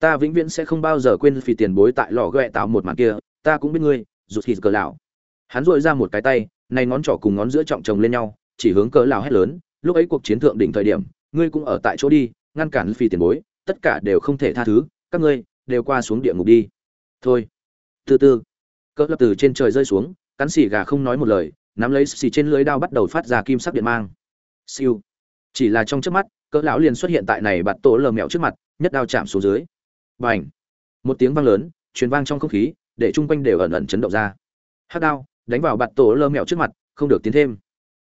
ta vĩnh viễn sẽ không bao giờ quên phì tiền bối tại lò ghẹ tạo một màn kia, ta cũng biết ngươi, rụt thịt cờ lão. Hắn dội ra một cái tay, này ngón trỏ cùng ngón giữa trọng chồng lên nhau, chỉ hướng cờ lão hét lớn, lúc ấy cuộc chiến thượng đỉnh thời điểm, ngươi cũng ở tại chỗ đi, ngăn cản phi tiền bối, tất cả đều không thể tha thứ, các ngươi đều qua xuống địa ngục đi. Thôi, từ từ. Cỡ lập từ trên trời rơi xuống, cắn xì gà không nói một lời, nắm lấy xì trên lưới đao bắt đầu phát ra kim sắc điện mang. Siêu. Chỉ là trong chớp mắt cỡ lão liền xuất hiện tại này bạt tổ lờ mèo trước mặt, nhất đao chạm xuống dưới bành một tiếng vang lớn, truyền vang trong không khí, để chung quanh đều ẩn ẩn chấn động ra. Hắc đao, đánh vào bạt tổ lơ mèo trước mặt, không được tiến thêm.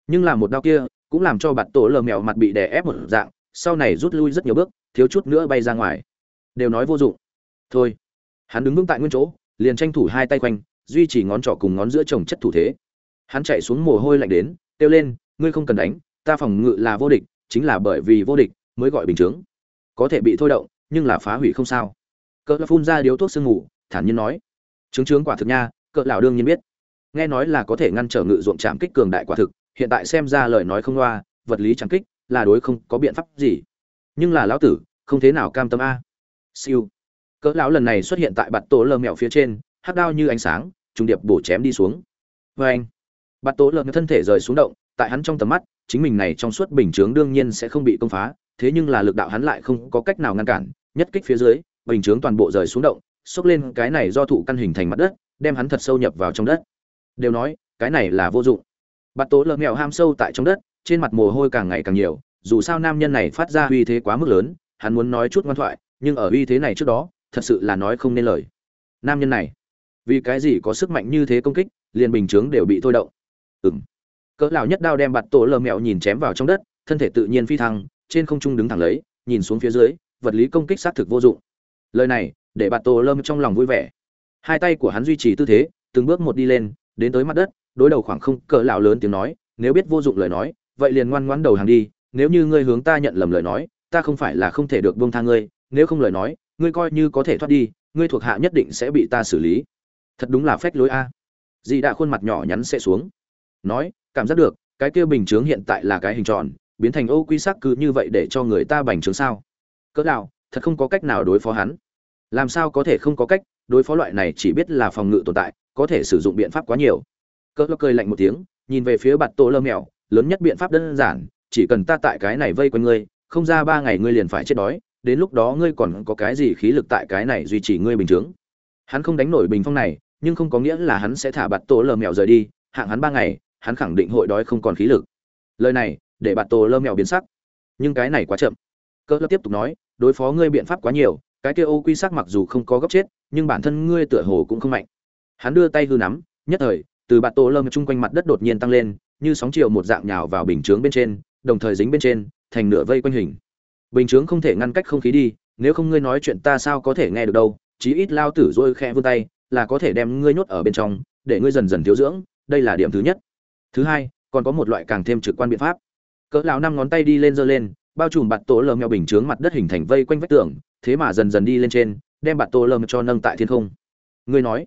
Nhưng là một đao kia, cũng làm cho bạt tổ lơ mèo mặt bị đè ép một dạng, sau này rút lui rất nhiều bước, thiếu chút nữa bay ra ngoài. Đều nói vô dụng. Thôi. Hắn đứng vững tại nguyên chỗ, liền tranh thủ hai tay quanh, duy trì ngón trỏ cùng ngón giữa chồng chất thủ thế. Hắn chạy xuống mồ hôi lạnh đến, kêu lên, ngươi không cần đánh, ta phòng ngự là vô địch, chính là bởi vì vô địch mới gọi bình thường. có thể bị thôi động, nhưng là phá hủy không sao cỡ phun ra điếu thuốc sương ngủ thản nhiên nói. Chứng chứng quả thực nha, cỡ lão đương nhiên biết. Nghe nói là có thể ngăn trở ngự ruộng chạm kích cường đại quả thực, hiện tại xem ra lời nói không loa, vật lý chạm kích là đối không có biện pháp gì. Nhưng là lão tử, không thế nào cam tâm a. Siêu. Cỡ lão lần này xuất hiện tại bạt tổ lơ mèo phía trên, hắc đao như ánh sáng, trùng điệp bổ chém đi xuống. Với anh, bạt tổ lơ thân thể rời xuống động, tại hắn trong tầm mắt, chính mình này trong suốt bình chướng đương nhiên sẽ không bị công phá, thế nhưng là lực đạo hắn lại không có cách nào ngăn cản, nhất kích phía dưới bình chướng toàn bộ rời xuống động xốc lên cái này do thụ căn hình thành mặt đất đem hắn thật sâu nhập vào trong đất. Đều nói cái này là vô dụng. Bạt tố lơ mèo ham sâu tại trong đất trên mặt mồ hôi càng ngày càng nhiều dù sao nam nhân này phát ra uy thế quá mức lớn hắn muốn nói chút ngoan thoại nhưng ở uy thế này trước đó thật sự là nói không nên lời. Nam nhân này vì cái gì có sức mạnh như thế công kích liền bình chướng đều bị thôi động. Ừm, cỡ lão nhất đao đem bạt tố lờ mèo nhìn chém vào trong đất thân thể tự nhiên phi thăng trên không trung đứng thẳng lấy nhìn xuống phía dưới vật lý công kích xác thực vô dụng lời này, để bạt tổ lâm trong lòng vui vẻ. Hai tay của hắn duy trì tư thế, từng bước một đi lên, đến tới mặt đất, đối đầu khoảng không, cỡ lão lớn tiếng nói, nếu biết vô dụng lời nói, vậy liền ngoan ngoãn đầu hàng đi, nếu như ngươi hướng ta nhận lầm lời nói, ta không phải là không thể được buông tha ngươi, nếu không lời nói, ngươi coi như có thể thoát đi, ngươi thuộc hạ nhất định sẽ bị ta xử lý. Thật đúng là phách lối a. Dì đã khuôn mặt nhỏ nhắn sẽ xuống. Nói, cảm giác được, cái kia bình chướng hiện tại là cái hình tròn, biến thành ô quy sắc cứ như vậy để cho người ta bành trướng sao? Cỡ nào thật không có cách nào đối phó hắn làm sao có thể không có cách, đối phó loại này chỉ biết là phòng ngự tồn tại, có thể sử dụng biện pháp quá nhiều. Cỡ cười lạnh một tiếng, nhìn về phía bạt tổ lơ mèo, lớn nhất biện pháp đơn giản, chỉ cần ta tại cái này vây quanh ngươi, không ra ba ngày ngươi liền phải chết đói, đến lúc đó ngươi còn có cái gì khí lực tại cái này duy trì ngươi bình thường. Hắn không đánh nổi bình phong này, nhưng không có nghĩa là hắn sẽ thả bạt tổ lơ mèo rời đi, hạng hắn ba ngày, hắn khẳng định hội đói không còn khí lực. Lời này, để bạt tổ lơ mèo biến sắc. Nhưng cái này quá chậm. Cỡ lập tiếp tục nói, đối phó ngươi biện pháp quá nhiều cái kia ô quy sắc mặc dù không có gấp chết, nhưng bản thân ngươi tựa hồ cũng không mạnh. Hắn đưa tay hư nắm, nhất thời, từ bạt tổ lâm chung quanh mặt đất đột nhiên tăng lên, như sóng chiều một dạng nhào vào bình chướng bên trên, đồng thời dính bên trên, thành nửa vây quanh hình. Bình chướng không thể ngăn cách không khí đi, nếu không ngươi nói chuyện ta sao có thể nghe được đâu, chí ít lao tử dôi khe vươn tay, là có thể đem ngươi nhốt ở bên trong, để ngươi dần dần thiếu dưỡng, đây là điểm thứ nhất. Thứ hai, còn có một loại càng thêm trực quan biện pháp. Cỡ lão năm ngón tay đi lên giơ lên, bao trùm bạt tổ lơ mèo bình chướng mặt đất hình thành vây quanh vách tường thế mà dần dần đi lên trên, đem bạt tổ lâm cho nâng tại thiên không. Ngươi nói,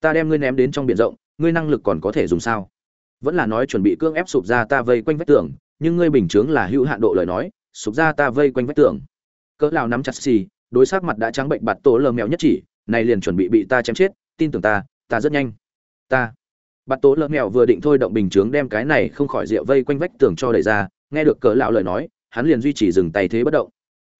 ta đem ngươi ném đến trong biển rộng, ngươi năng lực còn có thể dùng sao? Vẫn là nói chuẩn bị cương ép sụp ra ta vây quanh vách tường, nhưng ngươi bình chướng là hữu hạn độ lời nói, sụp ra ta vây quanh vách tường. Cỡ lão nắm chặt xì, đối sát mặt đã trắng bệnh bạt tổ lờ mèo nhất chỉ, này liền chuẩn bị bị ta chém chết, tin tưởng ta ta rất nhanh. Ta. Bạt tổ lờ mèo vừa định thôi động bình chướng đem cái này không khỏi rượu vây quanh vách tường cho đẩy ra, nghe được cỡ lão lời nói, hắn liền duy trì dừng tay thế bất động.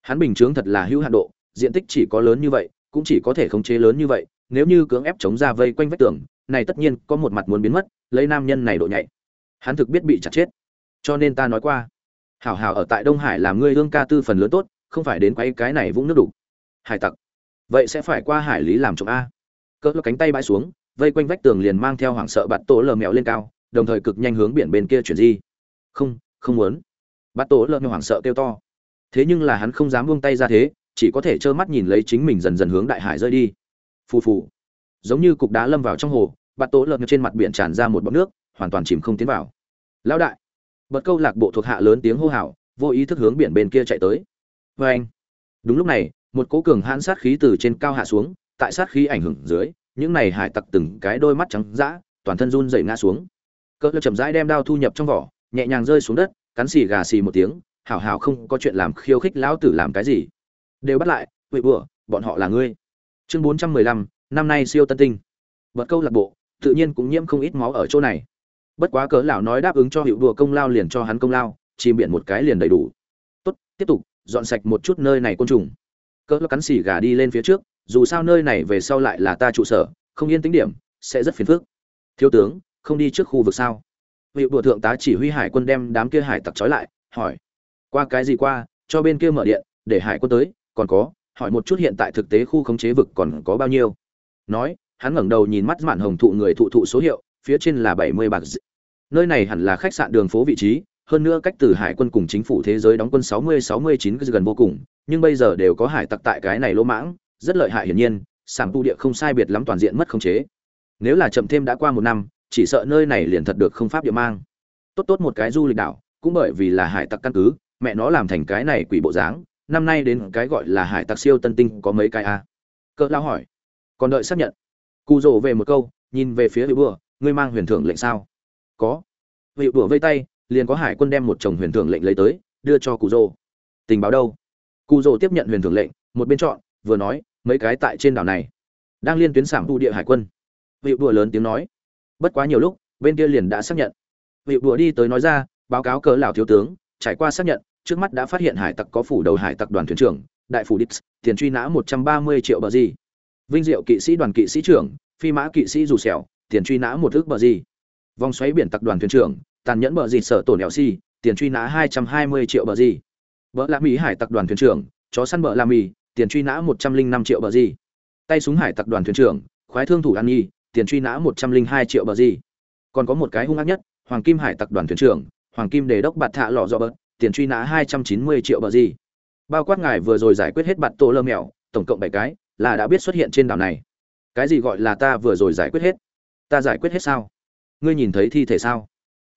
Hắn bình chướng thật là hữu hạn độ diện tích chỉ có lớn như vậy, cũng chỉ có thể khống chế lớn như vậy, nếu như cưỡng ép chống ra vây quanh vách tường, này tất nhiên có một mặt muốn biến mất, lấy nam nhân này độ nhạy. Hắn thực biết bị chặt chết. Cho nên ta nói qua, hảo hảo ở tại đông hải làm ngươi hương ca tư phần lớn tốt, không phải đến quấy cái này vũng nước đủ hải tặc, vậy sẽ phải qua hải lý làm trộm a. Cỡ cánh tay bãi xuống, vây quanh vách tường liền mang theo hoảng sợ bạt tổ lờ mèo lên cao, đồng thời cực nhanh hướng biển bên kia chuyển di. Không không muốn. Bạt tổ lờ mèo hoảng sợ kêu to. Thế nhưng là hắn không dám buông tay ra thế chỉ có thể trơ mắt nhìn lấy chính mình dần dần hướng đại hải rơi đi. Phù phù. Giống như cục đá lâm vào trong hồ, bạt tổ lợn trên mặt biển tràn ra một bọc nước, hoàn toàn chìm không tiến vào. Lão đại. Bật câu lạc bộ thuộc hạ lớn tiếng hô hào, vô ý thức hướng biển bên kia chạy tới. Vê anh đúng lúc này, một cố cường hãn sát khí từ trên cao hạ xuống, tại sát khí ảnh hưởng dưới, những này hải tặc từng cái đôi mắt trắng dã, toàn thân run dậy ngã xuống. Cỡ chậm rãi đem đao thu nhập trong vỏ, nhẹ nhàng rơi xuống đất, cắn xì gà xì một tiếng, hảo hảo không có chuyện làm khiêu khích lão tử làm cái gì đều bắt lại vậy bừa, bọn họ là ngươi. Chương bốn trăm mười lăm, năm nay siêu tân tinh. Vật câu lạc bộ, tự nhiên cũng nhiễm không ít máu ở chỗ này. Bất quá cỡ lão nói đáp ứng cho hiệu đùa công lao liền cho hắn công lao, chìm biển một cái liền đầy đủ. Tốt, tiếp tục, dọn sạch một chút nơi này côn trùng. Cỡ lão cắn xì gà đi lên phía trước, dù sao nơi này về sau lại là ta trụ sở, không yên tĩnh điểm, sẽ rất phiền phức. Thiếu tướng, không đi trước khu vực sao? Hiệu đùa thượng tá chỉ huy hải quân đem đám kia hải tặc trói lại, hỏi. Qua cái gì qua, cho bên kia mở điện, để hải quân tới còn có, hỏi một chút hiện tại thực tế khu khống chế vực còn có bao nhiêu. Nói, hắn ngẩng đầu nhìn mắt mạn hồng thụ người thụ thụ số hiệu, phía trên là bảy mươi bạc nơi này hẳn là khách sạn đường phố vị trí, hơn nữa cách từ hải quân cùng chính phủ thế giới đóng quân sáu mươi sáu mươi chín gần vô cùng, nhưng bây giờ đều có hải tặc tại cái này lỗ mãng, rất lợi hại hiển nhiên sảng tu địa không sai biệt lắm toàn diện mất khống chế. Nếu là chậm thêm đã qua một năm, chỉ sợ nơi này liền thật được không pháp địa mang. Tốt tốt một cái du lịch đảo, cũng bởi vì là hải tặc căn cứ, mẹ nó làm thành cái này quỷ bộ dáng năm nay đến cái gọi là hải tặc siêu tân tinh có mấy cái a? À? cỡ lao hỏi. Còn đợi xác nhận. Cụ rồ về một câu, nhìn về phía hữu bừa ngươi mang huyền thưởng lệnh sao? Có. Hữu bừa vây tay, liền có hải quân đem một chồng huyền thưởng lệnh lấy tới, đưa cho cụ rồ. Tình báo đâu? Cụ rồ tiếp nhận huyền thưởng lệnh, một bên chọn, vừa nói, mấy cái tại trên đảo này. Đang liên tuyến sảng thu địa hải quân. Hữu bừa lớn tiếng nói. Bất quá nhiều lúc, bên kia liền đã xác nhận. Hữu bừa đi tới nói ra, báo cáo cỡ lão thiếu tướng, trải qua xác nhận trước mắt đã phát hiện hải tặc có phủ đầu hải tặc đoàn thuyền trưởng, đại phủ dips, tiền truy nã một trăm ba mươi triệu bờ gì. Vinh diệu kỵ sĩ đoàn kỵ sĩ trưởng, phi mã kỵ sĩ dù sẹo, tiền truy nã một ước bờ gì. Vòng xoáy biển tặc đoàn thuyền trưởng, tàn nhẫn bờ gì sở tổn nẻo si, tiền truy nã hai trăm hai mươi triệu bờ gì. Bờ la mỹ hải tặc đoàn thuyền trưởng, chó săn bờ la mỹ, tiền truy nã một trăm linh năm triệu bờ gì. Tay súng hải tặc đoàn thuyền trưởng, khoái thương thủ an nhi, tiền truy nã một trăm linh hai triệu bờ gì. Còn có một cái hung ác nhất, hoàng kim hải tặc đoàn thuyền trưởng, hoàng kim đề đốc bạt thạ lọ do bớt tiền truy nã hai trăm chín mươi triệu bờ gì. Bao quát ngài vừa rồi giải quyết hết bạt tổ lơ mèo tổng cộng bảy cái là đã biết xuất hiện trên đảo này. Cái gì gọi là ta vừa rồi giải quyết hết? Ta giải quyết hết sao? Ngươi nhìn thấy thi thể sao?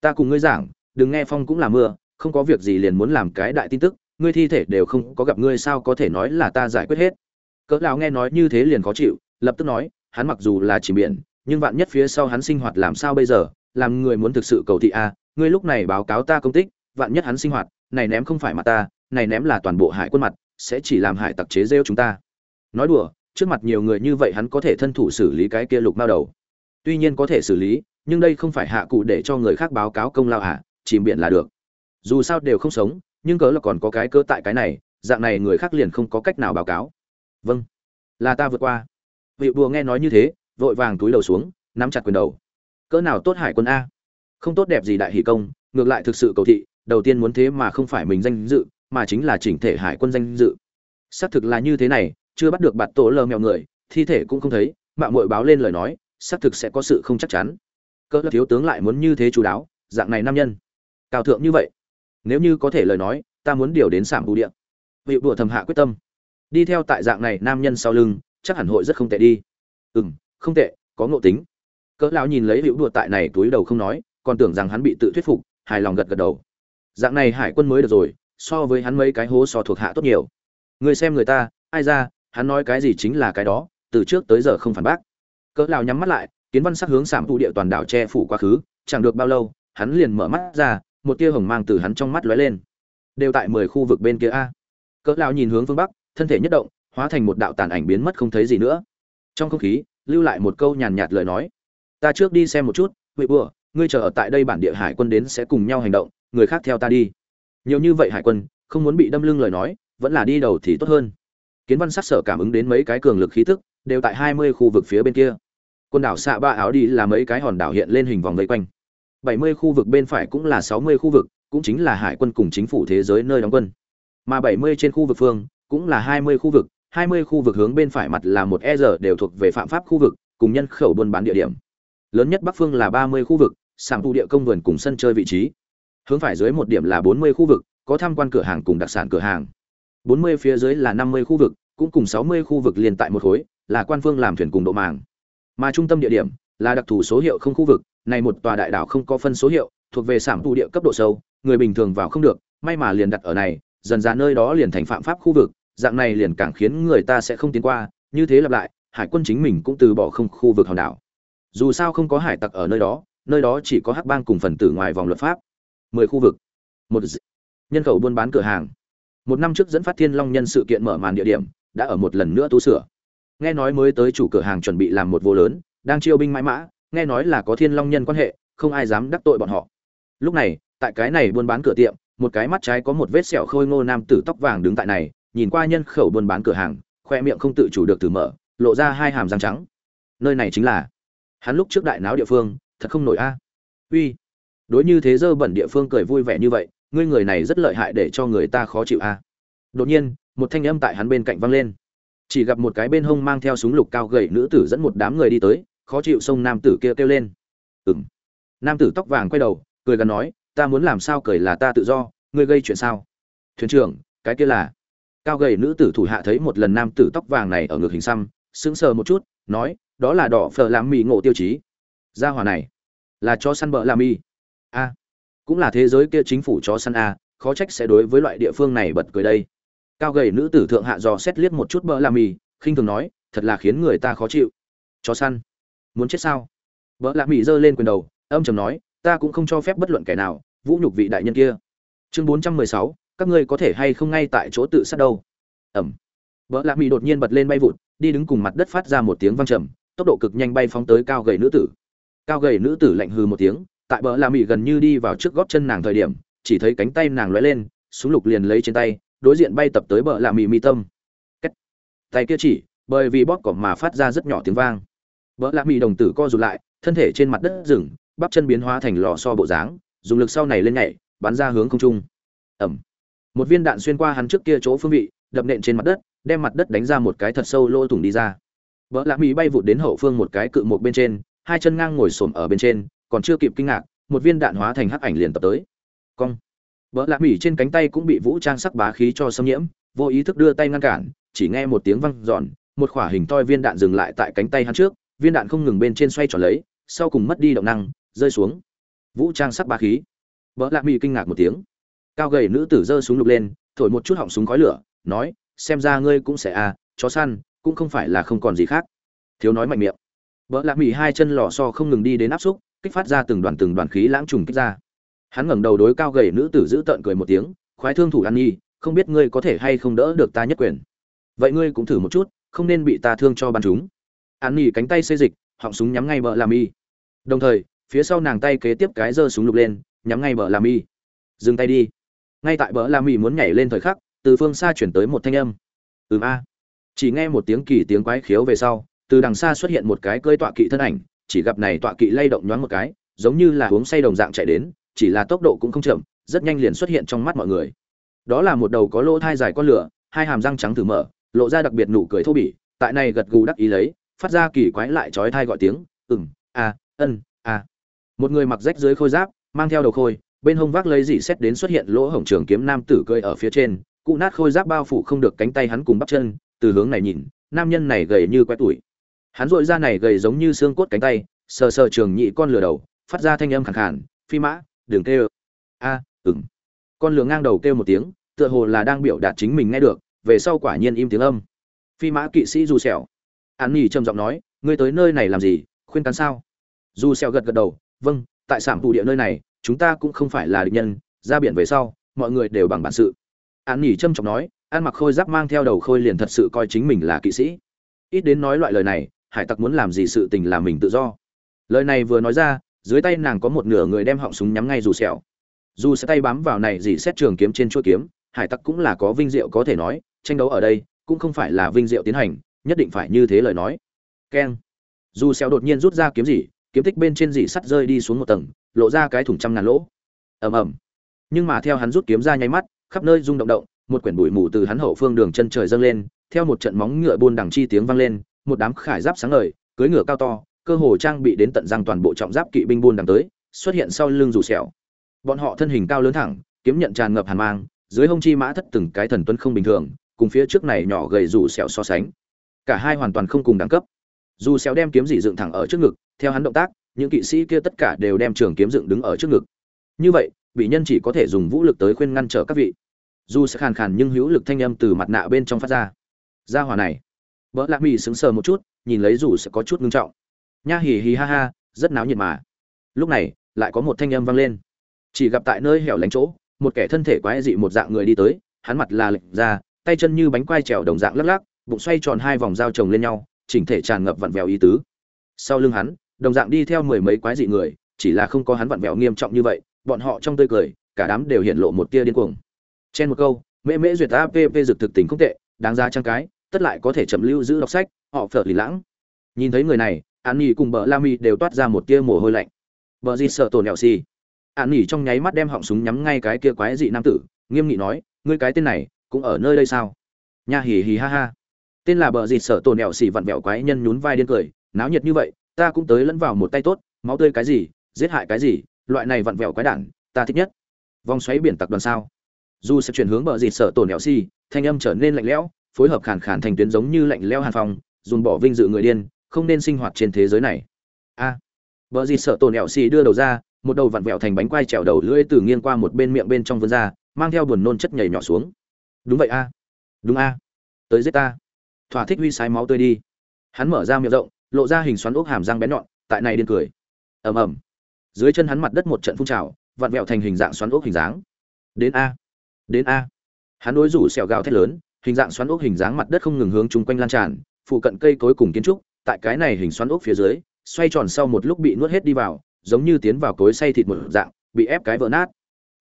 Ta cùng ngươi giảng đừng nghe phong cũng là mưa không có việc gì liền muốn làm cái đại tin tức ngươi thi thể đều không có gặp ngươi sao có thể nói là ta giải quyết hết? Cỡ lão nghe nói như thế liền khó chịu lập tức nói hắn mặc dù là chỉ biển nhưng vạn nhất phía sau hắn sinh hoạt làm sao bây giờ làm người muốn thực sự cầu thị a à, ngươi lúc này báo cáo ta công tích vạn nhất hắn sinh hoạt, này ném không phải mặt ta, này ném là toàn bộ hải quân mặt, sẽ chỉ làm hải tặc chế rêu chúng ta. Nói đùa, trước mặt nhiều người như vậy hắn có thể thân thủ xử lý cái kia lục mao đầu. Tuy nhiên có thể xử lý, nhưng đây không phải hạ cụ để cho người khác báo cáo công lao hạ chìm biển là được. Dù sao đều không sống, nhưng cớ là còn có cái cơ tại cái này, dạng này người khác liền không có cách nào báo cáo. Vâng. Là ta vượt qua. Vị đùa nghe nói như thế, vội vàng túi đầu xuống, nắm chặt quyền đầu. Cỡ nào tốt hải quân a. Không tốt đẹp gì đại hỷ công, ngược lại thực sự cầu thị đầu tiên muốn thế mà không phải mình danh dự, mà chính là chỉnh thể hải quân danh dự. Xác thực là như thế này, chưa bắt được bạt tổ lờ mèo người, thi thể cũng không thấy mạng mội báo lên lời nói, xác thực sẽ có sự không chắc chắn. Cỡ thiếu tướng lại muốn như thế chú đáo, dạng này nam nhân. Cao thượng như vậy. Nếu như có thể lời nói, ta muốn điều đến sảm bù điện. Vị đùa thầm hạ quyết tâm. Đi theo tại dạng này nam nhân sau lưng, chắc hẳn hội rất không tệ đi. Ừ m không tệ, có ngộ tính. Cỡ lão nhìn lấy hữu đùa tại này túi đầu không nói, còn tưởng rằng hắn bị tự thuyết phục, hài lòng gật gật đầu dạng này hải quân mới được rồi, so với hắn mấy cái hố so thuộc hạ tốt nhiều. Người xem người ta, ai ra, hắn nói cái gì chính là cái đó, từ trước tới giờ không phản bác. Cỡ lão nhắm mắt lại, kiến văn sắc hướng sảm tụ địa toàn đảo che phủ quá khứ, chẳng được bao lâu, hắn liền mở mắt ra, một tia hồng mang từ hắn trong mắt lóe lên. Đều tại mười khu vực bên kia a. Cỡ lão nhìn hướng phương bắc, thân thể nhất động, hóa thành một đạo tàn ảnh biến mất không thấy gì nữa. Trong không khí, lưu lại một câu nhàn nhạt lời nói. Ta trước đi xem một chút, vị bùa, ngươi chờ ở tại đây bản địa hải quân đến sẽ cùng nhau hành động người khác theo ta đi. Nhiều như vậy hải quân, không muốn bị đâm lưng lời nói, vẫn là đi đầu thì tốt hơn. Kiến văn sát sở cảm ứng đến mấy cái cường lực khí tức, đều tại hai mươi khu vực phía bên kia. Quần đảo xạ ba áo đi là mấy cái hòn đảo hiện lên hình vòng vây quanh. Bảy mươi khu vực bên phải cũng là sáu mươi khu vực, cũng chính là hải quân cùng chính phủ thế giới nơi đóng quân. Mà bảy mươi trên khu vực phương, cũng là hai mươi khu vực, hai mươi khu vực hướng bên phải mặt là một e giờ đều thuộc về phạm pháp khu vực, cùng nhân khẩu buôn bán địa điểm. Lớn nhất bắc phương là ba mươi khu vực sảng tu địa công vườn cùng sân chơi vị trí hướng phải dưới một điểm là bốn mươi khu vực, có tham quan cửa hàng cùng đặc sản cửa hàng. bốn mươi phía dưới là năm mươi khu vực, cũng cùng sáu mươi khu vực liền tại một khối, là quan phương làm thuyền cùng độ màng. Mà trung tâm địa điểm là đặc thù số hiệu không khu vực, này một tòa đại đảo không có phân số hiệu, thuộc về sản tụ địa cấp độ sâu, người bình thường vào không được, may mà liền đặt ở này, dần ra nơi đó liền thành phạm pháp khu vực, dạng này liền càng khiến người ta sẽ không tiến qua, như thế lặp lại, hải quân chính mình cũng từ bỏ không khu vực hòn đảo. Dù sao không có hải tặc ở nơi đó nơi đó chỉ có hắc bang cùng phần tử ngoài vòng luật pháp mười khu vực. Một nhân khẩu buôn bán cửa hàng. Một năm trước dẫn phát thiên long nhân sự kiện mở màn địa điểm, đã ở một lần nữa tu sửa. Nghe nói mới tới chủ cửa hàng chuẩn bị làm một vô lớn, đang chiêu binh mãi mã, nghe nói là có thiên long nhân quan hệ, không ai dám đắc tội bọn họ. Lúc này, tại cái này buôn bán cửa tiệm, một cái mắt trái có một vết sẹo khôi ngô nam tử tóc vàng đứng tại này, nhìn qua nhân khẩu buôn bán cửa hàng, khoe miệng không tự chủ được từ mở, lộ ra hai hàm răng trắng. Nơi này chính là, hắn lúc trước đại náo địa phương, thật không nổi a. Uy đối như thế dơ bẩn địa phương cười vui vẻ như vậy, ngươi người này rất lợi hại để cho người ta khó chịu a. Đột nhiên, một thanh âm tại hắn bên cạnh vang lên. Chỉ gặp một cái bên hông mang theo súng lục cao gầy nữ tử dẫn một đám người đi tới, khó chịu xông nam tử kia kêu lên. Ừng nam tử tóc vàng quay đầu, cười gần nói, ta muốn làm sao cười là ta tự do, ngươi gây chuyện sao? Thuyền trưởng, cái kia là cao gầy nữ tử thủ hạ thấy một lần nam tử tóc vàng này ở ngực hình xăm, sững sờ một chút, nói, đó là đỏ phở làm mì ngộ tiêu chí. Gia hỏa này là cho săn bợ làm mì a, cũng là thế giới kia chính phủ chó săn a, khó trách sẽ đối với loại địa phương này bật cười đây. Cao gầy nữ tử thượng hạ dò xét liếc một chút bỡ la mì, khinh thường nói, thật là khiến người ta khó chịu. Chó săn? Muốn chết sao? Bỡ la mì giơ lên quyền đầu, âm trầm nói, ta cũng không cho phép bất luận kẻ nào, vũ nhục vị đại nhân kia. Chương bốn trăm mười sáu, các ngươi có thể hay không ngay tại chỗ tự sát đâu? Ẩm. Vợ lạc mỹ đột nhiên bật lên bay vụt, đi đứng cùng mặt đất phát ra một tiếng vang trầm, tốc độ cực nhanh bay phóng tới cao gầy nữ tử. Cao gầy nữ tử lạnh hừ một tiếng tại bờ la mỹ gần như đi vào trước gót chân nàng thời điểm, chỉ thấy cánh tay nàng lóe lên, súng lục liền lấy trên tay, đối diện bay tập tới bờ la mỹ mi tâm. Cách. tay kia chỉ, bởi vì bóp cỏ mà phát ra rất nhỏ tiếng vang. Bờ la mỹ đồng tử co rụt lại, thân thể trên mặt đất rừng, bắp chân biến hóa thành lò so bộ dáng, dùng lực sau này lên nhảy, bắn ra hướng không trung. Ẩm. Một viên đạn xuyên qua hắn trước kia chỗ phương vị, đập nện trên mặt đất, đem mặt đất đánh ra một cái thật sâu lỗ thủng đi ra. Vợ lạ mỹ bay vụt đến hậu phương một cái cự một bên trên, hai chân ngang ngồi xổm ở bên trên còn chưa kịp kinh ngạc, một viên đạn hóa thành hắc ảnh liền tập tới. Cong. Vợ lạc mỹ trên cánh tay cũng bị vũ trang sắc bá khí cho xâm nhiễm, vô ý thức đưa tay ngăn cản, chỉ nghe một tiếng văng giòn một khỏa hình toi viên đạn dừng lại tại cánh tay hắn trước, viên đạn không ngừng bên trên xoay tròn lấy, sau cùng mất đi động năng, rơi xuống. Vũ trang sắc bá khí. Vợ lạc mỹ kinh ngạc một tiếng. Cao gầy nữ tử giơ súng lục lên, thổi một chút họng súng khói lửa, nói, xem ra ngươi cũng sẽ à chó săn, cũng không phải là không còn gì khác. Thiếu nói mạnh miệng. Vợ lạc mỹ hai chân lò so không ngừng đi đến áp xúc kích phát ra từng đoàn từng đoàn khí lãng trùng kích ra. Hắn ngẩng đầu đối cao gầy nữ tử giữ tợn cười một tiếng, khoái thương thủ ăn nhi, không biết ngươi có thể hay không đỡ được ta nhất quyền. Vậy ngươi cũng thử một chút, không nên bị ta thương cho bắn chúng. An nhi cánh tay xê dịch, họng súng nhắm ngay bờ làm y. Đồng thời, phía sau nàng tay kế tiếp cái giơ súng lục lên, nhắm ngay bờ làm y. Dừng tay đi. Ngay tại bờ làm y muốn nhảy lên thời khắc, từ phương xa chuyển tới một thanh âm. Ừm a. Chỉ nghe một tiếng kỳ tiếng quái khiếu về sau, từ đằng xa xuất hiện một cái cơi tọa kỵ thân ảnh chỉ gặp này tọa kỵ lay động nhoáng một cái giống như là uống say đồng dạng chạy đến chỉ là tốc độ cũng không chậm rất nhanh liền xuất hiện trong mắt mọi người. Đó là một đầu có lỗ thai dài con lửa hai hàm răng trắng thử mở lộ ra đặc biệt nụ cười thô bỉ tại này gật gù đắc ý lấy phát ra kỳ quái lại chói thai gọi tiếng "Ừm, a ân a. Một người mặc rách dưới khôi giáp mang theo đầu khôi bên hông vác lấy dỉ xét đến xuất hiện lỗ hổng trường kiếm nam tử cười ở phía trên cụ nát khôi giáp bao phủ không được cánh tay hắn cùng bắp chân từ hướng này nhìn nam nhân này gầy như quái tuổi hắn dội ra này gầy giống như xương cốt cánh tay sờ sờ trường nhị con lửa đầu phát ra thanh âm khẳng khàn phi mã đường kêu. A à, ừng con lửa ngang đầu kêu một tiếng tựa hồ là đang biểu đạt chính mình nghe được về sau quả nhiên im tiếng âm. Phi mã kỵ sĩ dù sẹo. An nhỉ trầm giọng nói ngươi tới nơi này làm gì? Khuyên cắn sao? Dù sẹo gật gật đầu vâng tại sản thủ địa nơi này chúng ta cũng không phải là địch nhân ra biển về sau mọi người đều bằng bản sự. An nhỉ trầm trọng nói an mặc khôi giáp mang theo đầu khôi liền thật sự coi chính mình là kỵ sĩ. Ít đến nói loại lời này hải tặc muốn làm gì sự tình là mình tự do. Lời này vừa nói ra, dưới tay nàng có một nửa người đem họng súng nhắm ngay dù sẹo. Dù sẽ tay bám vào này gì xét trường kiếm trên chuôi kiếm, hải tặc cũng là có vinh diệu có thể nói, tranh đấu ở đây cũng không phải là vinh diệu tiến hành, nhất định phải như thế lời nói. Keng. Dù sẹo đột nhiên rút ra kiếm gì, kiếm tích bên trên dị sắt rơi đi xuống một tầng, lộ ra cái thủng trăm ngàn lỗ. Ầm ầm. Nhưng mà theo hắn rút kiếm ra nháy mắt, khắp nơi rung động động, một quyển bụi mù từ hắn hậu phương đường chân trời dâng lên, theo một trận móng ngựa buôn đằng chi tiếng vang lên một đám khải giáp sáng ngời cưỡi ngựa cao to, cơ hồ trang bị đến tận răng toàn bộ trọng giáp kỵ binh buôn đằng tới, xuất hiện sau lưng rủ sẹo. Bọn họ thân hình cao lớn thẳng, kiếm nhận tràn ngập hàn mang, dưới hông chi mã thất từng cái thần tuấn không bình thường, cùng phía trước này nhỏ gầy rủ sẹo so sánh. Cả hai hoàn toàn không cùng đẳng cấp. Dù sẹo đem kiếm dị dựng thẳng ở trước ngực, theo hắn động tác, những kỵ sĩ kia tất cả đều đem trường kiếm dựng đứng ở trước ngực. Như vậy bị nhân chỉ có thể dùng vũ lực tới khuyên ngăn trở các vị. Dù sẽ khàn khàn nhưng hữu lực thanh âm từ mặt nạ bên trong phát ra. Gia hỏa này Bỡ lạc Mị sững sờ một chút, nhìn lấy dù sẽ có chút ngưng trọng. Nha hì hì ha ha, rất náo nhiệt mà. Lúc này, lại có một thanh âm vang lên. Chỉ gặp tại nơi hẻo lánh chỗ, một kẻ thân thể quái dị một dạng người đi tới, hắn mặt là lệch ra, tay chân như bánh quai trèo đồng dạng lắc lắc, bụng xoay tròn hai vòng dao chồng lên nhau, chỉnh thể tràn ngập vặn vẹo ý tứ. Sau lưng hắn, đồng dạng đi theo mười mấy quái dị người, chỉ là không có hắn vặn vẹo nghiêm trọng như vậy, bọn họ trong tươi cười, cả đám đều hiện lộ một tia điên cuồng. Trên một câu, mễ mễ duyệt app dược thực tình không tệ, đáng ra trang cái tất lại có thể chậm lưu giữ đọc sách, họ phở lì lãng. Nhìn thấy người này, an nhỉ cùng bờ la mi đều toát ra một tia mồ hôi lạnh. Bờ di sợ tổn nẹo xì. An nhỉ trong nháy mắt đem họng súng nhắm ngay cái kia quái dị nam tử, nghiêm nghị nói, ngươi cái tên này, cũng ở nơi đây sao? Nha hì hì ha ha. Tên là bờ di sợ tổn nẹo xì vặn vẹo quái nhân nhún vai điên cười, náo nhiệt như vậy, ta cũng tới lẫn vào một tay tốt, máu tươi cái gì, giết hại cái gì, loại này vặn vẹo quái đản, ta thích nhất. Vòng xoáy biển tặc đoàn sao? Dù sẽ chuyển hướng bờ dịt sợ tổn nẹo xì, thanh âm trở nên lạnh lẽo phối hợp khàn khàn thành tuyến giống như lạnh leo hàn phòng, dùn bỏ vinh dự người điên không nên sinh hoạt trên thế giới này. A. À, gì sợ tổn nẹo xì đưa đầu ra một đầu vặn vẹo thành bánh quai trèo đầu lưỡi từ nghiêng qua một bên miệng bên trong vươn ra mang theo buồn nôn chất nhảy nhỏ xuống. Đúng vậy a. Đúng a. Tới giết ta. Thỏa thích huy sái máu tươi đi. Hắn mở ra miệng rộng lộ ra hình xoắn ốc hàm răng bén nhọn tại này điên cười. Ầm ầm. Dưới chân hắn mặt đất một trận phun trào vặn vẹo thành hình dạng xoắn ốc hình dáng. Đến a. Đến a. Hắn đối rủ sẹo gào thét lớn hình dạng xoắn ốc hình dáng mặt đất không ngừng hướng chung quanh lan tràn, phụ cận cây cối cùng kiến trúc, tại cái này hình xoắn ốc phía dưới, xoay tròn sau một lúc bị nuốt hết đi vào, giống như tiến vào cối xay thịt một dạng, bị ép cái vỡ nát.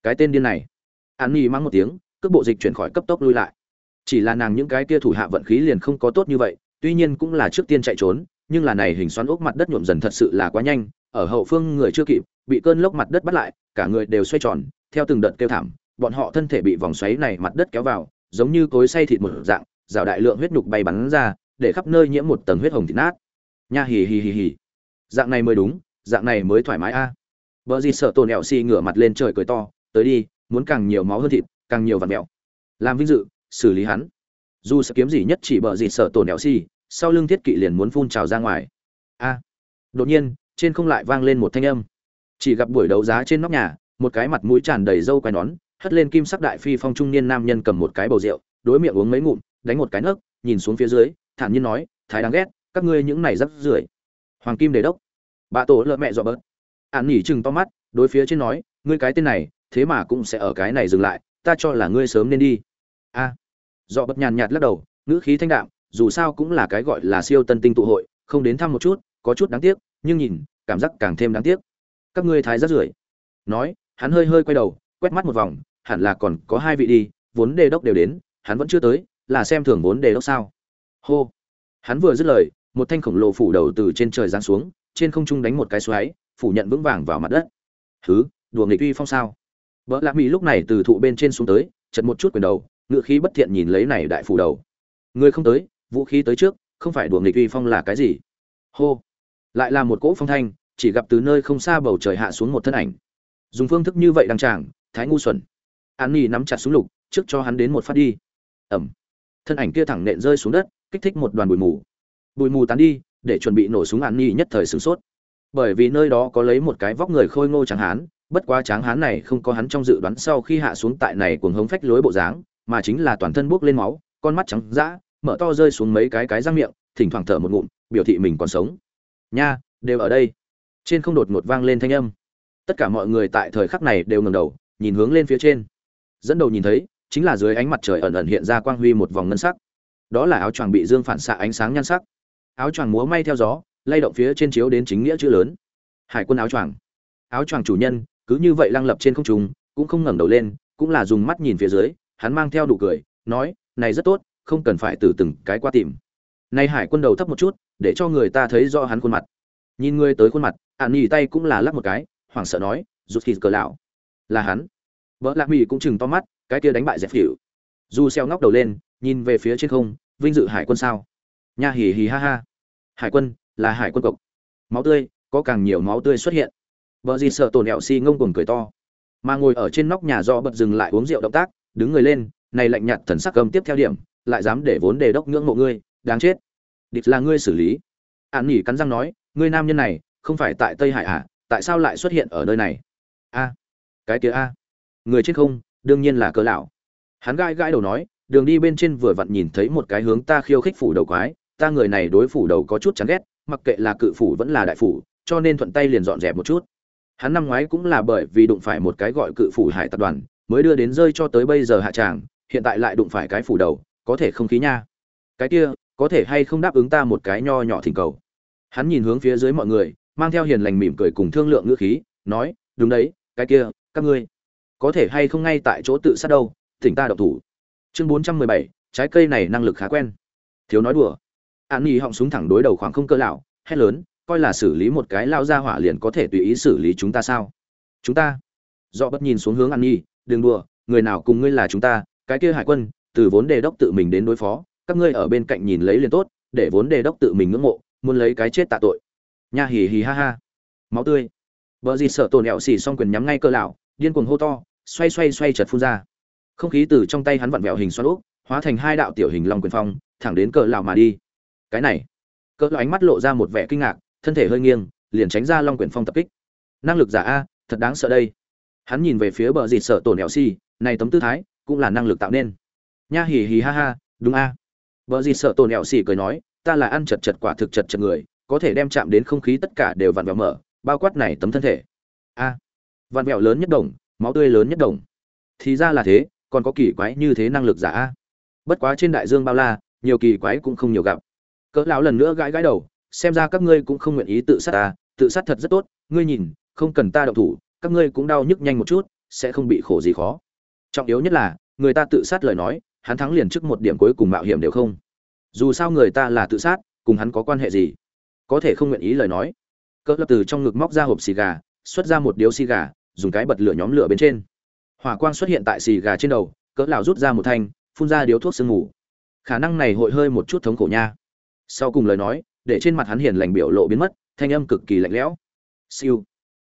Cái tên điên này. An nhi mang một tiếng, cước bộ dịch chuyển khỏi cấp tốc lui lại. Chỉ là nàng những cái kia thủ hạ vận khí liền không có tốt như vậy, tuy nhiên cũng là trước tiên chạy trốn, nhưng là này hình xoắn ốc mặt đất nhuộm dần thật sự là quá nhanh, ở hậu phương người chưa kịp, bị cơn lốc mặt đất bắt lại, cả người đều xoay tròn, theo từng đợt kêu thảm, bọn họ thân thể bị vòng xoáy này mặt đất kéo vào giống như cối xay thịt một dạng, rào đại lượng huyết nhục bay bắn ra, để khắp nơi nhiễm một tầng huyết hồng thịt nát. Nha hì hì hì hì. Dạng này mới đúng, dạng này mới thoải mái a. À. vợ gì sợ tổ nẹo xì ngửa mặt lên trời cười to, tới đi, muốn càng nhiều máu hơn thịt, càng nhiều vạt mẹo. Làm vinh dự, xử lý hắn. Dù sẽ kiếm gì nhất chỉ bờ gì sợ tổ nẹo xì, sau lưng thiết kỵ liền muốn phun trào ra ngoài. A. Đột nhiên, trên không lại vang lên một thanh âm. Chỉ gặp buổi đấu giá trên nóc nhà, một cái mặt mũi tràn đầy râu quai nón hất lên kim sắc đại phi phong trung niên nam nhân cầm một cái bầu rượu đối miệng uống mấy ngụm đánh một cái nấc nhìn xuống phía dưới thản nhiên nói thái đáng ghét các ngươi những này rắc rưởi. Hoàng kim đề đốc bà tổ lợ mẹ dọ bớt. Ạn nhỉ chừng to mắt đối phía trên nói ngươi cái tên này thế mà cũng sẽ ở cái này dừng lại ta cho là ngươi sớm nên đi. A à, dọ bớt nhàn nhạt lắc đầu ngữ khí thanh đạm dù sao cũng là cái gọi là siêu tân tinh tụ hội không đến thăm một chút có chút đáng tiếc nhưng nhìn cảm giác càng thêm đáng tiếc. Các ngươi thái rất rưởi. Nói hắn hơi hơi quay đầu quét mắt một vòng hẳn là còn có hai vị đi, vốn đề đốc đều đến, hắn vẫn chưa tới, là xem thường vốn đề đốc sao? Hô. Hắn vừa dứt lời, một thanh khổng lồ phủ đầu từ trên trời giáng xuống, trên không trung đánh một cái xoáy, phủ nhận vững vàng vào mặt đất. Thứ đùa nghịch uy phong sao? Vợ lạc mỹ lúc này từ thụ bên trên xuống tới, chật một chút quyền đầu, ngựa khí bất thiện nhìn lấy này đại phủ đầu. Người không tới, vũ khí tới trước, không phải đùa nghịch uy phong là cái gì? Hô. Lại là một cỗ phong thanh, chỉ gặp từ nơi không xa bầu trời hạ xuống một thân ảnh. Dùng phương thức như vậy đăng tràng thái ngu xuẩn an nhi nắm chặt súng lục, trước cho hắn đến một phát đi. Ẩm. Thân ảnh kia thẳng nện rơi xuống đất, kích thích một đoàn bụi mù. Bụi mù tán đi, để chuẩn bị nổ súng an nhi nhất thời sửng sốt. Bởi vì nơi đó có lấy một cái vóc người khôi ngô tráng hán, bất quá tráng hán này không có hắn trong dự đoán sau khi hạ xuống tại này cuồng hống phách lối bộ dáng, mà chính là toàn thân buốc lên máu, con mắt trắng dã, mở to rơi xuống mấy cái cái răng miệng, thỉnh thoảng thở một ngụm, biểu thị mình còn sống. Nha, đều ở đây. Trên không đột ngột vang lên thanh âm. Tất cả mọi người tại thời khắc này đều ngẩng đầu, nhìn hướng lên phía trên dẫn đầu nhìn thấy, chính là dưới ánh mặt trời ẩn ẩn hiện ra quang huy một vòng ngân sắc. Đó là áo choàng bị dương phản xạ ánh sáng nhan sắc. Áo choàng múa may theo gió, lay động phía trên chiếu đến chính nghĩa chữ lớn. Hải quân áo choàng. Áo choàng chủ nhân, cứ như vậy lăng lập trên không trung, cũng không ngẩng đầu lên, cũng là dùng mắt nhìn phía dưới, hắn mang theo đủ cười, nói, này rất tốt, không cần phải từ từng cái qua tìm. Nay hải quân đầu thấp một chút, để cho người ta thấy rõ hắn khuôn mặt. Nhìn người tới khuôn mặt ạn nhì tay cũng là lắc một cái, hoảng sợ nói, rút thịt cờ lão. Là hắn vợ lạc mỹ cũng chừng to mắt, cái kia đánh bại dẹp phỉu dù xeo ngóc đầu lên, nhìn về phía trên không, vinh dự hải quân sao? Nha hì hì ha ha. Hải quân, là hải quân cộc. Máu tươi, có càng nhiều máu tươi xuất hiện. Vợ gì sợ tổn ẹo si ngông cuồng cười to. Mà ngồi ở trên nóc nhà do bật dừng lại uống rượu động tác, đứng người lên, này lạnh nhạt thần sắc cầm tiếp theo điểm, lại dám để vốn đề đốc ngưỡng mộ ngươi, đáng chết. Địch là ngươi xử lý. An nhỉ cắn răng nói, ngươi nam nhân này, không phải tại tây hải à tại sao lại xuất hiện ở nơi này? A. Cái kia a người trên không, đương nhiên là cỡ lão. Hắn gãi gãi đầu nói, đường đi bên trên vừa vặn nhìn thấy một cái hướng ta khiêu khích phủ đầu quái, ta người này đối phủ đầu có chút chán ghét, mặc kệ là cự phủ vẫn là đại phủ, cho nên thuận tay liền dọn dẹp một chút. Hắn năm ngoái cũng là bởi vì đụng phải một cái gọi cự phủ hải tập đoàn, mới đưa đến rơi cho tới bây giờ hạ tràng, hiện tại lại đụng phải cái phủ đầu, có thể không khí nha. Cái kia, có thể hay không đáp ứng ta một cái nho nhỏ thỉnh cầu? Hắn nhìn hướng phía dưới mọi người, mang theo hiền lành mỉm cười cùng thương lượng ngữ khí, nói, đúng đấy, cái kia, các ngươi có thể hay không ngay tại chỗ tự sát đâu, thỉnh ta độc thủ. Chương bốn trăm mười bảy, trái cây này năng lực khá quen. Thiếu nói đùa. An nhi họng súng thẳng đối đầu khoảng không cơ lão, hét lớn, coi là xử lý một cái lao ra hỏa liền có thể tùy ý xử lý chúng ta sao? Chúng ta. Do bất nhìn xuống hướng an nhi, đừng đùa, người nào cùng ngươi là chúng ta, cái kia hải quân, từ vốn đề đốc tự mình đến đối phó, các ngươi ở bên cạnh nhìn lấy liền tốt, để vốn đề đốc tự mình ngưỡng mộ, muốn lấy cái chết tạ tội. Nha hì hì ha ha. Máu tươi. Vợ gì sợ tổn ẹo xì xong quyền nhắm ngay cơ lão, điên cuồng hô to xoay xoay xoay chật phun ra. Không khí từ trong tay hắn vặn vẹo hình xoắn úp, hóa thành hai đạo tiểu hình long quyền phong, thẳng đến cỡ lão mà đi. Cái này, cỡ lão ánh mắt lộ ra một vẻ kinh ngạc, thân thể hơi nghiêng, liền tránh ra long quyền phong tập kích. Năng lực giả a, thật đáng sợ đây. Hắn nhìn về phía bờ dịt sợ tổn nẹo si này tấm tư thái, cũng là năng lực tạo nên. Nha hì hì ha ha, đúng a. Bờ dịt sợ tổn nẹo si cười nói, ta là ăn chật chật quả thực chật chật người, có thể đem chạm đến không khí tất cả đều vặn vẹo mở, bao quát này tấm thân thể. A. Vặn vẹo lớn nhất đồng máu tươi lớn nhất đồng. Thì ra là thế, còn có kỳ quái như thế năng lực giả. A bất quá trên đại dương bao la, nhiều kỳ quái cũng không nhiều gặp. Cỡ lão lần nữa gãi gãi đầu, xem ra các ngươi cũng không nguyện ý tự sát ta, tự sát thật rất tốt, ngươi nhìn, không cần ta động thủ, các ngươi cũng đau nhức nhanh một chút, sẽ không bị khổ gì khó. Trọng yếu nhất là, người ta tự sát lời nói, hắn thắng liền trước một điểm cuối cùng mạo hiểm đều không. Dù sao người ta là tự sát, cùng hắn có quan hệ gì? Có thể không nguyện ý lời nói. Cỡ lập từ trong ngực móc ra hộp xì gà, xuất ra một điếu xì gà dùng cái bật lửa nhóm lửa bên trên. Hỏa quang xuất hiện tại xì gà trên đầu, cỡ lão rút ra một thanh, phun ra điếu thuốc sương ngủ khả năng này hội hơi một chút thống khổ nha. Sau cùng lời nói, để trên mặt hắn hiền lành biểu lộ biến mất, thanh âm cực kỳ lạnh lẽo. Siêu.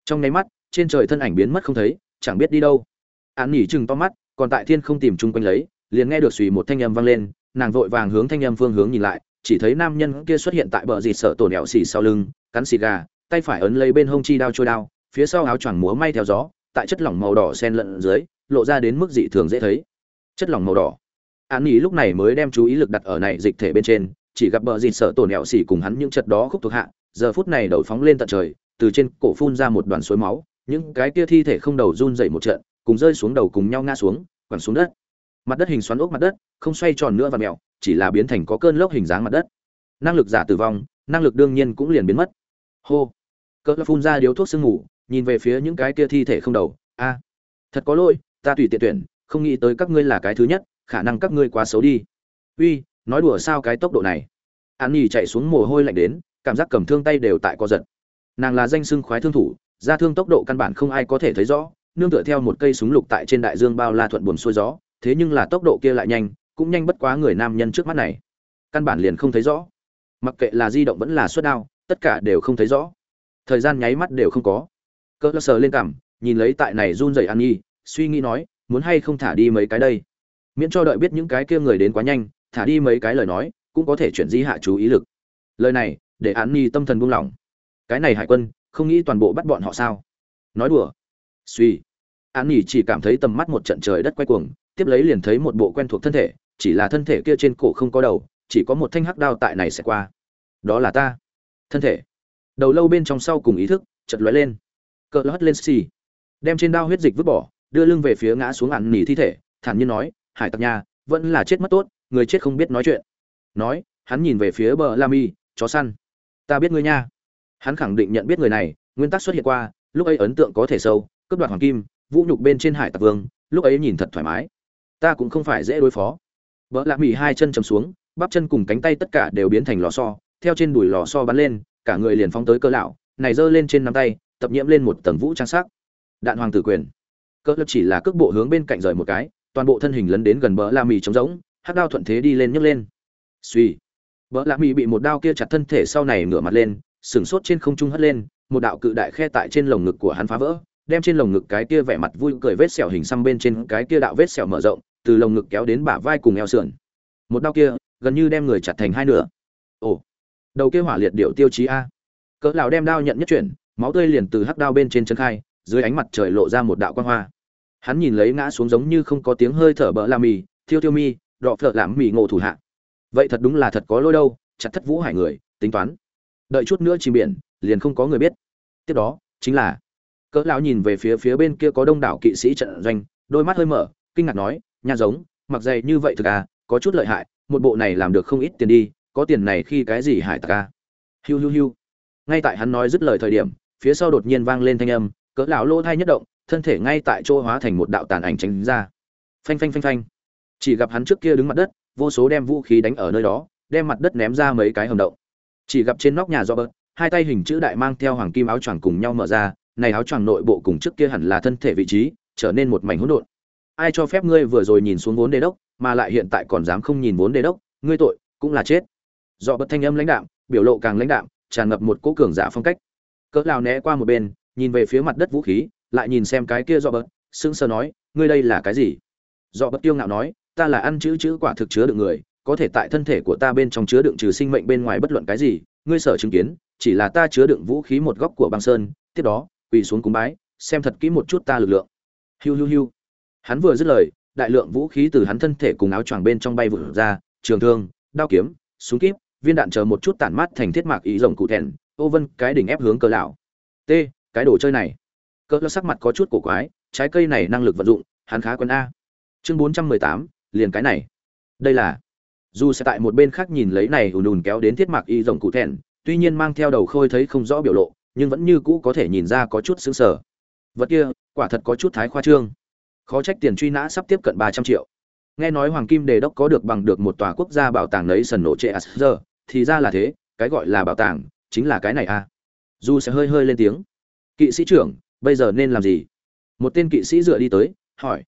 Trong nháy mắt, trên trời thân ảnh biến mất không thấy, chẳng biết đi đâu. Án nhỉ chừng to mắt, còn tại thiên không tìm chung quanh lấy, liền nghe được suy một thanh âm vang lên, nàng vội vàng hướng thanh âm phương hướng nhìn lại, chỉ thấy nam nhân kia xuất hiện tại bờ dịt sợ tổn nẹo xì sau lưng, cắn xì gà, tay phải ấn lấy bên hông chi đao trôi đao phía sau áo choàng múa may theo gió, tại chất lỏng màu đỏ sen lẫn dưới, lộ ra đến mức dị thường dễ thấy. Chất lỏng màu đỏ. An ý lúc này mới đem chú ý lực đặt ở này dịch thể bên trên, chỉ gặp bờ dịt sợ tổn hẹo xỉ cùng hắn những chật đó khúc thuộc hạ, giờ phút này đầu phóng lên tận trời, từ trên cổ phun ra một đoàn suối máu, những cái kia thi thể không đầu run dậy một trận, cùng rơi xuống đầu cùng nhau ngã xuống, quẳng xuống đất. Mặt đất hình xoắn ốc mặt đất, không xoay tròn nữa và mèo, chỉ là biến thành có cơn lốc hình dáng mặt đất. Năng lực giả tử vong, năng lực đương nhiên cũng liền biến mất. Hô. Cỡ phun ra điếu thuốc sương ngủ nhìn về phía những cái kia thi thể không đầu. A, thật có lỗi, ta tùy tiện tuyển, không nghĩ tới các ngươi là cái thứ nhất, khả năng các ngươi quá xấu đi. Uy, nói đùa sao cái tốc độ này? An nhì chạy xuống mồ hôi lạnh đến, cảm giác cầm thương tay đều tại co giật. Nàng là danh sưng khoái thương thủ ra thương tốc độ căn bản không ai có thể thấy rõ, nương tựa theo một cây súng lục tại trên đại dương bao la thuận buồm xuôi gió, thế nhưng là tốc độ kia lại nhanh, cũng nhanh bất quá người nam nhân trước mắt này. Căn bản liền không thấy rõ. Mặc kệ là di động vẫn là suất đao, tất cả đều không thấy rõ. Thời gian nháy mắt đều không có cơ sờ lên cằm nhìn lấy tại này run rẩy an nhi suy nghĩ nói, muốn hay không thả đi mấy cái đây? Miễn cho đợi biết những cái kia người đến quá nhanh, thả đi mấy cái lời nói, cũng có thể chuyển di hạ chú ý lực. Lời này, để an nhi tâm thần buông lỏng. Cái này hải quân, không nghĩ toàn bộ bắt bọn họ sao? Nói đùa. Suy. An nhi chỉ cảm thấy tầm mắt một trận trời đất quay cuồng, tiếp lấy liền thấy một bộ quen thuộc thân thể, chỉ là thân thể kia trên cổ không có đầu, chỉ có một thanh hắc đao tại này sẽ qua. Đó là ta. Thân thể. Đầu lâu bên trong sau cùng ý thức chật lóe lên cỡ hất lên xì. Đem trên đao huyết dịch vứt bỏ, đưa lưng về phía ngã xuống ăn nỉ thi thể, thản nhiên nói, hải tặc nhà vẫn là chết mất tốt, người chết không biết nói chuyện. Nói, hắn nhìn về phía bờ la mi, chó săn, ta biết ngươi nha. Hắn khẳng định nhận biết người này, nguyên tắc xuất hiện qua, lúc ấy ấn tượng có thể sâu, cướp đoạt hoàng kim, vũ nhục bên trên hải tặc vương, lúc ấy nhìn thật thoải mái. Ta cũng không phải dễ đối phó. Vợ lạ mỹ hai chân chầm xuống, bắp chân cùng cánh tay tất cả đều biến thành lò xo, theo trên đùi lò xo bắn lên, cả người liền phóng tới cơ lão, này giơ lên trên nắm tay tập nhiễm lên một tầng vũ trang sắc. Đạn hoàng tử quyền. Cơ lập chỉ là cước bộ hướng bên cạnh rời một cái, toàn bộ thân hình lấn đến gần bờ la mì trống rỗng, hắc đao thuận thế đi lên nhấc lên. Suy bờ la mì bị một đao kia chặt thân thể sau này ngửa mặt lên, sừng sốt trên không trung hất lên, một đạo cự đại khe tại trên lồng ngực của hắn phá vỡ, đem trên lồng ngực cái kia vẻ mặt vui cười vết sẹo hình xăm bên trên cái kia đạo vết sẹo mở rộng, từ lồng ngực kéo đến bả vai cùng eo sườn. Một đao kia, gần như đem người chặt thành hai nửa. Ồ. Đầu kia hỏa liệt điệu tiêu chí a. Cỡ lão đem đao nhận nhất chuyển máu tươi liền từ hắc đao bên trên chân khai, dưới ánh mặt trời lộ ra một đạo quang hoa. Hắn nhìn lấy ngã xuống giống như không có tiếng hơi thở bỡ la mì, thiêu thiêu mi, đọ phợ làm mì ngộ thủ hạ. Vậy thật đúng là thật có lỗi đâu, chặt thất vũ hải người, tính toán. Đợi chút nữa chìm biển, liền không có người biết. Tiếp đó, chính là, cỡ lão nhìn về phía phía bên kia có đông đảo kỵ sĩ trận doanh, đôi mắt hơi mở, kinh ngạc nói, nha giống, mặc dày như vậy thực à có chút lợi hại, một bộ này làm được không ít tiền đi, có tiền này khi cái gì hải tặc à hiu hiu hiu. Ngay tại hắn nói dứt lời thời điểm phía sau đột nhiên vang lên thanh âm, cỡ lão lỗ thai nhất động, thân thể ngay tại chỗ hóa thành một đạo tàn ảnh tránh ra. Phanh phanh phanh phanh. Chỉ gặp hắn trước kia đứng mặt đất, vô số đem vũ khí đánh ở nơi đó, đem mặt đất ném ra mấy cái hầm động. Chỉ gặp trên nóc nhà do bớt, hai tay hình chữ đại mang theo hoàng kim áo choàng cùng nhau mở ra, này áo choàng nội bộ cùng trước kia hẳn là thân thể vị trí, trở nên một mảnh hỗn độn. Ai cho phép ngươi vừa rồi nhìn xuống vốn đề đốc, mà lại hiện tại còn dám không nhìn vốn đề đốc, ngươi tội, cũng là chết. Do bớt thanh âm lãnh đạm, biểu lộ càng lãnh đạm, tràn ngập một cỗ cường giả phong cách cỡ lao né qua một bên nhìn về phía mặt đất vũ khí lại nhìn xem cái kia do bớt, sững sờ nói ngươi đây là cái gì? Do bớt tiêu ngạo nói ta là ăn chữ chữ quả thực chứa đựng người có thể tại thân thể của ta bên trong chứa đựng trừ sinh mệnh bên ngoài bất luận cái gì ngươi sở chứng kiến chỉ là ta chứa đựng vũ khí một góc của băng sơn tiếp đó quỳ xuống cúng bái xem thật kỹ một chút ta lực lượng. Hiu hiu hiu. Hắn vừa dứt lời đại lượng vũ khí từ hắn thân thể cùng áo choàng bên trong bay vụt ra trường thương đao kiếm súng kíp viên đạn chờ một chút tản mát thành thiết mạc ý rồng cụ thẹn ô vân, cái đỉnh ép hướng cờ lão. T, cái đồ chơi này. Cỡ lão sắc mặt có chút cổ quái, trái cây này năng lực vận dụng, hắn khá quen a. Chương bốn trăm mười tám, liền cái này. Đây là, dù sẽ tại một bên khác nhìn lấy này ùn ùn kéo đến thiết mạc y rồng cụ thẹn, tuy nhiên mang theo đầu khôi thấy không rõ biểu lộ, nhưng vẫn như cũ có thể nhìn ra có chút xứng sở vật kia, quả thật có chút thái khoa trương. Khó trách tiền truy nã sắp tiếp cận ba trăm triệu. Nghe nói hoàng kim đề đốc có được bằng được một tòa quốc gia bảo tàng lấy sần nổ trệ giờ thì ra là thế, cái gọi là bảo tàng chính là cái này a à. du sẽ hơi hơi lên tiếng. Kỵ sĩ trưởng, bây giờ nên làm gì? Một tên kỵ sĩ dựa đi tới, hỏi.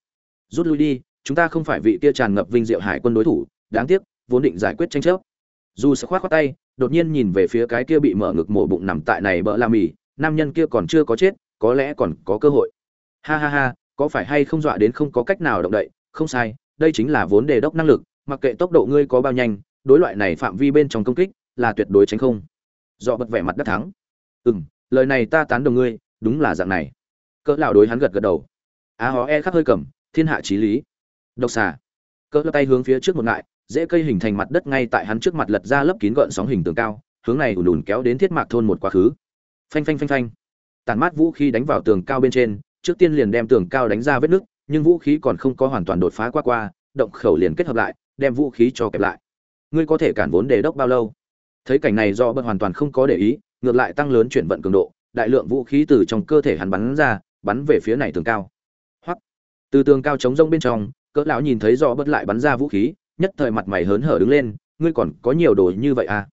Rút lui đi, chúng ta không phải vị kia tràn ngập vinh diệu hải quân đối thủ, đáng tiếc, vốn định giải quyết tranh chấp. Dù sẽ khoát khoát tay, đột nhiên nhìn về phía cái kia bị mở ngực mổ bụng nằm tại này bỡ la mì, nam nhân kia còn chưa có chết, có lẽ còn có cơ hội. Ha ha ha, có phải hay không dọa đến không có cách nào động đậy? Không sai, đây chính là vốn đề đốc năng lực, mặc kệ tốc độ ngươi có bao nhanh, đối loại này phạm vi bên trong công kích là tuyệt đối tránh không dọ bật vẻ mặt đắc thắng. Ừ m lời này ta tán đồng ngươi, đúng là dạng này. Cỡ lão đối hắn gật gật đầu. Á hó e khắc hơi cầm, thiên hạ trí lý. Độc xà. Cỡ tay hướng phía trước một ngại, dễ cây hình thành mặt đất ngay tại hắn trước mặt lật ra lớp kín gợn sóng hình tường cao, hướng này ùn ùn kéo đến thiết mạc thôn một quá khứ. Phanh phanh phanh phanh. Tàn mát vũ khí đánh vào tường cao bên trên, trước tiên liền đem tường cao đánh ra vết nứt, nhưng vũ khí còn không có hoàn toàn đột phá qua qua, động khẩu liền kết hợp lại, đem vũ khí cho kẹp lại. Ngươi có thể cản vốn đề đốc bao lâu? Thấy cảnh này do bật hoàn toàn không có để ý, ngược lại tăng lớn chuyển vận cường độ, đại lượng vũ khí từ trong cơ thể hắn bắn ra, bắn về phía này tường cao. Hoặc từ tường cao chống rông bên trong, cỡ lão nhìn thấy do bật lại bắn ra vũ khí, nhất thời mặt mày hớn hở đứng lên, ngươi còn có nhiều đồ như vậy à?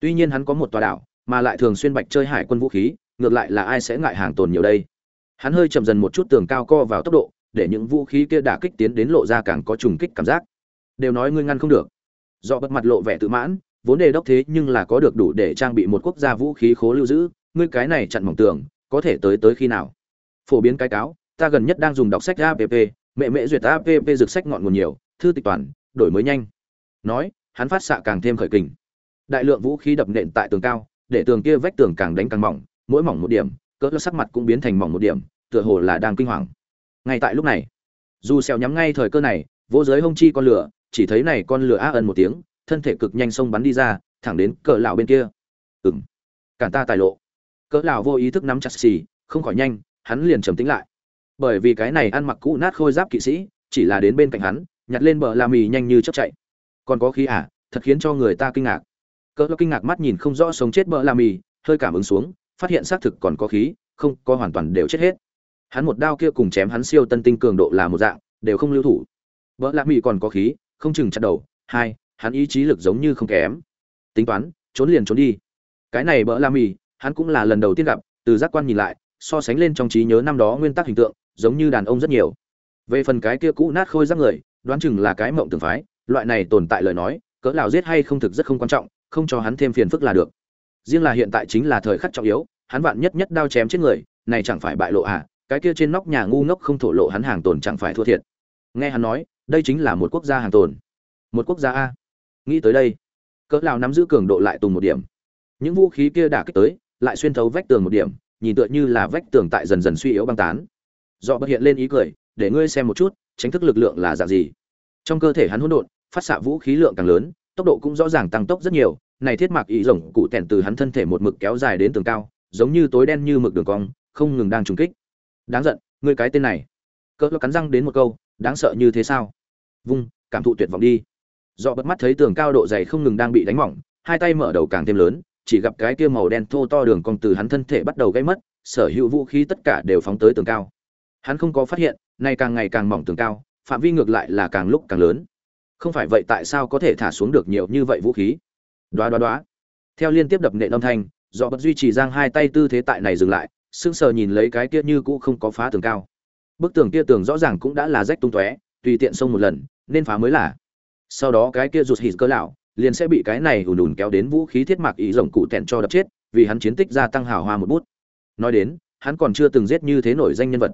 Tuy nhiên hắn có một tòa đảo, mà lại thường xuyên bạch chơi hải quân vũ khí, ngược lại là ai sẽ ngại hàng tồn nhiều đây? Hắn hơi chậm dần một chút tường cao co vào tốc độ, để những vũ khí kia đả kích tiến đến lộ ra càng có trùng kích cảm giác. Đều nói ngươi ngăn không được. Do bật mặt lộ vẻ tự mãn vốn đề đốc thế nhưng là có được đủ để trang bị một quốc gia vũ khí khố lưu giữ, ngươi cái này chặn mỏng tường, có thể tới tới khi nào? Phổ biến cái cáo, ta gần nhất đang dùng đọc sách app mẹ mẹ duyệt app dược sách ngọn nguồn nhiều, thư tịch toàn, đổi mới nhanh. Nói, hắn phát xạ càng thêm khởi kình. Đại lượng vũ khí đập nện tại tường cao, để tường kia vách tường càng đánh càng mỏng, mỗi mỏng một điểm, cỡ sắc mặt cũng biến thành mỏng một điểm, tựa hồ là đang kinh hoàng. Ngay tại lúc này, dù xèo nhắm ngay thời cơ này, vô giới hông chi con lửa, chỉ thấy này con lửa a ân một tiếng thân thể cực nhanh xông bắn đi ra, thẳng đến cỡ lão bên kia. Ừm. Cản ta tài lộ. Cỡ lão vô ý thức nắm chặt xì, không khỏi nhanh, hắn liền trầm tĩnh lại. Bởi vì cái này ăn mặc cũ nát khôi giáp kỵ sĩ, chỉ là đến bên cạnh hắn, nhặt lên bờ la mì nhanh như chớp chạy. Còn có khí à thật khiến cho người ta kinh ngạc. Cỡ lão kinh ngạc mắt nhìn không rõ sống chết bờ la mì, hơi cảm ứng xuống, phát hiện xác thực còn có khí, không có hoàn toàn đều chết hết. Hắn một đao kia cùng chém hắn siêu tân tinh cường độ là một dạng, đều không lưu thủ. Bờ la mì còn có khí, không chừng chặt đầu. Hai hắn ý chí lực giống như không kém. Tính toán, trốn liền trốn đi. Cái này bỡ la mì, hắn cũng là lần đầu tiên gặp, từ giác quan nhìn lại, so sánh lên trong trí nhớ năm đó nguyên tắc hình tượng, giống như đàn ông rất nhiều. Về phần cái kia cũ nát khôi giáp người, đoán chừng là cái mộng tưởng phái, loại này tồn tại lời nói, cỡ nào giết hay không thực rất không quan trọng, không cho hắn thêm phiền phức là được. Riêng là hiện tại chính là thời khắc trọng yếu, hắn vạn nhất nhất đao chém chết người, này chẳng phải bại lộ à cái kia trên nóc nhà ngu ngốc không thổ lộ hắn hàng tồn chẳng phải thua thiệt. Nghe hắn nói, đây chính là một quốc gia hàng tồn. Một quốc gia a nghĩ tới đây, cỡ lao nắm giữ cường độ lại tùng một điểm. Những vũ khí kia đả kích tới, lại xuyên thấu vách tường một điểm, nhìn tựa như là vách tường tại dần dần suy yếu băng tán. Do bất hiện lên ý cười, để ngươi xem một chút, tránh thức lực lượng là dạng gì. Trong cơ thể hắn hỗn độn, phát xạ vũ khí lượng càng lớn, tốc độ cũng rõ ràng tăng tốc rất nhiều, này thiết mạc ý rồng cụ tẻn từ hắn thân thể một mực kéo dài đến tường cao, giống như tối đen như mực đường cong, không ngừng đang trùng kích. Đáng giận, ngươi cái tên này. Cỡ cắn răng đến một câu, đáng sợ như thế sao? Vung, cảm thụ tuyệt vọng đi do bật mắt thấy tường cao độ dày không ngừng đang bị đánh mỏng, hai tay mở đầu càng thêm lớn, chỉ gặp cái kia màu đen thô to đường cong từ hắn thân thể bắt đầu gây mất, sở hữu vũ khí tất cả đều phóng tới tường cao. Hắn không có phát hiện, nay càng ngày càng mỏng tường cao, phạm vi ngược lại là càng lúc càng lớn. Không phải vậy tại sao có thể thả xuống được nhiều như vậy vũ khí? Đoá đoá đoá. Theo liên tiếp đập nệ âm thanh, do bật duy trì giang hai tay tư thế tại này dừng lại, sững sờ nhìn lấy cái kia như cũ không có phá tường cao. Bức tường kia tường rõ ràng cũng đã là rách tung tóe, tùy tiện xông một lần, nên phá mới là sau đó cái kia rụt hít cơ lão liền sẽ bị cái này ùn ùn kéo đến vũ khí thiết mạc ý rồng cụ tẹn cho đập chết, vì hắn chiến tích gia tăng hào hoa một bút. Nói đến, hắn còn chưa từng giết như thế nổi danh nhân vật.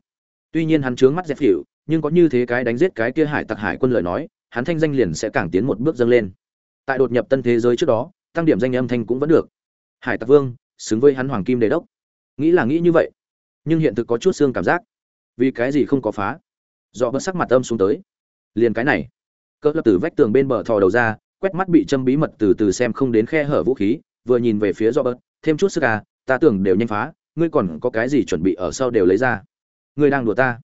Tuy nhiên hắn trướng mắt dẹp hiệu nhưng có như thế cái đánh giết cái kia hải tặc hải quân lời nói, hắn thanh danh liền sẽ càng tiến một bước dâng lên. Tại đột nhập tân thế giới trước đó, tăng điểm danh âm thanh cũng vẫn được. Hải tặc vương, xứng với hắn hoàng kim đề đốc. Nghĩ là nghĩ như vậy, nhưng hiện thực có chút xương cảm giác. Vì cái gì không có phá? Do bất sắc mặt âm xuống tới. Liền cái này cỡ lập từ vách tường bên bờ thò đầu ra, quét mắt bị châm bí mật từ từ xem không đến khe hở vũ khí, vừa nhìn về phía do bớt thêm chút sức à ta tưởng đều nhanh phá, ngươi còn có cái gì chuẩn bị ở sau đều lấy ra. Ngươi đang đùa ta.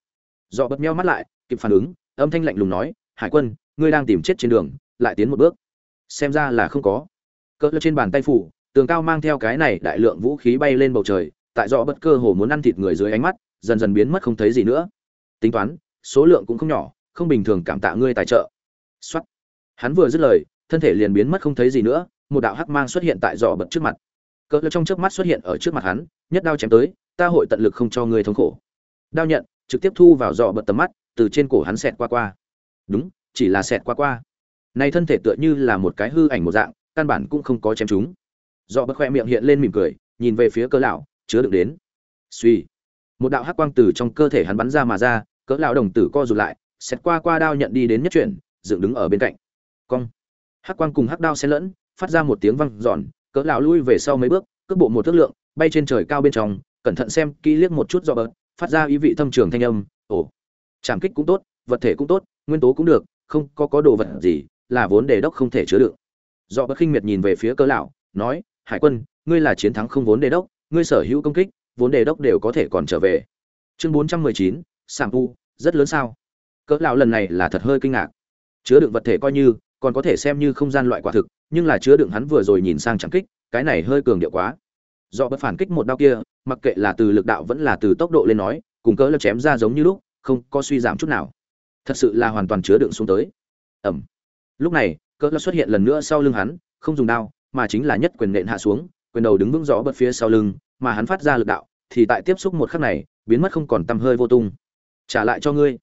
Do bớt meo mắt lại, kịp phản ứng, âm thanh lạnh lùng nói, hải quân, ngươi đang tìm chết trên đường, lại tiến một bước. Xem ra là không có. Cỡ trên bàn tay phủ, tường cao mang theo cái này đại lượng vũ khí bay lên bầu trời, tại do bất cơ hồ muốn ăn thịt người dưới ánh mắt, dần dần biến mất không thấy gì nữa. Tính toán, số lượng cũng không nhỏ, không bình thường cảm tạ ngươi tài trợ xuất hắn vừa dứt lời, thân thể liền biến mất không thấy gì nữa, một đạo hắc mang xuất hiện tại dò bật trước mặt. Cỡ trong chớp mắt xuất hiện ở trước mặt hắn, nhất đao chém tới, ta hội tận lực không cho ngươi thống khổ. Đao nhận, trực tiếp thu vào dò bật tầm mắt, từ trên cổ hắn xẹt qua qua. Đúng, chỉ là xẹt qua qua. Nay thân thể tựa như là một cái hư ảnh một dạng, căn bản cũng không có chém chúng. Dò bật khoe miệng hiện lên mỉm cười, nhìn về phía cỡ lão, chứa được đến. Suy một đạo hắc quang từ trong cơ thể hắn bắn ra mà ra, cỡ lão đồng tử co rụt lại, xẹt qua qua đao nhận đi đến nhất chuyển dựng đứng ở bên cạnh. Cong. Hắc quang cùng hắc đao xen lẫn phát ra một tiếng vang giòn cỡ lão lui về sau mấy bước cước bộ một thước lượng bay trên trời cao bên trong cẩn thận xem kỹ liếc một chút do bớt phát ra ý vị thâm trường thanh âm ồ trảm kích cũng tốt vật thể cũng tốt nguyên tố cũng được không có có đồ vật gì là vốn đề đốc không thể chứa đựng. Do bất khinh miệt nhìn về phía cỡ lão nói hải quân ngươi là chiến thắng không vốn đề đốc ngươi sở hữu công kích vốn đề đốc đều có thể còn trở về. Chương 419, sảng tu rất lớn sao? Cỡ lão lần này là thật hơi kinh ngạc chứa đựng vật thể coi như, còn có thể xem như không gian loại quả thực, nhưng là chứa đựng hắn vừa rồi nhìn sang chẳng kích, cái này hơi cường điệu quá. Do bất phản kích một đao kia, mặc kệ là từ lực đạo vẫn là từ tốc độ lên nói, cùng cỡ lập chém ra giống như lúc, không có suy giảm chút nào. Thật sự là hoàn toàn chứa đựng xuống tới. Ẩm. Lúc này, cỡ lập xuất hiện lần nữa sau lưng hắn, không dùng đao, mà chính là nhất quyền nện hạ xuống, quyền đầu đứng vững rõ bật phía sau lưng, mà hắn phát ra lực đạo, thì tại tiếp xúc một khắc này, biến mất không còn tăm hơi vô tung. Trả lại cho ngươi.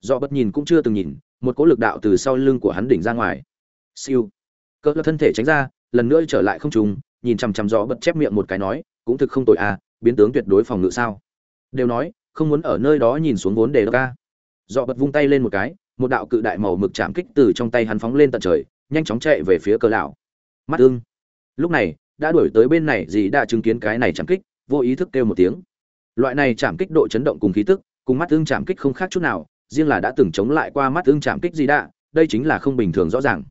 Do bất nhìn cũng chưa từng nhìn một cỗ lực đạo từ sau lưng của hắn đỉnh ra ngoài. Siêu. Cỡ lập thân thể tránh ra, lần nữa trở lại không trùng nhìn chằm chằm gió bật chép miệng một cái nói, cũng thực không tội à biến tướng tuyệt đối phòng ngự sao? Đều nói, không muốn ở nơi đó nhìn xuống vốn đề ca dọ bật vung tay lên một cái, một đạo cự đại màu mực chạm kích từ trong tay hắn phóng lên tận trời, nhanh chóng chạy về phía cờ lão. Mắt ưng. Lúc này, đã đuổi tới bên này dì đã chứng kiến cái này chạm kích, vô ý thức kêu một tiếng. Loại này chạm kích độ chấn động cùng khí tức, cùng mắt ưng chạm kích không khác chút nào riêng là đã từng chống lại qua mắt ương chạm kích gì đã, đây chính là không bình thường rõ ràng.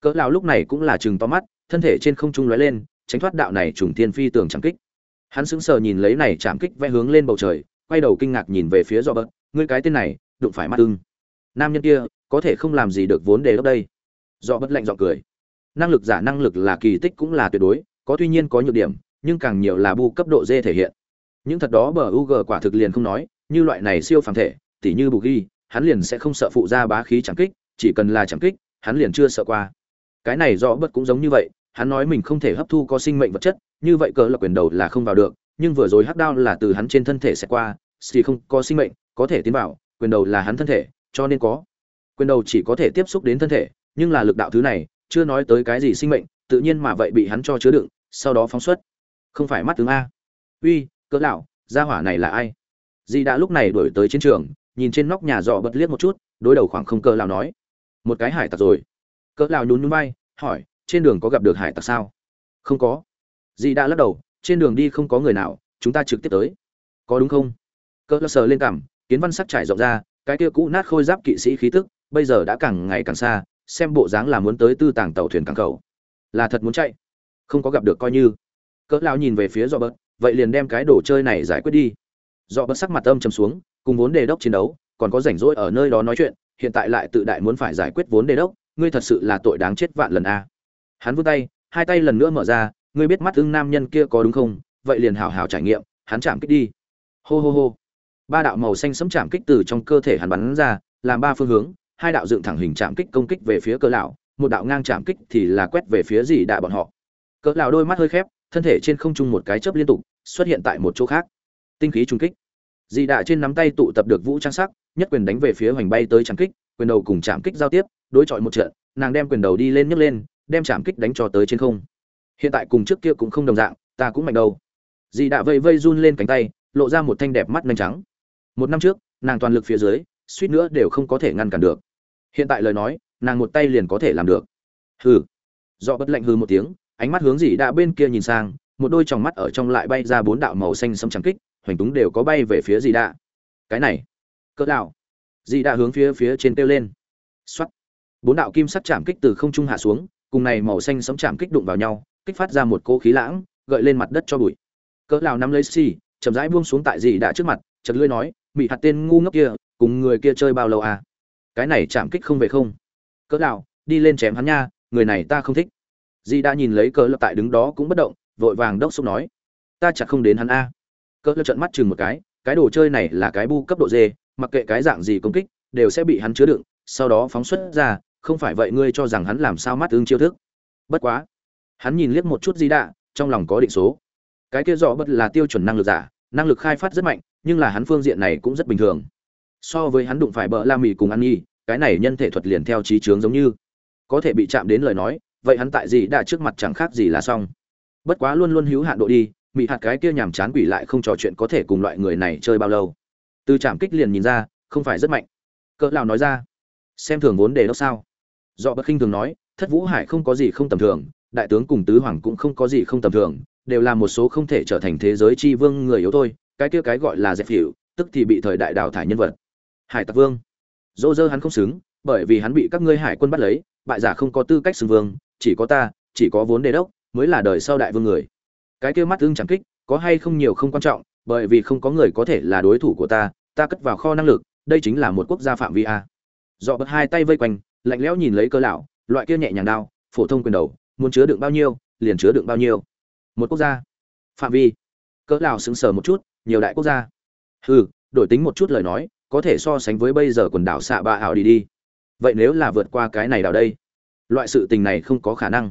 Cỡ lão lúc này cũng là chừng to mắt, thân thể trên không trung lóe lên, tránh thoát đạo này trùng thiên phi tường chạm kích. Hắn sững sờ nhìn lấy này chạm kích vẽ hướng lên bầu trời, quay đầu kinh ngạc nhìn về phía do bớt ngươi cái tên này, đụng phải mắt ưng. Nam nhân kia, có thể không làm gì được vốn đề lúc đây. Do bất lạnh giọng cười. Năng lực giả năng lực là kỳ tích cũng là tuyệt đối, có tuy nhiên có nhược điểm, nhưng càng nhiều là bu cấp độ dê thể hiện. Những thật đó bờ u g quả thực liền không nói, như loại này siêu phàm thể, tỉ như bù ghi hắn liền sẽ không sợ phụ ra bá khí chẳng kích, chỉ cần là chẳng kích, hắn liền chưa sợ qua. Cái này do bất cũng giống như vậy, hắn nói mình không thể hấp thu có sinh mệnh vật chất, như vậy cỡ là quyền đầu là không vào được, nhưng vừa rồi hắc đao là từ hắn trên thân thể sẽ qua, thì không có sinh mệnh, có thể tiến vào, quyền đầu là hắn thân thể, cho nên có. Quyền đầu chỉ có thể tiếp xúc đến thân thể, nhưng là lực đạo thứ này, chưa nói tới cái gì sinh mệnh, tự nhiên mà vậy bị hắn cho chứa đựng, sau đó phóng xuất. Không phải mắt tướng a. Uy, cỡ lão, gia hỏa này là ai? Di đã lúc này đuổi tới chiến trường nhìn trên nóc nhà dọ bật liếc một chút, đối đầu khoảng không cờ lão nói, một cái hải tặc rồi. Cỡ lão nhún nhún vai, hỏi, trên đường có gặp được hải tặc sao? Không có. Dì đã lắc đầu, trên đường đi không có người nào, chúng ta trực tiếp tới. Có đúng không? Cỡ lão sờ lên cằm, kiến văn sắc trải rộng ra, cái kia cũ nát khôi giáp kỵ sĩ khí tức, bây giờ đã càng ngày càng xa, xem bộ dáng là muốn tới tư tàng tàu thuyền cảng cầu là thật muốn chạy. Không có gặp được coi như. Cỡ lão nhìn về phía dọ bớt vậy liền đem cái đồ chơi này giải quyết đi. Dọ bớt sắc mặt âm trầm xuống cùng vốn đề đốc chiến đấu, còn có rảnh rỗi ở nơi đó nói chuyện, hiện tại lại tự đại muốn phải giải quyết vốn đề đốc, ngươi thật sự là tội đáng chết vạn lần a. Hắn vươn tay, hai tay lần nữa mở ra, ngươi biết mắt ưng nam nhân kia có đúng không? Vậy liền hảo hảo trải nghiệm, hắn chạm kích đi. Hô hô hô. Ba đạo màu xanh sấm chạm kích từ trong cơ thể hắn bắn ra, làm ba phương hướng, hai đạo dựng thẳng hình chạm kích công kích về phía cỡ lão, một đạo ngang chạm kích thì là quét về phía dì đạ bọn họ. Cỡ lão đôi mắt hơi khép, thân thể trên không trung một cái chớp liên tục, xuất hiện tại một chỗ khác. Tinh khí trung kích dì đạ trên nắm tay tụ tập được vũ trang sắc, nhất quyền đánh về phía hoành bay tới chạm kích, quyền đầu cùng chạm kích giao tiếp, đối chọi một trận, nàng đem quyền đầu đi lên nhấc lên, đem chạm kích đánh cho tới trên không. Hiện tại cùng trước kia cũng không đồng dạng, ta cũng mạnh đầu. dì đạ vây vây run lên cánh tay, lộ ra một thanh đẹp mắt nhanh trắng. Một năm trước, nàng toàn lực phía dưới, suýt nữa đều không có thể ngăn cản được. Hiện tại lời nói, nàng một tay liền có thể làm được. Hừ. Dọ bất lạnh hừ một tiếng, ánh mắt hướng dì đạ bên kia nhìn sang, một đôi tròng mắt ở trong lại bay ra bốn đạo màu xanh sẫm trắng kích hoành túng đều có bay về phía dì đạ. Cái này, cỡ đạo dì đạ hướng phía phía trên kêu lên. Xoắt bốn đạo kim sắc chạm kích từ không trung hạ xuống, cùng này màu xanh sống chạm kích đụng vào nhau, kích phát ra một cỗ khí lãng, gợi lên mặt đất cho bụi. Cỡ lão nắm lấy xì chậm rãi buông xuống tại dì đạ trước mặt chợt lưỡi nói bị hạt tên ngu ngốc kia, cùng người kia chơi bao lâu à? Cái này chạm kích không về không. Cỡ lão đi lên chém hắn nha, người này ta không thích. Dì đã nhìn lấy cỡ lập tại đứng đó cũng bất động, vội vàng đốc xúc nói, ta chặt không đến hắn a cỡ lơ trận mắt chừng một cái cái đồ chơi này là cái bu cấp độ dê mặc kệ cái dạng gì công kích, đều sẽ bị hắn chứa đựng, sau đó phóng xuất ra, không phải vậy ngươi cho rằng hắn làm sao mắt ứng chiêu thức. Bất quá, hắn nhìn liếc một chút di đạ, trong lòng có định số. Cái kia rõ bất là tiêu chuẩn năng lực giả, năng lực khai phát rất mạnh, nhưng là hắn phương diện này cũng rất bình thường. So với hắn đụng phải bợ la mì cùng ăn nhi cái này nhân thể thuật liền theo trí trướng giống như. Có thể bị chạm đến lời nói, vậy hắn tại gì đã trước mặt chẳng khác gì là xong. Bất quá luôn luôn hữu hạn độ đi mị hạt cái kia nhàm chán quỷ lại không trò chuyện có thể cùng loại người này chơi bao lâu. Từ chạm kích liền nhìn ra, không phải rất mạnh. Cỡ nào nói ra? Xem thường vốn đề đốc sao? Dọ bất khinh thường nói, thất vũ hải không có gì không tầm thường, đại tướng cùng tứ hoàng cũng không có gì không tầm thường, đều là một số không thể trở thành thế giới chi vương người yếu thôi, cái kia cái gọi là dẹp phỉu tức thì bị thời đại đào thải nhân vật. Hải tặc vương. Dỗ dơ hắn không xứng, bởi vì hắn bị các ngươi hải quân bắt lấy, bại giả không có tư cách xưng vương, chỉ có ta, chỉ có vốn đề đốc, mới là đời sau đại vương người cái kia mắt ưng chẳng kích, có hay không nhiều không quan trọng, bởi vì không có người có thể là đối thủ của ta ta cất vào kho năng lực, đây chính là một quốc gia phạm vi a. Dọ bật hai tay vây quanh, lạnh lẽo nhìn lấy cơ lão, loại kia nhẹ nhàng đao, phổ thông quyền đầu, muốn chứa đựng bao nhiêu, liền chứa đựng bao nhiêu. Một quốc gia phạm vi. Cỡ lão sững sờ một chút, nhiều đại quốc gia. Hừ, đổi tính một chút lời nói, có thể so sánh với bây giờ quần đảo xạ ba ảo đi đi. Vậy nếu là vượt qua cái này đảo đây, loại sự tình này không có khả năng.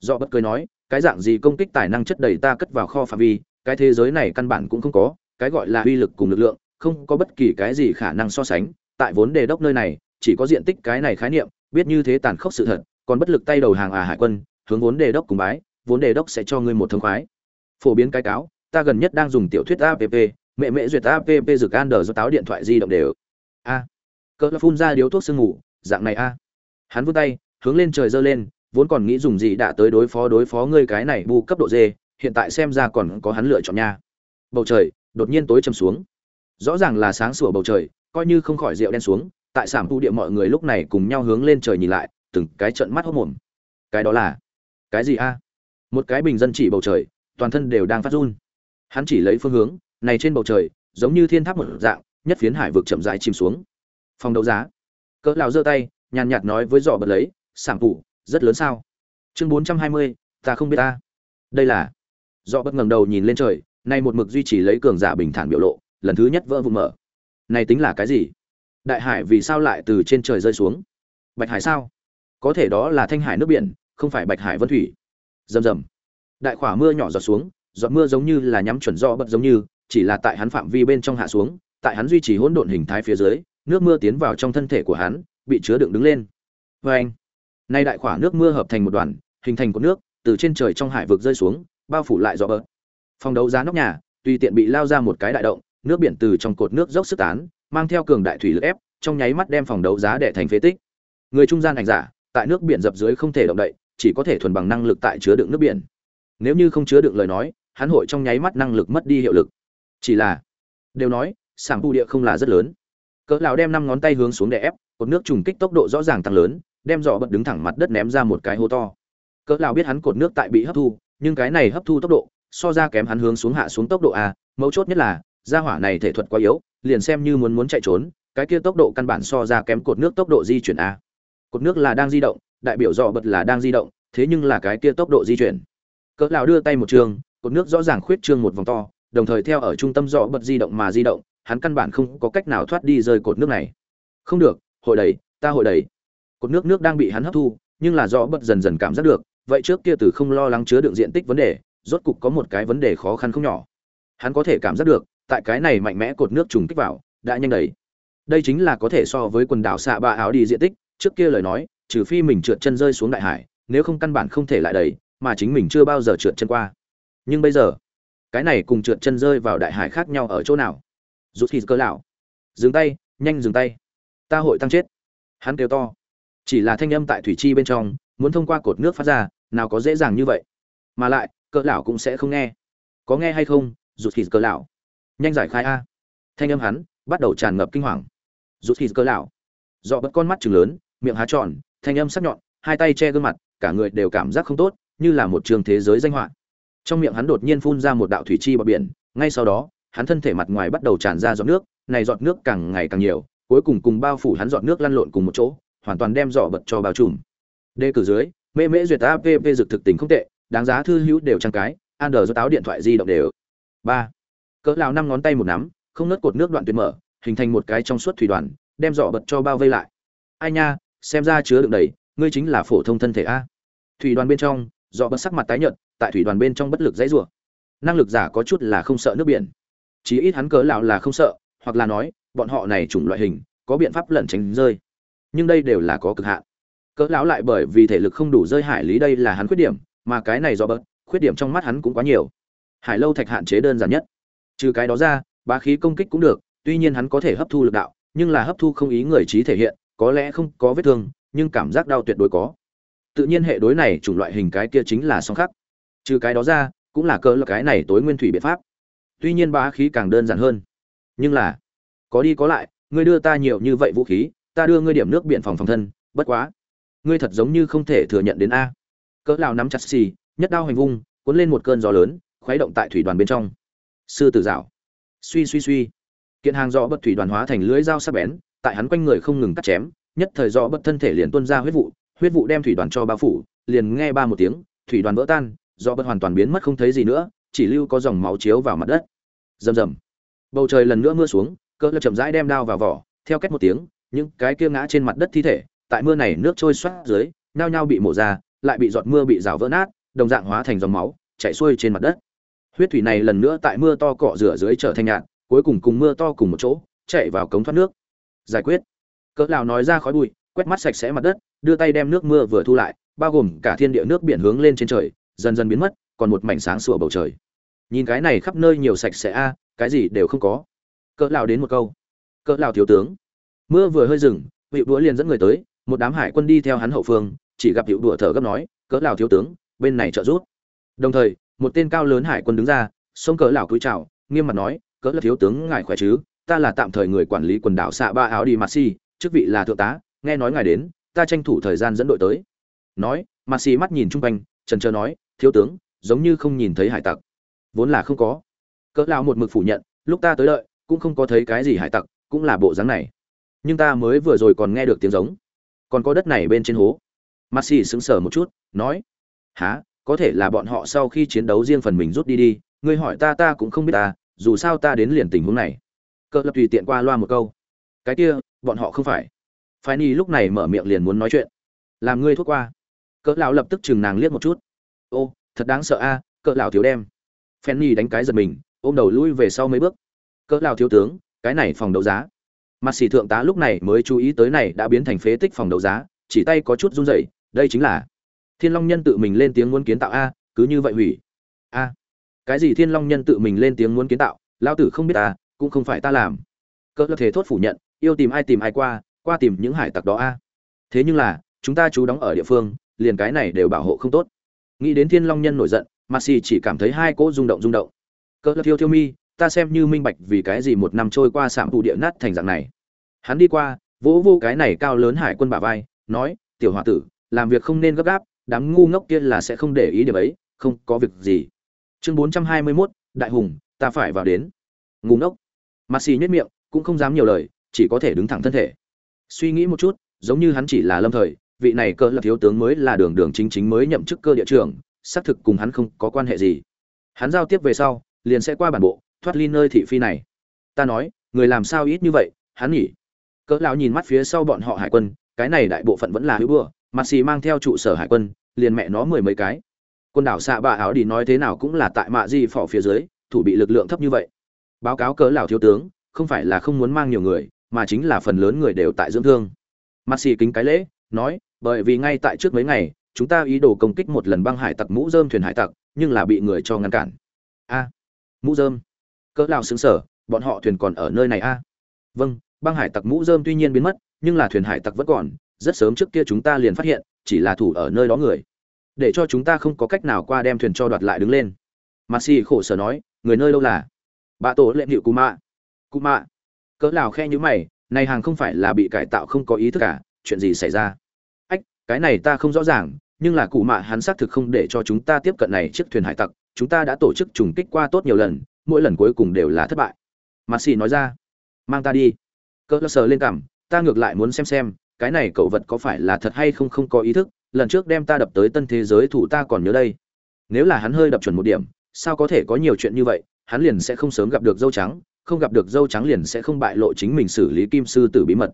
Do bất cười nói cái dạng gì công kích tài năng chất đầy ta cất vào kho phạm vi, cái thế giới này căn bản cũng không có, cái gọi là uy lực cùng lực lượng, không có bất kỳ cái gì khả năng so sánh. Tại vốn đề đốc nơi này, chỉ có diện tích cái này khái niệm, biết như thế tàn khốc sự thật, còn bất lực tay đầu hàng à hải quân, hướng vốn đề đốc cùng bái, vốn đề đốc sẽ cho ngươi một thông khoái. Phổ biến cái cáo, ta gần nhất đang dùng tiểu thuyết app mẹ mẹ duyệt app dược an đờ do táo điện thoại di động đều. A. Cỡ phun ra điếu thuốc sương ngủ, dạng này a. Hắn vươn tay, hướng lên trời giơ lên vốn còn nghĩ dùng gì đã tới đối phó đối phó ngươi cái này bu cấp độ dê, hiện tại xem ra còn có hắn lựa chọn nha. Bầu trời, đột nhiên tối chầm xuống. Rõ ràng là sáng sủa bầu trời, coi như không khỏi rượu đen xuống, tại sảm tu địa mọi người lúc này cùng nhau hướng lên trời nhìn lại, từng cái trận mắt hốc mồm cái đó là, cái gì a? Một cái bình dân chỉ bầu trời, toàn thân đều đang phát run. Hắn chỉ lấy phương hướng, này trên bầu trời, giống như thiên tháp một dạng, nhất phiến hải vực chậm rãi chìm xuống. Phòng đấu giá. Cỡ lão giơ tay, nhàn nhạt nói với dọ bật lấy sảng phủ rất lớn sao? Chương bốn trăm hai mươi, ta không biết ta. Đây là. Do bất ngẩng đầu nhìn lên trời, nay một mực duy trì lấy cường giả bình thản biểu lộ, lần thứ nhất vỡ vụ mở. Này tính là cái gì? Đại hải vì sao lại từ trên trời rơi xuống? Bạch hải sao? Có thể đó là thanh hải nước biển, không phải bạch hải vân thủy. Rầm rầm. Đại khỏa mưa nhỏ giọt xuống, giọt mưa giống như là nhắm chuẩn do bật giống như, chỉ là tại hắn phạm vi bên trong hạ xuống, tại hắn duy trì hỗn độn hình thái phía dưới, nước mưa tiến vào trong thân thể của hắn, bị chứa đựng đứng lên. Vê anh nay đại khỏa nước mưa hợp thành một đoàn, hình thành cột nước, từ trên trời trong hải vực rơi xuống, bao phủ lại do bờ. phòng đấu giá nóc nhà, tùy tiện bị lao ra một cái đại động, nước biển từ trong cột nước dốc sức tán, mang theo cường đại thủy lực ép, trong nháy mắt đem phòng đấu giá để thành phế tích. Người trung gian ảnh giả, tại nước biển dập dưới không thể động đậy, chỉ có thể thuần bằng năng lực tại chứa đựng nước biển. Nếu như không chứa đựng lời nói, hắn hội trong nháy mắt năng lực mất đi hiệu lực. Chỉ là, đều nói, sảng tu địa không là rất lớn. Cỡ lão đem năm ngón tay hướng xuống để ép, cột nước trùng kích tốc độ rõ ràng tăng lớn đem dọ bật đứng thẳng mặt đất ném ra một cái hố to. Cỡ lão biết hắn cột nước tại bị hấp thu, nhưng cái này hấp thu tốc độ, so ra kém hắn hướng xuống hạ xuống tốc độ a, mấu chốt nhất là, gia hỏa này thể thuật quá yếu, liền xem như muốn muốn chạy trốn, cái kia tốc độ căn bản so ra kém cột nước tốc độ di chuyển a. Cột nước là đang di động, đại biểu dọ bật là đang di động, thế nhưng là cái kia tốc độ di chuyển. Cỡ lão đưa tay một trường, cột nước rõ ràng khuyết trương một vòng to, đồng thời theo ở trung tâm dọ bật di động mà di động, hắn căn bản không có cách nào thoát đi rơi cột nước này. Không được, hội đẩy, ta hội đẩy cột nước nước đang bị hắn hấp thu, nhưng là do bật dần dần cảm giác được, vậy trước kia từ không lo lắng chứa đựng diện tích vấn đề, rốt cục có một cái vấn đề khó khăn không nhỏ. Hắn có thể cảm giác được, tại cái này mạnh mẽ cột nước trùng kích vào, đã nhanh đấy. đây chính là có thể so với quần đảo xạ ba áo đi diện tích, trước kia lời nói, trừ phi mình trượt chân rơi xuống đại hải, nếu không căn bản không thể lại đầy, mà chính mình chưa bao giờ trượt chân qua. Nhưng bây giờ, cái này cùng trượt chân rơi vào đại hải khác nhau ở chỗ nào? Rút khi cơ lão. Dừng tay, nhanh dừng tay. Ta hội tăng chết. Hắn kêu to chỉ là thanh âm tại thủy chi bên trong, muốn thông qua cột nước phát ra, nào có dễ dàng như vậy. Mà lại, cỡ lão cũng sẽ không nghe. Có nghe hay không? Rụt khi cỡ lão. Nhanh giải khai a. Thanh âm hắn bắt đầu tràn ngập kinh hoàng. Rụt khi cỡ lão. Do bất con mắt trừng lớn, miệng há tròn, thanh âm sắc nhọn, hai tay che gương mặt, cả người đều cảm giác không tốt, như là một trường thế giới danh họa. Trong miệng hắn đột nhiên phun ra một đạo thủy chi bọt biển, ngay sau đó, hắn thân thể mặt ngoài bắt đầu tràn ra giọt nước, này giọt nước càng ngày càng nhiều, cuối cùng cùng bao phủ hắn giọt nước lăn lộn cùng một chỗ hoàn toàn đem dọ bật cho bao trùm. Đề cử dưới, mê mễ duyệt app dược thực tình không tệ, đáng giá thư hữu đều trang cái an đờ do táo điện thoại di động đều. Ba. Cỡ lão năm ngón tay một nắm, không nứt cột nước đoạn tuyệt mở, hình thành một cái trong suốt thủy đoàn, đem dọ bật cho bao vây lại. Ai nha, xem ra chứa đựng đầy, ngươi chính là phổ thông thân thể a. Thủy đoàn bên trong, dọ bật sắc mặt tái nhợt, tại thủy đoàn bên trong bất lực dãy rủa. Năng lực giả có chút là không sợ nước biển. Chí ít hắn cỡ lão là không sợ, hoặc là nói, bọn họ này chủng loại hình, có biện pháp lẩn tránh rơi nhưng đây đều là có cực hạn. Cỡ lão lại bởi vì thể lực không đủ rơi hải lý đây là hắn khuyết điểm, mà cái này do bớt, khuyết điểm trong mắt hắn cũng quá nhiều. Hải lâu thạch hạn chế đơn giản nhất. Trừ cái đó ra, bá khí công kích cũng được, tuy nhiên hắn có thể hấp thu lực đạo, nhưng là hấp thu không ý người trí thể hiện, có lẽ không có vết thương, nhưng cảm giác đau tuyệt đối có. Tự nhiên hệ đối này chủng loại hình cái kia chính là song khắc. Trừ cái đó ra, cũng là cỡ là cái này tối nguyên thủy biện pháp. Tuy nhiên bá khí càng đơn giản hơn. Nhưng là, có đi có lại, ngươi đưa ta nhiều như vậy vũ khí ta đưa ngươi điểm nước biện phòng phòng thân, bất quá. Ngươi thật giống như không thể thừa nhận đến a. Cỡ lao nắm chặt xì, nhất đao hành vung, cuốn lên một cơn gió lớn, khuấy động tại thủy đoàn bên trong. Sư tử dạo. Suy suy suy. Kiện hàng do bất thủy đoàn hóa thành lưới dao sắc bén, tại hắn quanh người không ngừng cắt chém, nhất thời do bất thân thể liền tuôn ra huyết vụ huyết vụ đem thủy đoàn cho bao phủ, liền nghe ba một tiếng, thủy đoàn vỡ tan do bất hoàn toàn biến mất không thấy gì nữa, chỉ lưu có dòng máu chiếu vào mặt đất. Rầm rầm. Bầu trời lần nữa mưa xuống, cỡ lập chậm rãi đem đao vào vỏ, theo cách một tiếng những cái kia ngã trên mặt đất thi thể, tại mưa này nước trôi xoát dưới, nhao nhao bị mổ ra, lại bị giọt mưa bị rào vỡ nát, đồng dạng hóa thành dòng máu, chảy xuôi trên mặt đất. Huyết thủy này lần nữa tại mưa to cọ rửa dưới trở thành nhạt, cuối cùng cùng mưa to cùng một chỗ, chạy vào cống thoát nước. Giải quyết. Cỡ lão nói ra khói bụi, quét mắt sạch sẽ mặt đất, đưa tay đem nước mưa vừa thu lại, bao gồm cả thiên địa nước biển hướng lên trên trời, dần dần biến mất, còn một mảnh sáng sủa bầu trời. Nhìn cái này khắp nơi nhiều sạch sẽ a, cái gì đều không có. Cỡ lão đến một câu. Cỡ lão thiếu tướng mưa vừa hơi dừng hiệu đũa liền dẫn người tới, một đám hải quân đi theo hắn hậu phương, chỉ gặp hiệu đũa thở gấp nói, cỡ lão thiếu tướng, bên này trợ giúp. Đồng thời, một tên cao lớn hải quân đứng ra, xông cỡ lão cúi chào, nghiêm mặt nói, cỡ là thiếu tướng ngài khỏe chứ? Ta là tạm thời người quản lý quần đảo xạ ba áo đi mặt si, chức vị là thượng tá, nghe nói ngài đến, ta tranh thủ thời gian dẫn đội tới. Nói mặt si mắt nhìn chung quanh, trần trờ nói, thiếu tướng, giống như không nhìn thấy hải tặc. Vốn là không có. Cỡ lão một mực phủ nhận, lúc ta tới đợi, cũng không có thấy cái gì hải tặc, cũng là bộ dáng này nhưng ta mới vừa rồi còn nghe được tiếng giống. Còn có đất này bên trên hố. Mặt xì sững sờ một chút, nói há có thể là bọn họ sau khi chiến đấu riêng phần mình rút đi đi, ngươi hỏi ta ta cũng không biết ta, dù sao ta đến liền tình huống này. Cỡ lập tùy tiện qua loa một câu, cái kia, bọn họ không phải. Phái ni lúc này mở miệng liền muốn nói chuyện, làm ngươi thuốc qua. Cỡ lão lập tức chừng nàng liếc một chút, ô, thật đáng sợ a cỡ lão thiếu đem. Fanny đánh cái giật mình, ôm đầu lui về sau mấy bước. Cỡ lão thiếu tướng, cái này phòng đấu giá mặt Sĩ thượng tá lúc này mới chú ý tới này đã biến thành phế tích phòng đấu giá, chỉ tay có chút run rẩy, đây chính là thiên long nhân tự mình lên tiếng muốn kiến tạo a, cứ như vậy hủy. A. Cái gì thiên long nhân tự mình lên tiếng muốn kiến tạo lao tử không biết ta cũng không phải ta làm. Cỡ thể thốt phủ nhận, yêu tìm ai tìm ai qua qua tìm những hải tặc đó a. Thế nhưng là, chúng ta chú đóng ở địa phương, liền cái này đều bảo hộ không tốt. Nghĩ đến thiên long nhân nổi giận mặt xì chỉ cảm thấy hai cỗ rung động rung động. Cỡ thiêu thiêu mi ta xem như minh bạch vì cái gì một năm trôi qua sạm tụ địa nát thành dạng này. Hắn đi qua vỗ vô cái này cao lớn hải quân bả vai nói tiểu h tử làm việc không nên gấp gáp đám ngu ngốc kia là sẽ không để ý điểm ấy không có việc gì. Chương bốn trăm hai mươi 421, đại hùng ta phải vào đến. Ngu ngốc. Mặt xì nhất miệng cũng không dám nhiều lời chỉ có thể đứng thẳng thân thể. Suy nghĩ một chút giống như hắn chỉ là lâm thời vị này cơ là thiếu tướng mới là đường đường chính chính mới nhậm chức cơ địa trưởng xác thực cùng hắn không có quan hệ gì. Hắn giao tiếp về sau liền sẽ qua bản bộ thoát ly nơi thị phi này. Ta nói, người làm sao ít như vậy, hắn nhỉ? Cỡ lão nhìn mắt phía sau bọn họ hải quân, cái này đại bộ phận vẫn là hữu bừa, mặt xì mang theo trụ sở hải quân, liền mẹ nó mười mấy cái. Quân đảo xạ bạ áo đi nói thế nào cũng là tại mạ di phỏ phía dưới, thủ bị lực lượng thấp như vậy. Báo cáo cỡ lão thiếu tướng, không phải là không muốn mang nhiều người, mà chính là phần lớn người đều tại dưỡng thương. Mặt xì kính cái lễ, nói, bởi vì ngay tại trước mấy ngày, chúng ta ý đồ công kích một lần băng hải tặc mũ dơm thuyền hải tặc, nhưng là bị người cho ngăn cản. A, mũ dơm cỡ lao xứng sở, bọn họ thuyền còn ở nơi này a. Vâng băng hải tặc mũ dơm tuy nhiên biến mất, nhưng là thuyền hải tặc vẫn còn, rất sớm trước kia chúng ta liền phát hiện, chỉ là thủ ở nơi đó người. Để cho chúng ta không có cách nào qua đem thuyền cho đoạt lại đứng lên. Mặt xì khổ sở nói, người nơi đâu là? Bà tổ lệm hiệu cụ mạ. Cụ mạ. Cỡ lào khe nhữ mày, này hàng không phải là bị cải tạo không có ý thức cả chuyện gì xảy ra? Ách, cái này ta không rõ ràng, nhưng là cụ mạ hắn xác thực không để cho chúng ta tiếp cận này chiếc thuyền hải tặc, chúng ta đã tổ chức trùng kích qua tốt nhiều lần mỗi lần cuối cùng đều là thất bại. Mặt xì nói ra, mang ta đi. Cỡ sở lên cằm ta ngược lại muốn xem xem, cái này cậu vật có phải là thật hay không không có ý thức, lần trước đem ta đập tới tân thế giới thủ ta còn nhớ đây. Nếu là hắn hơi đập chuẩn một điểm, sao có thể có nhiều chuyện như vậy, hắn liền sẽ không sớm gặp được dâu trắng, không gặp được dâu trắng liền sẽ không bại lộ chính mình xử lý kim sư tử bí mật.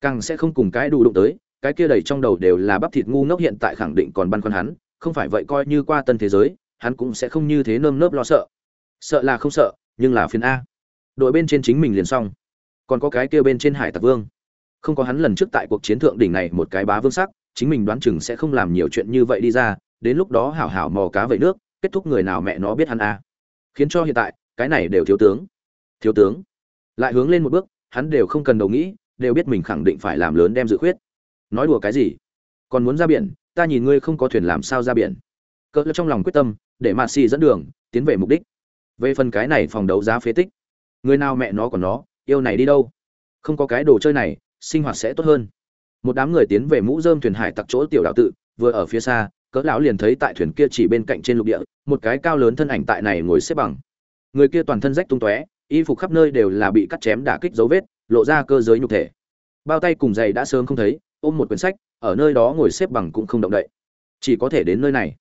Càng sẽ không cùng cái đủ đụng tới, cái kia đầy trong đầu đều là bắp thịt ngu ngốc hiện tại khẳng định còn băn khoăn hắn, không phải vậy coi như qua tân thế giới, hắn cũng sẽ không như thế nơm nớp lo sợ sợ là không sợ, nhưng là phiền a. Đội bên trên chính mình liền xong. Còn có cái kia bên trên hải tặc vương. Không có hắn lần trước tại cuộc chiến thượng đỉnh này một cái bá vương sắc, chính mình đoán chừng sẽ không làm nhiều chuyện như vậy đi ra, đến lúc đó hảo hảo mò cá vậy nước, kết thúc người nào mẹ nó biết hắn a. Khiến cho hiện tại, cái này đều thiếu tướng. Thiếu tướng. Lại hướng lên một bước, hắn đều không cần đầu nghĩ, đều biết mình khẳng định phải làm lớn đem dự khuyết. Nói đùa cái gì? Còn muốn ra biển, ta nhìn ngươi không có thuyền làm sao ra biển. Cỡ trong lòng quyết tâm, để mạt xì dẫn đường, tiến về mục đích về phần cái này phòng đấu giá phế tích, người nào mẹ nó còn nó, yêu này đi đâu? Không có cái đồ chơi này, sinh hoạt sẽ tốt hơn. Một đám người tiến về mũ dơm thuyền hải tặc chỗ tiểu đạo tự, vừa ở phía xa, cỡ lão liền thấy tại thuyền kia chỉ bên cạnh trên lục địa, một cái cao lớn thân ảnh tại này ngồi xếp bằng. Người kia toàn thân rách tung tóe, y phục khắp nơi đều là bị cắt chém đả kích dấu vết, lộ ra cơ giới nhục thể. Bao tay cùng giày đã sớm không thấy, ôm một quyển sách, ở nơi đó ngồi xếp bằng cũng không động đậy. Chỉ có thể đến nơi này.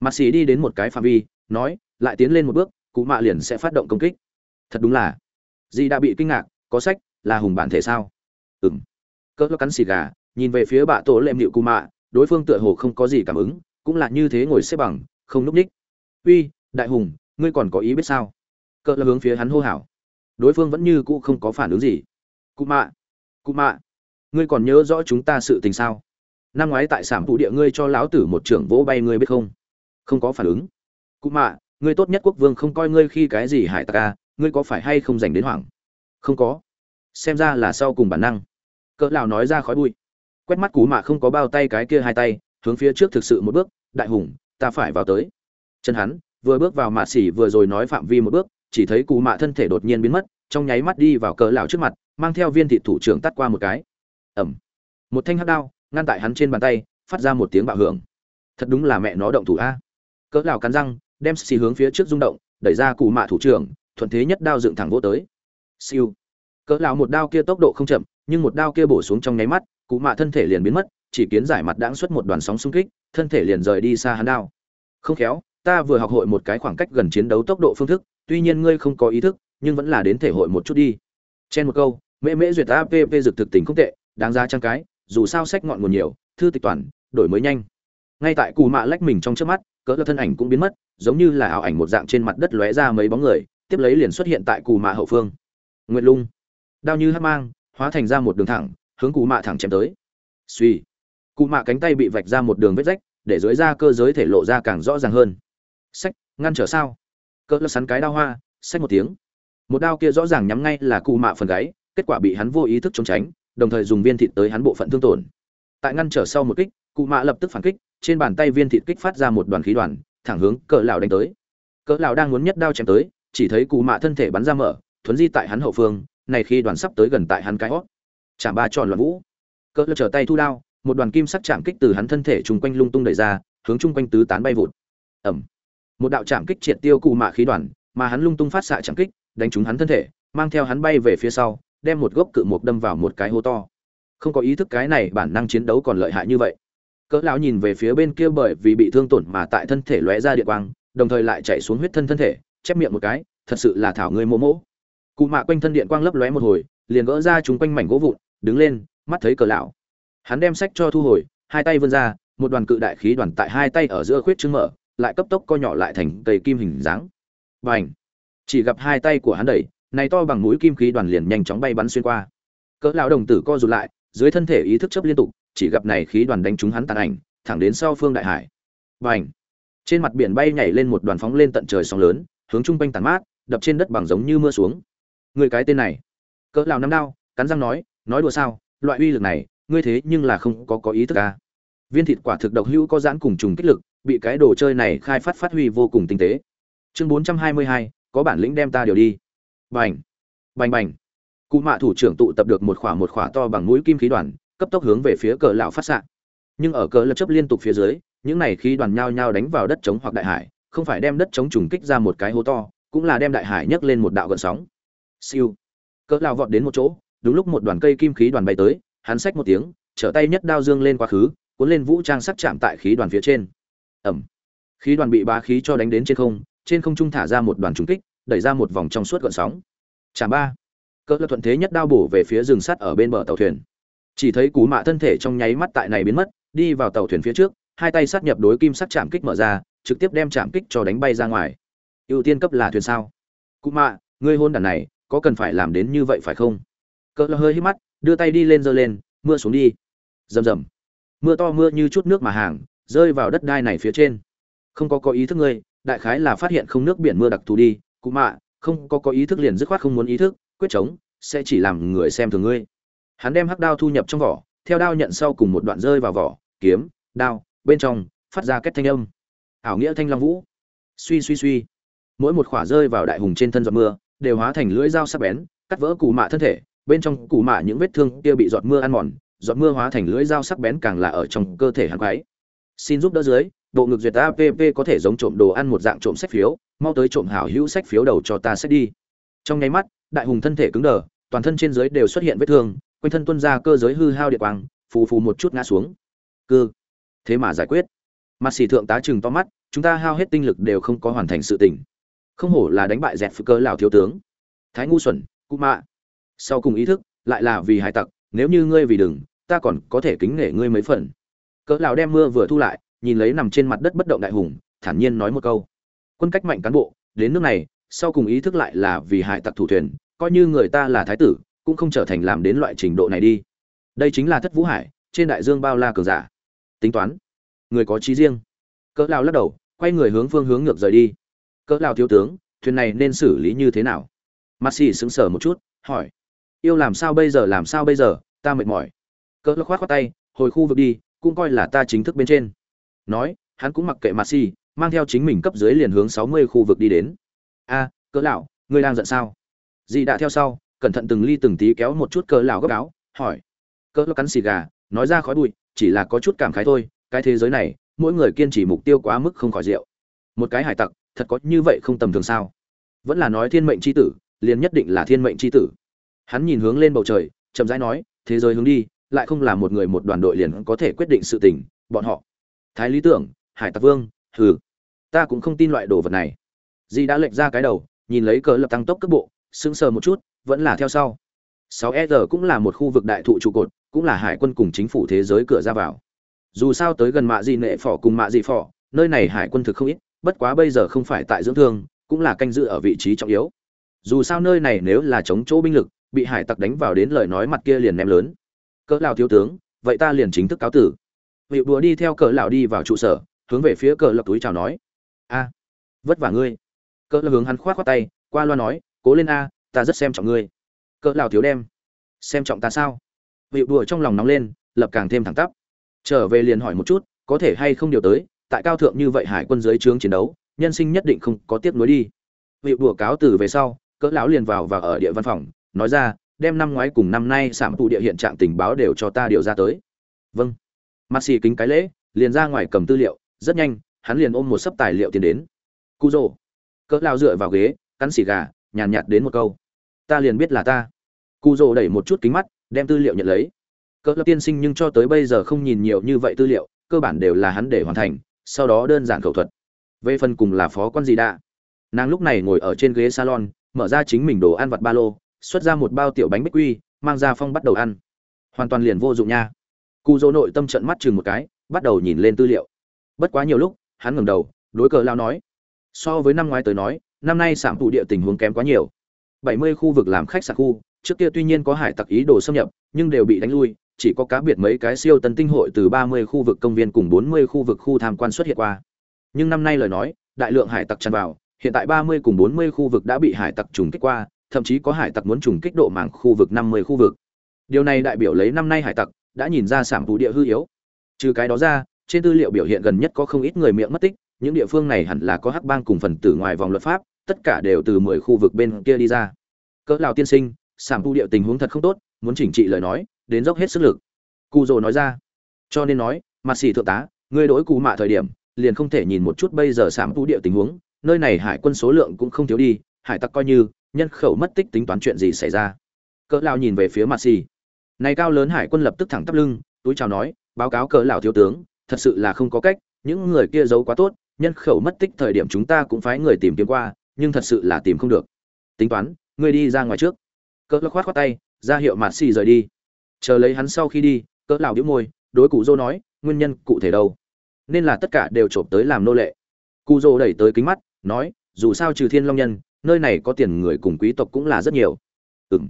Mặt xì đi đến một cái phạm vi, nói, lại tiến lên một bước cụ mạ liền sẽ phát động công kích. Thật đúng là. Dì đã bị kinh ngạc, có sách, là hùng bản thể sao? Ừng cỡ cắn xì gà, nhìn về phía bạ tổ lệm điệu cụ mạ, đối phương tựa hồ không có gì cảm ứng, cũng là như thế ngồi xếp bằng, không núp ních. Uy, đại hùng, ngươi còn có ý biết sao? Cỡ hướng phía hắn hô hào. Đối phương vẫn như cũ không có phản ứng gì. Cụ mạ cụ mạ, ngươi còn nhớ rõ chúng ta sự tình sao? Năm ngoái tại sản phụ địa ngươi cho lão tử một trưởng vỗ bay ngươi biết không? Không có phản ứng. Cụ mạ ngươi tốt nhất quốc vương không coi ngươi khi cái gì hải tặc a ngươi có phải hay không dành đến hoảng không có. Xem ra là sau cùng bản năng. Cỡ lão nói ra khói bụi. Quét mắt cú mạ không có bao tay cái kia hai tay, hướng phía trước thực sự một bước, đại hùng, ta phải vào tới. Chân hắn vừa bước vào mạ xỉ vừa rồi nói phạm vi một bước, chỉ thấy cú mạ thân thể đột nhiên biến mất, trong nháy mắt đi vào cỡ lão trước mặt, mang theo viên thị thủ trưởng tắt qua một cái. Ẩm một thanh hắc đao, ngăn tại hắn trên bàn tay, phát ra một tiếng bạo hưởng. Thật đúng là mẹ nó động thủ a. Cỡ lão cắn răng đem xì hướng phía trước rung động, đẩy ra cù mạ thủ trưởng, thuận thế nhất đao dựng thẳng vô tới. Siêu. Cỡ lão một đao kia tốc độ không chậm, nhưng một đao kia bổ xuống trong nháy mắt cụ mạ thân thể liền biến mất, chỉ kiến giải mặt đãng xuất một đoàn sóng xung kích, thân thể liền rời đi xa hắn đao. Không khéo, ta vừa học hội một cái khoảng cách gần chiến đấu tốc độ phương thức, tuy nhiên ngươi không có ý thức, nhưng vẫn là đến thể hội một chút đi. Chen một câu, mễ mễ duyệt app dược thực tình không tệ, đáng ra trang cái, dù sao sách ngọn nguồn nhiều, thư tịch toàn, đổi mới nhanh ngay tại cù mạ lách mình trong trước mắt, cỡ thân ảnh cũng biến mất, giống như là ảo ảnh một dạng trên mặt đất lóe ra mấy bóng người, tiếp lấy liền xuất hiện tại cù mạ hậu phương. Nguyệt lung, đao như hát mang, hóa thành ra một đường thẳng, hướng cù mạ thẳng chém tới. Suy cù mạ cánh tay bị vạch ra một đường vết rách, để dưới da cơ giới thể lộ ra càng rõ ràng hơn. Sách, ngăn trở sao? Cỡ lơ sắn cái đao hoa, sách một tiếng. Một đao kia rõ ràng nhắm ngay là cù mạ phần gáy, kết quả bị hắn vô ý thức trốn tránh, đồng thời dùng viên thịt tới hắn bộ phận thương tổn. Tại ngăn trở sau một kích cụ mạ lập tức phản kích trên bàn tay viên thịt kích phát ra một đoàn khí đoàn, thẳng hướng cỡ lão đánh tới. Cỡ lão đang muốn nhất đao chém tới, chỉ thấy cụ mạ thân thể bắn ra mở, thuấn di tại hắn hậu phương, này khi đoàn sắp tới gần tại hắn cái hót. Chạm ba tròn loạn vũ. Cỡ lão trở tay thu đao, một đoàn kim sắc chạm kích từ hắn thân thể trùng quanh lung tung đẩy ra, hướng chung quanh tứ tán bay vụt. Ẩm một đạo chạm kích triệt tiêu cụ mạ khí đoàn, mà hắn lung tung phát xạ chạm kích, đánh trúng hắn thân thể, mang theo hắn bay về phía sau, đem một gốc cự mục đâm vào một cái hố to. Không có ý thức cái này bản năng chiến đấu còn lợi hại như vậy cỡ lão nhìn về phía bên kia bởi vì bị thương tổn mà tại thân thể lóe ra điện quang, đồng thời lại chạy xuống huyết thân thân thể, chép miệng một cái, thật sự là thảo ngươi mô mỗ cụ mạ quanh thân điện quang lấp lóe một hồi, liền gỡ ra chúng quanh mảnh gỗ vụn, đứng lên, mắt thấy cỡ lão. Hắn đem sách cho thu hồi, hai tay vươn ra, một đoàn cự đại khí đoàn tại hai tay ở giữa khuyết trương mở, lại cấp tốc co nhỏ lại thành cây kim hình dáng. Bành! Chỉ gặp hai tay của hắn đẩy, này to bằng mũi kim khí đoàn liền nhanh chóng bay bắn xuyên qua. Cỡ lão đồng tử co rụt lại, dưới thân thể ý thức chấp liên tục chỉ gặp này khí đoàn đánh trúng hắn tàn ảnh thẳng đến sau phương đại hải. Bành! Trên mặt biển bay nhảy lên một đoàn phóng lên tận trời sóng lớn hướng trung quanh tàn mát đập trên đất bằng giống như mưa xuống. Người cái tên này cỡ lão năm đau cắn răng nói nói đùa sao loại uy lực này ngươi thế nhưng là không có có ý thức à. Viên thịt quả thực độc hữu có giãn cùng trùng kích lực bị cái đồ chơi này khai phát phát huy vô cùng tinh tế. Chương 422, có bản lĩnh đem ta điều đi. Bành! Bành bành! Cụ mạ thủ trưởng tụ tập được một khỏa một khỏa to bằng mũi kim khí đoàn cấp tốc hướng về phía cờ lão phát xạ. Nhưng ở cờ lập chấp liên tục phía dưới, những này khí đoàn nhao nhao đánh vào đất trống hoặc đại hải, không phải đem đất trống trùng kích ra một cái hố to, cũng là đem đại hải nhấc lên một đạo gợn sóng. Siêu. Cỡ lão vọt đến một chỗ, đúng lúc một đoàn cây kim khí đoàn bay tới, hắn xách một tiếng, trở tay nhất đao dương lên quá khứ, cuốn lên vũ trang sắc chạm tại khí đoàn phía trên. Ẩm. Khí đoàn bị bá khí cho đánh đến trên không trên không trung thả ra một đoàn trùng kích, đẩy ra một vòng trong suốt gợn sóng. Chạm ba. Cỡ thuận thế nhất đao bổ về phía rừng sắt ở bên bờ tàu thuyền chỉ thấy cú mạ thân thể trong nháy mắt tại này biến mất, đi vào tàu thuyền phía trước, hai tay sát nhập đối kim sắc chạm kích mở ra, trực tiếp đem chạm kích cho đánh bay ra ngoài. Ưu tiên cấp là thuyền sao? Cú mạ, ngươi hôn đàn này, có cần phải làm đến như vậy phải không? Cỡ hơi hít mắt, đưa tay đi lên giơ lên, mưa xuống đi. Rầm rầm. Mưa to mưa như chút nước mà hàng, rơi vào đất đai này phía trên. Không có có ý thức ngươi, đại khái là phát hiện không nước biển mưa đặc thù đi. Cụ mạ, không có có ý thức liền dứt khoát không muốn ý thức, quyết chống, sẽ chỉ làm người xem thường ngươi hắn đem hắc đao thu nhập trong vỏ, theo đao nhận sau cùng một đoạn rơi vào vỏ, kiếm, đao, bên trong, phát ra kết thanh âm. Ảo nghĩa thanh long vũ. Suy suy suy. Mỗi một khỏa rơi vào đại hùng trên thân giọt mưa, đều hóa thành lưỡi dao sắc bén, cắt vỡ cù mạ thân thể. Bên trong cù mạ những vết thương kia bị giọt mưa ăn mòn, giọt mưa hóa thành lưỡi dao sắc bén càng là ở trong cơ thể hắn quái xin giúp đỡ dưới, bộ ngực duyệt app có thể giống trộm đồ ăn một dạng trộm sách phiếu, mau tới trộm hảo hữu sách phiếu đầu cho ta sách đi. Trong nháy mắt, đại hùng thân thể cứng đờ, toàn thân trên dưới đều xuất hiện vết thương quanh thân tuân ra cơ giới hư hao địa quang, phù phù một chút ngã xuống. Cơ thế mà giải quyết. Mặt xỉ thượng tá chừng to mắt, chúng ta hao hết tinh lực đều không có hoàn thành sự tình. Không hổ là đánh bại dẹt phi cơ lào thiếu tướng. Thái ngu xuẩn cụ mạ. Sau cùng ý thức, lại là vì hải tặc, nếu như ngươi vì đừng, ta còn có thể kính nể ngươi mấy phần. Cỡ lão đem mưa vừa thu lại, nhìn lấy nằm trên mặt đất bất động đại hùng, thản nhiên nói một câu. Quân cách mạnh cán bộ, đến nước này, sau cùng ý thức lại là vì hải tặc thủ thuyền, coi như người ta là thái tử cũng không trở thành làm đến loại trình độ này đi. Đây chính là thất vũ hải, trên đại dương bao la cường giả. Tính toán. Người có trí riêng. Cỡ lão lắc đầu, quay người hướng phương hướng ngược rời đi. Cỡ lão thiếu tướng, thuyền này nên xử lý như thế nào? Mặt xì sững sờ một chút, hỏi. Yêu làm sao bây giờ, làm sao bây giờ? Ta mệt mỏi. Cỡ lão khoát khoát tay, hồi khu vực đi, cũng coi là ta chính thức bên trên. Nói, hắn cũng mặc kệ mặt xì mang theo chính mình cấp dưới liền hướng sáu mươi khu vực đi đến. A, cỡ lão, ngươi đang giận sao? Dì đã theo sau cẩn thận từng ly từng tí kéo một chút cỡ lão gấp áo, hỏi. Cỡ lão cắn xì gà, nói ra khói bụi, chỉ là có chút cảm khái thôi, cái thế giới này, mỗi người kiên trì mục tiêu quá mức không khỏi rượu. Một cái hải tặc, thật có như vậy không tầm thường sao? Vẫn là nói thiên mệnh chi tử, liền nhất định là thiên mệnh chi tử. Hắn nhìn hướng lên bầu trời, chậm rãi nói, thế giới hướng đi, lại không là một người một đoàn đội liền có thể quyết định sự tình, bọn họ. Thái lý tưởng, hải tặc vương, hừ. Ta cũng không tin loại đồ vật này. Di đã lệch ra cái đầu, nhìn lấy cờ lập tăng tốc cấp bộ sững sờ một chút, vẫn là theo sau. 6S cũng là một khu vực đại thụ trụ cột, cũng là hải quân cùng chính phủ thế giới cửa ra vào. Dù sao tới gần mạ gì nệ phỏ cùng mạ gì phỏ nơi này hải quân thực không ít, bất quá bây giờ không phải tại dưỡng thương, cũng là canh giữ ở vị trí trọng yếu. Dù sao nơi này nếu là chống chỗ binh lực, bị hải tặc đánh vào đến lời nói mặt kia liền ném lớn. Cỡ lão thiếu tướng, vậy ta liền chính thức cáo tử. Vị đùa đi theo cỡ lão đi vào trụ sở, hướng về phía cỡ lập túi chào nói. A, vất vả ngươi. Cỡ lão hướng hắn khoát khoát tay, qua loa nói cố lên a, ta rất xem trọng ngươi. Cỡ lão thiếu đem. Xem trọng ta sao? Vị đùa trong lòng nóng lên, lập càng thêm thẳng tắp. Trở về liền hỏi một chút, có thể hay không điều tới, tại cao thượng như vậy hải quân dưới trướng chiến đấu, nhân sinh nhất định không có tiếc nuối đi. Vị đùa cáo từ về sau, cỡ lão liền vào và ở địa văn phòng, nói ra, đem năm ngoái cùng năm nay sảm tụ địa hiện trạng tình báo đều cho ta điều ra tới. Vâng. Mặt xì kính cái lễ, liền ra ngoài cầm tư liệu, rất nhanh, hắn liền ôm một sấp tài liệu tiến đến. Cu rồ cỡ lao dựa vào ghế, cắn xì gà nhàn nhạt đến một câu. Ta liền biết là ta. Cụ rồ đẩy một chút kính mắt, đem tư liệu nhận lấy. Cỡ lập tiên sinh nhưng cho tới bây giờ không nhìn nhiều như vậy tư liệu, cơ bản đều là hắn để hoàn thành, sau đó đơn giản khẩu thuật. Về phần cùng là phó quan gì đã nàng lúc này ngồi ở trên ghế salon, mở ra chính mình đồ ăn vặt ba lô, xuất ra một bao tiểu bánh bích quy, mang ra phong bắt đầu ăn. Hoàn toàn liền vô dụng nha. Cụ dỗ nội tâm trận mắt chừng một cái, bắt đầu nhìn lên tư liệu. Bất quá nhiều lúc, hắn ngẩng đầu, đối cờ lao nói, so với năm ngoái tới nói năm nay sản tụ địa tình huống kém quá nhiều. 70 khu vực làm khách sạn khu, trước kia tuy nhiên có hải tặc ý đồ xâm nhập, nhưng đều bị đánh lui, chỉ có cá biệt mấy cái siêu tân tinh hội từ 30 khu vực công viên cùng 40 khu vực khu tham quan xuất hiện qua. Nhưng năm nay lời nói, đại lượng hải tặc tràn vào, hiện tại 30 cùng 40 khu vực đã bị hải tặc trùng kích qua, thậm chí có hải tặc muốn trùng kích độ mạng khu vực 50 khu vực. Điều này đại biểu lấy năm nay hải tặc đã nhìn ra sản tụ địa hư yếu. Trừ cái đó ra, trên tư liệu biểu hiện gần nhất có không ít người miệng mất tích, những địa phương này hẳn là có hắc bang cùng phần tử ngoài vòng luật pháp tất cả đều từ mười khu vực bên kia đi ra. Cỡ lào tiên sinh sản tu địa tình huống thật không tốt, muốn chỉnh trị lời nói, đến dốc hết sức lực. Cụ rồ nói ra. Cho nên nói mặt xỉ thượng tá, ngươi đối cụ mạ thời điểm, liền không thể nhìn một chút bây giờ sản tu địa tình huống, nơi này hải quân số lượng cũng không thiếu đi, hải tặc coi như, nhân khẩu mất tích tính toán chuyện gì xảy ra. Cỡ lao nhìn về phía mặt xỉ này cao lớn hải quân lập tức thẳng tắp lưng, túi chào nói, báo cáo cỡ lão thiếu tướng, thật sự là không có cách, những người kia giấu quá tốt, nhân khẩu mất tích thời điểm chúng ta cũng phái người tìm kiếm qua nhưng thật sự là tìm không được. Tính toán, ngươi đi ra ngoài trước. Cỡ lắc khoát khoát tay, ra hiệu mạt xì rời đi. Chờ lấy hắn sau khi đi, cỡ lão nhíu môi, đối cụ dô nói, nguyên nhân cụ thể đâu? Nên là tất cả đều trộm tới làm nô lệ. Cụ dô đẩy tới kính mắt, nói, dù sao trừ thiên long nhân, nơi này có tiền người cùng quý tộc cũng là rất nhiều. Ừm.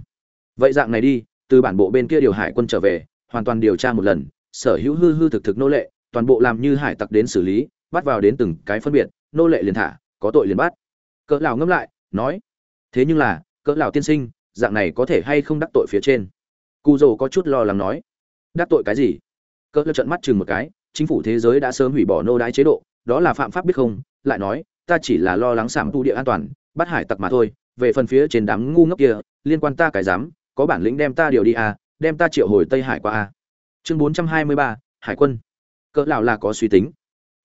Vậy dạng này đi, từ bản bộ bên kia điều hải quân trở về, hoàn toàn điều tra một lần, sở hữu hư hư thực thực nô lệ, toàn bộ làm như hải tặc đến xử lý, bắt vào đến từng cái phân biệt, nô lệ liền thả, có tội liền bắt cỡ lão ngâm lại, nói, thế nhưng là, cỡ lão tiên sinh, dạng này có thể hay không đắc tội phía trên? Cụ Dầu có chút lo lắng nói, đắc tội cái gì? Cỡ lão trợn mắt chừng một cái, chính phủ thế giới đã sớm hủy bỏ nô đái chế độ, đó là phạm pháp biết không, lại nói, ta chỉ là lo lắng sảm tu địa an toàn, bắt hải tặc mà thôi, về phần phía trên đám ngu ngốc kia, liên quan ta cái dám, có bản lĩnh đem ta điều đi à đem ta triệu hồi tây hải qua à. Chương bốn trăm hai mươi ba, hải quân. Cỡ lão là có suy tính.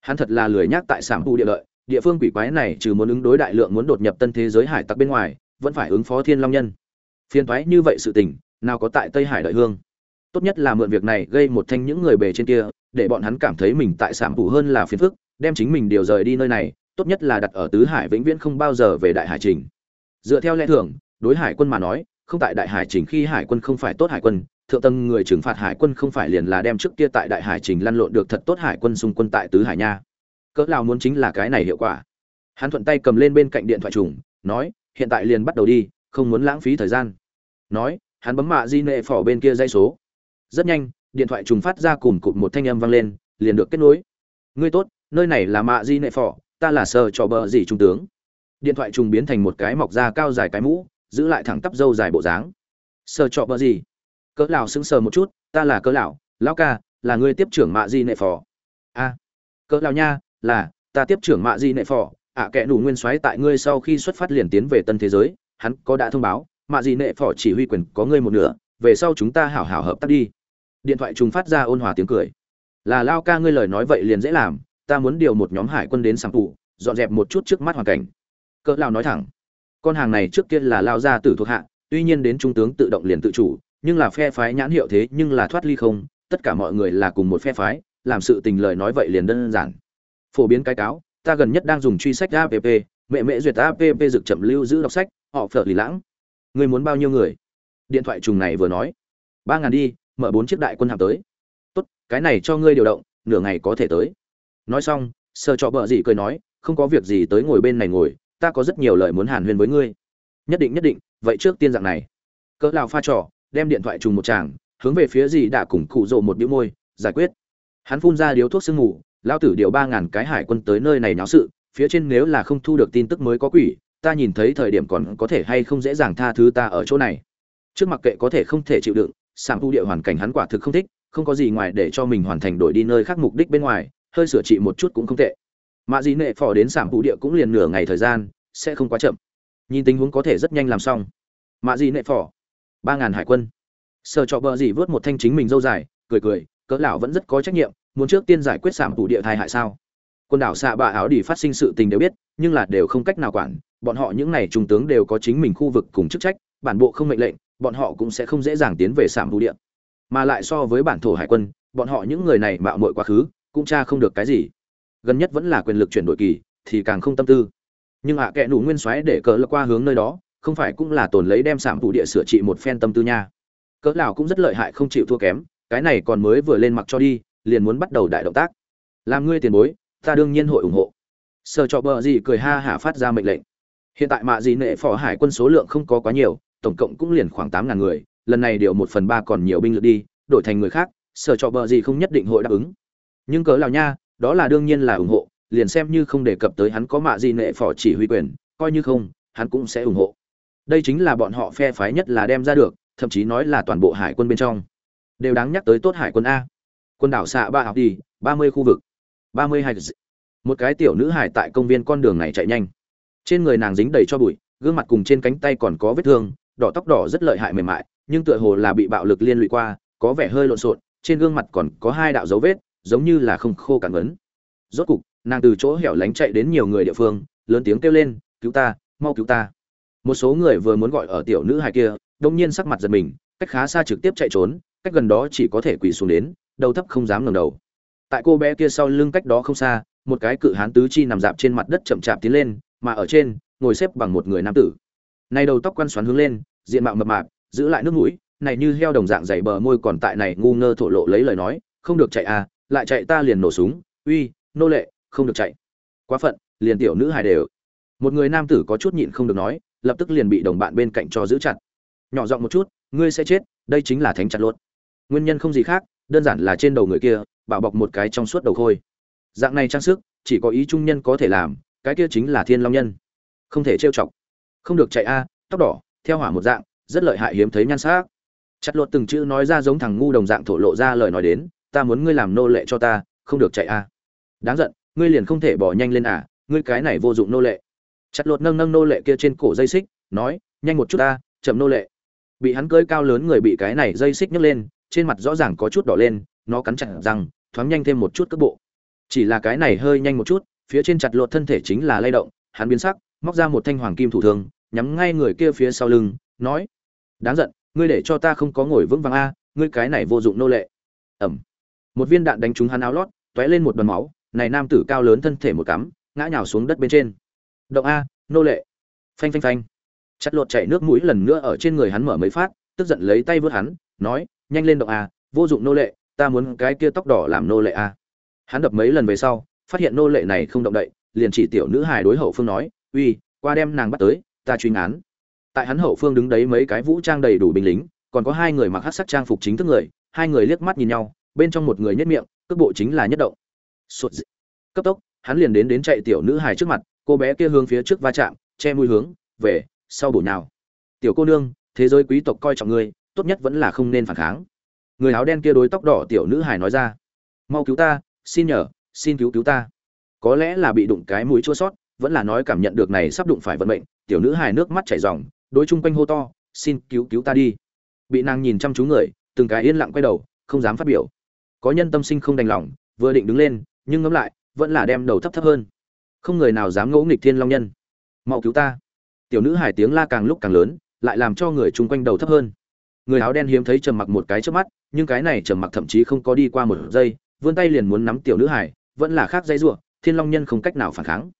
Hắn thật là lười nhắc tại sảm tu địa lợi địa phương quỷ quái này trừ muốn ứng đối đại lượng muốn đột nhập tân thế giới hải tặc bên ngoài, vẫn phải ứng phó thiên long nhân. Phiền toái như vậy sự tình, nào có tại tây hải đợi hương. Tốt nhất là mượn việc này gây một thanh những người bề trên kia, để bọn hắn cảm thấy mình tại sảm phủ hơn là phiền phức, đem chính mình điều rời đi nơi này, tốt nhất là đặt ở tứ hải vĩnh viễn không bao giờ về đại hải trình. Dựa theo lẽ thường, đối hải quân mà nói, không tại đại hải trình khi hải quân không phải tốt hải quân, thượng tầng người trừng phạt hải quân không phải liền là đem trước kia tại đại hải trình lăn lộn được thật tốt hải quân xung quân tại tứ hải nha cỡ nào muốn chính là cái này hiệu quả. Hắn thuận tay cầm lên bên cạnh điện thoại trùng, nói, hiện tại liền bắt đầu đi, không muốn lãng phí thời gian. Nói, hắn bấm mạ di nệ phỏ bên kia dây số. Rất nhanh, điện thoại trùng phát ra cùng cụt một thanh âm vang lên, liền được kết nối. Ngươi tốt, nơi này là mạ di nệ phỏ, ta là sờ trò bờ gì trung tướng. Điện thoại trùng biến thành một cái mọc da cao dài cái mũ, giữ lại thẳng tắp râu dài bộ dáng. Sờ trọ bờ gì? Cỡ lão sững sờ một chút, ta là cỡ lão lão ca, là ngươi tiếp trưởng mạ di nệ phò a, cỡ lão nha là ta tiếp trưởng mạ di nệ phò ạ à, kẻ đủ nguyên soái tại ngươi sau khi xuất phát liền tiến về tân thế giới hắn có đã thông báo mạ di nệ phò chỉ huy quyền có ngươi một nửa về sau chúng ta hảo hảo hợp tác đi. Điện thoại trùng phát ra ôn hòa tiếng cười. Là lao ca ngươi lời nói vậy liền dễ làm ta muốn điều một nhóm hải quân đến sàng tụ dọn dẹp một chút trước mắt hoàn cảnh. Cỡ lao nói thẳng con hàng này trước kia là lao gia tử thuộc hạ tuy nhiên đến trung tướng tự động liền tự chủ nhưng là phe phái nhãn hiệu thế nhưng là thoát ly không tất cả mọi người là cùng một phe phái làm sự tình lời nói vậy liền đơn giản phổ biến cái cáo, ta gần nhất đang dùng truy sách app mẹ mẹ duyệt app dực chậm lưu giữ đọc sách, họ phở lì lãng. Người muốn bao nhiêu người? Điện thoại trùng này vừa nói. Ba ngàn đi, mở bốn chiếc đại quân hạm tới. Tốt, cái này cho ngươi điều động, nửa ngày có thể tới. Nói xong sơ cho bợ gì cười nói, không có việc gì tới ngồi bên này ngồi, ta có rất nhiều lời muốn hàn huyên với ngươi. Nhất định nhất định, vậy trước tiên dạng này. Cỡ lào pha trò, đem điện thoại trùng một chàng hướng về phía gì đã cùng cụ rộ một điếu môi, giải quyết. Hắn phun ra điếu thuốc sương mù lao tử điều ba ngàn cái hải quân tới nơi này náo sự, phía trên nếu là không thu được tin tức mới có quỷ, ta nhìn thấy thời điểm còn có thể hay không dễ dàng tha thứ ta ở chỗ này. Trước mặc kệ có thể không thể chịu đựng, sảm thu địa hoàn cảnh hắn quả thực không thích, không có gì ngoài để cho mình hoàn thành đổi đi nơi khác mục đích bên ngoài, hơi sửa trị một chút cũng không tệ. Mạ dị nệ phò đến sảm thu địa cũng liền nửa ngày thời gian, sẽ không quá chậm. Nhìn tình huống có thể rất nhanh làm xong. Mạ dị nệ phò, ba ngàn hải quân. Sợ cho bờ gì vớt một thanh chính mình dâu dài, cười cười, cỡ lão vẫn rất có trách nhiệm muốn trước tiên giải quyết sảm tụ địa thai hại sao? Quân đảo xạ bạ áo đi phát sinh sự tình đều biết, nhưng là đều không cách nào quản. Bọn họ những này trung tướng đều có chính mình khu vực cùng chức trách, bản bộ không mệnh lệnh, bọn họ cũng sẽ không dễ dàng tiến về sảm tụ địa. Mà lại so với bản thổ hải quân, bọn họ những người này mạo muội quá khứ, cũng tra không được cái gì. Gần nhất vẫn là quyền lực chuyển đổi kỳ, thì càng không tâm tư. Nhưng ạ à kệ nụ nguyên soái để cỡ lơ qua hướng nơi đó, không phải cũng là tồn lấy đem giảm thủ địa sửa trị một phen tâm tư nha. Cỡ nào cũng rất lợi hại không chịu thua kém, cái này còn mới vừa lên mặc cho đi liền muốn bắt đầu đại động tác. Làm ngươi tiền bối, ta đương nhiên hội ủng hộ. Sợ cho bờ gì cười ha hả phát ra mệnh lệnh. Hiện tại mạ gì nệ phò hải quân số lượng không có quá nhiều, tổng cộng cũng liền khoảng tám ngàn người, lần này điều một phần ba còn nhiều binh lực đi, đổi thành người khác sợ cho bờ gì không nhất định hội đáp ứng. Nhưng cớ lào nha, đó là đương nhiên là ủng hộ, liền xem như không đề cập tới hắn có mạ gì nệ phò chỉ huy quyền, coi như không, hắn cũng sẽ ủng hộ. Đây chính là bọn họ phe phái nhất là đem ra được, thậm chí nói là toàn bộ hải quân bên trong. Đều đáng nhắc tới tốt hải quân a quân đảo xạ ba học đi, ba mươi khu vực, ba mươi hai một cái tiểu nữ hải tại công viên con đường này chạy nhanh. Trên người nàng dính đầy cho bụi, gương mặt cùng trên cánh tay còn có vết thương, đỏ tóc đỏ rất lợi hại mềm mại, nhưng tựa hồ là bị bạo lực liên lụy qua, có vẻ hơi lộn xộn, trên gương mặt còn có hai đạo dấu vết, giống như là không khô cản ngấn rốt cục, nàng từ chỗ hẻo lánh chạy đến nhiều người địa phương, lớn tiếng kêu lên, cứu ta, mau cứu ta. Một số người vừa muốn gọi ở tiểu nữ hài kia, đông nhiên sắc mặt giật mình, cách khá xa trực tiếp chạy trốn, cách gần đó chỉ có thể quỳ xuống đến đầu thấp không dám ngẩng đầu. Tại cô bé kia sau lưng cách đó không xa, một cái cự hán tứ chi nằm dạp trên mặt đất chậm chạp tiến lên, mà ở trên, ngồi xếp bằng một người nam tử. Này đầu tóc quăn xoắn hướng lên, diện mạo mập mạp, giữ lại nước mũi, này như heo đồng dạng dày bờ môi còn tại này ngu ngơ thổ lộ lấy lời nói, không được chạy à lại chạy ta liền nổ súng, uy, nô lệ, không được chạy. Quá phận, liền tiểu nữ hài đều. Một người nam tử có chút nhịn không được nói, lập tức liền bị đồng bạn bên cạnh cho giữ chặt. Nhỏ giọng một chút, ngươi sẽ chết, đây chính là thánh chặt luôn nguyên nhân không gì khác đơn giản là trên đầu người kia, bảo bọc một cái trong suốt đầu khôi. Dạng này trang sức, chỉ có ý trung nhân có thể làm, cái kia chính là thiên long nhân. Không thể trêu chọc. Không được chạy a, tóc đỏ, theo hỏa một dạng, rất lợi hại hiếm thấy nhan sắc. Chặt lột từng chữ nói ra giống thằng ngu đồng dạng thổ lộ ra lời nói đến, ta muốn ngươi làm nô lệ cho ta, không được chạy a. Đáng giận, ngươi liền không thể bỏ nhanh lên à ngươi cái này vô dụng nô lệ. Chặt lột nâng nâng nô lệ kia trên cổ dây xích, nói, nhanh một chút ta, chậm nô lệ. Bị hắn cưỡi cao lớn người bị cái này dây xích nhấc lên trên mặt rõ ràng có chút đỏ lên, nó cắn chặt răng, thoáng nhanh thêm một chút cước bộ. Chỉ là cái này hơi nhanh một chút, phía trên chặt lột thân thể chính là lay động, hắn biến sắc, móc ra một thanh hoàng kim thủ thường, nhắm ngay người kia phía sau lưng, nói, đáng giận, ngươi để cho ta không có ngồi vững vàng a, ngươi cái này vô dụng nô lệ. Ẩm. Một viên đạn đánh trúng hắn áo lót, tóe lên một đoàn máu, này nam tử cao lớn thân thể một cắm, ngã nhào xuống đất bên trên. Động a, nô lệ. Phanh phanh phanh. Chặt lột chảy nước mũi lần nữa ở trên người hắn mở mấy phát, tức giận lấy tay vớt hắn, nói nhanh lên động a vô dụng nô lệ, ta muốn cái kia tóc đỏ làm nô lệ a hắn đập mấy lần về sau, phát hiện nô lệ này không động đậy, liền chỉ tiểu nữ hài đối hậu phương nói, uy, qua đem nàng bắt tới, ta truy án. Tại hắn hậu phương đứng đấy mấy cái vũ trang đầy đủ binh lính, còn có hai người mặc hát sắc trang phục chính thức người, hai người liếc mắt nhìn nhau, bên trong một người nhất miệng, cước bộ chính là nhất động. Sụt dị. cấp tốc, hắn liền đến đến chạy tiểu nữ hài trước mặt, cô bé kia hướng phía trước va chạm, che mũi hướng, về, sau bổ nào tiểu cô nương, thế giới quý tộc coi trọng ngươi tốt nhất vẫn là không nên phản kháng. Người áo đen kia đối tóc đỏ tiểu nữ hài nói ra, mau cứu ta, xin nhờ, xin cứu cứu ta. Có lẽ là bị đụng cái mũi chua sót, vẫn là nói cảm nhận được này sắp đụng phải vận mệnh, tiểu nữ hài nước mắt chảy ròng, đối chung quanh hô to, xin cứu cứu ta đi. Bị nàng nhìn chăm chú người, từng cái yên lặng quay đầu, không dám phát biểu. Có nhân tâm sinh không đành lòng, vừa định đứng lên, nhưng ngẫm lại, vẫn là đem đầu thấp thấp hơn. Không người nào dám ngỗ nghịch thiên long nhân. Mau cứu ta. Tiểu nữ hải tiếng la càng lúc càng lớn, lại làm cho người chung quanh đầu thấp hơn người áo đen hiếm thấy trầm mặc một cái trước mắt, nhưng cái này trầm mặc thậm chí không có đi qua một giây, vươn tay liền muốn nắm tiểu nữ hải vẫn là khác dây rủa, thiên long nhân không cách nào phản kháng.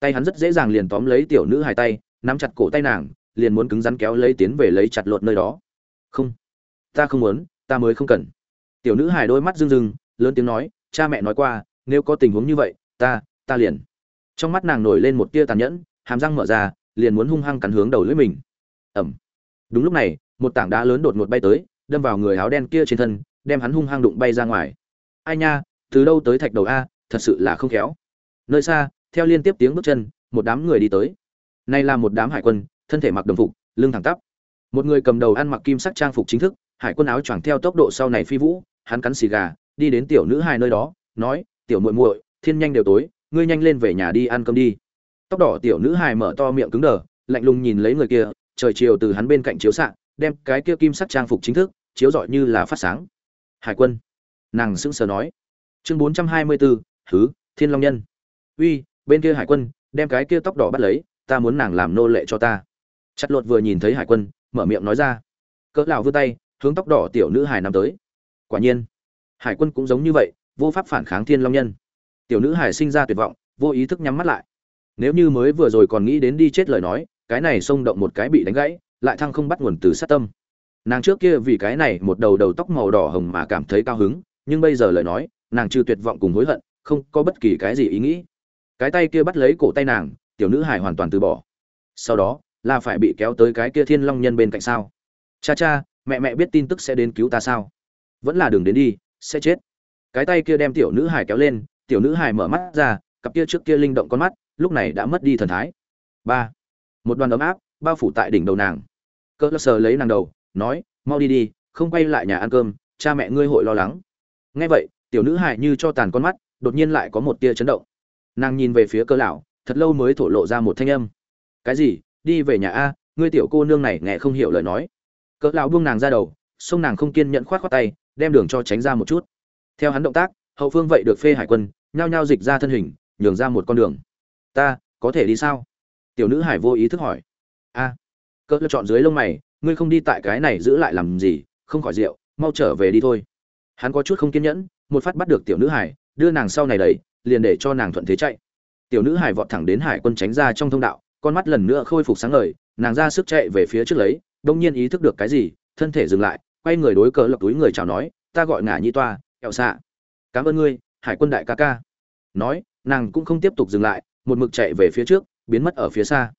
Tay hắn rất dễ dàng liền tóm lấy tiểu nữ hải tay, nắm chặt cổ tay nàng, liền muốn cứng rắn kéo lấy tiến về lấy chặt lột nơi đó. Không, ta không muốn, ta mới không cần. Tiểu nữ hải đôi mắt rưng rưng, lớn tiếng nói, cha mẹ nói qua, nếu có tình huống như vậy, ta ta liền. Trong mắt nàng nổi lên một tia tàn nhẫn, hàm răng mở ra, liền muốn hung hăng cắn hướng đầu lưỡi mình. Ẩm. Đúng lúc này một tảng đá lớn đột ngột bay tới, đâm vào người áo đen kia trên thân, đem hắn hung hăng đụng bay ra ngoài. Ai nha, từ đâu tới thạch đầu a, thật sự là không khéo. Nơi xa, theo liên tiếp tiếng bước chân, một đám người đi tới. Nay là một đám hải quân, thân thể mặc đồng phục, lưng thẳng tắp. Một người cầm đầu ăn mặc kim sắc trang phục chính thức, hải quân áo choàng theo tốc độ sau này phi vũ, hắn cắn xì gà, đi đến tiểu nữ hai nơi đó, nói, tiểu muội muội, thiên nhanh đều tối, ngươi nhanh lên về nhà đi ăn cơm đi. Tóc đỏ tiểu nữ hài mở to miệng cứng đờ, lạnh lùng nhìn lấy người kia, trời chiều từ hắn bên cạnh chiếu xạ đem cái kia kim sắc trang phục chính thức, chiếu rọi như là phát sáng. Hải quân, nàng sững sờ nói. Chương bốn trăm hai mươi bốn thứ thiên long nhân. Uy, bên kia hải quân, đem cái kia tóc đỏ bắt lấy, ta muốn nàng làm nô lệ cho ta. Chặt lột vừa nhìn thấy hải quân, mở miệng nói ra. Cỡ lão vươn tay, hướng tóc đỏ tiểu nữ hải nằm tới. Quả nhiên, hải quân cũng giống như vậy, vô pháp phản kháng thiên long nhân. Tiểu nữ hải sinh ra tuyệt vọng, vô ý thức nhắm mắt lại. Nếu như mới vừa rồi còn nghĩ đến đi chết lời nói, cái này xông động một cái bị đánh gãy lại thăng không bắt nguồn từ sát tâm. Nàng trước kia vì cái này một đầu đầu tóc màu đỏ hồng mà cảm thấy cao hứng, nhưng bây giờ lời nói, nàng trừ tuyệt vọng cùng hối hận, không có bất kỳ cái gì ý nghĩ. Cái tay kia bắt lấy cổ tay nàng, tiểu nữ hải hoàn toàn từ bỏ. Sau đó, là phải bị kéo tới cái kia thiên long nhân bên cạnh sao? Cha cha, mẹ mẹ biết tin tức sẽ đến cứu ta sao? Vẫn là đường đến đi, sẽ chết. Cái tay kia đem tiểu nữ hải kéo lên, tiểu nữ hải mở mắt ra, cặp kia trước kia linh động con mắt, lúc này đã mất đi thần thái. Ba. Một đoàn ấm áp, bao phủ tại đỉnh đầu nàng cỡ sờ lấy nàng đầu nói mau đi đi không quay lại nhà ăn cơm cha mẹ ngươi hội lo lắng. Nghe vậy tiểu nữ hải như cho tàn con mắt đột nhiên lại có một tia chấn động. Nàng nhìn về phía cơ lão thật lâu mới thổ lộ ra một thanh âm. Cái gì? Đi về nhà a ngươi tiểu cô nương này nghe không hiểu lời nói. Cỡ lão buông nàng ra đầu xông nàng không kiên nhẫn khoát khoát tay đem đường cho tránh ra một chút. Theo hắn động tác hậu phương vậy được phê hải quân nhao nhao dịch ra thân hình nhường ra một con đường. Ta có thể đi sao? Tiểu nữ hải vô ý thức hỏi. A à, cỡ chọn dưới lông mày, ngươi không đi tại cái này giữ lại làm gì, không khỏi rượu, mau trở về đi thôi. Hắn có chút không kiên nhẫn, một phát bắt được tiểu nữ hải, đưa nàng sau này đẩy, liền để cho nàng thuận thế chạy. Tiểu nữ hải vọt thẳng đến hải quân tránh ra trong thông đạo, con mắt lần nữa khôi phục sáng ngời, nàng ra sức chạy về phía trước lấy, đông nhiên ý thức được cái gì, thân thể dừng lại, quay người đối cỡ lập túi người chào nói, ta gọi ngả nhi toa, kẹo xạ. Cảm ơn ngươi, hải quân đại ca ca. Nói, nàng cũng không tiếp tục dừng lại, một mực chạy về phía trước, biến mất ở phía xa.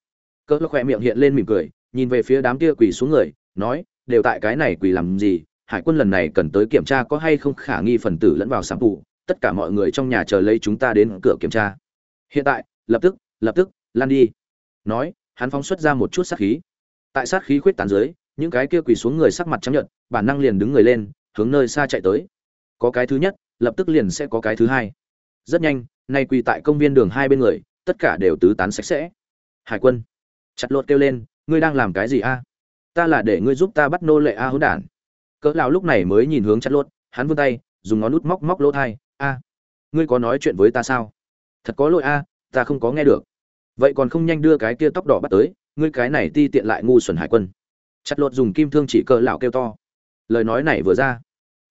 Cỡ lập khỏe miệng hiện lên mỉm cười nhìn về phía đám kia quỳ xuống người, nói, đều tại cái này quỳ làm gì? Hải quân lần này cần tới kiểm tra có hay không khả nghi phần tử lẫn vào sám tù. tất cả mọi người trong nhà chờ lấy chúng ta đến cửa kiểm tra. Hiện tại, lập tức lập tức, lan đi. Nói, hắn phóng xuất ra một chút sát khí. Tại sát khí khuyết tán dưới, những cái kia quỳ xuống người sắc mặt trắng nhợt, bản năng liền đứng người lên, hướng nơi xa chạy tới. Có cái thứ nhất, lập tức liền sẽ có cái thứ hai. Rất nhanh, nay quỳ tại công viên đường hai bên người, tất cả đều tứ tán sạch sẽ. Hải quân, chặt lột kêu lên ngươi đang làm cái gì a? Ta là để ngươi giúp ta bắt nô lệ a hỗn đản. Cỡ lão lúc này mới nhìn hướng chặt lột hắn vươn tay, dùng ngón nút móc móc lỗ thai. A, ngươi có nói chuyện với ta sao? Thật có lỗi a, ta không có nghe được. Vậy còn không nhanh đưa cái kia tóc đỏ bắt tới, ngươi cái này ti tiện lại ngu xuẩn hải quân. Chặt lột dùng kim thương chỉ cỡ lão kêu to. Lời nói này vừa ra,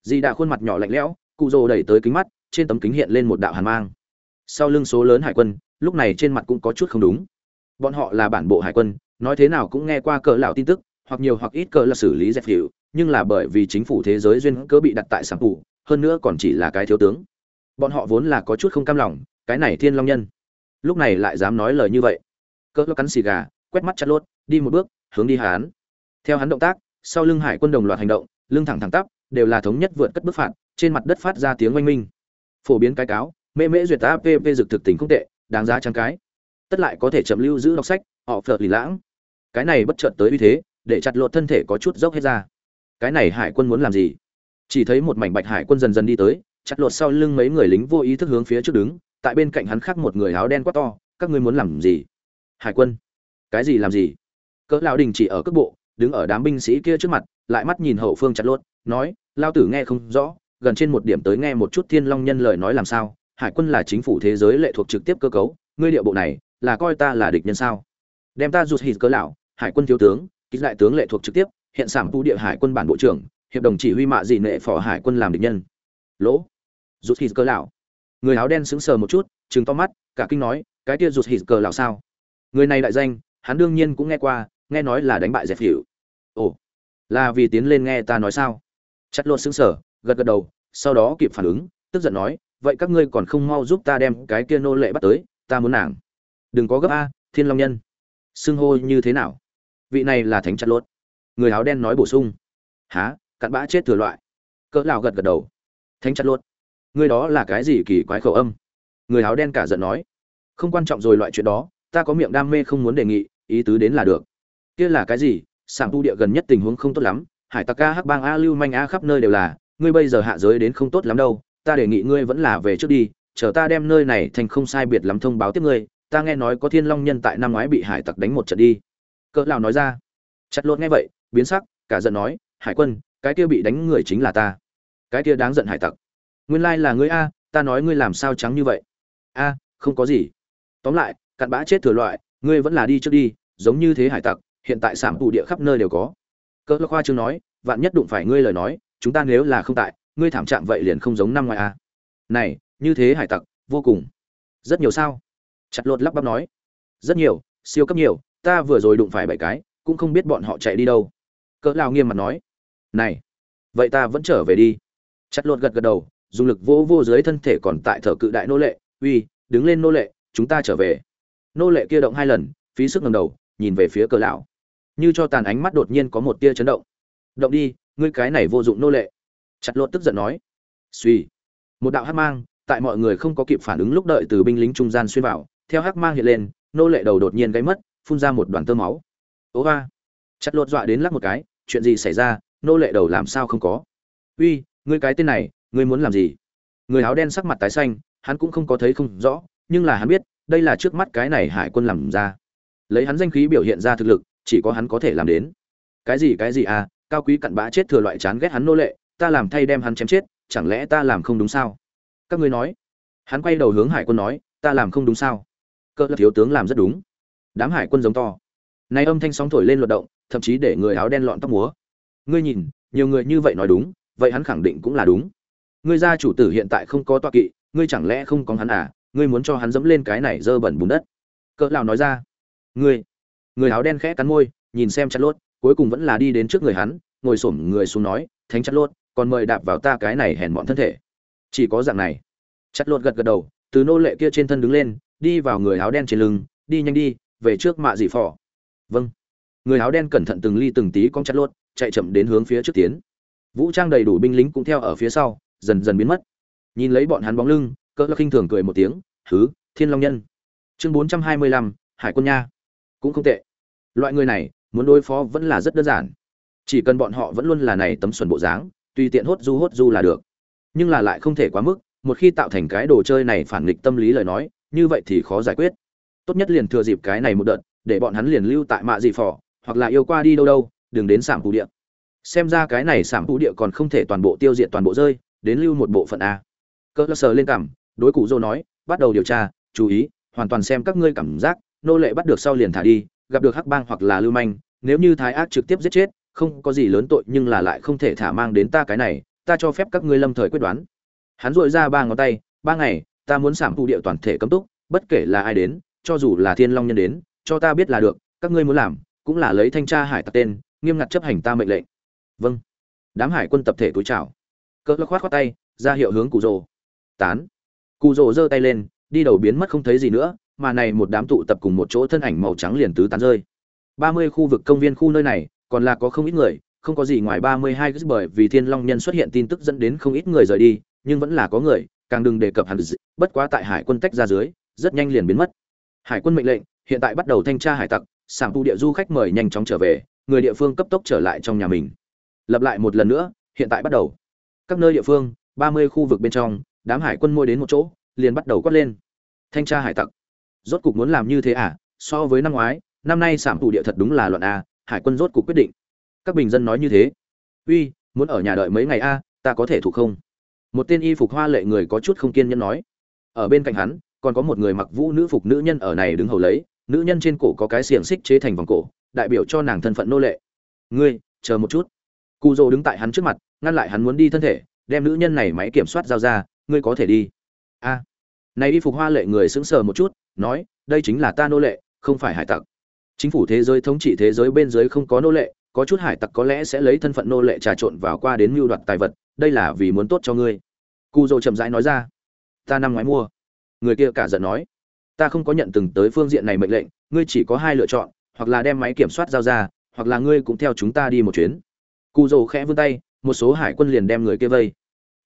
di đã khuôn mặt nhỏ lạnh lẽo, cụ rồ đẩy tới kính mắt, trên tấm kính hiện lên một đạo hàn mang. Sau lưng số lớn hải quân, lúc này trên mặt cũng có chút không đúng. Bọn họ là bản bộ hải quân nói thế nào cũng nghe qua cỡ lão tin tức, hoặc nhiều hoặc ít cỡ là xử lý dẹp hiệu, nhưng là bởi vì chính phủ thế giới duyên cớ bị đặt tại sản phủ hơn nữa còn chỉ là cái thiếu tướng. Bọn họ vốn là có chút không cam lòng, cái này thiên long nhân. Lúc này lại dám nói lời như vậy. Cỡ cắn xì gà, quét mắt chặt lốt, đi một bước, hướng đi hán. Theo hắn động tác, sau lưng hải quân đồng loạt hành động, lưng thẳng thẳng tắp, đều là thống nhất vượt cất bước phạt, trên mặt đất phát ra tiếng oanh minh. Phổ biến cái cáo, mê mễ duyệt áp dược thực tình không tệ, đáng giá trang cái. Tất lại có thể chậm lưu giữ đọc sách, họ phở lì lãng cái này bất chợt tới uy thế, để chặt lột thân thể có chút dốc hết ra. Cái này hải quân muốn làm gì? Chỉ thấy một mảnh bạch hải quân dần dần đi tới, chặt lột sau lưng mấy người lính vô ý thức hướng phía trước đứng, tại bên cạnh hắn khác một người áo đen quá to, các ngươi muốn làm gì? Hải quân. Cái gì làm gì? Cỡ lao đình chỉ ở cước bộ, đứng ở đám binh sĩ kia trước mặt, lại mắt nhìn hậu phương chặt lột, nói lao tử nghe không rõ, gần trên một điểm tới nghe một chút thiên long nhân lời nói làm sao? Hải quân là chính phủ thế giới lệ thuộc trực tiếp cơ cấu, ngươi địa bộ này là coi ta là địch nhân sao? Đem ta rụt hít cỡ lão, hải quân thiếu tướng ký đại tướng lệ thuộc trực tiếp, hiện sản tu địa hải quân bản bộ trưởng, hiệp đồng chỉ huy mạ dị nệ phò hải quân làm địch nhân. Lỗ. Rụt hít cỡ lão. Người áo đen sững sờ một chút, trừng to mắt, cả kinh nói, cái kia rụt hít cỡ lão sao? Người này đại danh, hắn đương nhiên cũng nghe qua, nghe nói là đánh bại dẹp hiệu ồ, là vì tiến lên nghe ta nói sao? Chặt luôn sững sờ, gật gật đầu, sau đó kịp phản ứng, tức giận nói, vậy các ngươi còn không mau giúp ta đem cái kia nô lệ bắt tới, ta muốn nàng. Đừng có gấp a, thiên long nhân xưng hô như thế nào? Vị này là thánh chặt lốt. Người áo đen nói bổ sung. Há cặn bã chết thừa loại. Cỡ lào gật gật đầu. Thánh chặt lốt. Người đó là cái gì kỳ quái khẩu âm? Người áo đen cả giận nói. Không quan trọng rồi loại chuyện đó, ta có miệng đam mê không muốn đề nghị, ý tứ đến là được. Kia là cái gì? Sảng tu địa gần nhất tình huống không tốt lắm, hải tặc a hắc bang a lưu manh a khắp nơi đều là, ngươi bây giờ hạ giới đến không tốt lắm đâu, ta đề nghị ngươi vẫn là về trước đi, chờ ta đem nơi này thành không sai biệt lắm thông báo tiếp ngươi ta nghe nói có thiên long nhân tại năm ngoái bị hải tặc đánh một trận đi. Cỡ lão nói ra. Chặt lột nghe vậy, biến sắc, cả giận nói, hải quân, cái kia bị đánh người chính là ta. Cái kia đáng giận hải tặc. Nguyên lai là ngươi a, ta nói ngươi làm sao trắng như vậy? A, không có gì. Tóm lại, cặn bã chết thừa loại, ngươi vẫn là đi trước đi, giống như thế hải tặc, hiện tại sản tụ địa khắp nơi đều có. Cỡ lão khoa trương nói, vạn nhất đụng phải ngươi lời nói, chúng ta nếu là không tại, ngươi thảm trạng vậy liền không giống năm ngoài a. Này, như thế hải tặc, vô cùng. Rất nhiều sao? Chặt lột lắp bắp nói, rất nhiều, siêu cấp nhiều, ta vừa rồi đụng phải bảy cái, cũng không biết bọn họ chạy đi đâu. Cỡ lao nghiêm mặt nói, này, vậy ta vẫn trở về đi. Chặt lột gật gật đầu, dùng lực vỗ vô dưới thân thể còn tại thở cự đại nô lệ, uy, đứng lên nô lệ, chúng ta trở về. Nô lệ kia động hai lần, phí sức ngầm đầu, nhìn về phía cỡ lão. Như cho tàn ánh mắt đột nhiên có một tia chấn động. Động đi, ngươi cái này vô dụng nô lệ. Chặt lột tức giận nói suy một đạo hát mang, tại mọi người không có kịp phản ứng lúc đợi từ binh lính trung gian xuyên vào theo hắc mang hiện lên, nô lệ đầu đột nhiên gáy mất, phun ra một đoàn tơ máu. Ố ga chặt lột dọa đến lắc một cái, chuyện gì xảy ra, nô lệ đầu làm sao không có? Uy, ngươi cái tên này, ngươi muốn làm gì? Người áo đen sắc mặt tái xanh, hắn cũng không có thấy không rõ, nhưng là hắn biết, đây là trước mắt cái này hải quân làm ra. Lấy hắn danh khí biểu hiện ra thực lực, chỉ có hắn có thể làm đến. Cái gì cái gì à cao quý cặn bã chết thừa loại chán ghét hắn nô lệ, ta làm thay đem hắn chém chết, chẳng lẽ ta làm không đúng sao? Các ngươi nói. Hắn quay đầu hướng hải quân nói, ta làm không đúng sao? Cơ là thiếu tướng làm rất đúng. Đám hải quân giống to. Nay âm thanh sóng thổi lên luật động, thậm chí để người áo đen lọn tóc múa. Ngươi nhìn, nhiều người như vậy nói đúng, vậy hắn khẳng định cũng là đúng. Ngươi gia chủ tử hiện tại không có toa kỵ, ngươi chẳng lẽ không có hắn à? Ngươi muốn cho hắn dẫm lên cái này dơ bẩn bùn đất. Cỡ lão nói ra. Ngươi, người áo đen khẽ cắn môi, nhìn xem chặt lốt, cuối cùng vẫn là đi đến trước người hắn, ngồi xổm người xuống nói, thánh chặt lốt, còn mời đạp vào ta cái này hèn bọn thân thể. Chỉ có dạng này. Chặt lốt gật gật đầu, từ nô lệ kia trên thân đứng lên đi vào người áo đen trên lưng, đi nhanh đi, về trước mạ dị phỏ. Vâng. Người áo đen cẩn thận từng ly từng tí con chặt lốt, chạy chậm đến hướng phía trước tiến. Vũ trang đầy đủ binh lính cũng theo ở phía sau, dần dần biến mất. Nhìn lấy bọn hắn bóng lưng cỡ lắc khinh thường cười một tiếng thứ thiên long nhân. Chương bốn trăm hai mươi lăm, hải quân nha. Cũng không tệ. Loại người này, muốn đối phó vẫn là rất đơn giản. Chỉ cần bọn họ vẫn luôn là này tấm xuẩn bộ dáng, tùy tiện hốt du hốt du là được. Nhưng là lại không thể quá mức, một khi tạo thành cái đồ chơi này phản nghịch tâm lý lời nói như vậy thì khó giải quyết. Tốt nhất liền thừa dịp cái này một đợt, để bọn hắn liền lưu tại mạ dị phò, hoặc là yêu qua đi đâu đâu, đừng đến sảm phù địa. Xem ra cái này sảm phù địa còn không thể toàn bộ tiêu diệt toàn bộ rơi, đến lưu một bộ phận a. Cơ sở lên cảm đối cụ dô nói, bắt đầu điều tra, chú ý, hoàn toàn xem các ngươi cảm giác, nô lệ bắt được sau liền thả đi, gặp được hắc bang hoặc là lưu manh, nếu như thái ác trực tiếp giết chết, không có gì lớn tội nhưng là lại không thể thả mang đến ta cái này, ta cho phép các ngươi lâm thời quyết đoán. Hắn dội ra ba ngón tay, ba ngày ta muốn sảm thu địa toàn thể cấm túc, bất kể là ai đến, cho dù là thiên long nhân đến, cho ta biết là được, các ngươi muốn làm, cũng là lấy thanh tra hải tặc tên, nghiêm ngặt chấp hành ta mệnh lệnh. Vâng. Đám hải quân tập thể túi chào. Cỡ khoát khoát tay, ra hiệu hướng cụ rồ tán. Cụ rồ giơ tay lên, đi đầu biến mất không thấy gì nữa, mà này một đám tụ tập cùng một chỗ thân ảnh màu trắng liền tứ tán rơi. Ba mươi khu vực công viên khu nơi này, còn là có không ít người, không có gì ngoài ba mươi hai, bởi vì thiên long nhân xuất hiện tin tức dẫn đến không ít người rời đi, nhưng vẫn là có người càng đừng đề cập hẳn bất quá tại hải quân tách ra dưới, rất nhanh liền biến mất. Hải quân mệnh lệnh, hiện tại bắt đầu thanh tra hải tặc, sảng tu địa du khách mời nhanh chóng trở về, người địa phương cấp tốc trở lại trong nhà mình. Lập lại một lần nữa, hiện tại bắt đầu. Các nơi địa phương, ba mươi khu vực bên trong, đám hải quân môi đến một chỗ, liền bắt đầu quát lên. Thanh tra hải tặc. Rốt cục muốn làm như thế à? So với năm ngoái, năm nay sảm thủ địa thật đúng là loạn a hải quân rốt cục quyết định. Các bình dân nói như thế. Uy, muốn ở nhà đợi mấy ngày a ta có thể thủ không? Một tên y phục hoa lệ người có chút không kiên nhẫn nói. Ở bên cạnh hắn, còn có một người mặc vũ nữ phục nữ nhân ở này đứng hầu lấy, nữ nhân trên cổ có cái xiềng xích chế thành vòng cổ, đại biểu cho nàng thân phận nô lệ. Ngươi, chờ một chút. Cụ dô đứng tại hắn trước mặt, ngăn lại hắn muốn đi thân thể, đem nữ nhân này máy kiểm soát giao ra, ngươi có thể đi. A. Này y phục hoa lệ người sững sờ một chút, nói, đây chính là ta nô lệ, không phải hải tặc. Chính phủ thế giới thống trị thế giới bên dưới không có nô lệ, có chút hải tặc có lẽ sẽ lấy thân phận nô lệ trà trộn vào qua đến mưu đoạt tài vật đây là vì muốn tốt cho ngươi. Cu dô chậm rãi nói ra. Ta năm ngoái mua. Người kia cả giận nói. Ta không có nhận từng tới phương diện này mệnh lệnh, ngươi chỉ có hai lựa chọn, hoặc là đem máy kiểm soát giao ra, hoặc là ngươi cũng theo chúng ta đi một chuyến. Cu dô khẽ vươn tay, một số hải quân liền đem người kia vây.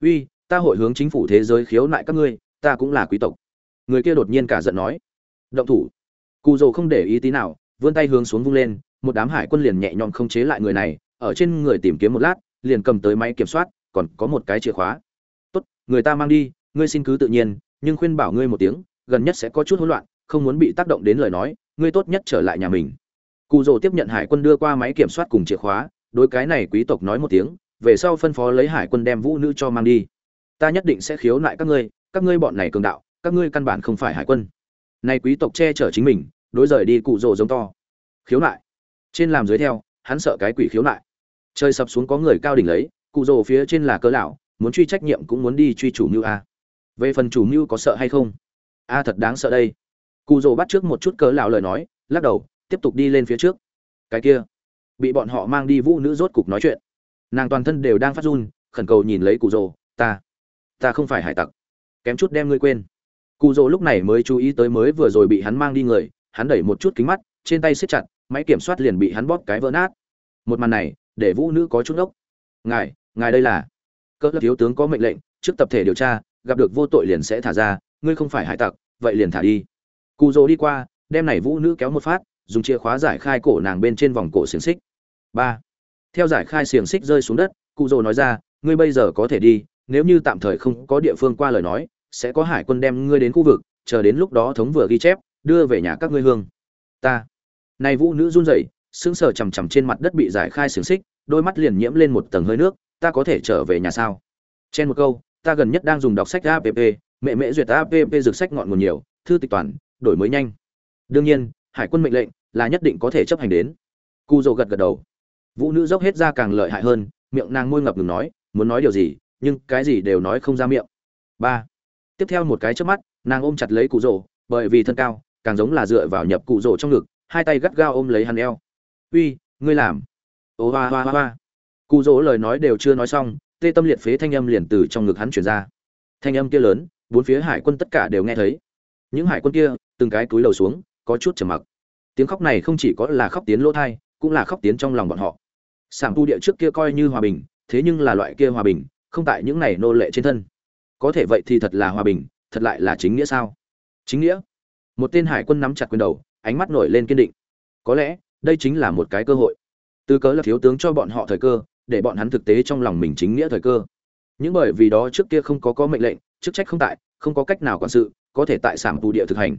Uy, ta hội hướng chính phủ thế giới khiếu nại các ngươi, ta cũng là quý tộc. Người kia đột nhiên cả giận nói. Động thủ. Cụ dầu không để ý tí nào, vươn tay hướng xuống vung lên, một đám hải quân liền nhẹ nhõm không chế lại người này, ở trên người tìm kiếm một lát, liền cầm tới máy kiểm soát còn có một cái chìa khóa. Tốt, người ta mang đi, ngươi xin cứ tự nhiên, nhưng khuyên bảo ngươi một tiếng, gần nhất sẽ có chút hỗn loạn, không muốn bị tác động đến lời nói, ngươi tốt nhất trở lại nhà mình. Cụ rồ tiếp nhận hải quân đưa qua máy kiểm soát cùng chìa khóa, đối cái này quý tộc nói một tiếng, về sau phân phó lấy hải quân đem vũ nữ cho mang đi. Ta nhất định sẽ khiếu nại các ngươi các ngươi bọn này cường đạo, các ngươi căn bản không phải hải quân. Nay quý tộc che chở chính mình, đối rời đi cụ rồ giống to. Khiếu nại. Trên làm dưới theo, hắn sợ cái quỷ khiếu nại. Trời sập xuống có người cao đỉnh lấy cụ rồ phía trên là cớ lão, muốn truy trách nhiệm cũng muốn đi truy chủ mưu a. Về phần chủ mưu có sợ hay không? A thật đáng sợ đây. Cụ rồ bắt trước một chút cớ lão lời nói, lắc đầu, tiếp tục đi lên phía trước. Cái kia, bị bọn họ mang đi vũ nữ rốt cục nói chuyện. Nàng toàn thân đều đang phát run, khẩn cầu nhìn lấy cụ rồ, ta ta không phải hải tặc. Kém chút đem ngươi quên. Cụ rồ lúc này mới chú ý tới mới vừa rồi bị hắn mang đi người, hắn đẩy một chút kính mắt, trên tay siết chặt, máy kiểm soát liền bị hắn bóp cái vỡ nát. Một màn này, để vũ nữ có chút ốc ngài ngài đây là. Cỡ thiếu tướng có mệnh lệnh, trước tập thể điều tra, gặp được vô tội liền sẽ thả ra, ngươi không phải hải tặc, vậy liền thả đi. Cụ dỗ đi qua, đem này vũ nữ kéo một phát, dùng chìa khóa giải khai cổ nàng bên trên vòng cổ xiềng xích. Ba. Theo giải khai xiềng xích rơi xuống đất cụ dỗ nói ra, ngươi bây giờ có thể đi, nếu như tạm thời không có địa phương qua lời nói, sẽ có hải quân đem ngươi đến khu vực, chờ đến lúc đó thống vừa ghi chép, đưa về nhà các ngươi hương. Ta. Này vũ nữ run rẩy, sững sờ chằm chằm trên mặt đất bị giải khai xiềng xích, đôi mắt liền nhiễm lên một tầng hơi nước ta có thể trở về nhà sao? Trên một câu, ta gần nhất đang dùng đọc sách app mẹ mẹ duyệt app dược sách ngọn nguồn nhiều, thư tịch toàn, đổi mới nhanh. Đương nhiên, hải quân mệnh lệnh là nhất định có thể chấp hành đến. Cu dô gật gật đầu. Vũ nữ dốc hết ra càng lợi hại hơn, miệng nàng môi ngập ngừng nói, muốn nói điều gì, nhưng cái gì đều nói không ra miệng. Ba. Tiếp theo một cái trước mắt, nàng ôm chặt lấy cụ rồ bởi vì thân cao, càng giống là dựa vào nhập cụ rồ trong ngực, hai tay gắt gao ôm lấy hắn eo. Uy, ngươi làm. Ô hoa hoa hoa cụ dỗ lời nói đều chưa nói xong, tê tâm liệt phế thanh âm liền từ trong ngực hắn chuyển ra. Thanh âm kia lớn, bốn phía hải quân tất cả đều nghe thấy. Những hải quân kia, từng cái túi lầu xuống, có chút trầm mặc. Tiếng khóc này không chỉ có là khóc tiến lỗ thai, cũng là khóc tiến trong lòng bọn họ. Sảng tu địa trước kia coi như hòa bình, thế nhưng là loại kia hòa bình, không tại những này nô lệ trên thân. Có thể vậy thì thật là hòa bình, thật lại là chính nghĩa sao? Chính nghĩa? Một tên hải quân nắm chặt quyền đầu, ánh mắt nổi lên kiên định. Có lẽ, đây chính là một cái cơ hội. Từ cớ là thiếu tướng cho bọn họ thời cơ để bọn hắn thực tế trong lòng mình chính nghĩa thời cơ. Những bởi vì đó trước kia không có có mệnh lệnh, chức trách không tại, không có cách nào quản sự, có thể tại sản tù địa thực hành.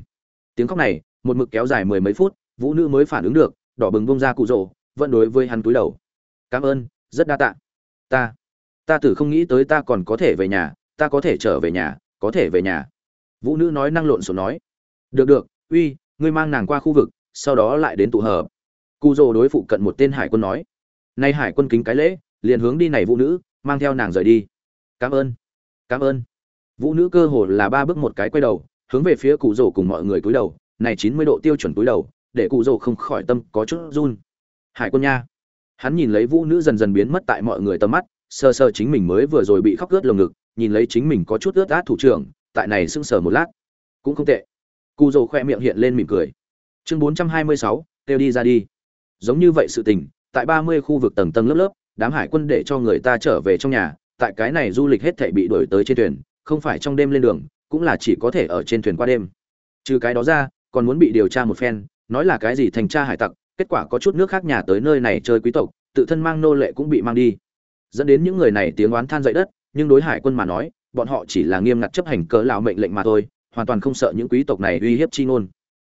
Tiếng khóc này, một mực kéo dài mười mấy phút, vũ nữ mới phản ứng được, đỏ bừng bông ra cụ rồ vẫn đối với hắn túi đầu. Cảm ơn, rất đa tạ. Ta ta tử không nghĩ tới ta còn có thể về nhà, ta có thể trở về nhà, có thể về nhà. Vũ nữ nói năng lộn xộn nói. Được được, uy, ngươi mang nàng qua khu vực, sau đó lại đến tụ hợp. Cụ rồ đối phụ cận một tên hải quân nói nay hải quân kính cái lễ, liền hướng đi này vũ nữ, mang theo nàng rời đi. Cảm ơn cảm ơn. Vũ nữ cơ hồ là ba bước một cái quay đầu, hướng về phía cụ rổ cùng mọi người cúi đầu, này chín mươi độ tiêu chuẩn cúi đầu, để cụ rổ không khỏi tâm có chút run. Hải quân nha. Hắn nhìn lấy vũ nữ dần dần biến mất tại mọi người tầm mắt, sơ sơ chính mình mới vừa rồi bị khóc ướt lồng ngực, nhìn lấy chính mình có chút ướt át thủ trưởng, tại này sững sờ một lát. Cũng không tệ. Cụ rổ khoe miệng hiện lên mỉm cười. Chương bốn trăm hai mươi sáu, kêu đi ra đi. Giống như vậy sự tình tại ba mươi khu vực tầng tầng lớp lớp, đám hải quân để cho người ta trở về trong nhà, tại cái này du lịch hết thảy bị đuổi tới trên thuyền, không phải trong đêm lên đường, cũng là chỉ có thể ở trên thuyền qua đêm. Trừ cái đó ra, còn muốn bị điều tra một phen, nói là cái gì thành tra hải tặc, kết quả có chút nước khác nhà tới nơi này chơi quý tộc, tự thân mang nô lệ cũng bị mang đi. Dẫn đến những người này tiếng oán than dậy đất, nhưng đối hải quân mà nói, bọn họ chỉ là nghiêm ngặt chấp hành cớ lão mệnh lệnh mà thôi, hoàn toàn không sợ những quý tộc này uy hiếp chi ngôn.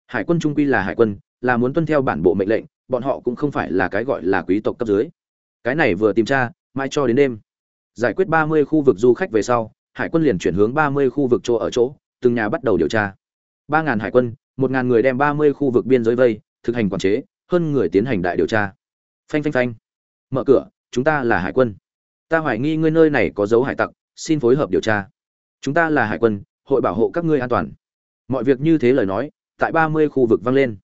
Hải quân trung quy là hải quân, là muốn tuân theo bản bộ mệnh lệnh bọn họ cũng không phải là cái gọi là quý tộc cấp dưới. Cái này vừa tìm tra mai cho đến đêm. Giải quyết ba mươi khu vực du khách về sau, hải quân liền chuyển hướng ba mươi khu vực chỗ ở chỗ, từng nhà bắt đầu điều tra. ba ngàn hải quân, một ngàn người đem ba mươi khu vực biên giới vây, thực hành quản chế, hơn người tiến hành đại điều tra. Phanh phanh phanh. Mở cửa, chúng ta là hải quân. Ta hoài nghi ngươi nơi này có dấu hải tặc, xin phối hợp điều tra. Chúng ta là hải quân, hội bảo hộ các ngươi an toàn. Mọi việc như thế lời nói, tại ba mươi khu vực vang lên.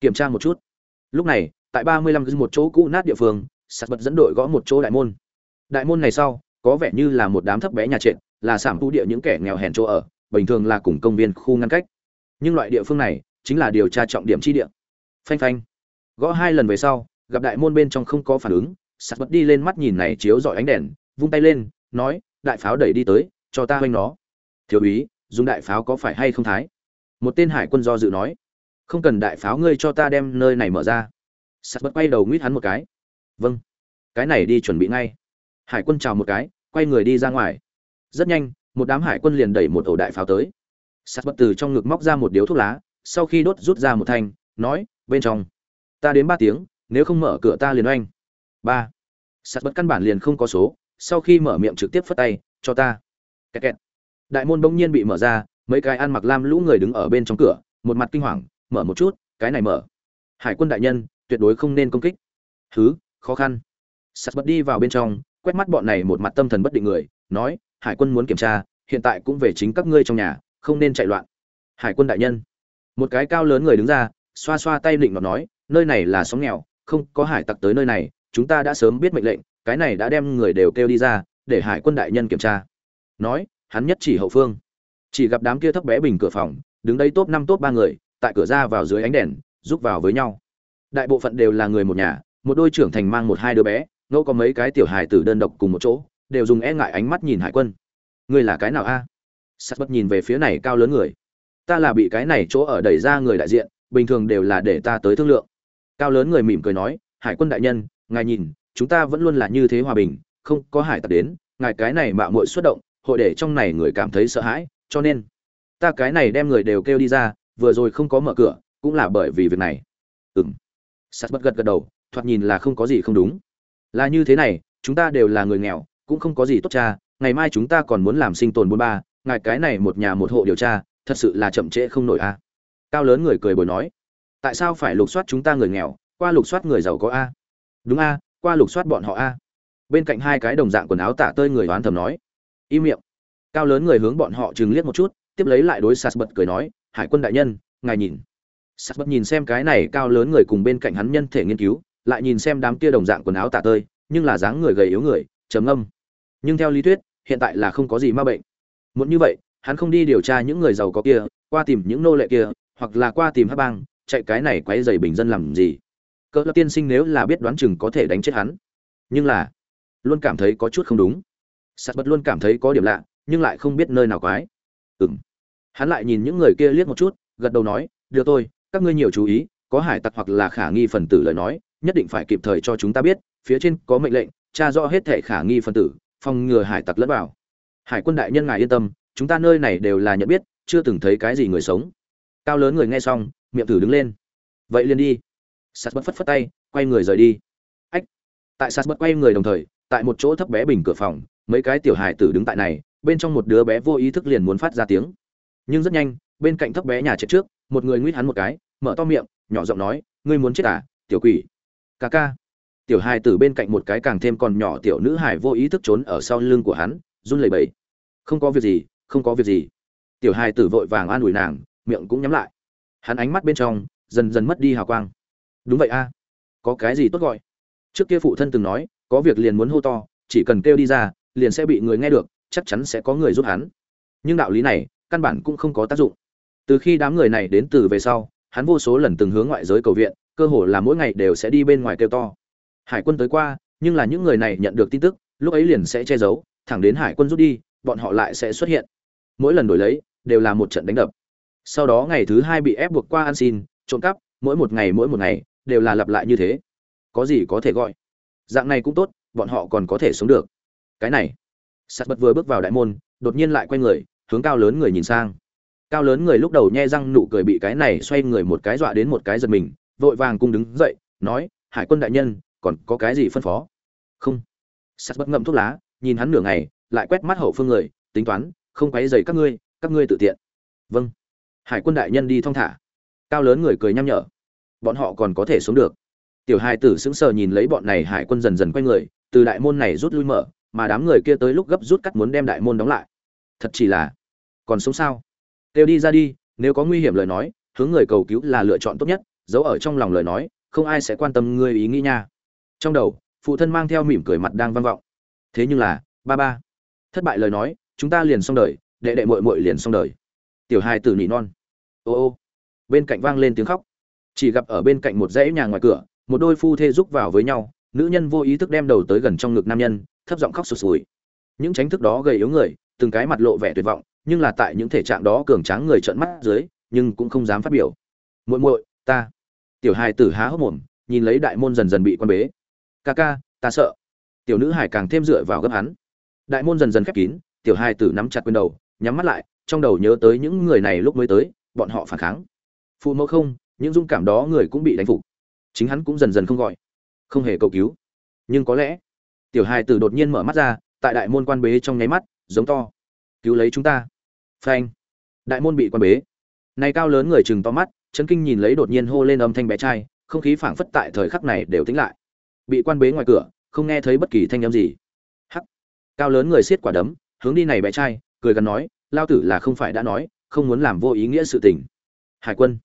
Kiểm tra một chút lúc này, tại ba mươi lăm một chỗ cũ nát địa phương, sạt bật dẫn đội gõ một chỗ đại môn. Đại môn này sau, có vẻ như là một đám thấp bé nhà trệt, là sản tu địa những kẻ nghèo hèn chỗ ở, bình thường là cùng công viên khu ngăn cách. Nhưng loại địa phương này, chính là điều tra trọng điểm chi địa. Phanh phanh. Gõ hai lần về sau, gặp đại môn bên trong không có phản ứng, sạt bật đi lên mắt nhìn này chiếu dọi ánh đèn, vung tay lên, nói, đại pháo đẩy đi tới, cho ta hoanh nó. Thiếu úy, dùng đại pháo có phải hay không thái? Một tên hải quân do dự nói không cần đại pháo ngươi cho ta đem nơi này mở ra. Sắt bất quay đầu nguyết hắn một cái. Vâng. Cái này đi chuẩn bị ngay. Hải quân chào một cái, quay người đi ra ngoài. Rất nhanh, một đám hải quân liền đẩy một ổ đại pháo tới. Sắt bất từ trong ngực móc ra một điếu thuốc lá, sau khi đốt rút ra một thanh, nói, bên trong, ta đến ba tiếng, nếu không mở cửa ta liền oanh. Ba. Sắt bất căn bản liền không có số, sau khi mở miệng trực tiếp phất tay, cho ta. Kẹt kẹt. Đại môn bỗng nhiên bị mở ra, mấy cái ăn mặc lam lũ người đứng ở bên trong cửa, một mặt kinh hoàng mở một chút, cái này mở. Hải quân đại nhân, tuyệt đối không nên công kích. Thứ khó khăn. Sắt bật đi vào bên trong, quét mắt bọn này một mặt tâm thần bất định người, nói, hải quân muốn kiểm tra, hiện tại cũng về chính các ngươi trong nhà, không nên chạy loạn. Hải quân đại nhân. Một cái cao lớn người đứng ra, xoa xoa tay định nó nói, nơi này là xóm nghèo, không có hải tặc tới nơi này, chúng ta đã sớm biết mệnh lệnh, cái này đã đem người đều kêu đi ra, để hải quân đại nhân kiểm tra. Nói, hắn nhất chỉ hậu phương. Chỉ gặp đám kia thấp bé bình cửa phòng, đứng đây top năm top ba người tại cửa ra vào dưới ánh đèn, giúp vào với nhau. Đại bộ phận đều là người một nhà, một đôi trưởng thành mang một hai đứa bé, ngẫu có mấy cái tiểu hài tử đơn độc cùng một chỗ, đều dùng e ngại ánh mắt nhìn hải quân. Ngươi là cái nào a? À? sắt bất nhìn về phía này cao lớn người. Ta là bị cái này chỗ ở đẩy ra người đại diện, bình thường đều là để ta tới thương lượng. Cao lớn người mỉm cười nói, hải quân đại nhân, ngài nhìn, chúng ta vẫn luôn là như thế hòa bình, không có hải tặc đến, ngài cái này mạo muội xuất động, hội để trong này người cảm thấy sợ hãi, cho nên ta cái này đem người đều kêu đi ra vừa rồi không có mở cửa, cũng là bởi vì việc này. Ừng sắt bất gật gật đầu, thoạt nhìn là không có gì không đúng. Là như thế này, chúng ta đều là người nghèo, cũng không có gì tốt cha, ngày mai chúng ta còn muốn làm sinh tồn bốn ba, ngài cái này một nhà một hộ điều tra, thật sự là chậm trễ không nổi a. Cao lớn người cười bồi nói, tại sao phải lục soát chúng ta người nghèo, qua lục soát người giàu có a? Đúng a, qua lục soát bọn họ a. Bên cạnh hai cái đồng dạng quần áo tả tơi người đoán thầm nói, im miệng. Cao lớn người hướng bọn họ chừng liếc một chút, tiếp lấy lại đối sas bật cười nói hải quân đại nhân, ngài nhìn. Sắt bất nhìn xem cái này cao lớn người cùng bên cạnh hắn nhân thể nghiên cứu, lại nhìn xem đám kia đồng dạng quần áo tả tơi, nhưng là dáng người gầy yếu người, trầm âm nhưng theo lý thuyết, hiện tại là không có gì ma bệnh. Muốn như vậy, hắn không đi điều tra những người giàu có kia, qua tìm những nô lệ kia, hoặc là qua tìm hát bang, chạy cái này quấy dày bình dân làm gì? Cỡ tiên sinh nếu là biết đoán chừng có thể đánh chết hắn. Nhưng là, luôn cảm thấy có chút không đúng. Sắt bất luôn cảm thấy có điểm lạ, nhưng lại không biết nơi nào quái. Ừng hắn lại nhìn những người kia liếc một chút, gật đầu nói, được tôi các ngươi nhiều chú ý, có hải tặc hoặc là khả nghi phần tử lời nói, nhất định phải kịp thời cho chúng ta biết, phía trên có mệnh lệnh, tra rõ hết thể khả nghi phần tử, phòng ngừa hải tặc lẫn vào. Hải quân đại nhân ngài yên tâm, chúng ta nơi này đều là nhận biết, chưa từng thấy cái gì người sống. Cao lớn người nghe xong, miệng tử đứng lên. Vậy liền đi. Sạt bất phất phất tay, quay người rời đi. Ách! Tại sạt bất quay người đồng thời, tại một chỗ thấp bé bình cửa phòng, mấy cái tiểu hài tử đứng tại này, bên trong một đứa bé vô ý thức liền muốn phát ra tiếng nhưng rất nhanh, bên cạnh thấp bé nhà chết trước, một người nguyết hắn một cái, mở to miệng, nhỏ giọng nói, ngươi muốn chết à tiểu quỷ? Ca ca. Tiểu hài tử bên cạnh một cái càng thêm còn nhỏ tiểu nữ hài vô ý thức trốn ở sau lưng của hắn, run lẩy bẩy. Không có việc gì, không có việc gì. Tiểu hài tử vội vàng an ủi nàng, miệng cũng nhắm lại. Hắn ánh mắt bên trong, dần dần mất đi hào quang. Đúng vậy a, có cái gì tốt gọi? Trước kia phụ thân từng nói, có việc liền muốn hô to, chỉ cần kêu đi ra, liền sẽ bị người nghe được, chắc chắn sẽ có người giúp hắn. Nhưng đạo lý này căn bản cũng không có tác dụng. Từ khi đám người này đến từ về sau, hắn vô số lần từng hướng ngoại giới cầu viện, cơ hồ là mỗi ngày đều sẽ đi bên ngoài kêu to. Hải quân tới qua, nhưng là những người này nhận được tin tức, lúc ấy liền sẽ che giấu, thẳng đến hải quân rút đi, bọn họ lại sẽ xuất hiện. Mỗi lần đổi lấy, đều là một trận đánh đập. Sau đó ngày thứ hai bị ép buộc qua ăn xin, trộm cắp, mỗi một ngày mỗi một ngày, đều là lặp lại như thế. Có gì có thể gọi. Dạng này cũng tốt, bọn họ còn có thể sống được. Cái này. Sát bật vừa bước vào đại môn, đột nhiên lại quay người hướng cao lớn người nhìn sang. Cao lớn người lúc đầu nhe răng nụ cười bị cái này xoay người một cái dọa đến một cái giật mình, vội vàng cung đứng dậy, nói, hải quân đại nhân, còn có cái gì phân phó? Không. Sắt bất ngậm thuốc lá, nhìn hắn nửa ngày, lại quét mắt hậu phương người, tính toán, không quấy dày các ngươi các ngươi tự tiện. Vâng. Hải quân đại nhân đi thong thả. Cao lớn người cười nhăm nhở. Bọn họ còn có thể sống được. Tiểu hai tử sững sờ nhìn lấy bọn này hải quân dần dần quay người, từ đại môn này rút lui mở, mà đám người kia tới lúc gấp rút cắt muốn đem đại môn đóng lại. Thật chỉ là còn sống sao? Kêu đi ra đi, nếu có nguy hiểm lời nói, hướng người cầu cứu là lựa chọn tốt nhất, giấu ở trong lòng lời nói, không ai sẽ quan tâm ngươi ý nghĩ nha. Trong đầu, phụ thân mang theo mỉm cười mặt đang vang vọng. Thế nhưng là, ba ba, thất bại lời nói, chúng ta liền xong đời, đệ đệ muội muội liền xong đời. Tiểu hai tử nỉ non. Ô ô. Bên cạnh vang lên tiếng khóc. Chỉ gặp ở bên cạnh một dãy nhà ngoài cửa, một đôi phu thê rúc vào với nhau, nữ nhân vô ý thức đem đầu tới gần trong ngực nam nhân, thấp giọng khóc sụt sùi. Những tránh thức đó gầy yếu người, từng cái mặt lộ vẻ tuyệt vọng nhưng là tại những thể trạng đó cường tráng người trợn mắt dưới, nhưng cũng không dám phát biểu. Muội muội, ta. Tiểu hài tử há hốc mồm, nhìn lấy đại môn dần dần bị quan bế. Ca ca, ta sợ. Tiểu nữ hải càng thêm dựa vào gấp hắn. Đại môn dần dần khép kín, tiểu hài tử nắm chặt quyền đầu, nhắm mắt lại, trong đầu nhớ tới những người này lúc mới tới, bọn họ phản kháng. Phụ mẫu không, những dung cảm đó người cũng bị đánh phục. Chính hắn cũng dần dần không gọi. Không hề cầu cứu. Nhưng có lẽ, tiểu hài tử đột nhiên mở mắt ra, tại đại môn quan bế trong nháy mắt, giống to. Cứu lấy chúng ta phanh. Đại môn bị quan bế. Này cao lớn người chừng to mắt, chấn kinh nhìn lấy đột nhiên hô lên âm thanh bé trai, không khí phảng phất tại thời khắc này đều tính lại. Bị quan bế ngoài cửa, không nghe thấy bất kỳ thanh âm gì. Hắc. Cao lớn người siết quả đấm, hướng đi này bé trai, cười gần nói, lao tử là không phải đã nói, không muốn làm vô ý nghĩa sự tình. Hải quân,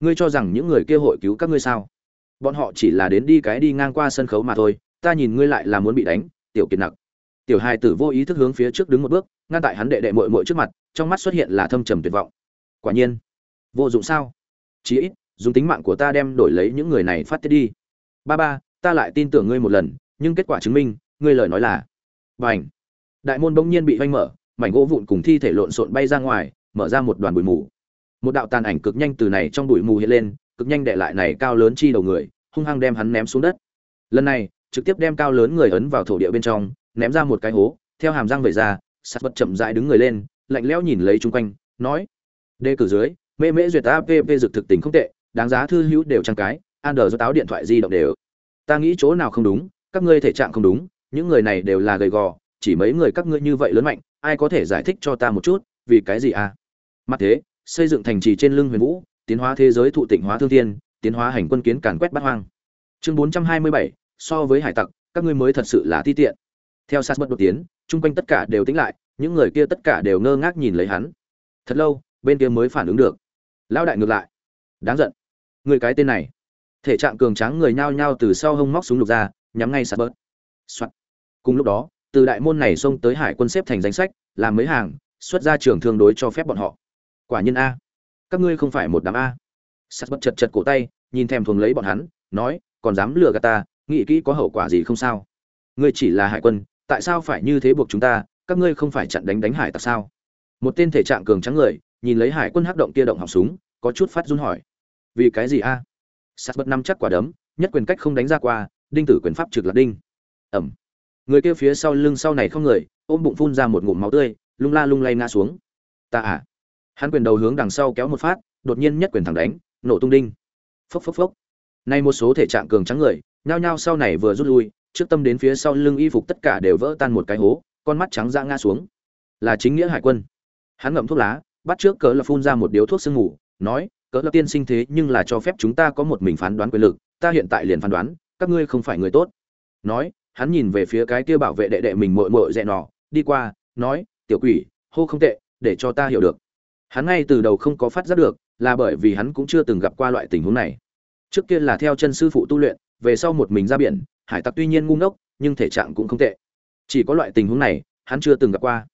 ngươi cho rằng những người kia hội cứu các ngươi sao? Bọn họ chỉ là đến đi cái đi ngang qua sân khấu mà thôi, ta nhìn ngươi lại là muốn bị đánh, tiểu kiệt nặc. Tiểu hai tử vô ý thức hướng phía trước đứng một bước, ngăn tại hắn đệ đệ mội mội trước mặt trong mắt xuất hiện là thâm trầm tuyệt vọng. Quả nhiên, vô dụng sao? Chí ít, dùng tính mạng của ta đem đổi lấy những người này phát tiết đi. Ba ba, ta lại tin tưởng ngươi một lần, nhưng kết quả chứng minh, ngươi lời nói là b à n h đại môn bỗng nhiên bị oanh mở, mảnh gỗ vụn cùng thi thể lộn xộn bay ra ngoài, mở ra một đoàn bụi mù. Một đạo tàn ảnh cực nhanh từ này trong bụi mù hiện lên, cực nhanh đệ lại này cao lớn chi đầu người, hung hăng đem hắn ném xuống đất. Lần này, trực tiếp đem cao lớn người ấn vào thổ địa bên trong, ném ra một cái hố, theo hàm răng về ra sắt vật chậm dại đứng người lên lạnh lẽo nhìn lấy chung quanh, nói, đề cử dưới, mê mễ duyệt app dược thực tình không tệ, đáng giá thư hữu đều trang cái an do táo điện thoại di động đều. Ta nghĩ chỗ nào không đúng, các ngươi thể trạng không đúng, những người này đều là gầy gò, chỉ mấy người các ngươi như vậy lớn mạnh, ai có thể giải thích cho ta một chút, vì cái gì à mặt thế, xây dựng thành trì trên lưng huyền vũ, tiến hóa thế giới thụ tịnh hóa thương thiên, tiến hóa hành quân kiến càn quét bát hoang. Chương bốn trăm hai mươi bảy, so với hải tặc, các ngươi mới thật sự là ti tiện. Theo sát bất đột tiến, chung quanh tất cả đều tính lại những người kia tất cả đều ngơ ngác nhìn lấy hắn. Thật lâu, bên kia mới phản ứng được. Lão đại ngược lại. Đáng giận. Người cái tên này. Thể trạng cường tráng người nhao nhao từ sau hông móc súng lục ra, nhắm ngay sạt bớt. Soạn. cùng lúc đó, từ đại môn này xông tới hải quân xếp thành danh sách, làm mấy hàng, xuất ra trường thương đối cho phép bọn họ. Quả nhiên a. Các ngươi không phải một đám a. Sạt bớt chật chật cổ tay, nhìn thèm thuồng lấy bọn hắn, nói, còn dám lừa gạt ta, nghĩ kỹ có hậu quả gì không sao? Ngươi chỉ là hải quân, tại sao phải như thế buộc chúng ta các ngươi không phải chặn đánh đánh hải tặc sao? Một tên thể trạng cường trắng người, nhìn lấy hải quân hắc động kia động họng súng, có chút phát run hỏi. Vì cái gì a? À? sắt bất năm chắc quả đấm, nhất quyền cách không đánh ra qua, đinh tử quyền pháp trực lạc đinh. Ẩm. Người kia phía sau lưng sau này không người, ôm bụng phun ra một ngụm máu tươi, lung la lung lay ngã xuống. Ta à. Hắn quyền đầu hướng đằng sau kéo một phát, đột nhiên nhất quyền thẳng đánh, nổ tung đinh. Phốc phốc phốc. Nay một số thể trạng cường trắng người, nhao nhao sau này vừa rút lui, trước tâm đến phía sau lưng y phục tất cả đều vỡ tan một cái hố con mắt trắng ra ngã xuống. Là chính nghĩa hải quân. Hắn ngậm thuốc lá, bắt trước cớ là phun ra một điếu thuốc sương ngủ nói cớ là tiên sinh thế nhưng là cho phép chúng ta có một mình phán đoán quyền lực, ta hiện tại liền phán đoán, các ngươi không phải người tốt. Nói, hắn nhìn về phía cái kia bảo vệ đệ đệ mình mội mội dẹ nọ, đi qua, nói, tiểu quỷ, hô không tệ, để cho ta hiểu được. Hắn ngay từ đầu không có phát giác được, là bởi vì hắn cũng chưa từng gặp qua loại tình huống này. Trước kia là theo chân sư phụ tu luyện, về sau một mình ra biển, hải tặc tuy nhiên ngu ngốc, nhưng thể trạng cũng không tệ chỉ có loại tình huống này, hắn chưa từng gặp qua.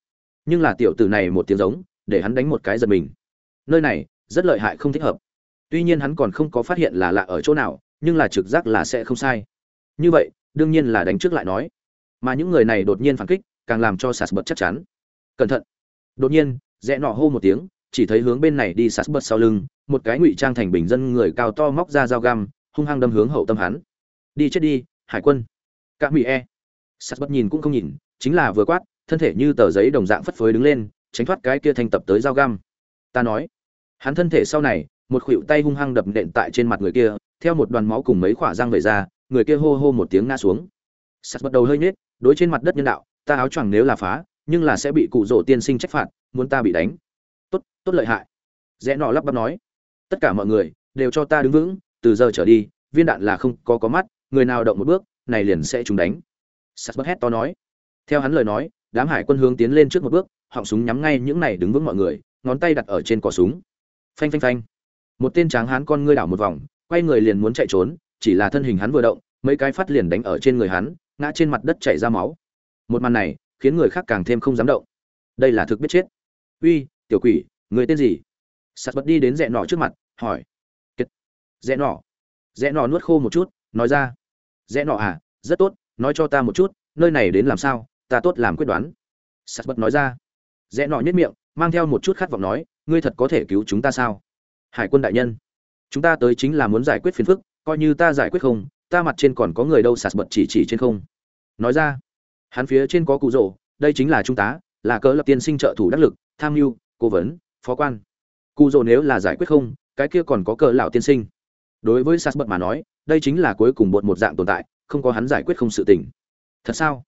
Nhưng là tiểu tử này một tiếng giống, để hắn đánh một cái giật mình. Nơi này, rất lợi hại không thích hợp. Tuy nhiên hắn còn không có phát hiện là lạ ở chỗ nào, nhưng là trực giác là sẽ không sai. Như vậy, đương nhiên là đánh trước lại nói. Mà những người này đột nhiên phản kích, càng làm cho sạt bật chắc chắn. Cẩn thận. Đột nhiên, rẽ nọ hô một tiếng, chỉ thấy hướng bên này đi sạt bật sau lưng, một cái ngụy trang thành bình dân người cao to móc ra dao găm, hung hăng đâm hướng hậu tâm hắn. Đi chết đi, hải quân. Cả mỹ e sắt bất nhìn cũng không nhìn, chính là vừa quát, thân thể như tờ giấy đồng dạng phất phới đứng lên, tránh thoát cái kia thành tập tới dao găm. Ta nói, hắn thân thể sau này, một khuỷu tay hung hăng đập nện tại trên mặt người kia, theo một đoàn máu cùng mấy khỏa răng về ra, người kia hô hô một tiếng ngã xuống. Sắt bắt đầu hơi nhếch, đối trên mặt đất nhân đạo, ta áo choàng nếu là phá, nhưng là sẽ bị cụ rỗ tiên sinh trách phạt, muốn ta bị đánh. Tốt tốt lợi hại. Rẽ nọ lắp bắp nói, tất cả mọi người, đều cho ta đứng vững, từ giờ trở đi, viên đạn là không có có mắt, người nào động một bước, này liền sẽ trúng đánh sắt bất hét to nói. Theo hắn lời nói, đám hải quân hướng tiến lên trước một bước, họng súng nhắm ngay những này đứng vững mọi người, ngón tay đặt ở trên cò súng. Phanh phanh phanh. Một tên tráng hán con ngươi đảo một vòng, quay người liền muốn chạy trốn, chỉ là thân hình hắn vừa động, mấy cái phát liền đánh ở trên người hắn, ngã trên mặt đất chảy ra máu. Một màn này, khiến người khác càng thêm không dám động. Đây là thực biết chết. Uy, tiểu quỷ, người tên gì? Sắt bật đi đến rẽ nọ trước mặt, hỏi. Kiệt. Rẽ nọ rẽ nọ nuốt khô một chút, nói ra. Rẽ nọ à rất tốt nói cho ta một chút, nơi này đến làm sao, ta tốt làm quyết đoán. Sắt bất nói ra. Rẽ nọ nhất miệng, mang theo một chút khát vọng nói, ngươi thật có thể cứu chúng ta sao? Hải quân đại nhân, chúng ta tới chính là muốn giải quyết phiền phức, coi như ta giải quyết không, ta mặt trên còn có người đâu sạt bật chỉ chỉ trên không. Nói ra, hắn phía trên có cụ rỗ, đây chính là trung tá là cỡ lập tiên sinh trợ thủ đắc lực, tham mưu, cố vấn, phó quan. Cụ rỗ nếu là giải quyết không, cái kia còn có cỡ lão tiên sinh. Đối với sạt bật mà nói, đây chính là cuối cùng bột một dạng tồn tại không có hắn giải quyết không sự tình. Thật sao?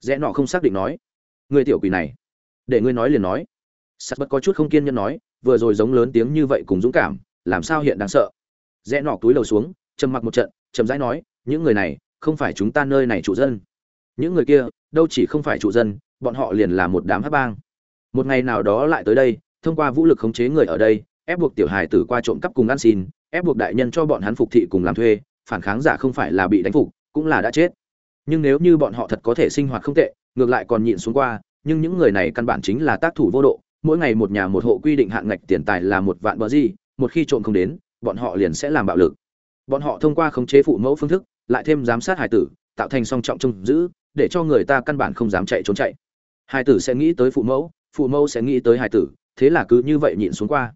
Rẽ nọ không xác định nói. Người tiểu quỷ này. Để ngươi nói liền nói. Sắt bất có chút không kiên nhẫn nói, vừa rồi giống lớn tiếng như vậy cùng dũng cảm, làm sao hiện đáng sợ? Rẽ nọ túi lầu xuống, trầm mặc một trận trầm rãi nói, những người này, không phải chúng ta nơi này chủ dân. Những người kia, đâu chỉ không phải chủ dân, bọn họ liền là một đám hát bang. Một ngày nào đó lại tới đây, thông qua vũ lực khống chế người ở đây, ép buộc tiểu hài tử qua trộm cắp cùng ăn xin, ép buộc đại nhân cho bọn hắn phục thị cùng làm thuê, phản kháng giả không phải là bị đánh phục cũng là đã chết. Nhưng nếu như bọn họ thật có thể sinh hoạt không tệ, ngược lại còn nhịn xuống qua, nhưng những người này căn bản chính là tác thủ vô độ. Mỗi ngày một nhà một hộ quy định hạn ngạch tiền tài là một vạn bờ gì một khi trộm không đến, bọn họ liền sẽ làm bạo lực. Bọn họ thông qua khống chế phụ mẫu phương thức, lại thêm giám sát hải tử, tạo thành song trọng trông giữ, để cho người ta căn bản không dám chạy trốn chạy. Hải tử sẽ nghĩ tới phụ mẫu phụ mẫu sẽ nghĩ tới hải tử, thế là cứ như vậy nhịn xuống qua.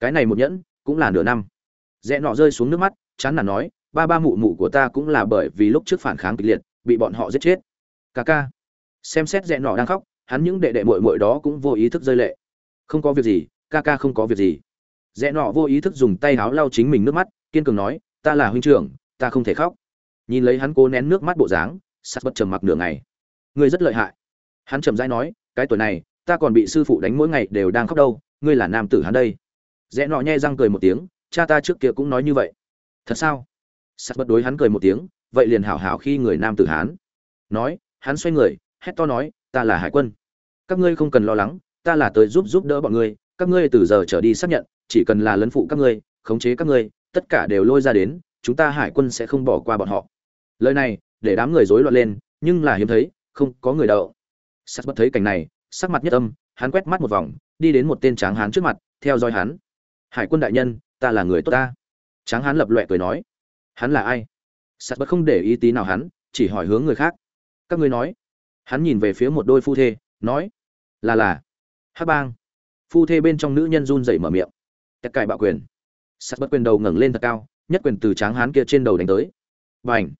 Cái này một nhẫn, cũng là nửa năm. Rẽ nọ rơi xuống nước mắt, chán nản nói ba ba mụ mụ của ta cũng là bởi vì lúc trước phản kháng kịch liệt, bị bọn họ giết chết. Ca ca. Xem xét rẽ nọ đang khóc, hắn những đệ đệ mội mội đó cũng vô ý thức rơi lệ. Không có việc gì, ca ca không có việc gì. Rẽ nọ vô ý thức dùng tay háo lau chính mình nước mắt, kiên cường nói, ta là huynh trưởng, ta không thể khóc. Nhìn lấy hắn cố nén nước mắt bộ dáng sắt bất trầm mặc nửa ngày. Ngươi rất lợi hại. Hắn trầm rãi nói, cái tuổi này, ta còn bị sư phụ đánh mỗi ngày đều đang khóc đâu, ngươi là nam tử hắn đây. Rẽ nọ nhai răng cười một tiếng, cha ta trước kia cũng nói như vậy. Thật sao? Sắt bất đối hắn cười một tiếng, vậy liền hảo hảo khi người nam tử hán. Nói, hắn xoay người, hét to nói, ta là hải quân. Các ngươi không cần lo lắng, ta là tới giúp giúp đỡ bọn ngươi, các ngươi từ giờ trở đi xác nhận, chỉ cần là lấn phụ các ngươi, khống chế các ngươi, tất cả đều lôi ra đến, chúng ta hải quân sẽ không bỏ qua bọn họ. Lời này, để đám người rối loạn lên, nhưng là hiếm thấy, không có người đậu. Sắt bất thấy cảnh này, sắc mặt nhất âm, hắn quét mắt một vòng, đi đến một tên tráng hán trước mặt, theo dõi hắn. Hải quân đại nhân, ta là người tốt ta. Tráng hán lập loẹ cười nói hắn là ai? Sắt bất không để ý tí nào hắn, chỉ hỏi hướng người khác. Các ngươi nói. Hắn nhìn về phía một đôi phu thê, nói. Là là. Hắc bang. Phu thê bên trong nữ nhân run rẩy mở miệng. Tất cải bạo quyền. Sắt bất quyền đầu ngẩng lên thật cao, nhất quyền từ tráng hán kia trên đầu đánh tới. Và ảnh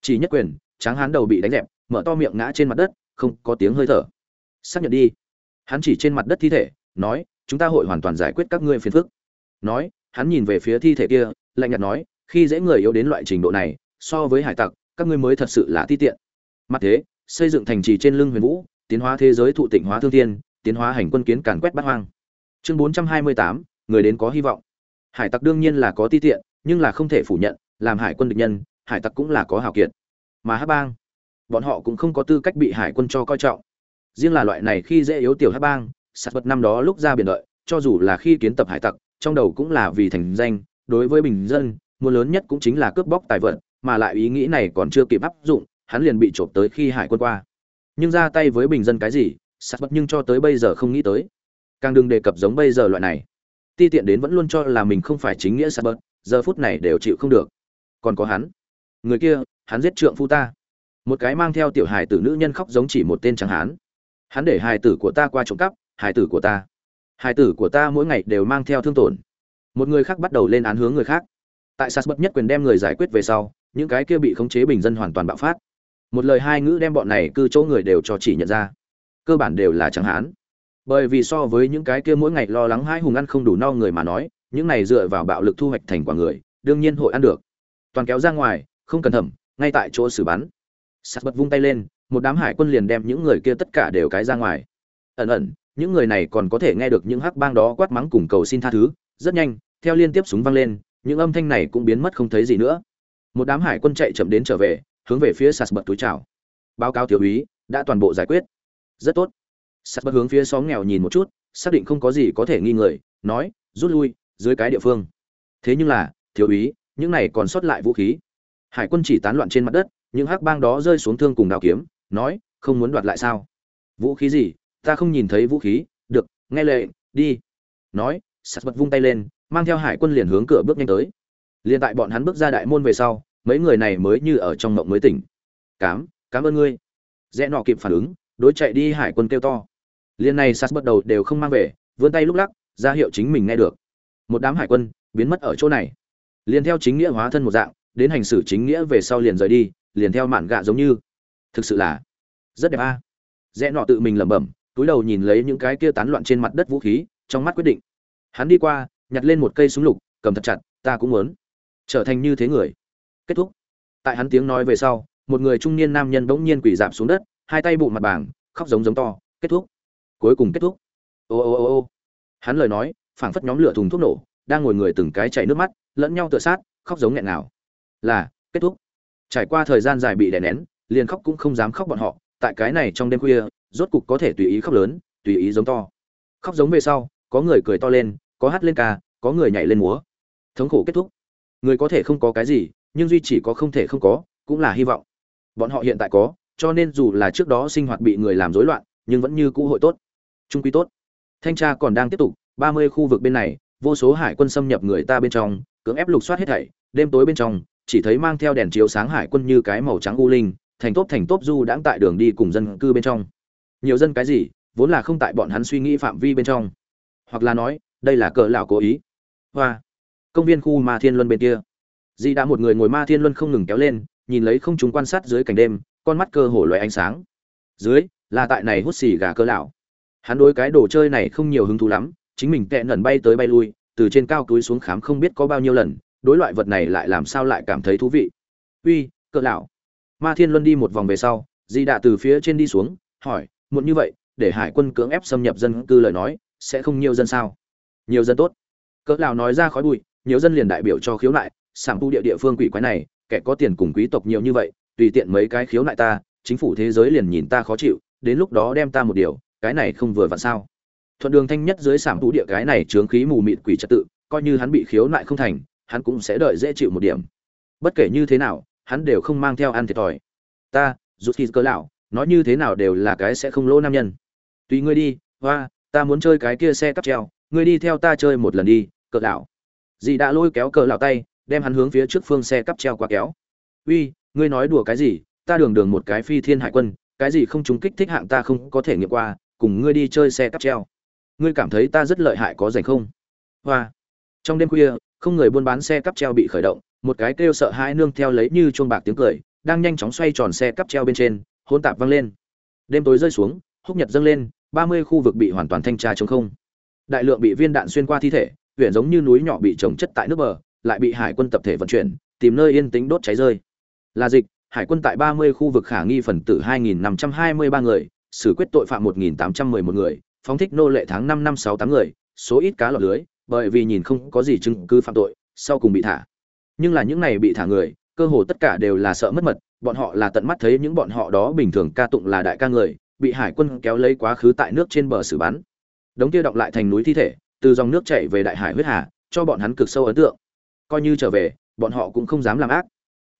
chỉ nhất quyền, tráng hán đầu bị đánh dẹp, mở to miệng ngã trên mặt đất, không có tiếng hơi thở. Xác nhận đi. Hắn chỉ trên mặt đất thi thể, nói, chúng ta hội hoàn toàn giải quyết các ngươi phiền phức. Nói, hắn nhìn về phía thi thể kia, lạnh nhạt nói khi dễ người yếu đến loại trình độ này, so với hải tặc, các ngươi mới thật sự là ti tiện. Mặt thế, xây dựng thành trì trên lưng huyền vũ, tiến hóa thế giới thụ tịnh hóa thương thiên, tiến hóa hành quân kiến càn quét bát hoang. Chương bốn trăm hai mươi tám, người đến có hy vọng. Hải tặc đương nhiên là có ti tiện, nhưng là không thể phủ nhận, làm hải quân địch nhân, hải tặc cũng là có hào kiệt. Mà hát bang, bọn họ cũng không có tư cách bị hải quân cho coi trọng. Riêng là loại này khi dễ yếu tiểu hát bang sạt vật năm đó lúc ra biển đợi, cho dù là khi kiến tập hải tặc, trong đầu cũng là vì thành danh, đối với bình dân muốn lớn nhất cũng chính là cướp bóc tài vật mà lại ý nghĩ này còn chưa kịp áp dụng hắn liền bị trộm tới khi hải quân qua. Nhưng ra tay với bình dân cái gì sát bất nhưng cho tới bây giờ không nghĩ tới. Càng đừng đề cập giống bây giờ loại này. Ti tiện đến vẫn luôn cho là mình không phải chính nghĩa sát bất, giờ phút này đều chịu không được. Còn có hắn. Người kia hắn giết trượng phu ta. Một cái mang theo tiểu hài tử nữ nhân khóc giống chỉ một tên trắng hán. Hắn để hài tử của ta qua trộm cắp hài tử của ta. Hài tử của ta mỗi ngày đều mang theo thương tổn. Một người khác bắt đầu lên án hướng người khác tại sas bất nhất quyền đem người giải quyết về sau, những cái kia bị khống chế bình dân hoàn toàn bạo phát. Một lời hai ngữ đem bọn này cư chỗ người đều cho chỉ nhận ra. Cơ bản đều là chẳng hán. Bởi vì so với những cái kia mỗi ngày lo lắng hai hùng ăn không đủ no người mà nói, những này dựa vào bạo lực thu hoạch thành quả người, đương nhiên hội ăn được. Toàn kéo ra ngoài, không cần thẩm ngay tại chỗ xử bắn. Sắt bật vung tay lên, một đám hải quân liền đem những người kia tất cả đều cái ra ngoài. Ẩn ẩn, những người này còn có thể nghe được những hắc bang đó quát mắng cùng cầu xin tha thứ, rất nhanh, theo liên tiếp súng vang lên những âm thanh này cũng biến mất không thấy gì nữa. Một đám hải quân chạy chậm đến trở về, hướng về phía sạt bật túi chào. Báo cáo thiếu úy, đã toàn bộ giải quyết. Rất tốt. Sạt bật hướng phía xóm nghèo nhìn một chút, xác định không có gì có thể nghi ngờ, nói, rút lui, dưới cái địa phương. Thế nhưng là, thiếu úy, những này còn sót lại vũ khí. Hải quân chỉ tán loạn trên mặt đất, những hắc bang đó rơi xuống thương cùng đao kiếm, nói, không muốn đoạt lại sao? Vũ khí gì? Ta không nhìn thấy vũ khí. Được, nghe lệ đi. Nói sạt bật vung tay lên mang theo hải quân liền hướng cửa bước nhanh tới. Liền tại bọn hắn bước ra đại môn về sau, mấy người này mới như ở trong mộng mới tỉnh. Cám cám ơn ngươi. Rẽ nọ kịp phản ứng, đối chạy đi hải quân kêu to. Liền này sas bắt đầu đều không mang về, vươn tay lúc lắc, ra hiệu chính mình nghe được. Một đám hải quân biến mất ở chỗ này. Liền theo chính nghĩa hóa thân một dạng, đến hành xử chính nghĩa về sau liền rời đi, liền theo mạn gạ giống như. Thực sự là rất đẹp a. À. rẽ nọ tự mình lẩm bẩm, túi đầu nhìn lấy những cái kia tán loạn trên mặt đất vũ khí, trong mắt quyết định. Hắn đi qua nhặt lên một cây súng lục, cầm thật chặt, ta cũng muốn. Trở thành như thế người. Kết thúc. Tại hắn tiếng nói về sau, một người trung niên nam nhân bỗng nhiên quỳ dạp xuống đất, hai tay bụng mặt bảng khóc giống giống to. Kết thúc. Cuối cùng kết thúc. Ô ô ô ô. Hắn lời nói, phảng phất nhóm lửa thùng thuốc nổ, đang ngồi người từng cái chảy nước mắt, lẫn nhau tựa sát, khóc giống nghẹn nào là, kết thúc. Trải qua thời gian dài bị đè nén, liền khóc cũng không dám khóc bọn họ. Tại cái này trong đêm khuya, rốt cục có thể tùy ý khóc lớn, tùy ý giống to. Khóc giống về sau, có người cười to lên có hát lên ca, có người nhảy lên múa. Thống khổ kết thúc. Người có thể không có cái gì, nhưng duy chỉ có không thể không có, cũng là hy vọng. Bọn họ hiện tại có, cho nên dù là trước đó sinh hoạt bị người làm rối loạn, nhưng vẫn như cũ hội tốt. Trung quy tốt. Thanh tra còn đang tiếp tục, ba mươi khu vực bên này, vô số hải quân xâm nhập người ta bên trong, cưỡng ép lục soát hết thảy, đêm tối bên trong, chỉ thấy mang theo đèn chiếu sáng hải quân như cái màu trắng u linh, thành tốp thành tốp du đãng tại đường đi cùng dân cư bên trong. Nhiều dân cái gì, vốn là không tại bọn hắn suy nghĩ phạm vi bên trong. Hoặc là nói đây là cỡ lão cố ý. Hoa. Công viên khu ma thiên luân bên kia. Di đã một người ngồi ma thiên luân không ngừng kéo lên, nhìn lấy không chúng quan sát dưới cảnh đêm, con mắt cơ hồ loại ánh sáng. Dưới, là tại này hút xì gà cỡ lão. Hắn đối cái đồ chơi này không nhiều hứng thú lắm, chính mình tệ nẩn bay tới bay lui, từ trên cao túi xuống khám không biết có bao nhiêu lần, đối loại vật này lại làm sao lại cảm thấy thú vị. Uy cỡ lão. Ma thiên luân đi một vòng về sau di đã từ phía trên đi xuống, hỏi, muộn như vậy, để hải quân cưỡng ép xâm nhập dân cư lời nói, sẽ không nhiều dân sao? Nhiều dân tốt. Cỡ lão nói ra khói bụi, nhiều dân liền đại biểu cho khiếu nại sảng tu địa địa phương quỷ quái này, kẻ có tiền cùng quý tộc nhiều như vậy, tùy tiện mấy cái khiếu nại ta, chính phủ thế giới liền nhìn ta khó chịu, đến lúc đó đem ta một điều, cái này không vừa vặn sao? Thuận đường thanh nhất dưới sảng tu địa cái này chướng khí mù mịt quỷ trật tự, coi như hắn bị khiếu nại không thành, hắn cũng sẽ đợi dễ chịu một điểm. Bất kể như thế nào, hắn đều không mang theo ăn thiệt thòi. Ta rút khi cỡ lão nói như thế nào đều là cái sẽ không lỗ nam nhân. Tùy ngươi đi, hoa, ta muốn chơi cái kia xe cắp treo ngươi đi theo ta chơi một lần đi cỡ lão. Dì đã lôi kéo cỡ lão tay, đem hắn hướng phía trước phương xe cắp treo qua kéo. Uy, ngươi nói đùa cái gì? Ta đường đường một cái phi thiên hải quân, cái gì không trúng kích thích hạng ta không có thể nghiệm qua, cùng ngươi đi chơi xe cắp treo. Ngươi cảm thấy ta rất lợi hại có rảnh không? Hoa. Trong đêm khuya, không người buôn bán xe cắp treo bị khởi động, một cái kêu sợ hãi nương theo lấy như chuông bạc tiếng cười, đang nhanh chóng xoay tròn xe cắp treo bên trên, hỗn tạp vang lên. Đêm tối rơi xuống, húc nhật dâng lên, ba mươi khu vực bị hoàn toàn thanh tra chống không đại lượng bị viên đạn xuyên qua thi thể, huyện giống như núi nhỏ bị trồng chất tại nước bờ, lại bị hải quân tập thể vận chuyển, tìm nơi yên tĩnh đốt cháy rơi. Là dịch, hải quân tại ba mươi khu vực khả nghi phần tử hai nghìn năm trăm hai mươi ba người, xử quyết tội phạm một nghìn tám trăm mười một người, phóng thích nô lệ tháng năm năm sáu tám người, số ít cá lọt lưới, bởi vì nhìn không có gì chứng cứ phạm tội, sau cùng bị thả. Nhưng là những này bị thả người, cơ hồ tất cả đều là sợ mất mật, bọn họ là tận mắt thấy những bọn họ đó bình thường ca tụng là đại ca người, bị hải quân kéo lấy quá khứ tại nước trên bờ xử bắn đống kia động lại thành núi thi thể, từ dòng nước chảy về đại hải huyết hà, cho bọn hắn cực sâu ấn tượng. Coi như trở về, bọn họ cũng không dám làm ác.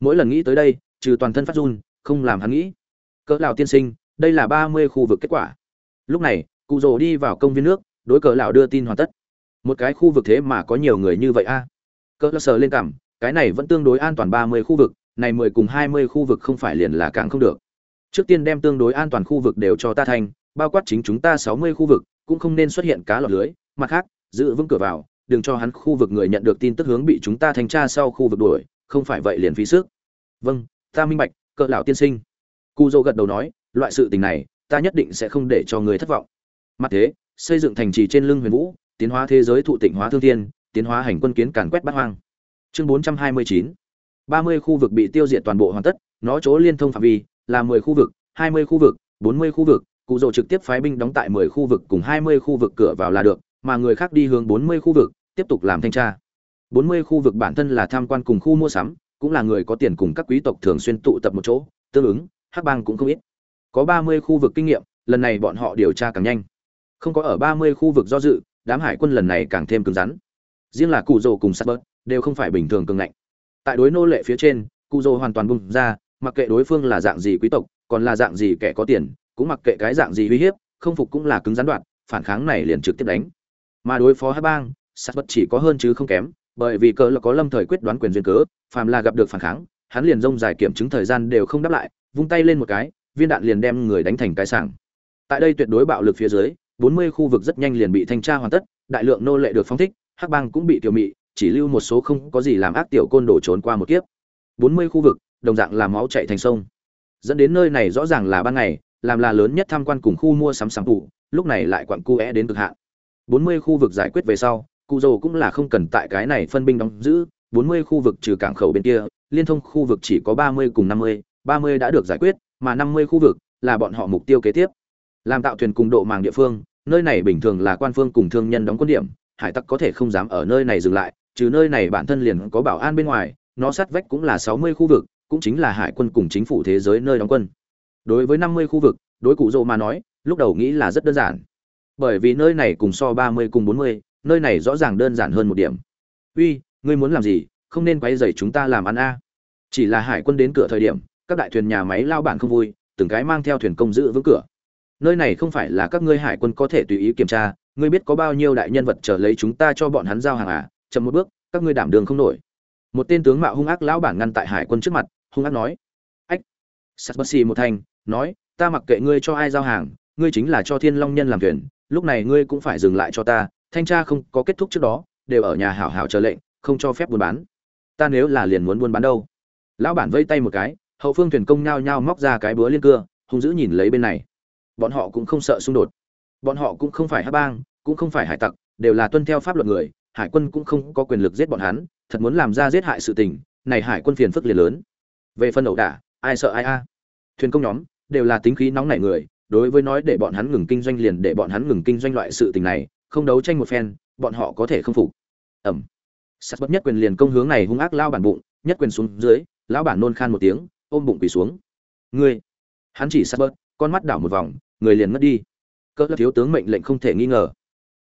Mỗi lần nghĩ tới đây, trừ toàn thân phát run, không làm hắn nghĩ. Cỡ lão tiên sinh, đây là ba mươi khu vực kết quả. Lúc này, cụ rồ đi vào công viên nước, đối cỡ lão đưa tin hoàn tất. Một cái khu vực thế mà có nhiều người như vậy a. À? cỡ lão sờ lên cảm cái này vẫn tương đối an toàn ba mươi khu vực, này mười cùng hai mươi khu vực không phải liền là càng không được. Trước tiên đem tương đối an toàn khu vực đều cho ta thành, bao quát chính chúng ta sáu mươi khu vực cũng không nên xuất hiện cá lọt lưới. Mặt khác, giữ vững cửa vào, đừng cho hắn khu vực người nhận được tin tức hướng bị chúng ta thanh tra sau khu vực đuổi, không phải vậy liền phí sức. Vâng ta minh bạch, cỡ lão tiên sinh. Cu dô gật đầu nói, loại sự tình này, ta nhất định sẽ không để cho người thất vọng. Mặt thế, xây dựng thành trì trên lưng huyền vũ, tiến hóa thế giới thụ tịnh hóa thương thiên, tiến hóa hành quân kiến càn quét bát hoang. Chương bốn trăm hai mươi chín. ba mươi khu vực bị tiêu diệt toàn bộ hoàn tất, nó chỗ liên thông phạm vi là mười khu vực, hai mươi khu vực, bốn mươi khu vực cụ rồ trực tiếp phái binh đóng tại mười khu vực cùng hai mươi khu vực cửa vào là được, mà người khác đi hướng bốn mươi khu vực, tiếp tục làm thanh tra. Bốn mươi khu vực bản thân là tham quan cùng khu mua sắm, cũng là người có tiền cùng các quý tộc thường xuyên tụ tập một chỗ, tương ứng, hắc bang cũng không ít. Có ba mươi khu vực kinh nghiệm, lần này bọn họ điều tra càng nhanh. Không có ở ba mươi khu vực do dự, đám hải quân lần này càng thêm cứng rắn. Riêng là cụ rồ cùng sát đều không phải bình thường cường ngạnh. Tại đối nô lệ phía trên, cụ rồ hoàn toàn bung ra, mặc kệ đối phương là dạng gì quý tộc, còn là dạng gì kẻ có tiền cũng mặc kệ cái dạng gì uy hiếp, không phục cũng là cứng rắn đoạn phản kháng này liền trực tiếp đánh. Mà đối phó Hắc bang, sát bất chỉ có hơn chứ không kém, bởi vì cơ là có lâm thời quyết đoán quyền duyên cớ, phàm là gặp được phản kháng, hắn liền rông dài kiểm chứng thời gian đều không đáp lại, vung tay lên một cái, viên đạn liền đem người đánh thành cái sảng. Tại đây tuyệt đối bạo lực phía dưới 40 khu vực rất nhanh liền bị thanh tra hoàn tất, đại lượng nô lệ được phóng thích, hắc bang cũng bị tiêu mị, chỉ lưu một số không có gì làm ác tiểu côn đổ trốn qua một kiếp. 40 khu vực, đồng dạng là máu chảy thành sông. Dẫn đến nơi này rõ ràng là ban ngày làm là lớn nhất tham quan cùng khu mua sắm sáng tủ lúc này lại quặn cu é đến cực hạn. 40 khu vực giải quyết về sau cụ dầu cũng là không cần tại cái này phân binh đóng giữ 40 khu vực trừ cảng khẩu bên kia liên thông khu vực chỉ có 30 cùng 50, 30 đã được giải quyết mà 50 khu vực là bọn họ mục tiêu kế tiếp. Làm tạo thuyền cùng độ màng địa phương nơi này bình thường là quan phương cùng thương nhân đóng quân điểm hải tặc có thể không dám ở nơi này dừng lại trừ nơi này bản thân liền có bảo an bên ngoài nó sát vách cũng là 60 khu vực cũng chính là hải quân cùng chính phủ thế giới nơi đóng quân đối với 50 khu vực, đối cụ rồ mà nói, lúc đầu nghĩ là rất đơn giản. Bởi vì nơi này cùng so ba mươi cùng bốn mươi, nơi này rõ ràng đơn giản hơn một điểm. Uy, ngươi muốn làm gì? Không nên quay dày chúng ta làm ăn a. Chỉ là hải quân đến cửa thời điểm, các đại thuyền nhà máy lao bản không vui, từng cái mang theo thuyền công giữ vững cửa. Nơi này không phải là các ngươi hải quân có thể tùy ý kiểm tra, ngươi biết có bao nhiêu đại nhân vật trở lấy chúng ta cho bọn hắn giao hàng à? Chậm một bước, các ngươi đảm đường không nổi. Một tên tướng mạo hung ác lão bản ngăn tại hải quân trước mặt, hung ác nói. Ách. Sắt bất xì một thanh nói, ta mặc kệ ngươi cho ai giao hàng, ngươi chính là cho thiên long nhân làm thuyền, lúc này ngươi cũng phải dừng lại cho ta, thanh tra không có kết thúc trước đó, đều ở nhà hảo hảo chờ lệnh, không cho phép buôn bán. Ta nếu là liền muốn buôn bán đâu? Lão bản vây tay một cái, hậu phương thuyền công nhao nhao móc ra cái búa liên cưa, hung dữ nhìn lấy bên này. Bọn họ cũng không sợ xung đột. Bọn họ cũng không phải hát bang, cũng không phải hải tặc, đều là tuân theo pháp luật người, hải quân cũng không có quyền lực giết bọn hắn, thật muốn làm ra giết hại sự tình, này hải quân phiền phức liền lớn. Về phần ẩu đả, ai sợ ai a? Thuyền công nhóm đều là tính khí nóng nảy người, đối với nói để bọn hắn ngừng kinh doanh liền để bọn hắn ngừng kinh doanh loại sự tình này, không đấu tranh một phen, bọn họ có thể không phục. Ẩm. Sắt bất nhất quyền liền công hướng này hung ác lao bản bụng, nhất quyền xuống dưới, lão bản nôn khan một tiếng, ôm bụng quỳ xuống. Ngươi. Hắn chỉ sắt bớt con mắt đảo một vòng, người liền mất đi. Cỡ thiếu tướng mệnh lệnh không thể nghi ngờ.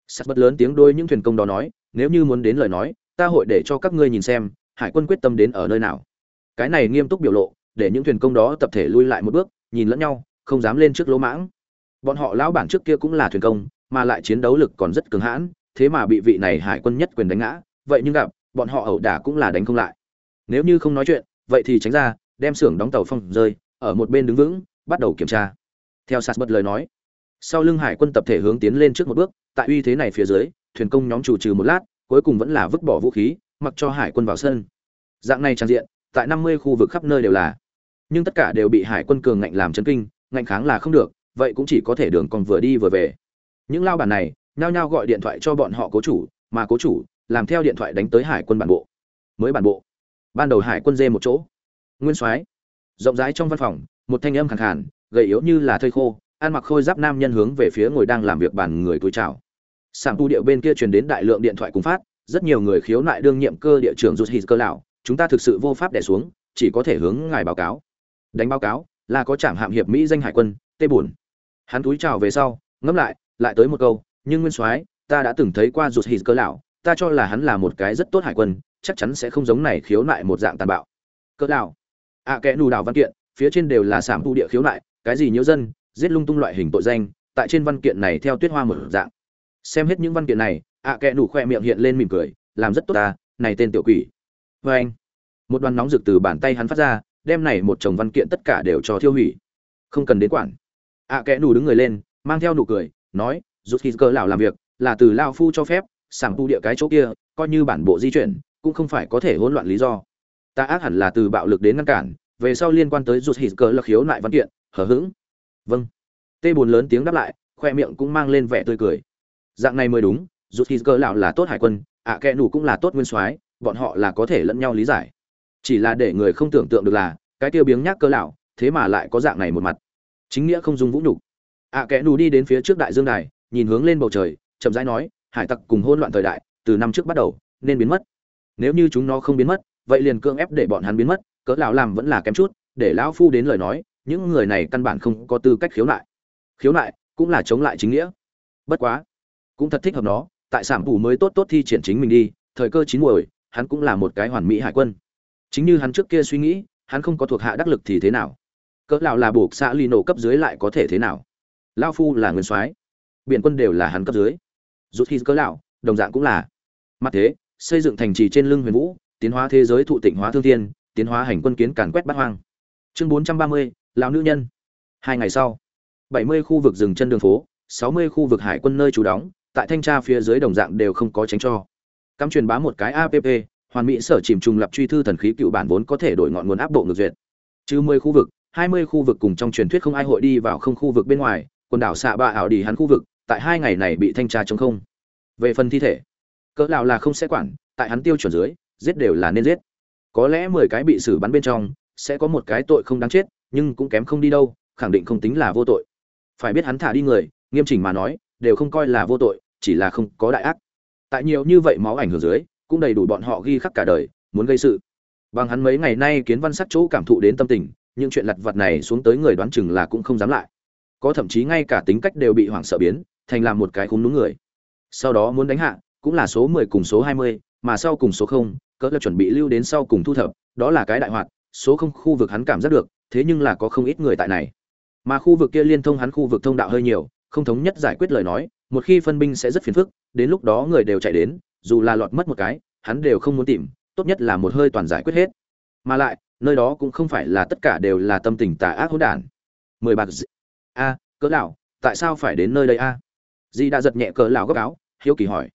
Sắt bớt lớn tiếng đôi những thuyền công đó nói, nếu như muốn đến lời nói, ta hội để cho các ngươi nhìn xem, hải quân quyết tâm đến ở nơi nào. Cái này nghiêm túc biểu lộ, để những thuyền công đó tập thể lui lại một bước nhìn lẫn nhau, không dám lên trước lỗ mãng. Bọn họ lão bản trước kia cũng là thuyền công, mà lại chiến đấu lực còn rất cứng hãn, thế mà bị vị này hải quân nhất quyền đánh ngã, vậy nhưng gặp, bọn họ ẩu đả cũng là đánh không lại. Nếu như không nói chuyện, vậy thì tránh ra, đem xưởng đóng tàu phong rơi, ở một bên đứng vững, bắt đầu kiểm tra. Theo sạt bật lời nói, sau lưng hải quân tập thể hướng tiến lên trước một bước, tại uy thế này phía dưới, thuyền công nhóm chủ trừ một lát, cuối cùng vẫn là vứt bỏ vũ khí, mặc cho hải quân vào sân. Dạng này trang diện, tại năm mươi khu vực khắp nơi đều là nhưng tất cả đều bị hải quân cường ngạnh làm chấn kinh, ngạnh kháng là không được, vậy cũng chỉ có thể đường còn vừa đi vừa về. Những lao bản này, nhao nhao gọi điện thoại cho bọn họ cố chủ, mà cố chủ làm theo điện thoại đánh tới hải quân bản bộ. Mới bản bộ. Ban đầu hải quân dê một chỗ. Nguyên soái, rộng rãi trong văn phòng, một thanh âm khàn khàn, gầy yếu như là thây khô, ăn mặc khôi giáp nam nhân hướng về phía ngồi đang làm việc bàn người túi chào. Sảng tu điệu bên kia truyền đến đại lượng điện thoại cùng phát, rất nhiều người khiếu nại đương nhiệm cơ địa trưởng rút hít cơ lão, chúng ta thực sự vô pháp đẻ xuống, chỉ có thể hướng ngài báo cáo đánh báo cáo là có trạm hạm hiệp mỹ danh hải quân tê bùn hắn túi chào về sau ngẫm lại lại tới một câu nhưng nguyên soái ta đã từng thấy qua rụt hì cơ lão ta cho là hắn là một cái rất tốt hải quân chắc chắn sẽ không giống này khiếu nại một dạng tàn bạo. Cơ lão. Ạ à, kẽ nù đảo văn kiện phía trên đều là sản thu địa khiếu nại cái gì nhiễu dân giết lung tung loại hình tội danh tại trên văn kiện này theo tuyết hoa một dạng. Xem hết những văn kiện này ạ à, kẽ nù khoe miệng hiện lên mỉm cười làm rất tốt ta này tên tiểu quỷ. Vê anh một đoàn nóng rực từ bàn tay hắn phát ra đem này một chồng văn kiện tất cả đều cho thiêu hủy. Không cần đến quản. Ạ à, kẽ nù đứng người lên mang theo nụ cười nói rút khi cơ lão làm việc là từ lao phu cho phép sảng tu địa cái chỗ kia coi như bản bộ di chuyển cũng không phải có thể hỗn loạn lý do. Ta ác hẳn là từ bạo lực đến ngăn cản về sau liên quan tới rút hít cờ là khiếu nại văn kiện hở hững. Vâng. Tê buồn lớn tiếng đáp lại khoe miệng cũng mang lên vẻ tươi cười. Dạng này mới đúng rút hít cờ lão là tốt hải quân ạ à kẽ nủ cũng là tốt nguyên soái bọn họ là có thể lẫn nhau lý giải chỉ là để người không tưởng tượng được là, cái tiêu biếng nhác cơ lão, thế mà lại có dạng này một mặt. Chính nghĩa không dùng vũ nhục. Ạ à kẽ nù đi đến phía trước đại dương đài, nhìn hướng lên bầu trời, chậm rãi nói, hải tặc cùng hôn loạn thời đại, từ năm trước bắt đầu, nên biến mất. Nếu như chúng nó không biến mất, vậy liền cưỡng ép để bọn hắn biến mất, cỡ lão làm vẫn là kém chút, để lão phu đến lời nói, những người này căn bản không có tư cách khiếu nại. Khiếu nại cũng là chống lại chính nghĩa. Bất quá, cũng thật thích hợp nó, tại sản phủ mới tốt tốt thi triển chính mình đi, thời cơ chín muồi, hắn cũng là một cái hoàn mỹ hải quân chính như hắn trước kia suy nghĩ, hắn không có thuộc hạ đắc lực thì thế nào? Cỡ lão là buộc xã ly nổ cấp dưới lại có thể thế nào? Lão phu là nguyên soái biện quân đều là hắn cấp dưới. Rút khi cỡ lão, đồng dạng cũng là. Mặt thế, xây dựng thành trì trên lưng huyền vũ, tiến hóa thế giới thụ tịnh hóa thương thiên, tiến hóa hành quân kiến càn quét bát hoang. Chương bốn trăm ba mươi, lão nữ nhân. Hai ngày sau, bảy mươi khu vực rừng chân đường phố, sáu mươi khu vực hải quân nơi trú đóng, tại thanh tra phía dưới đồng dạng đều không có tránh cho. Cắm truyền bá một cái app hoàn mỹ sở chìm trùng lập truy thư thần khí cựu bản vốn có thể đổi ngọn nguồn áp bộ ngược duyệt. Trừ mười khu vực, hai mươi khu vực cùng trong truyền thuyết không ai hội đi vào không khu vực bên ngoài, quần đảo xạ ba ảo đi hắn khu vực, tại hai ngày này bị thanh tra chống không. Về phần thi thể, cỡ nào là không sẽ quản, tại hắn tiêu chuẩn dưới, giết đều là nên giết. Có lẽ mười cái bị xử bắn bên trong, sẽ có một cái tội không đáng chết, nhưng cũng kém không đi đâu, khẳng định không tính là vô tội. Phải biết hắn thả đi người, nghiêm chỉnh mà nói, đều không coi là vô tội, chỉ là không có đại ác. Tại nhiều như vậy máu ảnh hưởng dưới cũng đầy đủ bọn họ ghi khắc cả đời muốn gây sự. Bằng hắn mấy ngày nay kiến văn sắc chỗ cảm thụ đến tâm tình những chuyện lặt vặt này xuống tới người đoán chừng là cũng không dám lại. Có thậm chí ngay cả tính cách đều bị hoảng sợ biến thành làm một cái khung đúng người. Sau đó muốn đánh hạ cũng là số 10 cùng số 20, mà sau cùng số 0, cỡ là chuẩn bị lưu đến sau cùng thu thập, đó là cái đại hoạt, số 0 khu vực hắn cảm giác được, thế nhưng là có không ít người tại này. Mà khu vực kia liên thông hắn khu vực thông đạo hơi nhiều, không thống nhất giải quyết lời nói, một khi phân binh sẽ rất phiền phức, đến lúc đó người đều chạy đến, dù là lọt mất một cái, hắn đều không muốn tìm, tốt nhất là một hơi toàn giải quyết hết. Mà lại, nơi đó cũng không phải là tất cả đều là tâm tình tà ác hỗn đản. Mười bạc A, cỡ lão, tại sao phải đến nơi đây a? Di đã giật nhẹ cỡ lão gấp áo, hiếu kỳ hỏi.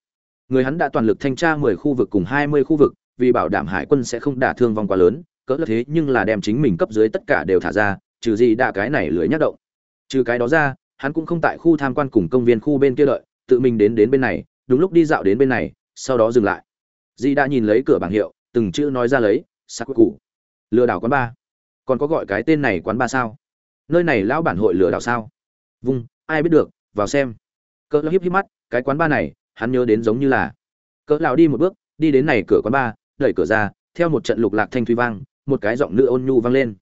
Người hắn đã toàn lực thanh tra 10 khu vực cùng 20 khu vực, vì bảo đảm hải quân sẽ không đả thương vong quá lớn, cỡ là thế nhưng là đem chính mình cấp dưới tất cả đều thả ra, trừ gì đã cái này lưỡi nhắc động. Trừ cái đó ra, hắn cũng không tại khu tham quan cùng công viên khu bên kia đợi, tự mình đến đến bên này, đúng lúc đi dạo đến bên này, sau đó dừng lại. Di đã nhìn lấy cửa bảng hiệu, từng chữ nói ra lấy, sắc cụ. Lừa đảo quán ba. Còn có gọi cái tên này quán ba sao? Nơi này lão bản hội lừa đảo sao? Vung, ai biết được, vào xem. Cỡ hiếp hiếp mắt, cái quán ba này, hắn nhớ đến giống như là cỡ lão đi một bước đi đến này cửa quán ba đẩy cửa ra theo một trận lục lạc thanh thủy vang một cái giọng nữ ôn nhu vang lên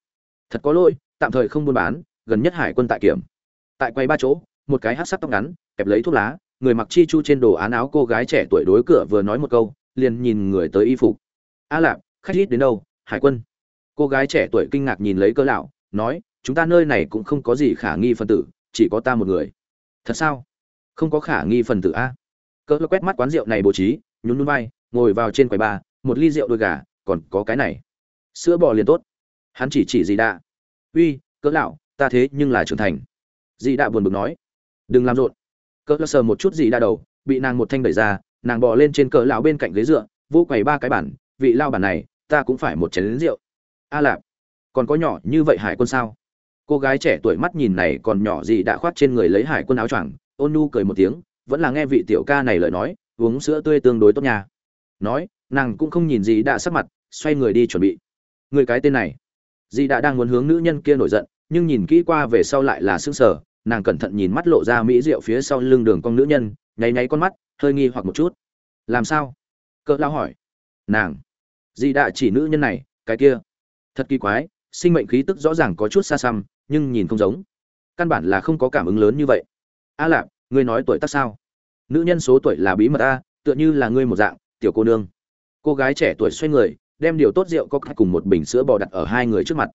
thật có lỗi tạm thời không buôn bán gần nhất hải quân tại kiểm tại quay ba chỗ một cái hắc sắc tóc ngắn kẹp lấy thuốc lá người mặc chi chu trên đồ án áo cô gái trẻ tuổi đối cửa vừa nói một câu, liền nhìn người tới y phục. A lạp, khách ít đến đâu, hải quân? Cô gái trẻ tuổi kinh ngạc nhìn lấy cơ lão, nói, chúng ta nơi này cũng không có gì khả nghi phân tử, chỉ có ta một người. Thật sao? Không có khả nghi phần tử a? Cỡ quét mắt quán rượu này bố trí, nhún nhún vai, ngồi vào trên quầy ba, một ly rượu đôi gà, còn có cái này, sữa bò liền tốt. Hắn chỉ chỉ gì đạ. Uy cỡ lão, ta thế nhưng là trưởng thành. Dì đạ buồn bực nói, đừng làm rộn cỡ lơ sờ một chút gì đa đầu, bị nàng một thanh đẩy ra, nàng bò lên trên cỡ lão bên cạnh ghế dựa vô quầy ba cái bản, vị lao bản này, ta cũng phải một chén lính rượu. A lạp, còn có nhỏ như vậy hải quân sao? Cô gái trẻ tuổi mắt nhìn này còn nhỏ gì đã khoác trên người lấy hải quân áo choàng, ôn nu cười một tiếng, vẫn là nghe vị tiểu ca này lời nói, uống sữa tươi tương đối tốt nhà nói, nàng cũng không nhìn gì đã sắc mặt, xoay người đi chuẩn bị. Người cái tên này dì đã đang muốn hướng nữ nhân kia nổi giận, nhưng nhìn kỹ qua về sau lại là sững sờ nàng cẩn thận nhìn mắt lộ ra mỹ rượu phía sau lưng đường con nữ nhân, nháy nháy con mắt, hơi nghi hoặc một chút. Làm sao? Cỡ lao hỏi. Nàng. Dì đã chỉ nữ nhân này, cái kia. Thật kỳ quái, sinh mệnh khí tức rõ ràng có chút xa xăm, nhưng nhìn không giống. Căn bản là không có cảm ứng lớn như vậy. A lạp, ngươi nói tuổi tác sao? Nữ nhân số tuổi là bí mật a, tựa như là ngươi một dạng, tiểu cô nương. Cô gái trẻ tuổi xoay người, đem điều tốt rượu có cùng một bình sữa bò đặt ở hai người trước mặt.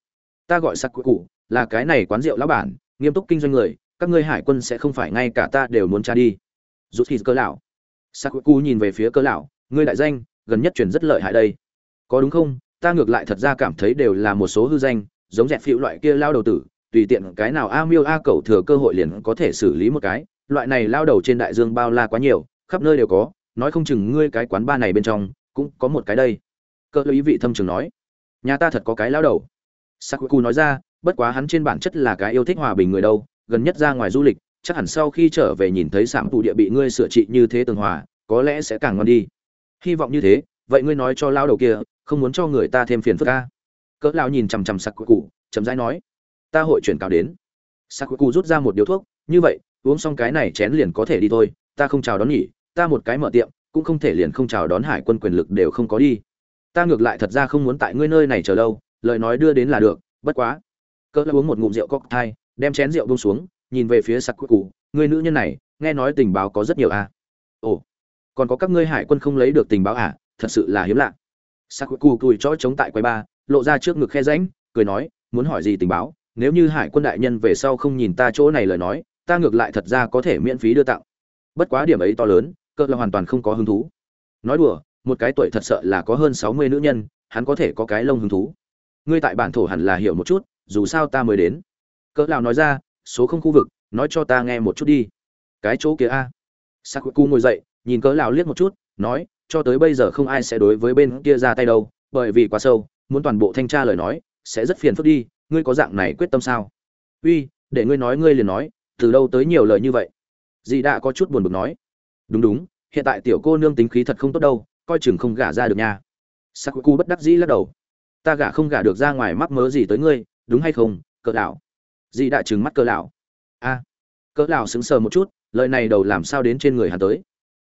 Ta gọi sặc cụ, là cái này quán rượu lão bản, nghiêm túc kinh doanh người các ngươi hải quân sẽ không phải ngay cả ta đều muốn tra đi. Rút khi cơ lão. Sakuku nhìn về phía cơ lão, ngươi đại danh, gần nhất truyền rất lợi hại đây. Có đúng không? Ta ngược lại thật ra cảm thấy đều là một số hư danh, giống dẹp phịu loại kia lao đầu tử, tùy tiện cái nào a miêu a cầu thừa cơ hội liền có thể xử lý một cái. Loại này lao đầu trên đại dương bao la quá nhiều, khắp nơi đều có, nói không chừng ngươi cái quán ba này bên trong, cũng có một cái đây. Cơ ý vị thâm trường nói. Nhà ta thật có cái lao đầu. Sakuku nói ra, bất quá hắn trên bản chất là cái yêu thích hòa bình người đâu gần nhất ra ngoài du lịch, chắc hẳn sau khi trở về nhìn thấy sạm tụ địa bị ngươi sửa trị như thế tường hòa, có lẽ sẽ càng ngon đi. Hy vọng như thế, vậy ngươi nói cho lao đầu kia, không muốn cho người ta thêm phiền phức ca cỡ lao nhìn chằm chằm sakuku chấm dãi nói, ta hội chuyển cáo đến. Sakuku rút ra một điếu thuốc, như vậy, uống xong cái này chén liền có thể đi thôi, ta không chào đón nhỉ, ta một cái mở tiệm, cũng không thể liền không chào đón hải quân quyền lực đều không có đi. Ta ngược lại thật ra không muốn tại ngươi nơi này chờ lâu, lời nói đưa đến là được, bất quá. Cỡ uống một ngụm rượu cocktail đem chén rượu bông xuống, nhìn về phía sặc cụ người nữ nhân này, nghe nói tình báo có rất nhiều à. ồ, còn có các ngươi hải quân không lấy được tình báo à? Thật sự là hiếm lạ. Sặc cụ cùi chó chống tại quầy ba, lộ ra trước ngực khe rãnh, cười nói, muốn hỏi gì tình báo? Nếu như hải quân đại nhân về sau không nhìn ta chỗ này lời nói, ta ngược lại thật ra có thể miễn phí đưa tặng. Bất quá điểm ấy to lớn, cơ là hoàn toàn không có hứng thú. Nói đùa, một cái tuổi thật sợ là có hơn sáu mươi nữ nhân, hắn có thể có cái lông hứng thú. Ngươi tại bản thổ hẳn là hiểu một chút, dù sao ta mới đến cỡ lão nói ra, số không khu vực, nói cho ta nghe một chút đi. Cái chỗ kia a. Sakuku ngồi dậy, nhìn cỡ lão liếc một chút, nói, cho tới bây giờ không ai sẽ đối với bên kia ra tay đâu, bởi vì quá sâu, muốn toàn bộ thanh tra lời nói, sẽ rất phiền phức đi, ngươi có dạng này quyết tâm sao? Uy, để ngươi nói ngươi liền nói, từ đâu tới nhiều lời như vậy? Dì đã có chút buồn bực nói. Đúng đúng, hiện tại tiểu cô nương tính khí thật không tốt đâu, coi chừng không gả ra được nha. Sakuku bất đắc dĩ lắc đầu. Ta gả không gả được ra ngoài mắc mớ gì tới ngươi, đúng hay không, cỡ lão dì đã trừng mắt cơ lão. A, cơ lão sững sờ một chút, lời này đầu làm sao đến trên người hắn tới?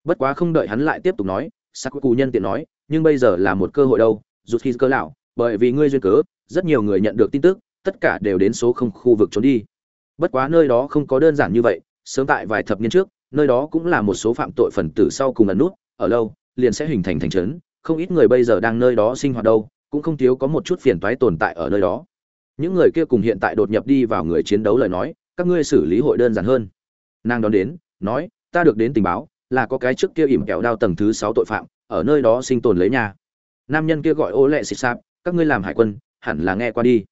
Bất quá không đợi hắn lại tiếp tục nói sakuku nhân tiện nói, nhưng bây giờ là một cơ hội đâu rút khi cơ lão, bởi vì ngươi duyên cớ, rất nhiều người nhận được tin tức, tất cả đều đến số không khu vực trốn đi. Bất quá nơi đó không có đơn giản như vậy, sớm tại vài thập niên trước, nơi đó cũng là một số phạm tội phần tử sau cùng ẩn nút, ở lâu, liền sẽ hình thành thành trấn, không ít người bây giờ đang nơi đó sinh hoạt đâu, cũng không thiếu có một chút phiền toái tồn tại ở nơi đó những người kia cùng hiện tại đột nhập đi vào người chiến đấu lời nói, các ngươi xử lý hội đơn giản hơn. Nàng đón đến, nói, ta được đến tình báo, là có cái trước kia ỉm kẹo đao tầng thứ sáu tội phạm, ở nơi đó sinh tồn lấy nhà. Nam nhân kia gọi ô lệ xịt sạp, các ngươi làm hải quân, hẳn là nghe qua đi.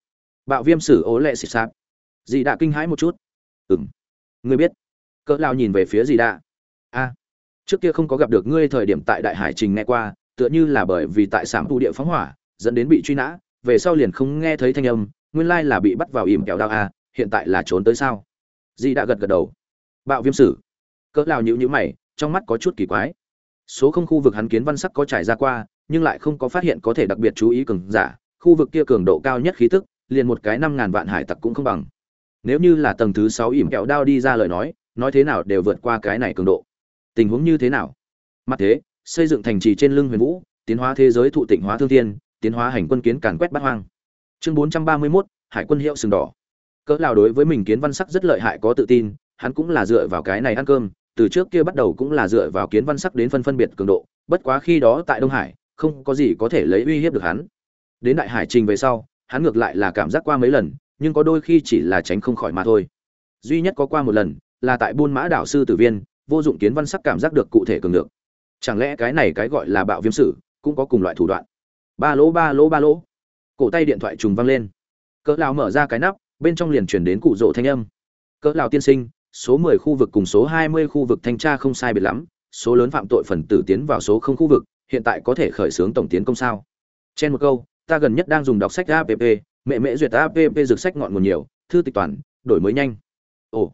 Bạo viêm sử ô lệ xịt sạp. Dì đã kinh hãi một chút. Ừng ngươi biết. Cỡ lao nhìn về phía dì đã a, trước kia không có gặp được ngươi thời điểm tại đại hải trình nghe qua, tựa như là bởi vì tại sản thu địa phóng hỏa, dẫn đến bị truy nã, về sau liền không nghe thấy thanh âm nguyên lai là bị bắt vào ỉm kẹo đao a, hiện tại là trốn tới sao? Di đã gật gật đầu. Bạo viêm sử. Cỡ lao nhữ nhữ mày, trong mắt có chút kỳ quái. Số không khu vực hắn kiến văn sắc có trải ra qua, nhưng lại không có phát hiện có thể đặc biệt chú ý cường giả. Khu vực kia cường độ cao nhất khí tức, liền một cái năm ngàn vạn hải tặc cũng không bằng. Nếu như là tầng thứ sáu ỉm kẹo đao đi ra lời nói nói thế nào đều vượt qua cái này cường độ. Tình huống như thế nào? Mặt thế, xây dựng thành trì trên lưng huyền vũ, tiến hóa thế giới thụ tịnh hóa thương thiên, tiến hóa hành quân kiến càn quét bát hoang chương 431, hải quân hiệu sừng đỏ. Cỡ nào đối với mình kiến văn sắc rất lợi hại có tự tin hắn cũng là dựa vào cái này ăn cơm từ trước kia bắt đầu cũng là dựa vào kiến văn sắc đến phân phân biệt cường độ bất quá khi đó tại đông hải không có gì có thể lấy uy hiếp được hắn. Đến đại hải trình về sau hắn ngược lại là cảm giác qua mấy lần nhưng có đôi khi chỉ là tránh không khỏi mà thôi. Duy nhất có qua một lần là tại buôn mã đảo sư tử viên vô dụng kiến văn sắc cảm giác được cụ thể cường được. Chẳng lẽ cái này cái gọi là bạo viêm sử cũng có cùng loại thủ đoạn? Ba lỗ ba lỗ ba lỗ cổ tay điện thoại trùng văng lên. Cỡ lão mở ra cái nắp, bên trong liền truyền đến cụ rỗ thanh âm. Cỡ lão tiên sinh, số 10 khu vực cùng số 20 khu vực thanh tra không sai biệt lắm, số lớn phạm tội phần tử tiến vào số không khu vực, hiện tại có thể khởi xướng tổng tiến công sao? Trên một câu, ta gần nhất đang dùng đọc sách app mẹ mẹ duyệt app dược sách ngọn nguồn nhiều, thư tịch toàn, đổi mới nhanh. Ồ,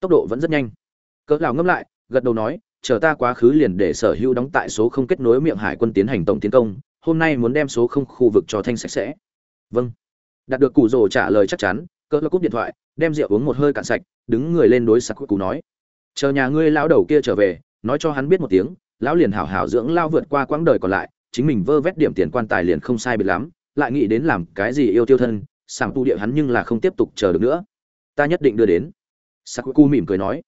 tốc độ vẫn rất nhanh. Cỡ lão ngâm lại, gật đầu nói, chờ ta quá khứ liền để sở hữu đóng tại số không kết nối miệng hải quân tiến hành tổng tiến công, hôm nay muốn đem số không khu vực cho thanh sạch sẽ vâng. Đạt được cụ rồ trả lời chắc chắn, cỡ lão cúp điện thoại, đem rượu uống một hơi cạn sạch, đứng người lên đối sặc cụ nói. Chờ nhà ngươi lão đầu kia trở về, nói cho hắn biết một tiếng, lão liền hảo hảo dưỡng lao vượt qua quãng đời còn lại, chính mình vơ vét điểm tiền quan tài liền không sai biệt lắm, lại nghĩ đến làm cái gì yêu tiêu thân, sảng tu địa hắn nhưng là không tiếp tục chờ được nữa. Ta nhất định đưa đến. Sakuku mỉm cười nói.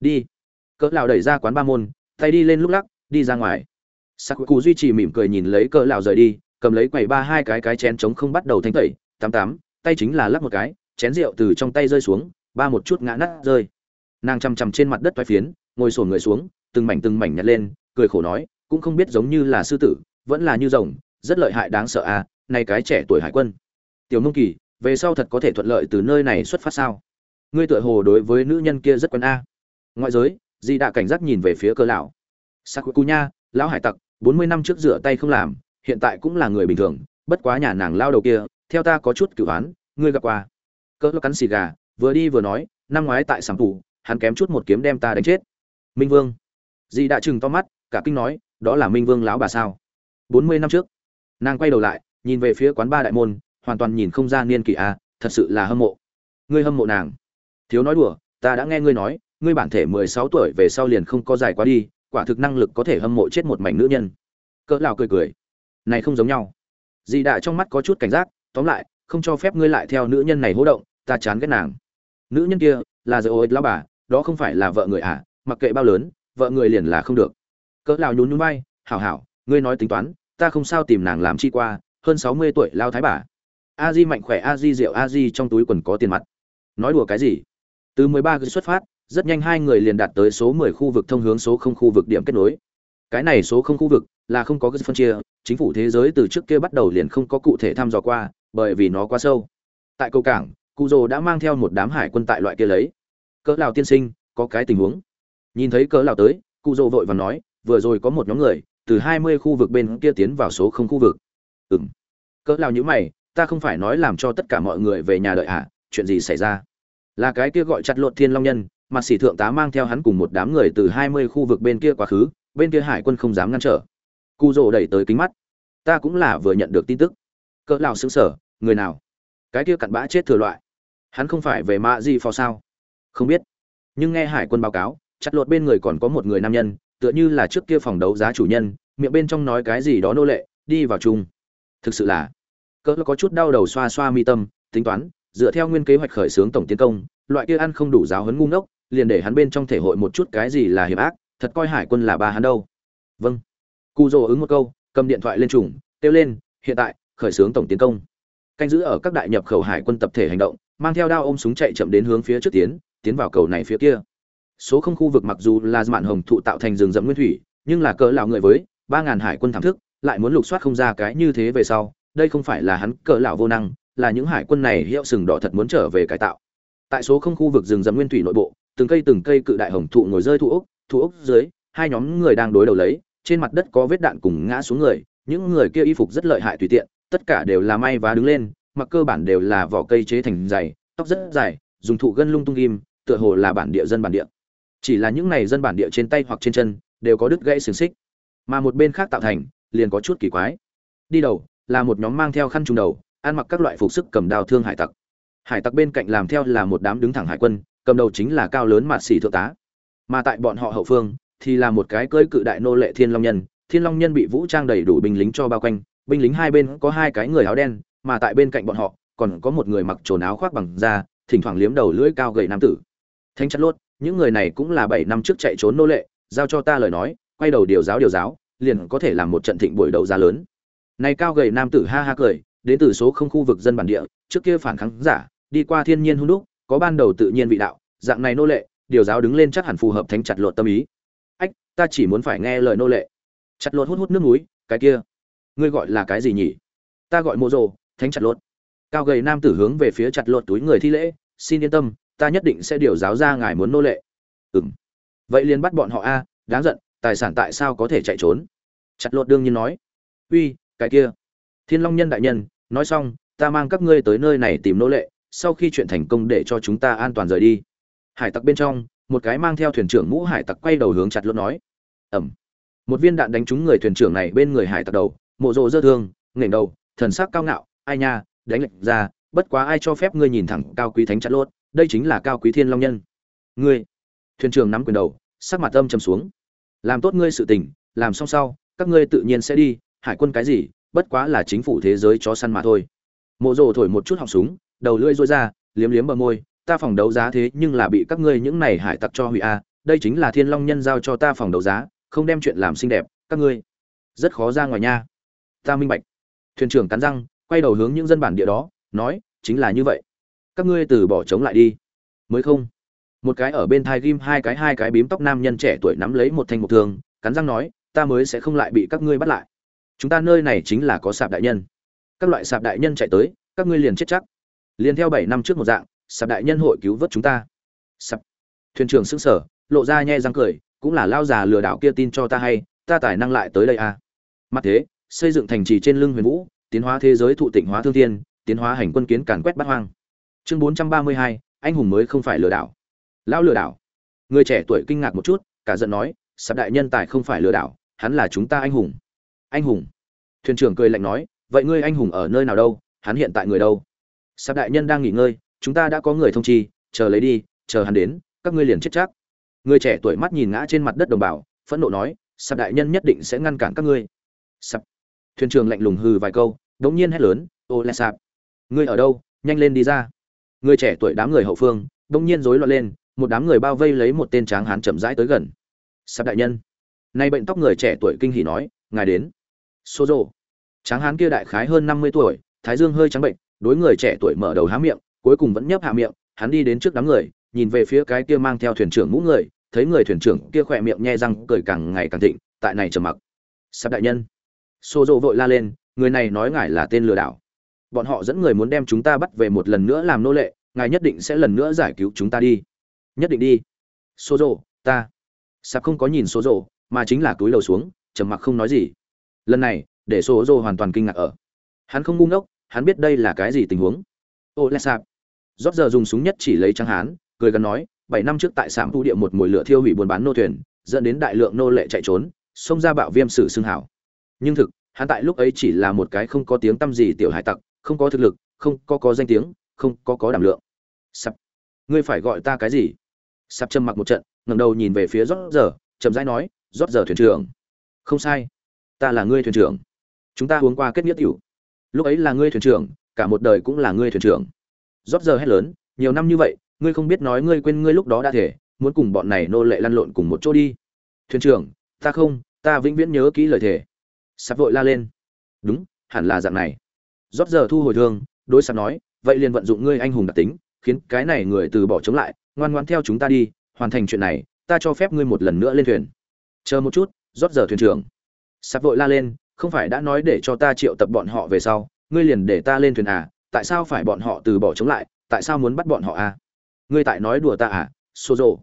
Đi. Cỡ lão đẩy ra quán ba môn, tay đi lên lúc lắc, đi ra ngoài. Sakuku duy trì mỉm cười nhìn lấy cỡ lão rời đi cầm lấy quầy ba hai cái cái chén trống không bắt đầu thanh tẩy, tám tám, tay chính là lắc một cái, chén rượu từ trong tay rơi xuống, ba một chút ngã nát rơi. Nàng chằm chằm trên mặt đất toái phiến, ngồi sồn người xuống, từng mảnh từng mảnh nhặt lên, cười khổ nói, cũng không biết giống như là sư tử, vẫn là như rồng, rất lợi hại đáng sợ à này cái trẻ tuổi hải quân. Tiểu nông kỳ, về sau thật có thể thuận lợi từ nơi này xuất phát sao? Ngươi tựa hồ đối với nữ nhân kia rất quen a. Ngoại giới, di đạ cảnh giác nhìn về phía cơ lão. Sakuku nha, lão hải tặc, bốn mươi năm trước rửa tay không làm hiện tại cũng là người bình thường, bất quá nhà nàng lao đầu kia, theo ta có chút cửu án ngươi gặp qua. Cỡ cắn xì gà, vừa đi vừa nói, năm ngoái tại sàm phủ, hắn kém chút một kiếm đem ta đánh chết. Minh vương. Dì đã chừng to mắt, cả kinh nói, đó là minh vương lão bà sao? Bốn mươi năm trước. Nàng quay đầu lại, nhìn về phía quán ba đại môn, hoàn toàn nhìn không ra niên kỷ a thật sự là hâm mộ. Ngươi hâm mộ nàng. Thiếu nói đùa, ta đã nghe ngươi nói, ngươi bản thể mười sáu tuổi về sau liền không có dài quá đi, quả thực năng lực có thể hâm mộ chết một mảnh nữ nhân. Cỡ lão cười cười này không giống nhau. Dì đại trong mắt có chút cảnh giác, tóm lại, không cho phép ngươi lại theo nữ nhân này hỗ động, ta chán ghét nàng. Nữ nhân kia là dợ ôi lão bà đó không phải là vợ người à mặc kệ bao lớn, vợ người liền là không được. Cỡ lão nhún nhún bay hảo hảo, ngươi nói tính toán, ta không sao tìm nàng làm chi qua, hơn sáu mươi tuổi lao thái bà. A di mạnh khỏe, a di rượu, a di trong túi quần có tiền mặt. Nói đùa cái gì? Từ mười ba xuất phát, rất nhanh hai người liền đạt tới số mười khu vực thông hướng số không khu vực điểm kết nối cái này số không khu vực là không có cái phân chia, chính phủ thế giới từ trước kia bắt đầu liền không có cụ thể thăm dò qua, bởi vì nó quá sâu. Tại cầu cảng cụ rồ đã mang theo một đám hải quân tại loại kia lấy. Cỡ lào tiên sinh, có cái tình huống. Nhìn thấy cỡ lào tới cụ rồ vội và nói, vừa rồi có một nhóm người, từ hai mươi khu vực bên kia tiến vào số không khu vực. Ừng cỡ lào nhữ mày, ta không phải nói làm cho tất cả mọi người về nhà đợi à chuyện gì xảy ra? Là cái kia gọi chặt lột thiên long nhân, mà sĩ thượng tá mang theo hắn cùng một đám người từ hai mươi khu vực bên kia quá khứ bên kia hải quân không dám ngăn trở. Cu rồ đẩy tới kính mắt. Ta cũng là vừa nhận được tin tức. Cỡ lao xứng sở người nào? Cái kia cặn bã chết thừa loại. Hắn không phải về mạ gì phò sao? Không biết. Nhưng nghe hải quân báo cáo, chặt lột bên người còn có một người nam nhân, tựa như là trước kia phòng đấu giá chủ nhân, miệng bên trong nói cái gì đó nô lệ, đi vào chung. Thực sự là, cỡ có chút đau đầu xoa xoa mi tâm, tính toán, dựa theo nguyên kế hoạch khởi xướng tổng tiến công, loại kia ăn không đủ giáo hấn ngu ngốc, liền để hắn bên trong thể hội một chút cái gì là hiểm ác thật coi hải quân là ba hắn đâu. Vâng. Cụ rồ ứng một câu, cầm điện thoại lên trùng, kêu lên, hiện tại, khởi xướng tổng tiến công. Canh giữ ở các đại nhập khẩu hải quân tập thể hành động, mang theo đao ôm súng chạy chậm đến hướng phía trước tiến tiến vào cầu này phía kia. Số không khu vực mặc dù là mạn hồng thụ tạo thành rừng rậm nguyên thủy, nhưng là cỡ lão người với ba ngàn hải quân thảm thức, lại muốn lục soát không ra cái như thế về sau, đây không phải là hắn cỡ lão vô năng, là những hải quân này hiệu sừng đỏ thật muốn trở về cải tạo. Tại số không khu vực rừng rậm nguyên thủy nội bộ, từng cây từng cây cự đại hồng thụ ngồi rơi thụ ốc thụ ốc dưới, hai nhóm người đang đối đầu lấy, trên mặt đất có vết đạn cùng ngã xuống người, những người kia y phục rất lợi hại tùy tiện, tất cả đều là may và đứng lên, mặc cơ bản đều là vỏ cây chế thành dày, tóc rất dài, dùng thụ gân lung tung ghim, tựa hồ là bản địa dân bản địa. Chỉ là những này dân bản địa trên tay hoặc trên chân, đều có đứt gãy xiềng xích. Mà một bên khác tạo thành, liền có chút kỳ quái. Đi đầu, là một nhóm mang theo khăn trùng đầu, ăn mặc các loại phục sức cầm đào thương hải tặc. Hải tặc bên cạnh làm theo là một đám đứng thẳng hải quân, cầm đầu chính là cao lớn mạt xỉ thượng tá mà tại bọn họ hậu phương, thì là một cái cưỡi cự đại nô lệ thiên long nhân. Thiên long nhân bị vũ trang đầy đủ binh lính cho bao quanh. Binh lính hai bên có hai cái người áo đen, mà tại bên cạnh bọn họ, còn có một người mặc trồn áo khoác bằng da, thỉnh thoảng liếm đầu lưỡi cao gầy nam tử. Thanh chất lốt, những người này cũng là bảy năm trước chạy trốn nô lệ, giao cho ta lời nói, quay đầu điều giáo điều giáo, liền có thể làm một trận thịnh buổi đầu giá lớn. Này cao gầy nam tử ha ha cười, đến từ số không khu vực dân bản địa, trước kia phản kháng giả, đi qua thiên nhiên hung đúc, có ban đầu tự nhiên vị đạo, dạng này nô lệ điều giáo đứng lên chắc hẳn phù hợp thánh chặt lột tâm ý. Ách, ta chỉ muốn phải nghe lời nô lệ. Chặt lột hút hút nước núi, cái kia. Ngươi gọi là cái gì nhỉ? Ta gọi mô rồ, thánh chặt lột. Cao gầy nam tử hướng về phía chặt lột túi người thi lễ, xin yên tâm, ta nhất định sẽ điều giáo ra ngài muốn nô lệ. Ừng vậy liền bắt bọn họ a, đáng giận, tài sản tại sao có thể chạy trốn? Chặt lột đương nhiên nói. Uy, cái kia. Thiên long nhân đại nhân, nói xong, ta mang các ngươi tới nơi này tìm nô lệ, sau khi chuyện thành công để cho chúng ta an toàn rời đi hải tặc bên trong, một cái mang theo thuyền trưởng mũ hải tặc quay đầu hướng chặt lột nói. Ẩm. Một viên đạn đánh trúng người thuyền trưởng này bên người hải tặc đầu, mộ rộ dơ thương, nghển đầu, thần sắc cao ngạo, ai nha, đánh lệnh ra, bất quá ai cho phép ngươi nhìn thẳng cao quý thánh chặt lốt đây chính là cao quý thiên long nhân. Ngươi. Thuyền trưởng nắm quyền đầu, sắc mặt âm trầm xuống. Làm tốt ngươi sự tình, làm xong sau, các ngươi tự nhiên sẽ đi, hải quân cái gì, bất quá là chính phủ thế giới chó săn mà thôi. Mộ rồ thổi một chút họng súng, đầu lưỡi rối ra, liếm liếm bờ môi ta phòng đấu giá thế nhưng là bị các ngươi những này hải tặc cho hủy a, đây chính là thiên long nhân giao cho ta phòng đấu giá, không đem chuyện làm xinh đẹp, các ngươi. Rất khó ra ngoài nha. Ta minh bạch. Thuyền trưởng cắn răng, quay đầu hướng những dân bản địa đó, nói, chính là như vậy. Các ngươi từ bỏ chống lại đi. Mới không? Một cái ở bên thai ghim, hai cái hai cái bím tóc nam nhân trẻ tuổi nắm lấy một thanh mục thương cắn răng nói, ta mới sẽ không lại bị các ngươi bắt lại. Chúng ta nơi này chính là có sạp đại nhân. Các loại sạp đại nhân chạy tới, các ngươi liền chết chắc. Liền theo bảy năm trước một dạng sạp đại nhân hội cứu vớt chúng ta. Sạp. Thuyền trưởng sững sờ, lộ ra nhe răng cười, cũng là lao già lừa đảo kia tin cho ta hay, ta tài năng lại tới đây à. Mặt thế, xây dựng thành trì trên lưng huyền vũ, tiến hóa thế giới thụ tịnh hóa thương thiên, tiến hóa hành quân kiến càn quét bát hoang. Chương bốn trăm ba mươi hai, anh hùng mới không phải lừa đảo. Lão lừa đảo. Người trẻ tuổi kinh ngạc một chút, cả giận nói, sạp đại nhân tài không phải lừa đảo, hắn là chúng ta anh hùng. Anh hùng. Thuyền trưởng cười lạnh nói, vậy ngươi anh hùng ở nơi nào đâu, hắn hiện tại người đâu? Sạp đại nhân đang nghỉ ngơi chúng ta đã có người thông chi, chờ lấy đi, chờ hắn đến, các ngươi liền chết chắc. Người trẻ tuổi mắt nhìn ngã trên mặt đất đồng bào, phẫn nộ nói, sạp đại nhân nhất định sẽ ngăn cản các ngươi. Sạp. Thuyền trưởng lạnh lùng hừ vài câu, đống nhiên hét lớn, ô lẹ sạp, ngươi ở đâu? Nhanh lên đi ra. Người trẻ tuổi đám người hậu phương, đống nhiên rối loạn lên, một đám người bao vây lấy một tên tráng hán chậm rãi tới gần. Sạp đại nhân. Nay bệnh tóc người trẻ tuổi kinh hỉ nói, ngài đến. Xô rộ tráng hán kia đại khái hơn năm mươi tuổi, thái dương hơi trắng bệnh, đối người trẻ tuổi mở đầu há miệng cuối cùng vẫn nhấp hạ miệng, hắn đi đến trước đám người, nhìn về phía cái kia mang theo thuyền trưởng mũ người, thấy người thuyền trưởng kia khỏe miệng nhe răng, cười càng ngày càng thịnh, tại này trầm mặc. Sắp đại nhân. Xô dỗ vội la lên, người này nói ngài là tên lừa đảo. Bọn họ dẫn người muốn đem chúng ta bắt về một lần nữa làm nô lệ, ngài nhất định sẽ lần nữa giải cứu chúng ta đi. Nhất định đi. Xô dỗ ta. Sắp không có nhìn xô dỗ mà chính là túi đầu xuống, trầm mặc không nói gì. Lần này, để xô dỗ hoàn toàn kinh ngạc ở. Hắn không ngu ngốc, hắn biết đây là cái gì tình huống. Ô lẽ sạp rót giờ dùng súng nhất chỉ lấy trắng hán cười gần nói bảy năm trước tại sạm thu địa một mồi lửa thiêu hủy buôn bán nô thuyền dẫn đến đại lượng nô lệ chạy trốn xông ra bạo viêm sử xương hảo. Nhưng thực hắn tại lúc ấy chỉ là một cái không có tiếng tăm gì tiểu hải tặc không có thực lực không có có danh tiếng không có có đảm lượng. Sập, ngươi phải gọi ta cái gì? Sập châm mặc một trận ngẩng đầu nhìn về phía rót giờ chậm rãi nói rót giờ thuyền trưởng. Không sai. Ta là ngươi thuyền trưởng. Chúng ta uống qua kết nghĩa tiểu. Lúc ấy là ngươi thuyền trưởng cả một đời cũng là ngươi thuyền trưởng rót giờ hét lớn, nhiều năm như vậy, ngươi không biết nói ngươi quên ngươi lúc đó đã thể, muốn cùng bọn này nô lệ lăn lộn cùng một chỗ đi. Thuyền trưởng, ta không, ta vĩnh viễn nhớ kỹ lời thề sắp vội la lên. Đúng, hẳn là dạng này. Rót giờ thu hồi thương, đối sắp nói, vậy liền vận dụng ngươi anh hùng đặc tính, khiến cái này người từ bỏ chống lại, ngoan ngoãn theo chúng ta đi, hoàn thành chuyện này, ta cho phép ngươi một lần nữa lên thuyền. Chờ một chút, rót giờ thuyền trưởng. Sắp vội la lên, không phải đã nói để cho ta triệu tập bọn họ về sau, ngươi liền để ta lên thuyền à? Tại sao phải bọn họ từ bỏ chống lại, tại sao muốn bắt bọn họ à? Ngươi tại nói đùa ta à xô rộ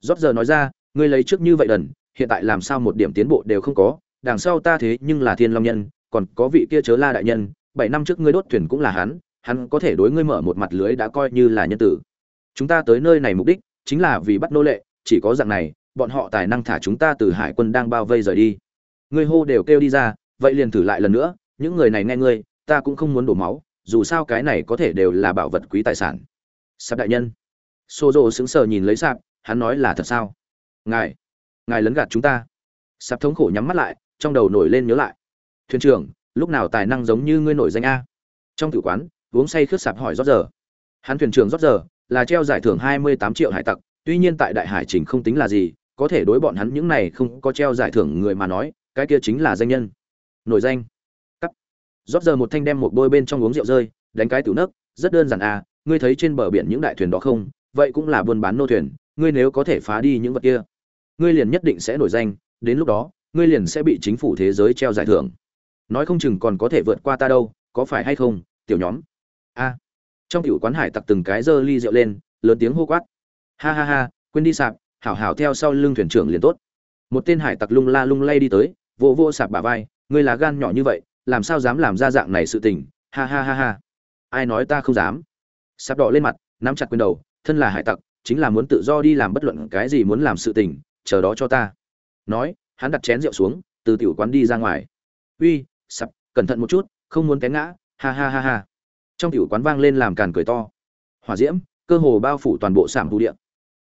rót giờ nói ra, ngươi lấy trước như vậy đần, hiện tại làm sao một điểm tiến bộ đều không có, đằng sau ta thế nhưng là thiên long nhân, còn có vị kia chớ la đại nhân, bảy năm trước ngươi đốt thuyền cũng là hắn hắn có thể đối ngươi mở một mặt lưới đã coi như là nhân tử. Chúng ta tới nơi này mục đích, chính là vì bắt nô lệ, chỉ có dạng này, bọn họ tài năng thả chúng ta từ hải quân đang bao vây rời đi. Ngươi hô đều kêu đi ra, vậy liền thử lại lần nữa, những người này nghe ngươi, ta cũng không muốn đổ máu dù sao cái này có thể đều là bảo vật quý tài sản. Sạp đại nhân. Xô rộ sững sờ nhìn lấy sạp, hắn nói là thật sao? Ngài ngài lấn gạt chúng ta. Sạp thống khổ nhắm mắt lại, trong đầu nổi lên nhớ lại. Thuyền trưởng, lúc nào tài năng giống như ngươi nổi danh a? Trong tử quán, uống say khướt sạp hỏi rót giờ. Hắn thuyền trưởng rót giờ, là treo giải thưởng hai mươi tám triệu hải tặc, tuy nhiên tại đại hải trình không tính là gì, có thể đối bọn hắn những này không có treo giải thưởng người mà nói, cái kia chính là danh nhân. Nổi danh rót giờ một thanh đem một đôi bên trong uống rượu rơi, đánh cái tủ nấc, rất đơn giản à ngươi thấy trên bờ biển những đại thuyền đó không? Vậy cũng là buôn bán nô thuyền, ngươi nếu có thể phá đi những vật kia, ngươi liền nhất định sẽ nổi danh, đến lúc đó, ngươi liền sẽ bị chính phủ thế giới treo giải thưởng. Nói không chừng còn có thể vượt qua ta đâu, có phải hay không, tiểu nhóm? A. Trong tiểu quán hải tặc từng cái giơ ly rượu lên, lớn tiếng hô quát. Ha ha ha, quên đi sạp, hảo hảo theo sau lưng thuyền trưởng liền tốt. Một tên hải tặc lung la lung lay đi tới vô vô sạp bả vai, ngươi là gan nhỏ như vậy làm sao dám làm ra dạng này sự tình, ha ha ha ha. Ai nói ta không dám? Sạp đỏ lên mặt, nắm chặt quyền đầu, thân là hải tặc, chính là muốn tự do đi làm bất luận cái gì muốn làm sự tình, chờ đó cho ta. Nói, hắn đặt chén rượu xuống, từ tiểu quán đi ra ngoài. Uy sập cẩn thận một chút, không muốn té ngã, ha ha ha ha. Trong tiểu quán vang lên làm càn cười to. Hỏa diễm, cơ hồ bao phủ toàn bộ sảm thu địa.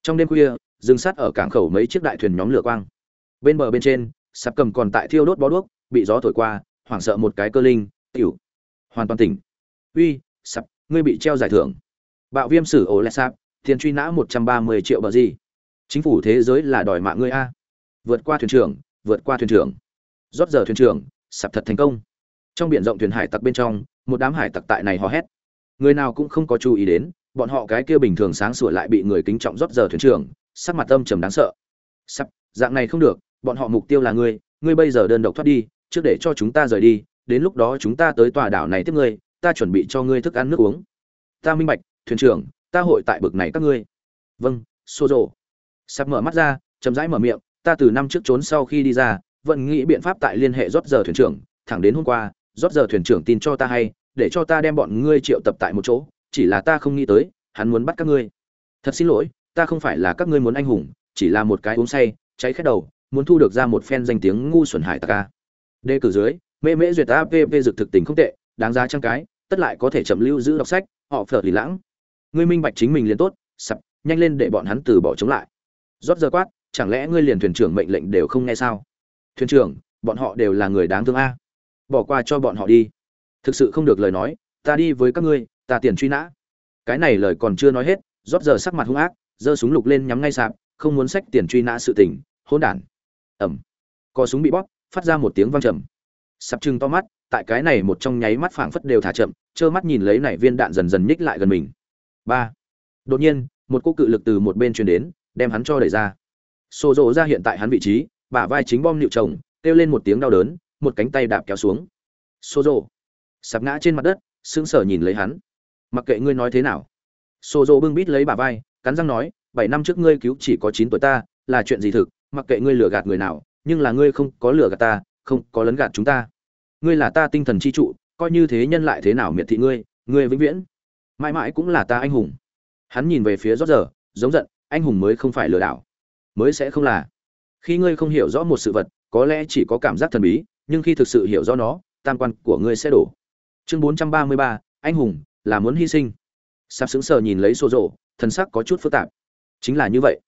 Trong đêm khuya dừng sát ở cảng khẩu mấy chiếc đại thuyền nhóm lửa quang. Bên bờ bên trên, sắp cầm còn tại thiêu đốt bó đuốc, bị gió thổi qua hoảng sợ một cái cơ linh, tiểu. Hoàn toàn tỉnh. Uy, sập, ngươi bị treo giải thưởng. Bạo viêm sử ổ lẹ sạp, tiền truy nã một trăm ba mươi triệu bờ gì. Chính phủ thế giới là đòi mạng ngươi a. Vượt qua thuyền trưởng, vượt qua thuyền trưởng. Rót giờ thuyền trưởng, sập thật thành công. Trong biển rộng thuyền hải tặc bên trong, một đám hải tặc tại này hò hét. Người nào cũng không có chú ý đến, bọn họ cái kia bình thường sáng sủa lại bị người kính trọng rót giờ thuyền trưởng, sắc mặt âm trầm đáng sợ. Sắp dạng này không được, bọn họ mục tiêu là ngươi ngươi bây giờ đơn độc thoát đi trước để cho chúng ta rời đi, đến lúc đó chúng ta tới tòa đảo này tiếp ngươi, ta chuẩn bị cho ngươi thức ăn nước uống. Ta minh bạch, thuyền trưởng, ta hội tại bực này các ngươi. Vâng xô rộ sắp mở mắt ra, chậm rãi mở miệng, ta từ năm trước trốn sau khi đi ra, vẫn nghĩ biện pháp tại liên hệ rót giờ thuyền trưởng, thẳng đến hôm qua, rót giờ thuyền trưởng tin cho ta hay, để cho ta đem bọn ngươi triệu tập tại một chỗ, chỉ là ta không nghĩ tới, hắn muốn bắt các ngươi. Thật xin lỗi, ta không phải là các ngươi muốn anh hùng, chỉ là một cái uống say, cháy khét đầu, muốn thu được ra một phen danh tiếng ngu xuẩn hải ta ca đề cử dưới, mê mễ duyệt app dược thực tình không tệ, đáng giá trang cái, tất lại có thể chậm lưu giữ đọc sách, họ phở lì lãng. Ngươi minh bạch chính mình liền tốt, sập, nhanh lên để bọn hắn từ bỏ chống lại. Rót giờ quát, chẳng lẽ ngươi liền thuyền trưởng mệnh lệnh đều không nghe sao? Thuyền trưởng, bọn họ đều là người đáng thương a. Bỏ qua cho bọn họ đi. Thực sự không được lời nói, ta đi với các ngươi, ta tiền truy nã. Cái này lời còn chưa nói hết, rót giờ sắc mặt hung ác, giơ súng lục lên nhắm ngay sạp, không muốn sách tiền truy nã sự tình, hỗn đản. Ẩm. Có súng bị bóp phát ra một tiếng vang trầm. Sập trừng to mắt, tại cái này một trong nháy mắt phảng phất đều thả chậm, trơ mắt nhìn lấy nảy viên đạn dần dần nhích lại gần mình. Ba. Đột nhiên, một cô cự lực từ một bên truyền đến, đem hắn cho đẩy ra. Xô rộ ra hiện tại hắn vị trí, bả vai chính bom nịu chồng kêu lên một tiếng đau đớn, một cánh tay đạp kéo xuống. Xô rộ sập ngã trên mặt đất, sững sờ nhìn lấy hắn. Mặc kệ ngươi nói thế nào. Xô rộ bưng bít lấy bả vai, cắn răng nói, bảy năm trước ngươi cứu chỉ có chín tuổi ta, là chuyện gì thực, mặc kệ ngươi lừa gạt người nào nhưng là ngươi không có lừa gạt ta, không có lấn gạt chúng ta. Ngươi là ta tinh thần chi trụ, coi như thế nhân lại thế nào miệt thị ngươi ngươi vĩnh viễn. Mãi mãi cũng là ta anh hùng. Hắn nhìn về phía rót giờ, giống giận, anh hùng mới không phải lừa đảo. Mới sẽ không là. Khi ngươi không hiểu rõ một sự vật, có lẽ chỉ có cảm giác thần bí, nhưng khi thực sự hiểu rõ nó, tam quan của ngươi sẽ đổ. Chương bốn trăm ba mươi ba, anh hùng, là muốn hy sinh. Sạp xứng sờ nhìn lấy xô rộ thân sắc có chút phức tạp. Chính là như vậy.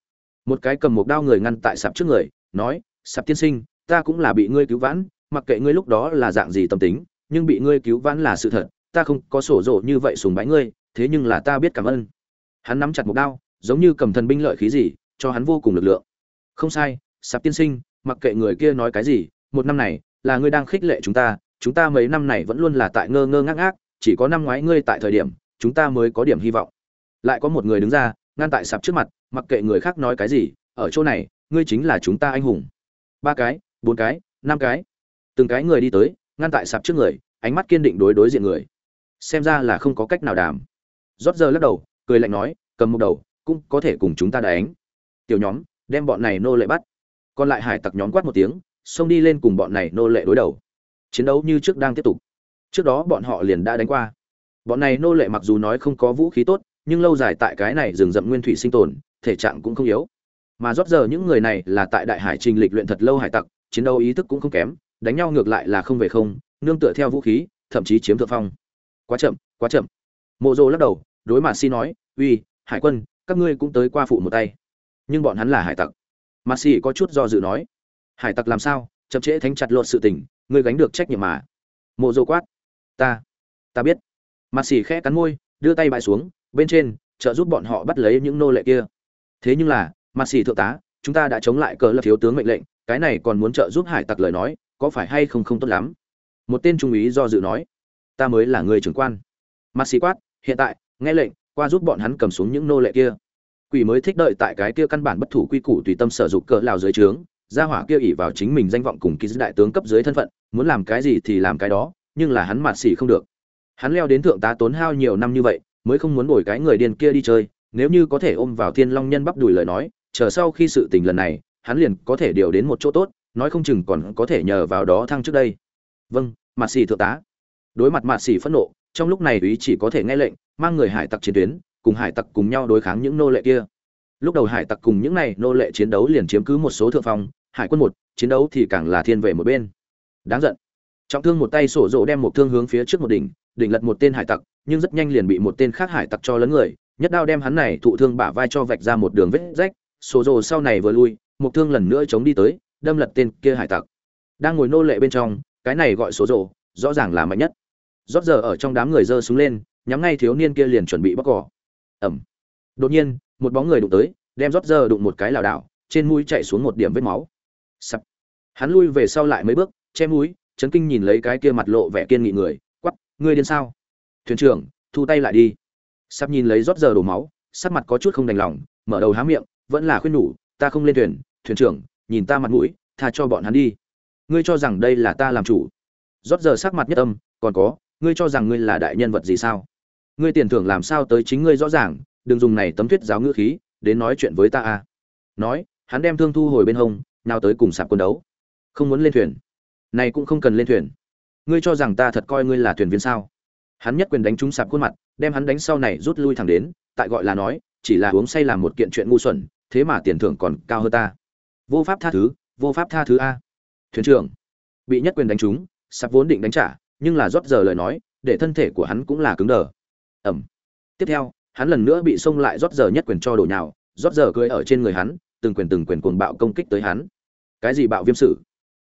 Một cái cầm một đao người ngăn tại sạp trước người, nói sạp tiên sinh, ta cũng là bị ngươi cứu vãn, mặc kệ ngươi lúc đó là dạng gì tâm tính, nhưng bị ngươi cứu vãn là sự thật, ta không có sổ rộ như vậy sùng bái ngươi, thế nhưng là ta biết cảm ơn. Hắn nắm chặt một đao, giống như cầm thần binh lợi khí gì, cho hắn vô cùng lực lượng. Không sai, sạp tiên sinh, mặc kệ người kia nói cái gì, một năm này là ngươi đang khích lệ chúng ta chúng ta mấy năm này vẫn luôn là tại ngơ ngơ ngác ngác, chỉ có năm ngoái ngươi tại thời điểm, chúng ta mới có điểm hy vọng. Lại có một người đứng ra, ngăn tại sạp trước mặt, mặc kệ người khác nói cái gì, ở chỗ này, ngươi chính là chúng ta anh hùng ba cái, bốn cái, năm cái. Từng cái người đi tới, ngăn tại sạp trước người, ánh mắt kiên định đối đối diện người. Xem ra là không có cách nào đàm. Rót giờ lắc đầu, cười lạnh nói, cầm một đầu, cũng có thể cùng chúng ta đánh. Tiểu nhóm, đem bọn này nô lệ bắt. Còn lại hải tặc nhóm quát một tiếng, xông đi lên cùng bọn này nô lệ đối đầu. Chiến đấu như trước đang tiếp tục. Trước đó bọn họ liền đã đánh qua. Bọn này nô lệ mặc dù nói không có vũ khí tốt, nhưng lâu dài tại cái này rừng rậm nguyên thủy sinh tồn, thể trạng cũng không yếu mà rót giờ những người này là tại đại hải trình lịch luyện thật lâu hải tặc, chiến đấu ý thức cũng không kém, đánh nhau ngược lại là không về không, nương tựa theo vũ khí, thậm chí chiếm thượng phong. Quá chậm quá chậm. Mộ rồ lắc đầu, đối mặt si nói, uy, hải quân, các ngươi cũng tới qua phụ một tay. Nhưng bọn hắn là hải tặc. Mặt si có chút do dự nói, hải tặc làm sao, chậm trễ thánh chặt lột sự tình, ngươi gánh được trách nhiệm mà. Mộ rồ quát, ta ta biết. Mặt si khẽ cắn môi, đưa tay bại xuống, bên trên trợ giúp bọn họ bắt lấy những nô lệ kia. Thế nhưng là mặt xì thượng tá, chúng ta đã chống lại cờ lập thiếu tướng mệnh lệnh, cái này còn muốn trợ giúp hải tặc lời nói, có phải hay không không tốt lắm? Một tên trung úy do dự nói. Ta mới là người trưởng quan. Mặt sĩ quát, hiện tại, nghe lệnh, qua giúp bọn hắn cầm xuống những nô lệ kia. Quỷ mới thích đợi tại cái kia căn bản bất thủ quy củ tùy tâm sở dụng cỡ lào dưới trướng, gia hỏa kia ỉ vào chính mình danh vọng cùng ký đại tướng cấp dưới thân phận, muốn làm cái gì thì làm cái đó, nhưng là hắn mạt xỉ không được. Hắn leo đến thượng tá tốn hao nhiều năm như vậy, mới không muốn đổi cái người điên kia đi chơi, nếu như có thể ôm vào thiên long nhân bắp đùi lời nói chờ sau khi sự tình lần này, hắn liền có thể điều đến một chỗ tốt, nói không chừng còn có thể nhờ vào đó thăng trước đây. Vâng mạt xỉ thượng tá. Đối mặt mạt xỉ phẫn nộ, trong lúc này ý chỉ có thể nghe lệnh, mang người hải tặc chiến tuyến, cùng hải tặc cùng nhau đối kháng những nô lệ kia. Lúc đầu hải tặc cùng những này nô lệ chiến đấu liền chiếm cứ một số thượng phong, hải quân một, chiến đấu thì càng là thiên về một bên. Đáng giận. Trọng thương một tay sổ rộ đem một thương hướng phía trước một đỉnh đỉnh lật một tên hải tặc, nhưng rất nhanh liền bị một tên khác hải tặc cho lấn người, nhất đao đem hắn này thụ thương bả vai cho vạch ra một đường vết rách sổ rồ sau này vừa lui một thương lần nữa chống đi tới, đâm lật tên kia hải tặc. Đang ngồi nô lệ bên trong, cái này gọi sổ rồ rõ ràng là mạnh nhất. Rót giờ ở trong đám người giơ súng lên, nhắm ngay thiếu niên kia liền chuẩn bị bóc cỏ. Ẩm. Đột nhiên, một bóng người đụng tới, đem rót giờ đụng một cái lảo đảo, trên mũi chạy xuống một điểm vết máu. Sập. Hắn lui về sau lại mấy bước, che mũi, chấn kinh nhìn lấy cái kia mặt lộ vẻ kiên nghị người quắp ngươi điên sao? Thuyền trưởng, thu tay lại đi. Sắp nhìn lấy rót giờ đổ máu, sắc mặt có chút không đành lòng, mở đầu há miệng vẫn là khuyên nhủ, ta không lên thuyền thuyền trưởng, nhìn ta mặt mũi, tha cho bọn hắn đi. Ngươi cho rằng đây là ta làm chủ. Rót giờ sắc mặt nhất âm, còn có, ngươi cho rằng ngươi là đại nhân vật gì sao? Ngươi tiền thưởng làm sao tới chính ngươi rõ ràng, đừng dùng này tấm thuyết giáo ngữ khí, đến nói chuyện với ta à? nói, hắn đem thương thu hồi bên hông nào tới cùng sạp quân đấu. Không muốn lên thuyền. Này cũng không cần lên thuyền. Ngươi cho rằng ta thật coi ngươi là thuyền viên sao? Hắn nhất quyền đánh trúng sạp khuôn mặt, đem hắn đánh sau này rút lui thẳng đến, tại gọi là nói, chỉ là uống say làm một kiện chuyện ngu xuẩn thế mà tiền thưởng còn cao hơn ta. Vô pháp tha thứ, vô pháp tha thứ a. Thuyền trưởng, bị nhất quyền đánh trúng sạp vốn định đánh trả, nhưng là rót giờ lời nói, để thân thể của hắn cũng là cứng đờ. Ẩm. Tiếp theo, hắn lần nữa bị xông lại rót giờ nhất quyền cho đổ nhào, rót giờ cưỡi ở trên người hắn, từng quyền từng quyền cuồng bạo công kích tới hắn. Cái gì bạo viêm sử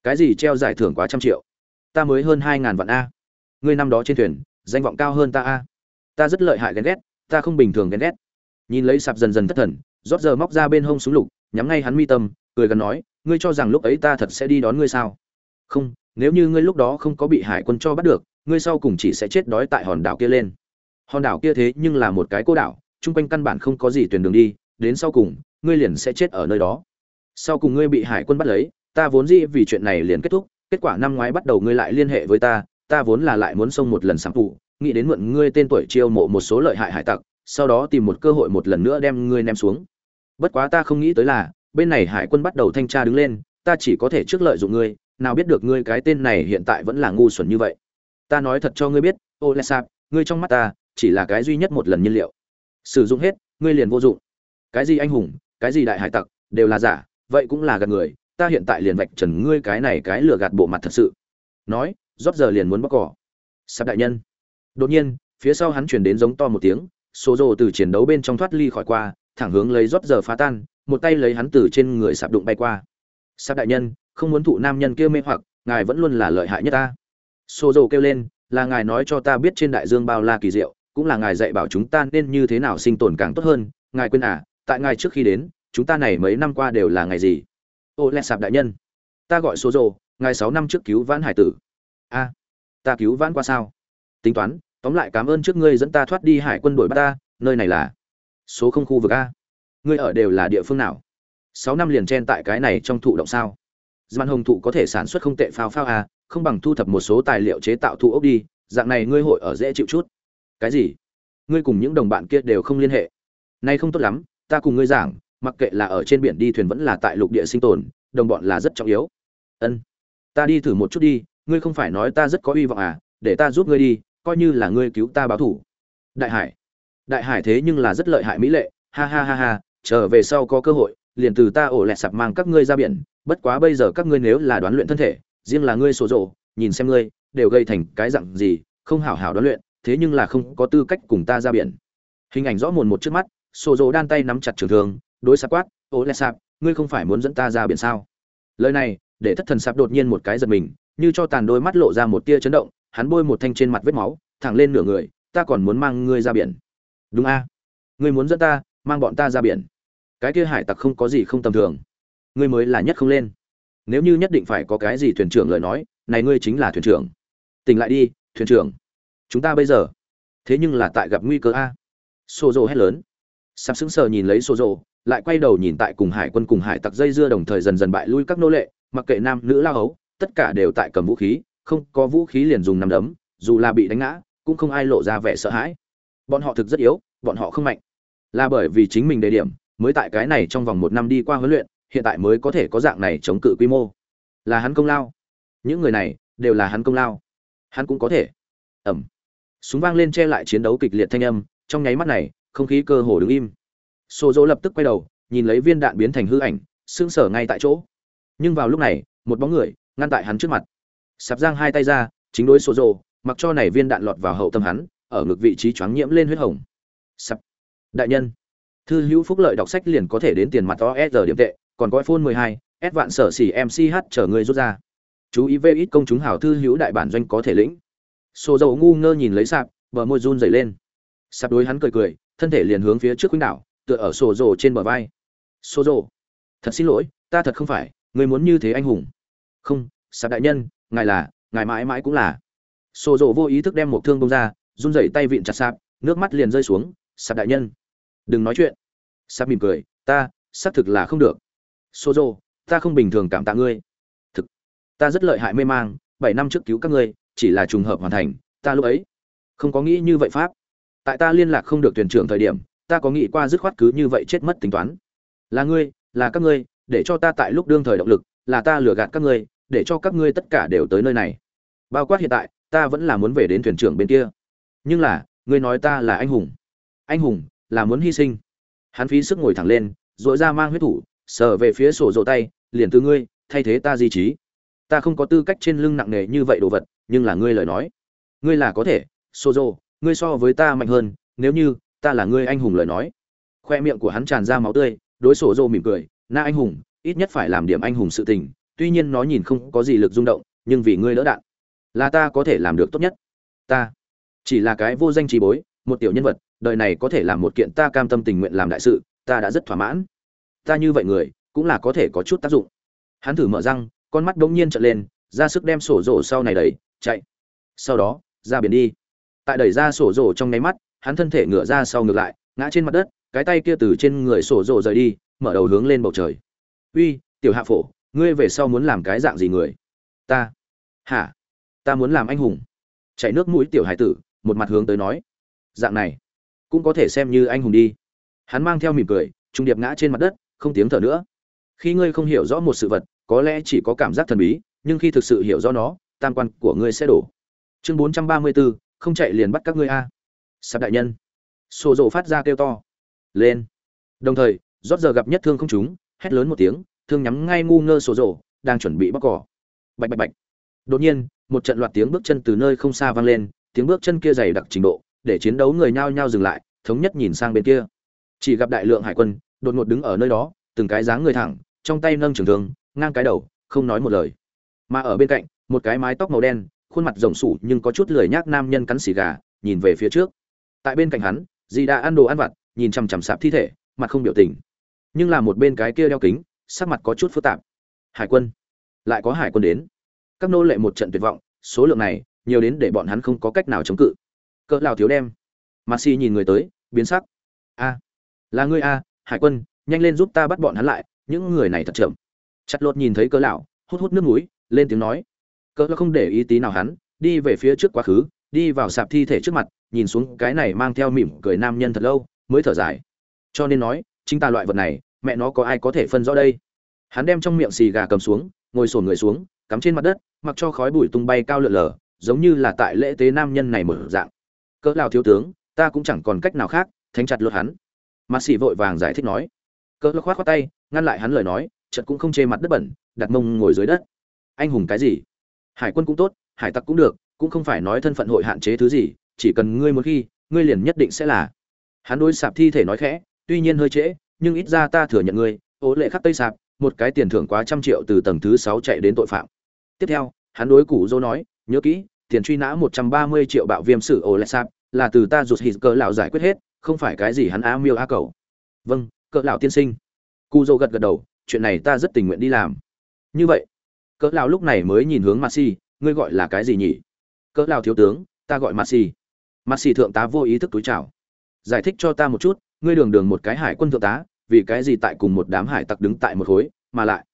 cái gì treo giải thưởng quá trăm triệu? Ta mới hơn hai ngàn vạn a. Ngươi năm đó trên thuyền, danh vọng cao hơn ta a. Ta rất lợi hại ghen ghét, ta không bình thường ghen ghét. Nhìn lấy sạp dần dần thất thần rót giờ móc ra bên hông súng lục, nhắm ngay hắn mi tâm, cười gần nói, ngươi cho rằng lúc ấy ta thật sẽ đi đón ngươi sao? Không, nếu như ngươi lúc đó không có bị hải quân cho bắt được, ngươi sau cùng chỉ sẽ chết đói tại hòn đảo kia lên. Hòn đảo kia thế nhưng là một cái cô đảo, chung quanh căn bản không có gì tuyển đường đi, đến sau cùng, ngươi liền sẽ chết ở nơi đó. Sau cùng ngươi bị hải quân bắt lấy, ta vốn dĩ vì chuyện này liền kết thúc, kết quả năm ngoái bắt đầu ngươi lại liên hệ với ta ta vốn là lại muốn xông một lần sáng phụ nghĩ đến mượn ngươi tên tuổi chiêu mộ một số lợi hại hải tặc, sau đó tìm một cơ hội một lần nữa đem ngươi ném xuống bất quá ta không nghĩ tới là, bên này hải quân bắt đầu thanh tra đứng lên, ta chỉ có thể trước lợi dụng ngươi, nào biết được ngươi cái tên này hiện tại vẫn là ngu xuẩn như vậy. Ta nói thật cho ngươi biết, ô lê sạp, ngươi trong mắt ta, chỉ là cái duy nhất một lần nhiên liệu. Sử dụng hết, ngươi liền vô dụng. Cái gì anh hùng, cái gì đại hải tặc, đều là giả, vậy cũng là gạt người, ta hiện tại liền vạch trần ngươi cái này cái lừa gạt bộ mặt thật sự. Nói, rót giờ liền muốn bóc cỏ. Sạp đại nhân. Đột nhiên, phía sau hắn chuyển đến giống to một tiếng, số rồ từ chiến đấu bên trong thoát ly khỏi qua thẳng hướng lấy rót giờ phá tan, một tay lấy hắn từ trên người sạp đụng bay qua. Sạp đại nhân, không muốn thụ nam nhân kia mê hoặc, ngài vẫn luôn là lợi hại nhất ta. Xô dầu kêu lên, là ngài nói cho ta biết trên đại dương bao la kỳ diệu, cũng là ngài dạy bảo chúng ta nên như thế nào sinh tồn càng tốt hơn. Ngài quên à tại ngài trước khi đến, chúng ta này mấy năm qua đều là ngày gì? Ô lẹ sạp đại nhân, ta gọi số rồ ngài sáu năm trước cứu vãn hải tử. A, ta cứu vãn qua sao? Tính toán, tóm lại cảm ơn trước ngươi dẫn ta thoát đi hải quân đội bắt ta, nơi này là số không khu vực a. Ngươi ở đều là địa phương nào? Sáu năm liền chen tại cái này trong thụ động sao? Dàn hồng thụ có thể sản xuất không tệ phao phao a không bằng thu thập một số tài liệu chế tạo thụ ốc đi, dạng này ngươi hội ở dễ chịu chút. Cái gì? Ngươi cùng những đồng bạn kia đều không liên hệ. Nay không tốt lắm, ta cùng ngươi giảng, mặc kệ là ở trên biển đi thuyền vẫn là tại lục địa sinh tồn, đồng bọn là rất trọng yếu. Ân. Ta đi thử một chút đi, ngươi không phải nói ta rất có hy vọng à để ta giúp ngươi đi, coi như là ngươi cứu ta báo thủ. Đại hải đại hải thế nhưng là rất lợi hại mỹ lệ, ha ha ha ha, trở về sau có cơ hội, liền từ ta ổ lẹ sạp mang các ngươi ra biển, bất quá bây giờ các ngươi nếu là đoán luyện thân thể, riêng là ngươi sổ rộ nhìn xem ngươi, đều gây thành cái dặn gì, không hảo hảo đoán luyện, thế nhưng là không có tư cách cùng ta ra biển. Hình ảnh rõ mồn một trước mắt, sổ rộ đan tay nắm chặt trường thường đối sạp quát, ổ lẹ sạp, ngươi không phải muốn dẫn ta ra biển sao? Lời này, để thất thần sạp đột nhiên một cái giật mình, như cho tàn đôi mắt lộ ra một tia chấn động, hắn bôi một thanh trên mặt vết máu, thẳng lên nửa người, ta còn muốn mang ngươi ra biển đúng a. Ngươi muốn dẫn ta, mang bọn ta ra biển. Cái kia hải tặc không có gì không tầm thường. Ngươi mới là nhất không lên. Nếu như nhất định phải có cái gì thuyền trưởng lời nói, này ngươi chính là thuyền trưởng. Tỉnh lại đi, thuyền trưởng. Chúng ta bây giờ. Thế nhưng là tại gặp nguy cơ a. Xô rộ hét lớn. Sắp sững sờ nhìn lấy xô rộ lại quay đầu nhìn tại cùng hải quân cùng hải tặc dây dưa đồng thời dần dần bại lui các nô lệ, mặc kệ nam, nữ lao hấu, tất cả đều tại cầm vũ khí, không có vũ khí liền dùng nằm đấm, dù là bị đánh ngã, cũng không ai lộ ra vẻ sợ hãi bọn họ thực rất yếu, bọn họ không mạnh. Là bởi vì chính mình đề điểm, mới tại cái này trong vòng một năm đi qua huấn luyện, hiện tại mới có thể có dạng này chống cự quy mô. Là hắn công lao. Những người này, đều là hắn công lao. Hắn cũng có thể. Ẩm. Súng vang lên che lại chiến đấu kịch liệt thanh âm, trong nháy mắt này, không khí cơ hồ đứng im. Xô dỗ lập tức quay đầu, nhìn lấy viên đạn biến thành hư ảnh, sững sờ ngay tại chỗ. Nhưng vào lúc này, một bóng người, ngăn tại hắn trước mặt. Sạp giang hai tay ra, chính đối xô dỗ mặc cho này viên đạn lọt vào hậu tâm hắn ở ngực vị trí choáng nhiễm lên huyết hồng. Sập. Đại nhân. Thư hữu phúc lợi đọc sách liền có thể đến tiền mặt to s điểm tệ còn có iphone 12, s vạn sở xỉ mch chờ người rút ra. Chú ý về ít công chúng hảo thư hữu đại bản doanh có thể lĩnh. Xô dầu ngu ngơ nhìn lấy sạp bờ môi run dày lên. Sạp đối hắn cười cười thân thể liền hướng phía trước khuynh đảo tựa ở xô rồ trên bờ vai. Xô rồ thật xin lỗi ta thật không phải người muốn như thế anh hùng. Không sạp đại nhân ngài là ngài mãi mãi cũng là. Xô rồ vô ý thức đem một thương bông ra run rẩy tay vịn chặt sạp, nước mắt liền rơi xuống, sạp đại nhân, đừng nói chuyện. Sạp mỉm cười, ta, xác thực là không được. Sổ rồ ta không bình thường cảm tạ ngươi. Thực, ta rất lợi hại mê mang, bảy năm trước cứu các ngươi, chỉ là trùng hợp hoàn thành, ta lúc ấy không có nghĩ như vậy pháp. Tại ta liên lạc không được thuyền trưởng thời điểm, ta có nghĩ qua dứt khoát cứ như vậy chết mất tính toán. Là ngươi, là các ngươi, để cho ta tại lúc đương thời động lực, là ta lừa gạt các ngươi, để cho các ngươi tất cả đều tới nơi này. Bao quát hiện tại, ta vẫn là muốn về đến thuyền trưởng bên kia nhưng là, ngươi nói ta là anh hùng. Anh hùng, là muốn hy sinh. Hắn phí sức ngồi thẳng lên dội ra mang huyết thủ, sờ về phía sổ rộ tay, liền từ ngươi, thay thế ta di trí. Ta không có tư cách trên lưng nặng nề như vậy đồ vật, nhưng là ngươi lời nói. Ngươi là có thể sô rộ ngươi so với ta mạnh hơn, nếu như, ta là ngươi anh hùng lời nói. Khoe miệng của hắn tràn ra máu tươi, đối sổ rộ mỉm cười, na anh hùng, ít nhất phải làm điểm anh hùng sự tình, tuy nhiên nó nhìn không có gì lực rung động, nhưng vì ngươi lỡ đạn, là ta có thể làm được tốt nhất. Ta chỉ là cái vô danh trí bối, một tiểu nhân vật, đời này có thể làm một kiện ta cam tâm tình nguyện làm đại sự, ta đã rất thỏa mãn. Ta như vậy người, cũng là có thể có chút tác dụng. Hắn thử mở răng, con mắt đống nhiên trợn lên, ra sức đem sổ rổ sau này đẩy, chạy. Sau đó, ra biển đi. Tại đẩy ra sổ rổ trong nháy mắt, hắn thân thể ngửa ra sau ngược lại, ngã trên mặt đất, cái tay kia từ trên người sổ rổ rời đi, mở đầu hướng lên bầu trời. Uy, tiểu hạ phổ, ngươi về sau muốn làm cái dạng gì người? Ta. Hả? Ta muốn làm anh hùng. Chạy nước mũi tiểu hải tử một mặt hướng tới nói, dạng này, cũng có thể xem như anh hùng đi. Hắn mang theo mỉm cười, trung điệp ngã trên mặt đất, không tiếng thở nữa. Khi ngươi không hiểu rõ một sự vật, có lẽ chỉ có cảm giác thần bí, nhưng khi thực sự hiểu rõ nó, tam quan của ngươi sẽ đổ. Chương bốn trăm ba mươi bốn không chạy liền bắt các ngươi a. Sạp đại nhân. Xô rộ phát ra kêu to. Lên. Đồng thời, rót giờ gặp nhất thương không chúng hét lớn một tiếng, thương nhắm ngay ngu ngơ sổ rộ đang chuẩn bị bóc cỏ. Bạch bạch bạch. Đột nhiên, một trận loạt tiếng bước chân từ nơi không xa vang lên tiếng bước chân kia dày đặc trình độ, để chiến đấu người nhao nhao dừng lại, thống nhất nhìn sang bên kia. Chỉ gặp đại lượng hải quân, đột ngột đứng ở nơi đó, từng cái dáng người thẳng, trong tay nâng trường thương, ngang cái đầu, không nói một lời. Mà ở bên cạnh, một cái mái tóc màu đen, khuôn mặt rộng sủ nhưng có chút lười nhác nam nhân cắn xì gà, nhìn về phía trước. Tại bên cạnh hắn dì đã ăn đồ ăn vặt, nhìn chằm chằm sạp thi thể, mặt không biểu tình. Nhưng là một bên cái kia đeo kính, sắc mặt có chút phức tạp. Hải quân, lại có hải quân đến. Các nô lệ một trận tuyệt vọng, số lượng này nhiều đến để bọn hắn không có cách nào chống cự. Cỡ lào thiếu đem mặt xì nhìn người tới, biến sắc. A, là ngươi a, hải quân, nhanh lên giúp ta bắt bọn hắn lại, những người này thật chậm. Chặt lột nhìn thấy cỡ lão, hút hút nước mũi, lên tiếng nói. Cỡ lão không để ý tí nào hắn, đi về phía trước quá khứ, đi vào sạp thi thể trước mặt, nhìn xuống cái này mang theo mỉm cười nam nhân thật lâu, mới thở dài. Cho nên nói, chính ta loại vật này, mẹ nó có ai có thể phân rõ đây? Hắn đem trong miệng xì gà cầm xuống, ngồi sồn người xuống, cắm trên mặt đất, mặc cho khói bụi tung bay cao lượn lờ giống như là tại lễ tế nam nhân này mở dạng. Cỡ lão thiếu tướng, ta cũng chẳng còn cách nào khác, thánh chặt luật hắn. Mặt xỉ vội vàng giải thích nói. Cỡ lao khoát khoát tay, ngăn lại hắn lời nói, chợt cũng không chê mặt đất bẩn, đặt mông ngồi dưới đất. Anh hùng cái gì? Hải quân cũng tốt, hải tặc cũng được, cũng không phải nói thân phận hội hạn chế thứ gì, chỉ cần ngươi một khi, ngươi liền nhất định sẽ là. Hắn đối sạp thi thể nói khẽ, tuy nhiên hơi trễ, nhưng ít ra ta thừa nhận ngươi ố lệ khắc tây sạp, một cái tiền thưởng quá trăm triệu từ tầng thứ sáu chạy đến tội phạm. Tiếp theo, hắn đối củ dô nói, nhớ kỹ tiền truy nã một trăm ba mươi triệu bạo viêm sử ố sạp là từ ta rụt hít cỡ lão giải quyết hết, không phải cái gì hắn á miêu a cầu. Vâng cỡ lão tiên sinh. Cụ dô gật gật đầu, chuyện này ta rất tình nguyện đi làm. Như vậy, cỡ lão lúc này mới nhìn hướng maxi, ngươi gọi là cái gì nhỉ? Cỡ lão thiếu tướng, ta gọi maxi. Maxi thượng tá vô ý thức túi chào. Giải thích cho ta một chút, ngươi đường đường một cái hải quân thượng tá, vì cái gì tại cùng một đám hải tặc đứng tại một khối, mà lại?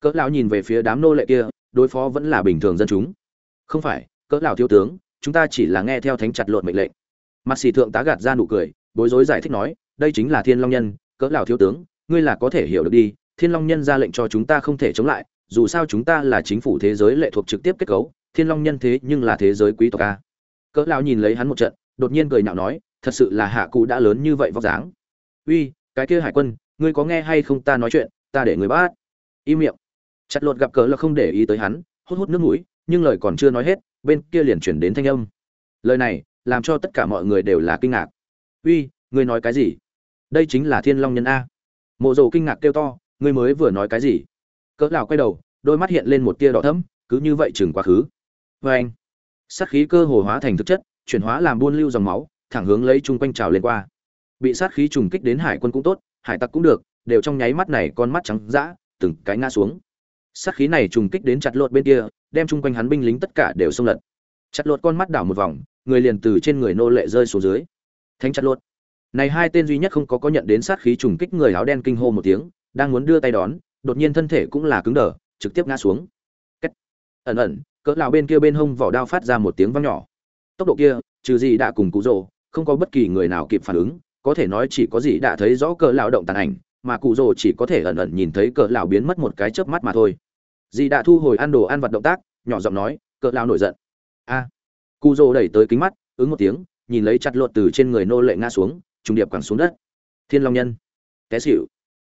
Cỡ lão nhìn về phía đám nô lệ kia, đối phó vẫn là bình thường dân chúng. Không phải cỡ lão thiếu tướng, chúng ta chỉ là nghe theo thánh chặt lột mệnh lệnh. Mặt xì thượng tá gạt ra nụ cười, bối rối giải thích nói, đây chính là thiên long nhân, cỡ lão thiếu tướng, ngươi là có thể hiểu được đi, thiên long nhân ra lệnh cho chúng ta không thể chống lại, dù sao chúng ta là chính phủ thế giới lệ thuộc trực tiếp kết cấu, thiên long nhân thế nhưng là thế giới quý tộc a. Cỡ lão nhìn lấy hắn một trận, đột nhiên cười nhạo nói, thật sự là hạ cụ đã lớn như vậy vóc dáng. Uy, cái kia hải quân, ngươi có nghe hay không ta nói chuyện, ta để người bắt. Im miệng. Chặt lột gặp cỡ là không để ý tới hắn, hút hút nước mũi, nhưng lời còn chưa nói hết bên kia liền chuyển đến thanh âm. Lời này làm cho tất cả mọi người đều là kinh ngạc. Uy, ngươi nói cái gì? Đây chính là thiên long nhân a. Mộ dầu kinh ngạc kêu to, ngươi mới vừa nói cái gì? Cỡ lào quay đầu, đôi mắt hiện lên một tia đỏ thẫm, cứ như vậy chừng quá khứ. Vê anh. Sát khí cơ hồ hóa thành thực chất, chuyển hóa làm buôn lưu dòng máu, thẳng hướng lấy chung quanh trào lên qua. Bị sát khí trùng kích đến hải quân cũng tốt, hải tặc cũng được, đều trong nháy mắt này con mắt trắng dã, từng cái ngã xuống. Sát khí này trùng kích đến chặt lột bên kia đem chung quanh hắn binh lính tất cả đều xông lật. Chặt lột con mắt đảo một vòng, người liền từ trên người nô lệ rơi xuống dưới. Thánh chặt lột. Này hai tên duy nhất không có có nhận đến sát khí trùng kích người áo đen kinh hô một tiếng, đang muốn đưa tay đón, đột nhiên thân thể cũng là cứng đờ, trực tiếp ngã xuống. Kết. ẩn ẩn, cỡ lão bên kia bên hông vỏ đao phát ra một tiếng vang nhỏ. Tốc độ kia, trừ gì đã cùng cụ rồ, không có bất kỳ người nào kịp phản ứng, có thể nói chỉ có gì đã thấy rõ cỡ lão động tàn ảnh, mà cụ rồ chỉ có thể ẩn ẩn nhìn thấy cỡ lão biến mất một cái chớp mắt mà thôi dì đã thu hồi ăn đồ ăn vật động tác, nhỏ giọng nói, cỡ lao nổi giận. A. Cụ rồ đẩy tới kính mắt, ứng một tiếng, nhìn lấy chặt lột từ trên người nô lệ ngã xuống, trùng điệp quẳng xuống đất. Thiên long nhân. Té xỉu.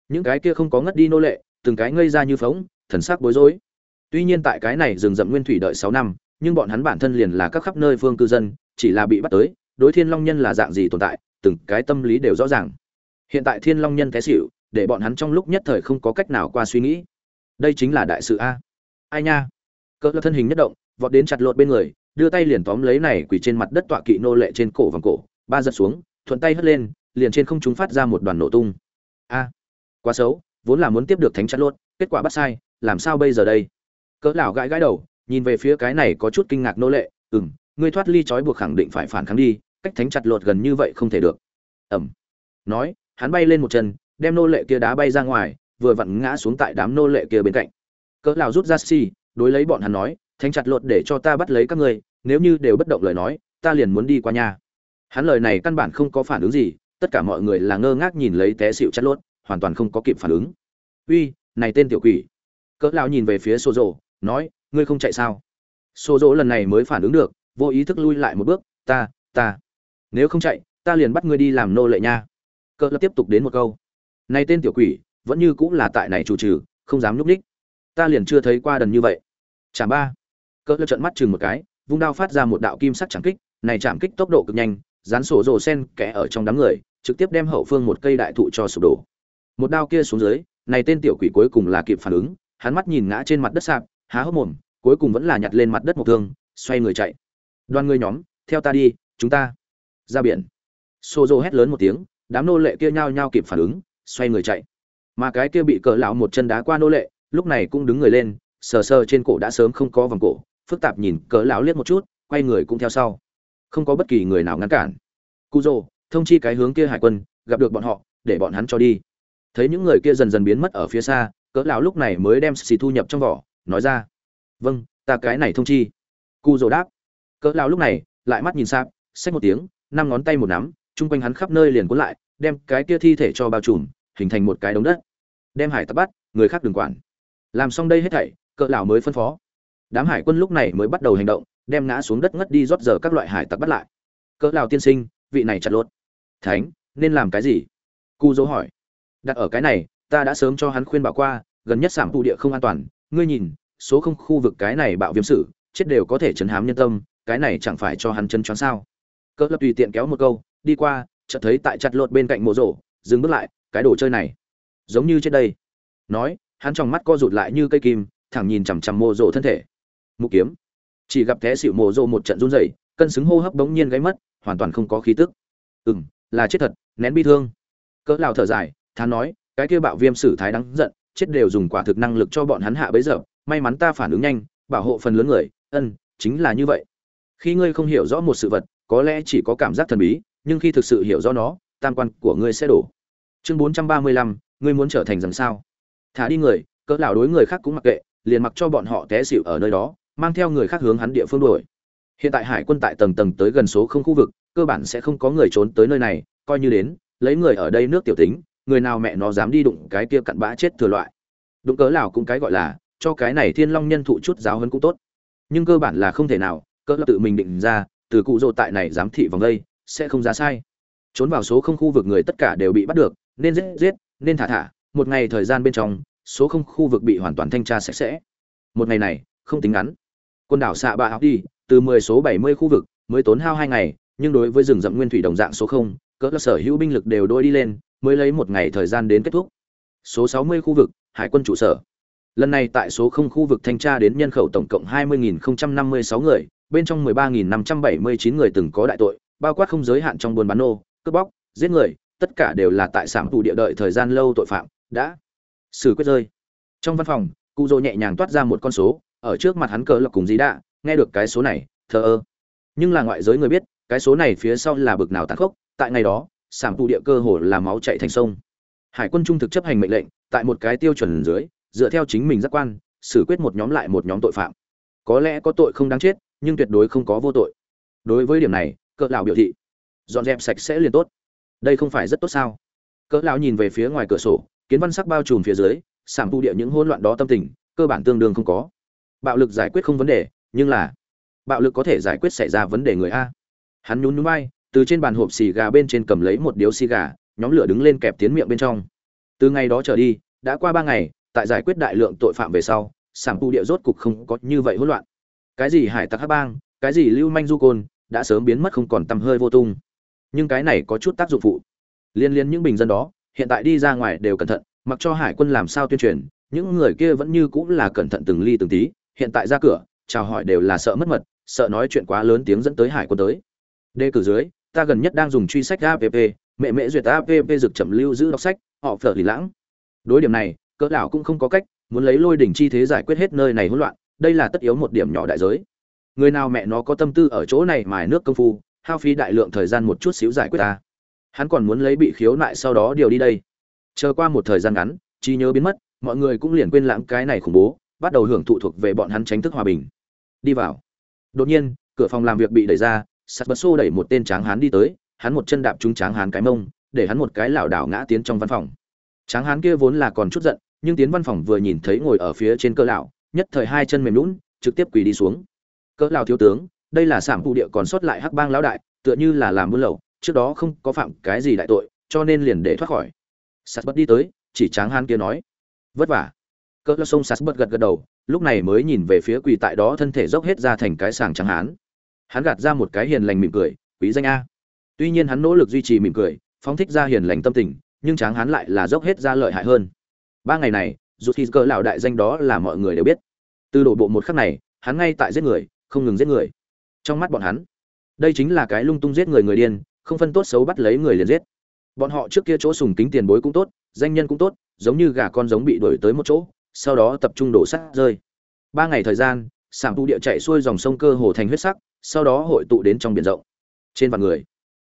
Những cái kia không có ngất đi nô lệ, từng cái ngây ra như phóng thần sắc bối rối. Tuy nhiên tại cái này rừng rậm nguyên thủy đợi sáu năm, nhưng bọn hắn bản thân liền là các khắp nơi phương cư dân, chỉ là bị bắt tới, đối thiên long nhân là dạng gì tồn tại, từng cái tâm lý đều rõ ràng. Hiện tại thiên long nhân té xỉu, để bọn hắn trong lúc nhất thời không có cách nào qua suy nghĩ đây chính là đại sự a. Ai nha. Cỡ thân hình nhất động, vọt đến chặt lột bên người, đưa tay liền tóm lấy này quỳ trên mặt đất tọa kỵ nô lệ trên cổ vòng cổ, ba giật xuống, thuận tay hất lên, liền trên không chúng phát ra một đoàn nổ tung. A, quá xấu, vốn là muốn tiếp được thánh chặt lột, kết quả bắt sai, làm sao bây giờ đây? Cỡ lão gãi gãi đầu, nhìn về phía cái này có chút kinh ngạc nô lệ, ừm, ngươi thoát ly trói buộc khẳng định phải phản kháng đi, cách thánh chặt lột gần như vậy không thể được. Ẩm. Nói, hắn bay lên một chân, đem nô lệ kia đá bay ra ngoài vừa vặn ngã xuống tại đám nô lệ kia bên cạnh. Cỡ lão rút ra xi đối lấy bọn hắn nói, thánh chặt lột để cho ta bắt lấy các ngươi, nếu như đều bất động lời nói, ta liền muốn đi qua nhà. Hắn lời này căn bản không có phản ứng gì, tất cả mọi người là ngơ ngác nhìn lấy té xịu chặt lột, hoàn toàn không có kịp phản ứng. Uy, này tên tiểu quỷ. Cỡ lão nhìn về phía sô dỗ nói, ngươi không chạy sao? Sô dỗ lần này mới phản ứng được, vô ý thức lui lại một bước, ta ta, nếu không chạy, ta liền bắt ngươi đi làm nô lệ nha. Cỡ lão tiếp tục đến một câu, này tên tiểu quỷ vẫn như cũng là tại này chủ trừ, không dám nhúc ních ta liền chưa thấy qua đần như vậy. Chạm ba. Cỡ lơ trận mắt chừng một cái, vung đao phát ra một đạo kim sắc chạm kích, này chạm kích tốc độ cực nhanh, dán sổ rồ sen kẽ ở trong đám người, trực tiếp đem hậu phương một cây đại thụ cho sụp đổ. Một đao kia xuống dưới, này tên tiểu quỷ cuối cùng là kịp phản ứng, hắn mắt nhìn ngã trên mặt đất sạp, há hốc mồm, cuối cùng vẫn là nhặt lên mặt đất một thương, xoay người chạy. Đoàn người nhóm, theo ta đi, chúng ta ra biển. Sô dô hét lớn một tiếng, đám nô lệ kia nhao nhao kịp phản ứng, xoay người chạy mà cái kia bị cỡ lão một chân đá qua nô lệ, lúc này cũng đứng người lên, sờ sờ trên cổ đã sớm không có vòng cổ, phức tạp nhìn cỡ lão liếc một chút, quay người cũng theo sau. Không có bất kỳ người nào ngăn cản. Cu dô thông chi cái hướng kia hải quân, gặp được bọn họ, để bọn hắn cho đi. Thấy những người kia dần dần biến mất ở phía xa cỡ lão lúc này mới đem xì thu nhập trong vỏ, nói ra. Vâng ta cái này thông chi. Cu dô đáp. Cỡ lão lúc này, lại mắt nhìn sang xách một tiếng, năm ngón tay một nắm, chung quanh hắn khắp nơi liền cuốn lại, đem cái kia thi thể cho bao trùm hình thành một cái đống đất. Đem hải tặc bắt, người khác đừng quản. Làm xong đây hết thảy, cỡ lão mới phân phó. Đám hải quân lúc này mới bắt đầu hành động, đem ngã xuống đất ngất đi rót giờ các loại hải tặc bắt lại. Cỡ lão tiên sinh, vị này chặt lốt thánh, nên làm cái gì? Cu dỗ hỏi. Đặt ở cái này, ta đã sớm cho hắn khuyên bảo qua, gần nhất giảm tụ địa không an toàn. Ngươi nhìn, số không khu vực cái này bạo viêm sử, chết đều có thể chấn hám nhân tâm, cái này chẳng phải cho hắn chân choáng sao? Cỡ lập tùy tiện kéo một câu, đi qua, chợt thấy tại chặt lột bên cạnh mộ rổ, dừng bước lại cái đồ chơi này. Giống như trên đây. Nói, hắn trong mắt co rụt lại như cây kim, thẳng nhìn chằm chằm mộ rộ thân thể. Mục kiếm. Chỉ gặp té xịu mộ rộ một trận run rẩy, cân xứng hô hấp bỗng nhiên gáy mất, hoàn toàn không có khí tức. Ừm, là chết thật, nén bi thương. Cỡ lão thở dài, thán nói, cái kia bạo viêm sử thái đáng giận, chết đều dùng quả thực năng lực cho bọn hắn hạ bấy giờ. May mắn ta phản ứng nhanh, bảo hộ phần lớn người. Ân, chính là như vậy. Khi ngươi không hiểu rõ một sự vật, có lẽ chỉ có cảm giác thần bí, nhưng khi thực sự hiểu rõ nó, tam quan của ngươi sẽ đổ chương bốn trăm ba mươi lăm, ngươi muốn trở thành rằng sao? Thả đi người, cỡ lão đối người khác cũng mặc kệ, liền mặc cho bọn họ té xỉu ở nơi đó, mang theo người khác hướng hắn địa phương đuổi. Hiện tại hải quân tại tầng tầng tới gần số không khu vực, cơ bản sẽ không có người trốn tới nơi này, coi như đến, lấy người ở đây nước tiểu tính, người nào mẹ nó dám đi đụng cái kia cặn bã chết thừa loại. Đụng cỡ lão cũng cái gọi là, cho cái này thiên long nhân thụ chút giáo hơn cũng tốt. Nhưng cơ bản là không thể nào, cỡ lão tự mình định ra, từ cụ rồ tại này giám thị vòng đây, sẽ không ra sai. Trốn vào số không khu vực người tất cả đều bị bắt được nên giết giết nên thả thả một ngày thời gian bên trong số không khu vực bị hoàn toàn thanh tra sạch sẽ. Một ngày này không tính ngắn. Quần đảo xạ bạ học đi từ 10 số 70 khu vực mới tốn hao hai ngày nhưng đối với rừng rậm nguyên thủy đồng dạng số không cỡ sở hữu binh lực đều đôi đi lên mới lấy một ngày thời gian đến kết thúc. Số 60 khu vực hải quân trụ sở. Lần này tại số không khu vực thanh tra đến nhân khẩu tổng cộng 20.056 người bên trong 13.579 người từng có đại tội, bao quát không giới hạn trong buôn bán nô, cướp bóc, giết người, tất cả đều là tại sản tù địa đợi thời gian lâu tội phạm, đã xử quyết rơi. Trong văn phòng, Cụ Dỗ nhẹ nhàng toát ra một con số, ở trước mặt hắn cờ lộc cùng dí đạ, nghe được cái số này, thờ ơ. Nhưng là ngoại giới người biết, cái số này phía sau là bực nào tàn khốc, tại ngày đó, sạm tù địa cơ hồ là máu chảy thành sông. Hải quân trung thực chấp hành mệnh lệnh, tại một cái tiêu chuẩn dưới, dựa theo chính mình giác quan, xử quyết một nhóm lại một nhóm tội phạm. Có lẽ có tội không đáng chết, nhưng tuyệt đối không có vô tội đối với điểm này cỡ lão biểu thị dọn dẹp sạch sẽ liền tốt đây không phải rất tốt sao? Cỡ lão nhìn về phía ngoài cửa sổ, kiến văn sắc bao trùm phía dưới, sảm tu địa những hỗn loạn đó tâm tình, cơ bản tương đương không có. Bạo lực giải quyết không vấn đề, nhưng là bạo lực có thể giải quyết xảy ra vấn đề người a. Hắn nhún nhún vai, từ trên bàn hộp xì gà bên trên cầm lấy một điếu xì gà, nhóm lửa đứng lên kẹp tiến miệng bên trong. Từ ngày đó trở đi, đã qua ba ngày, tại giải quyết đại lượng tội phạm về sau, sảm tu địa rốt cục không có như vậy hỗn loạn. Cái gì hải tặc hắc bang, cái gì lưu manh du côn, đã sớm biến mất không còn tăm hơi vô tung nhưng cái này có chút tác dụng phụ. Liên liên những bình dân đó, hiện tại đi ra ngoài đều cẩn thận, mặc cho hải quân làm sao tuyên truyền, những người kia vẫn như cũng là cẩn thận từng ly từng tí, hiện tại ra cửa, chào hỏi đều là sợ mất mật, sợ nói chuyện quá lớn tiếng dẫn tới hải quân tới. Đề cử dưới, ta gần nhất đang dùng truy sách app mẹ mẹ duyệt app dược chậm lưu giữ đọc sách, họ phở lì lãng. Đối điểm này, cỡ đảo cũng không có cách, muốn lấy lôi đỉnh chi thế giải quyết hết nơi này hỗn loạn, đây là tất yếu một điểm nhỏ đại giới. Người nào mẹ nó có tâm tư ở chỗ này mài nước công phu hao phí đại lượng thời gian một chút xíu giải quyết ta. Hắn còn muốn lấy bị khiếu nại sau đó điều đi đây. Chờ qua một thời gian ngắn, trí nhớ biến mất, mọi người cũng liền quên lãng cái này khủng bố, bắt đầu hưởng thụ thuộc về bọn hắn tránh thức hòa bình. Đi vào. Đột nhiên, cửa phòng làm việc bị đẩy ra, sắt bật xô đẩy một tên tráng hán đi tới, hắn một chân đạp trúng tráng hán cái mông, để hắn một cái lảo đảo ngã tiến trong văn phòng. Tráng hán kia vốn là còn chút giận, nhưng tiến văn phòng vừa nhìn thấy ngồi ở phía trên cơ lão, nhất thời hai chân mềm lún trực tiếp quỳ đi xuống. Cỡ lão thiếu tướng đây là sản phụ địa còn sót lại hắc bang lão đại, tựa như là làm buôn lậu, trước đó không có phạm cái gì đại tội, cho nên liền để thoát khỏi. Sạt bất đi tới, chỉ tráng hán kia nói, vất vả. Cỡ lao sông sạt bất gật gật đầu, lúc này mới nhìn về phía quỳ tại đó thân thể dốc hết ra thành cái sàng trắng hán. Hắn gạt ra một cái hiền lành mỉm cười, quý danh a. Tuy nhiên hắn nỗ lực duy trì mỉm cười, phóng thích ra hiền lành tâm tình, nhưng tráng hán lại là dốc hết ra lợi hại hơn. Ba ngày này dù khi cỡ lão đại danh đó là mọi người đều biết. Từ đổ bộ một khắc này, hắn ngay tại giết người, không ngừng giết người trong mắt bọn hắn. Đây chính là cái lung tung giết người người điên, không phân tốt xấu bắt lấy người liền giết. Bọn họ trước kia chỗ sùng kính tiền bối cũng tốt, danh nhân cũng tốt, giống như gà con giống bị đuổi tới một chỗ, sau đó tập trung đổ sắt rơi. Ba ngày thời gian sảng tu địa chạy xuôi dòng sông cơ hồ thành huyết sắc, sau đó hội tụ đến trong biển rộng. Trên vạn người.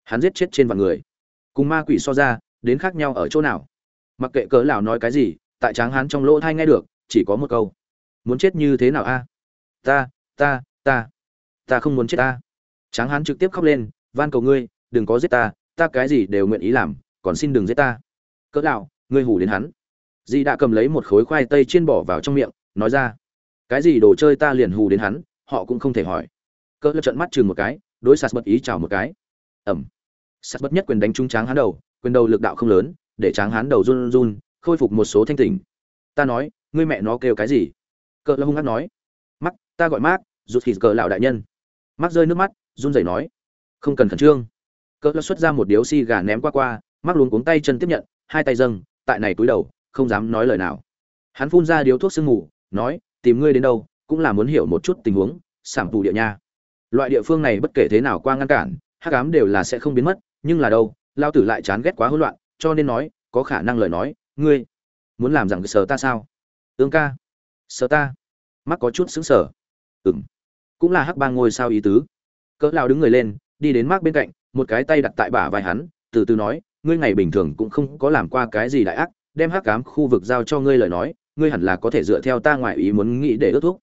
Hắn giết chết trên vạn người. Cùng ma quỷ so ra, đến khác nhau ở chỗ nào? Mặc kệ cớ lão nói cái gì, tại tráng hắn trong lỗ thai nghe được, chỉ có một câu. Muốn chết như thế nào a? Ta ta ta ta không muốn chết ta. Tráng Hán trực tiếp khóc lên, van cầu ngươi, đừng có giết ta ta cái gì đều nguyện ý làm, còn xin đừng giết ta. Cỡ lão, ngươi hù đến hắn. Dì đã cầm lấy một khối khoai tây chiên bỏ vào trong miệng, nói ra, cái gì đồ chơi ta liền hù đến hắn, họ cũng không thể hỏi. Cỡ lão trợn mắt chừng một cái, đối sạt bất ý chào một cái. Ẩm. Sạt bất nhất quyền đánh trúng tráng Hán đầu, quyền đầu lực đạo không lớn, để tráng Hán đầu run run, khôi phục một số thanh tỉnh. Ta nói, ngươi mẹ nó kêu cái gì? Cỡ lão hung hát nói. Mắt ta gọi mát rút thịt cỡ lão đại nhân mắt rơi nước mắt, run rẩy nói, không cần khẩn trương. Cỡ lão xuất ra một điếu xi gà ném qua qua mắt luống cuống tay chân tiếp nhận, hai tay dâng, tại này túi đầu, không dám nói lời nào. Hắn phun ra điếu thuốc sương ngủ nói, tìm ngươi đến đâu, cũng là muốn hiểu một chút tình huống sản phụ địa nha. Loại địa phương này bất kể thế nào qua ngăn cản, hắc ám đều là sẽ không biến mất, nhưng là đâu lao tử lại chán ghét quá hỗn loạn, cho nên nói, có khả năng lời nói, ngươi muốn làm rằng sờ ta sao? Ương ca. Sờ ta. Mắt có chút xứng sở ừng cũng là hắc bang ngôi sao ý tứ. Cỡ lao đứng người lên, đi đến mark bên cạnh, một cái tay đặt tại bả vai hắn, từ từ nói, ngươi ngày bình thường cũng không có làm qua cái gì đại ác, đem hắc cám khu vực giao cho ngươi lời nói, ngươi hẳn là có thể dựa theo ta ngoại ý muốn nghĩ để ước thúc.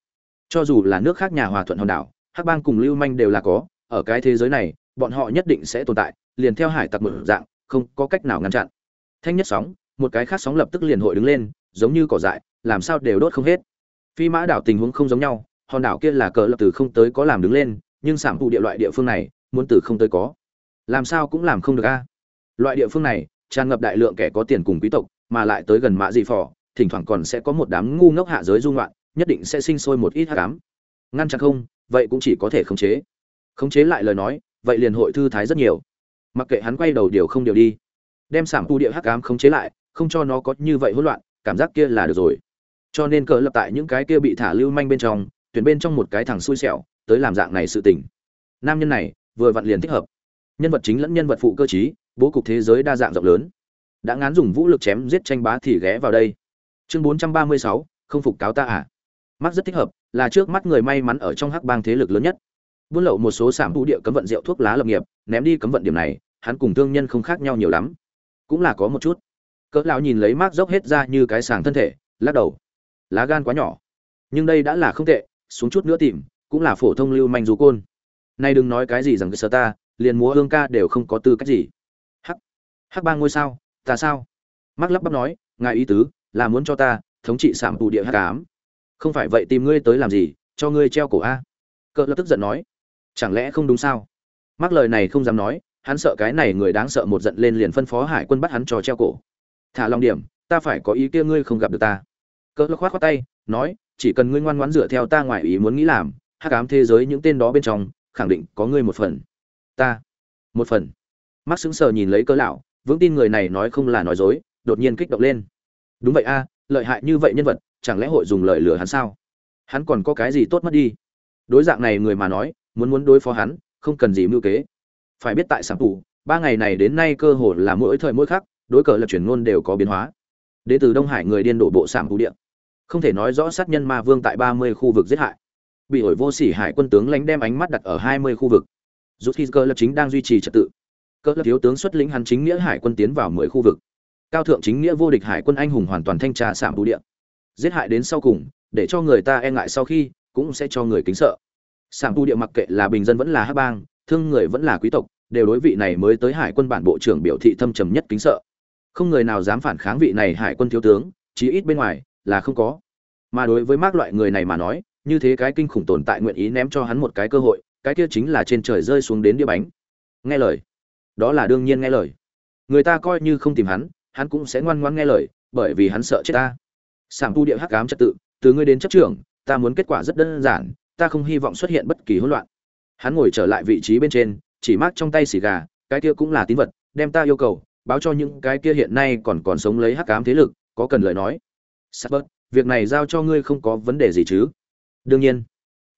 Cho dù là nước khác nhà hòa thuận hòn đảo, hắc bang cùng lưu manh đều là có, ở cái thế giới này, bọn họ nhất định sẽ tồn tại, liền theo hải tặc một dạng, không có cách nào ngăn chặn. Thanh nhất sóng, một cái khác sóng lập tức liền hội đứng lên, giống như cỏ dại, làm sao đều đốt không hết. Phi mã đảo tình huống không giống nhau hòn đảo kia là cờ lập từ không tới có làm đứng lên, nhưng sản phụ địa loại địa phương này, muốn từ không tới có. Làm sao cũng làm không được a. À? Loại địa phương này, tràn ngập đại lượng kẻ có tiền cùng quý tộc, mà lại tới gần mã dị phò, thỉnh thoảng còn sẽ có một đám ngu ngốc hạ giới dung loạn nhất định sẽ sinh sôi một ít hắc cám ngăn chặn không, vậy cũng chỉ có thể khống chế. Khống chế lại lời nói, vậy liền hội thư thái rất nhiều. Mặc kệ hắn quay đầu điều không điều đi. Đem sản phụ địa hắc cám khống chế lại, không cho nó có như vậy hỗn loạn, cảm giác kia là được rồi. Cho nên cờ lập tại những cái kia bị thả lưu manh bên trong tuyển bên trong một cái thằng xui xẻo, tới làm dạng này sự tình. Nam nhân này, vừa vặn liền thích hợp. Nhân vật chính lẫn nhân vật phụ cơ chí bố cục thế giới đa dạng rộng lớn. Đã ngán dùng vũ lực chém giết tranh bá thì ghé vào đây. Chương bốn trăm ba mươi sáu, không phục cáo ta à? Mắt rất thích hợp, là trước mắt người may mắn ở trong hắc bang thế lực lớn nhất. Buôn lậu một số sản vũ địa cấm vận rượu thuốc lá lập nghiệp, ném đi cấm vận điểm này, hắn cùng thương nhân không khác nhau nhiều lắm. Cũng là có một chút. Cỡ lão nhìn lấy mác dốc hết ra như cái sàng thân thể, lắc đầu. Lá gan quá nhỏ. Nhưng đây đã là không tệ xuống chút nữa tìm, cũng là phổ thông lưu manh du côn. Nay đừng nói cái gì rằng cái sơ ta, liền múa hương ca đều không có tư cách gì. Hắc hắc ba ngôi sao, ta sao? Mắc lắp bắp nói, ngài ý tứ, là muốn cho ta thống trị sảm tù địa hắc ám. Không phải vậy tìm ngươi tới làm gì, cho ngươi treo cổ a. Cỡ lập tức giận nói, chẳng lẽ không đúng sao? Mắc lời này không dám nói, hắn sợ cái này người đáng sợ một giận lên liền phân phó hải quân bắt hắn cho treo cổ. Thả lòng điểm, ta phải có ý kia ngươi không gặp được ta. Cỡ khoát khoát tay, nói chỉ cần ngươi ngoan ngoãn dựa theo ta ngoài ý muốn nghĩ làm, hắc ám thế giới những tên đó bên trong, khẳng định có ngươi một phần. Ta, một phần. Mắt sững sờ nhìn lấy cớ lão, vững tin người này nói không là nói dối, đột nhiên kích động lên. Đúng vậy a, lợi hại như vậy nhân vật, chẳng lẽ hội dùng lời lừa hắn sao? Hắn còn có cái gì tốt mất đi? Đối dạng này người mà nói, muốn muốn đối phó hắn, không cần gì mưu kế. Phải biết tại sản tù, ba ngày này đến nay cơ hồ là mỗi thời mỗi khác đối cờ lập chuyển ngôn đều có biến hóa. Đến từ đông hải người điên đổ bộ sản tù điện không thể nói rõ sát nhân ma vương tại ba mươi khu vực giết hại. Bị ổi vô sỉ hải quân tướng lãnh đem ánh mắt đặt ở hai mươi khu vực. Rút khi cơ lập chính đang duy trì trật tự. Cơ lập thiếu tướng xuất lĩnh hắn chính nghĩa hải quân tiến vào mười khu vực. Cao thượng chính nghĩa vô địch hải quân anh hùng hoàn toàn thanh tra sảm bù địa. Giết hại đến sau cùng, để cho người ta e ngại sau khi, cũng sẽ cho người kính sợ. Sảm bù địa mặc kệ là bình dân vẫn là hát bang, thương người vẫn là quý tộc, đều đối vị này mới tới hải quân bản bộ trưởng biểu thị thâm trầm nhất kính sợ. Không người nào dám phản kháng vị này hải quân thiếu tướng, chí ít bên ngoài là không có mà đối với mác loại người này mà nói, như thế cái kinh khủng tồn tại nguyện ý ném cho hắn một cái cơ hội, cái kia chính là trên trời rơi xuống đến đĩa bánh. Nghe lời. Đó là đương nhiên nghe lời. Người ta coi như không tìm hắn hắn cũng sẽ ngoan ngoãn nghe lời, bởi vì hắn sợ chết ta. Sản tu địa hắc ám trật tự, từ ngươi đến chấp trưởng, ta muốn kết quả rất đơn giản, ta không hy vọng xuất hiện bất kỳ hỗn loạn. Hắn ngồi trở lại vị trí bên trên, chỉ mát trong tay xì gà, cái kia cũng là tín vật, đem ta yêu cầu, báo cho những cái kia hiện nay còn còn sống lấy hắc ám thế lực, có cần lời nói. Sắt bớt việc này giao cho ngươi không có vấn đề gì chứ? Đương nhiên.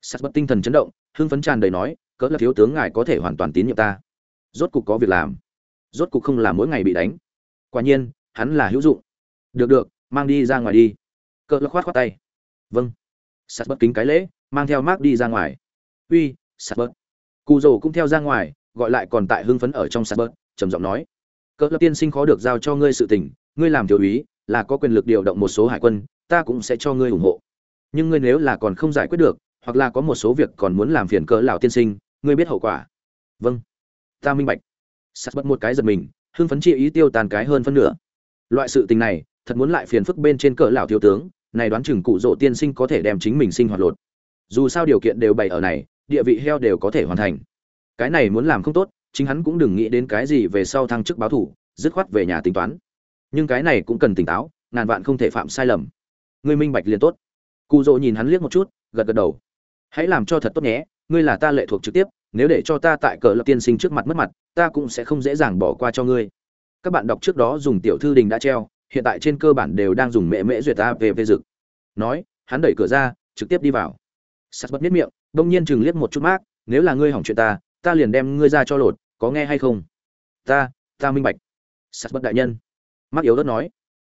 Sắt bớt tinh thần chấn động, hưng phấn tràn đầy nói, cỡ là thiếu tướng ngài có thể hoàn toàn tín nhiệm ta. Rốt cục có việc làm. Rốt cục không làm mỗi ngày bị đánh. Quả nhiên, hắn là hữu dụng. Được được, mang đi ra ngoài đi. Cỡ là khoát khoát tay. Vâng. Sạt bất kính cái lễ, mang theo mark đi ra ngoài. Uy sạt bớt cụ rồ cũng theo ra ngoài, gọi lại còn tại hưng phấn ở trong sạt bớt trầm giọng nói. Cỡ lập tiên sinh khó được giao cho ngươi sự tình, ngươi làm thiếu úy, là có quyền lực điều động một số hải quân ta cũng sẽ cho ngươi ủng hộ. Nhưng ngươi nếu là còn không giải quyết được, hoặc là có một số việc còn muốn làm phiền cỡ lão tiên sinh, ngươi biết hậu quả. Vâng. Ta minh bạch. Sắt bớt một cái giật mình, hưng phấn chi ý tiêu tàn cái hơn phân nửa. Loại sự tình này, thật muốn lại phiền phức bên trên cỡ lão thiếu tướng, này đoán chừng cụ rỗ tiên sinh có thể đem chính mình sinh hoạt lột. Dù sao điều kiện đều bày ở này, địa vị heo đều có thể hoàn thành. Cái này muốn làm không tốt, chính hắn cũng đừng nghĩ đến cái gì về sau thăng chức báo thủ, dứt khoát về nhà tính toán. Nhưng cái này cũng cần tỉnh táo, ngàn vạn không thể phạm sai lầm ngươi minh bạch liền tốt. Cụ dỗ nhìn hắn liếc một chút, gật gật đầu. Hãy làm cho thật tốt nhé, ngươi là ta lệ thuộc trực tiếp, nếu để cho ta tại cờ lập tiên sinh trước mặt mất mặt, ta cũng sẽ không dễ dàng bỏ qua cho ngươi. Các bạn đọc trước đó dùng tiểu thư đình đã treo, hiện tại trên cơ bản đều đang dùng mẹ mễ duyệt ta về về dực. Nói, hắn đẩy cửa ra, trực tiếp đi vào. Sắt bất biết miệng đông nhiên chừng liếc một chút mát nếu là ngươi hỏng chuyện ta ta liền đem ngươi ra cho lột, có nghe hay không? Ta ta minh bạch. Sắt bất đại nhân. Mắt yếu đất nói.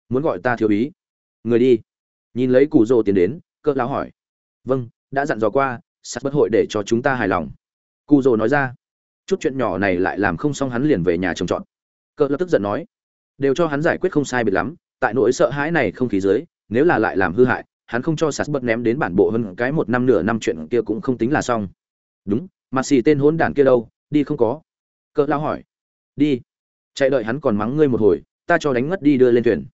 Muốn gọi ta thiếu ý. Người đi nhìn lấy Cù rồ tiến đến, cỡ lão hỏi. Vâng đã dặn dò qua sắt bất hội để cho chúng ta hài lòng. Cụ rồ nói ra. Chút chuyện nhỏ này lại làm không xong hắn liền về nhà trồng trọt. Cỡ lập tức giận nói. Đều cho hắn giải quyết không sai biệt lắm, tại nỗi sợ hãi này không khí dưới, nếu là lại làm hư hại, hắn không cho sạt bật ném đến bản bộ hơn cái một năm nửa năm chuyện kia cũng không tính là xong. Đúng, mà xì tên hỗn đản kia đâu, đi không có. Cỡ Lão hỏi. Đi. Chạy đợi hắn còn mắng ngươi một hồi, ta cho đánh ngất đi đưa lên thuyền.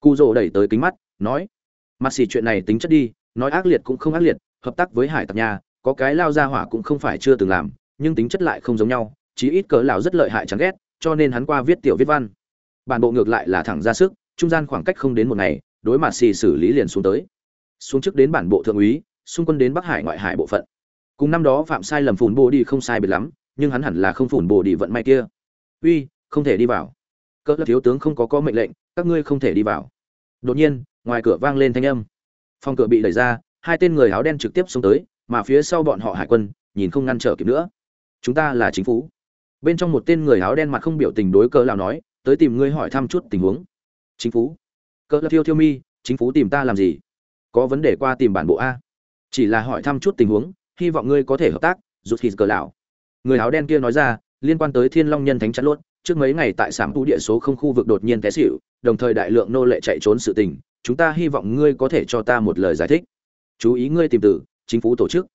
Cụ rồ đẩy tới kính mắt, nói mà xì chuyện này tính chất đi, nói ác liệt cũng không ác liệt, hợp tác với hải tặc nhà có cái lao ra hỏa cũng không phải chưa từng làm, nhưng tính chất lại không giống nhau, chí ít cỡ lão rất lợi hại chán ghét, cho nên hắn qua viết tiểu viết văn. Bản bộ ngược lại là thẳng ra sức, trung gian khoảng cách không đến một ngày, đối mặt xì xử lý liền xuống tới. Xuống trước đến bản bộ thượng úy, xung quân đến bắc hải ngoại hải bộ phận. Cùng năm đó phạm sai lầm phủn bồ đi không sai biệt lắm, nhưng hắn hẳn là không phủn bồ đi vận may kia. Uy, không thể đi vào. Cỡ thiếu tướng không có có mệnh lệnh, các ngươi không thể đi vào. Đột nhiên ngoài cửa vang lên thanh âm. Phòng cửa bị đẩy ra, hai tên người áo đen trực tiếp xuống tới, mà phía sau bọn họ hải quân, nhìn không ngăn trở kịp nữa. Chúng ta là chính phủ. Bên trong một tên người áo đen mặt không biểu tình đối cỡ lão nói, tới tìm ngươi hỏi thăm chút tình huống. Chính phủ? Cỡ lão thiêu thiêu mi, chính phủ tìm ta làm gì? Có vấn đề qua tìm bản bộ a. Chỉ là hỏi thăm chút tình huống, hy vọng ngươi có thể hợp tác rút hít cờ lão. Người áo đen kia nói ra liên quan tới thiên long nhân thánh chắn luôn trước mấy ngày tại sảm tu địa số không khu vực đột nhiên té xịu đồng thời đại lượng nô lệ chạy trốn sự tình, chúng ta hy vọng ngươi có thể cho ta một lời giải thích. Chú ý ngươi tìm tử, chính phủ tổ chức.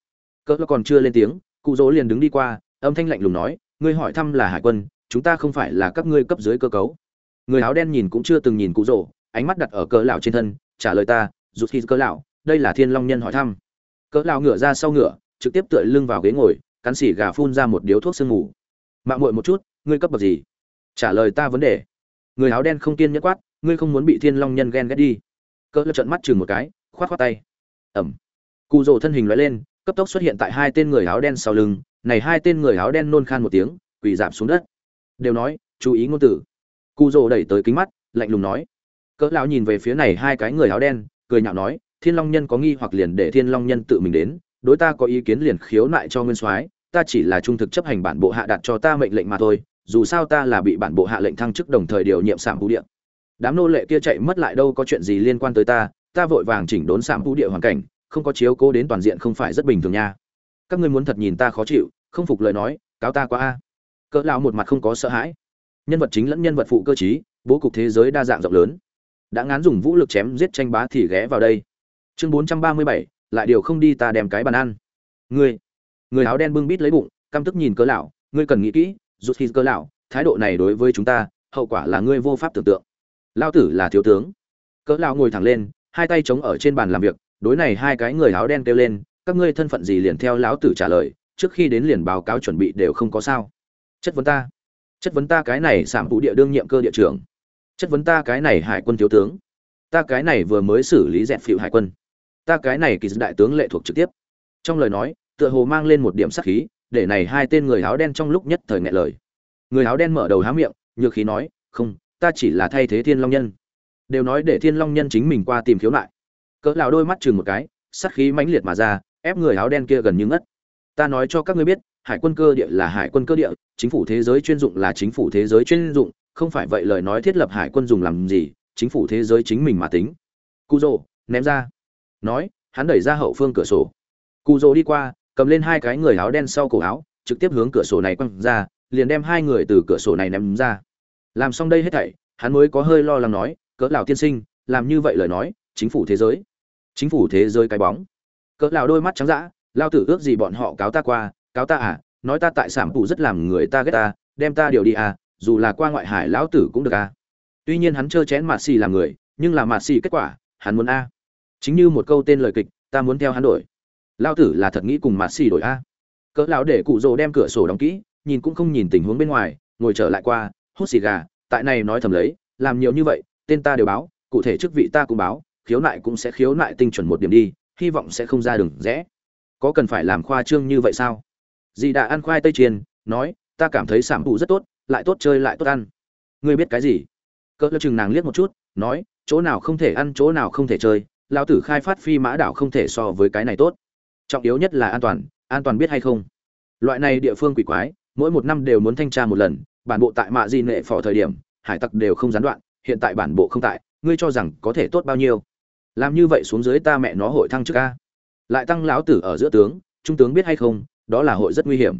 Cỡ còn chưa lên tiếng, cụ dỗ liền đứng đi qua, âm thanh lạnh lùng nói, ngươi hỏi thăm là hải quân, chúng ta không phải là các ngươi cấp dưới cơ cấu. Người áo đen nhìn cũng chưa từng nhìn cụ rỗ, ánh mắt đặt ở cỡ lão trên thân, trả lời ta, rụt khi cỡ lão, đây là thiên long nhân hỏi thăm. Cỡ lão ngửa ra sau ngửa, trực tiếp tựa lưng vào ghế ngồi, cắn xỉ gà phun ra một điếu thuốc sương ngủ mạng muội một chút, ngươi cấp bậc gì? Trả lời ta vấn đề. Người áo đen không kiên nhẫn quát, ngươi không muốn bị thiên long nhân ghen ghét đi. Cỡ lão trợn mắt chừng một cái, khoát khoát tay. Ẩm. Cụ rồ thân hình lóe lên, cấp tốc xuất hiện tại hai tên người áo đen sau lưng, này hai tên người áo đen nôn khan một tiếng, quỳ giảm xuống đất. Đều nói, chú ý ngôn tử. Cụ rồ đẩy tới kính mắt, lạnh lùng nói. Cỡ lão nhìn về phía này hai cái người áo đen, cười nhạo nói, thiên long nhân có nghi hoặc liền để thiên long nhân tự mình đến, đối ta có ý kiến liền khiếu nại cho nguyên soái ta chỉ là trung thực chấp hành bản bộ hạ đặt cho ta mệnh lệnh mà thôi dù sao ta là bị bản bộ hạ lệnh thăng chức đồng thời điều nhiệm sạm vũ địa. Đám nô lệ kia chạy mất lại đâu có chuyện gì liên quan tới ta ta vội vàng chỉnh đốn sạm vũ địa hoàn cảnh không có chiếu cố đến toàn diện không phải rất bình thường nha. Các ngươi muốn thật nhìn ta khó chịu không phục lời nói cáo ta qua a. Cỡ lão một mặt không có sợ hãi. Nhân vật chính lẫn nhân vật phụ cơ trí bố cục thế giới đa dạng rộng lớn. Đã ngán dùng vũ lực chém giết tranh bá thì ghé vào đây. Chương 437, lại điều không đi ta đem cái bàn ăn. Ngươi người áo đen bưng bít lấy bụng, căm tức nhìn cỡ lão, ngươi cần nghĩ kỹ rút khi cỡ lão, thái độ này đối với chúng ta, hậu quả là ngươi vô pháp tưởng tượng. Lao tử là thiếu tướng. Cỡ lão ngồi thẳng lên, hai tay chống ở trên bàn làm việc, đối này hai cái người áo đen kêu lên, các ngươi thân phận gì liền theo lão tử trả lời, trước khi đến liền báo cáo chuẩn bị đều không có sao. Chất vấn ta. Chất vấn ta cái này sảm vụ địa đương nhiệm cơ địa trưởng. Chất vấn ta cái này hải quân thiếu tướng. Ta cái này vừa mới xử lý dẹp phịu hải quân. Ta cái này kỳ đại tướng lệ thuộc trực tiếp. Trong lời nói tựa hồ mang lên một điểm sắc khí, để này hai tên người áo đen trong lúc nhất thời nghẹn lời. Người áo đen mở đầu há miệng, nhược khí nói, không, ta chỉ là thay thế thiên long nhân. Đều nói để thiên long nhân chính mình qua tìm khiếu lại. cỡ lão đôi mắt chừng một cái sát khí mãnh liệt mà ra, ép người áo đen kia gần như ngất. Ta nói cho các ngươi biết, hải quân cơ địa là hải quân cơ địa, chính phủ thế giới chuyên dụng là chính phủ thế giới chuyên dụng, không phải vậy lời nói thiết lập hải quân dùng làm gì, chính phủ thế giới chính mình mà tính. Cụ rồ ném ra, nói, hắn đẩy ra hậu phương cửa sổ. Cụ rồ đi qua cầm lên hai cái người áo đen sau cổ áo, trực tiếp hướng cửa sổ này quăng ra, liền đem hai người từ cửa sổ này ném ra. Làm xong đây hết thảy, hắn mới có hơi lo lắng nói, cỡ lão tiên sinh, làm như vậy lời nói, chính phủ thế giới. Chính phủ thế giới cái bóng. Cỡ lão đôi mắt trắng dã lao tử ước gì bọn họ cáo ta qua, cáo ta à nói ta tại sản phụ rất làm người ta ghét ta, đem ta điều đi à dù là qua ngoại hải lão tử cũng được à. Tuy nhiên hắn trơ chén mạt xì làm người, nhưng là mạt xì kết quả, hắn muốn a. Chính như một câu tên lời kịch, ta muốn theo hắn đổi lao tử là thật nghĩ cùng mạt xì đổi a. Cỡ lão để cụ rồ đem cửa sổ đóng kỹ, nhìn cũng không nhìn tình huống bên ngoài, ngồi trở lại qua, hút xì gà, tại này nói thầm lấy, làm nhiều như vậy, tên ta đều báo, cụ thể chức vị ta cũng báo, khiếu nại cũng sẽ khiếu nại tinh chuẩn một điểm đi, hy vọng sẽ không ra đường rẽ có cần phải làm khoa trương như vậy sao? Dì đã ăn khoai tây chiên, nói, ta cảm thấy sản phụ rất tốt, lại tốt chơi lại tốt ăn. Ngươi biết cái gì? Cỡ lão chừng nàng liếc một chút, nói, chỗ nào không thể ăn, chỗ nào không thể chơi lao tử khai phát phi mã đảo không thể so với cái này tốt trọng yếu nhất là an toàn an toàn biết hay không. Loại này địa phương quỷ quái, mỗi một năm đều muốn thanh tra một lần, bản bộ tại mạ di nệ phỏ thời điểm, hải tặc đều không gián đoạn, hiện tại bản bộ không tại, ngươi cho rằng có thể tốt bao nhiêu? Làm như vậy xuống dưới ta mẹ nó hội thăng trước ca lại tăng lão tử ở giữa tướng, trung tướng biết hay không, đó là hội rất nguy hiểm.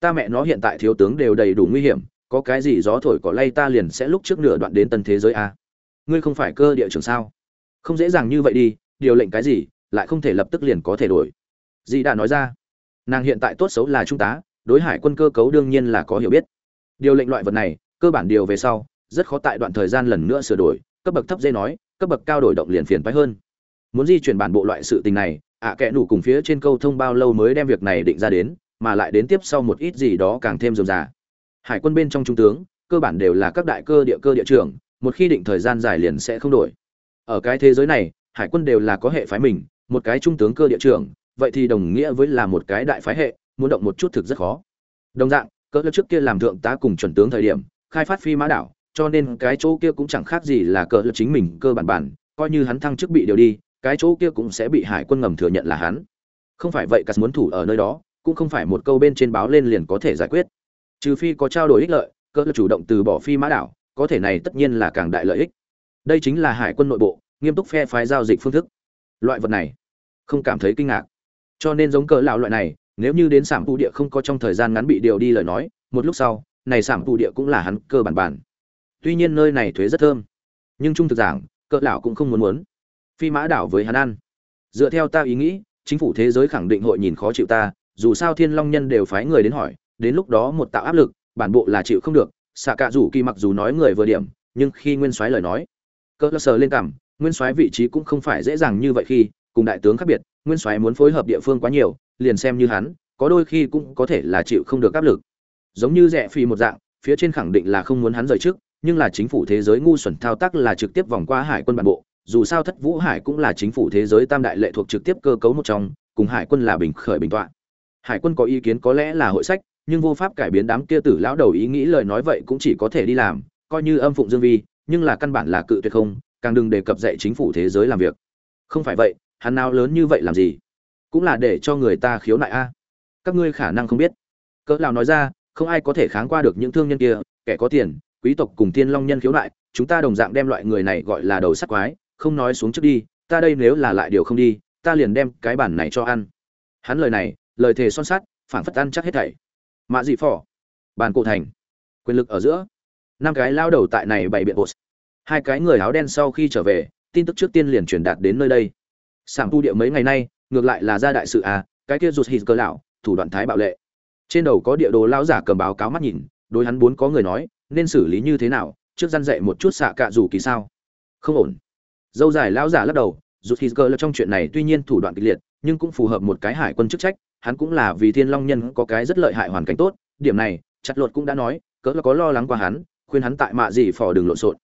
Ta mẹ nó hiện tại thiếu tướng đều đầy đủ nguy hiểm, có cái gì gió thổi cỏ lay ta liền sẽ lúc trước nửa đoạn đến tân thế giới a. Ngươi không phải cơ địa trưởng sao? Không dễ dàng như vậy đi, điều lệnh cái gì, lại không thể lập tức liền có thể đổi dì đã nói ra, nàng hiện tại tốt xấu là trung tá, đối hải quân cơ cấu đương nhiên là có hiểu biết. Điều lệnh loại vật này, cơ bản điều về sau, rất khó tại đoạn thời gian lần nữa sửa đổi, cấp bậc thấp dây nói, cấp bậc cao đổi động liền phiền phái hơn. Muốn di chuyển bản bộ loại sự tình này, ạ à kẽ nủ cùng phía trên câu thông bao lâu mới đem việc này định ra đến, mà lại đến tiếp sau một ít gì đó càng thêm dườm già hải quân bên trong trung tướng, cơ bản đều là các đại cơ địa cơ địa trưởng, một khi định thời gian dài liền sẽ không đổi. Ở cái thế giới này, hải quân đều là có hệ phái mình, một cái trung tướng cơ địa trưởng vậy thì đồng nghĩa với là một cái đại phái hệ, muốn động một chút thực rất khó. Đồng dạng, cỡ trước kia làm thượng tá cùng chuẩn tướng thời điểm, khai phát phi mã đảo, cho nên cái chỗ kia cũng chẳng khác gì là cỡ chính mình cơ bản bản, coi như hắn thăng chức bị điều đi, cái chỗ kia cũng sẽ bị hải quân ngầm thừa nhận là hắn. Không phải vậy cắt muốn thủ ở nơi đó, cũng không phải một câu bên trên báo lên liền có thể giải quyết. Trừ phi có trao đổi ích lợi, cỡ chủ động từ bỏ phi mã đảo, có thể này tất nhiên là càng đại lợi ích. Đây chính là hải quân nội bộ, nghiêm túc phe phái giao dịch phương thức. Loại vật này, không cảm thấy kinh ngạc cho nên giống cỡ lão loại này, nếu như đến sản phụ địa không có trong thời gian ngắn bị điều đi lời nói, một lúc sau, này sản phụ địa cũng là hắn cơ bản bản. Tuy nhiên nơi này thuế rất thơm, nhưng trung thực giảng, cỡ lão cũng không muốn muốn. Phi mã đảo với hắn ăn. Dựa theo ta ý nghĩ, chính phủ thế giới khẳng định hội nhìn khó chịu ta, dù sao thiên long nhân đều phái người đến hỏi, đến lúc đó một tạo áp lực, bản bộ là chịu không được xạ cạ rủ kỳ mặc dù nói người vừa điểm, nhưng khi nguyên soái lời nói, cỡ sờ lên cảm, nguyên soái vị trí cũng không phải dễ dàng như vậy khi, cùng đại tướng khác biệt nguyên soái muốn phối hợp địa phương quá nhiều, liền xem như hắn, có đôi khi cũng có thể là chịu không được áp lực. Giống như rẻ phi một dạng, phía trên khẳng định là không muốn hắn rời trước, nhưng là chính phủ thế giới ngu xuẩn thao tác là trực tiếp vòng qua hải quân bản bộ, dù sao thất vũ hải cũng là chính phủ thế giới tam đại lệ thuộc trực tiếp cơ cấu một trong, cùng hải quân là bình khởi bình tọa. Hải quân có ý kiến có lẽ là hội sách, nhưng vô pháp cải biến đám kia tử lão đầu ý nghĩ lời nói vậy cũng chỉ có thể đi làm, coi như âm phụng dương vi, nhưng là căn bản là cự tuyệt không, càng đừng đề cập dạy chính phủ thế giới làm việc. Không phải vậy hắn nào lớn như vậy làm gì? Cũng là để cho người ta khiếu nại a. Các ngươi khả năng không biết. Cỡ lão nói ra, không ai có thể kháng qua được những thương nhân kia, kẻ có tiền, quý tộc cùng tiên long nhân khiếu nại, chúng ta đồng dạng đem loại người này gọi là đầu sắt quái, không nói xuống trước đi, ta đây nếu là lại điều không đi, ta liền đem cái bản này cho ăn. Hắn lời này, lời thề son sắt phản phất ăn chắc hết thảy. Mạ dị phỏ, bàn cổ thành, quyền lực ở giữa. Năm cái lao đầu tại này bày biện bột hai cái người áo đen sau khi trở về, tin tức trước tiên liền truyền đạt đến nơi đây sảng tu địa mấy ngày nay, ngược lại là ra đại sự à cái kia rụt hít cơ lão, thủ đoạn thái bạo lệ. Trên đầu có địa đồ lão giả cầm báo cáo mắt nhìn, đối hắn bốn có người nói, nên xử lý như thế nào? Trước gian dạy một chút xạ cạ dù kỳ sao? Không ổn. Dâu dài lão giả lắc đầu, rụt hít cơ trong chuyện này tuy nhiên thủ đoạn kịch liệt, nhưng cũng phù hợp một cái hải quân chức trách, hắn cũng là vì thiên long nhân có cái rất lợi hại hoàn cảnh tốt, điểm này, chặt lột cũng đã nói, cỡ là có lo lắng qua hắn, khuyên hắn tại mạ gì phò đừng lộn xộn.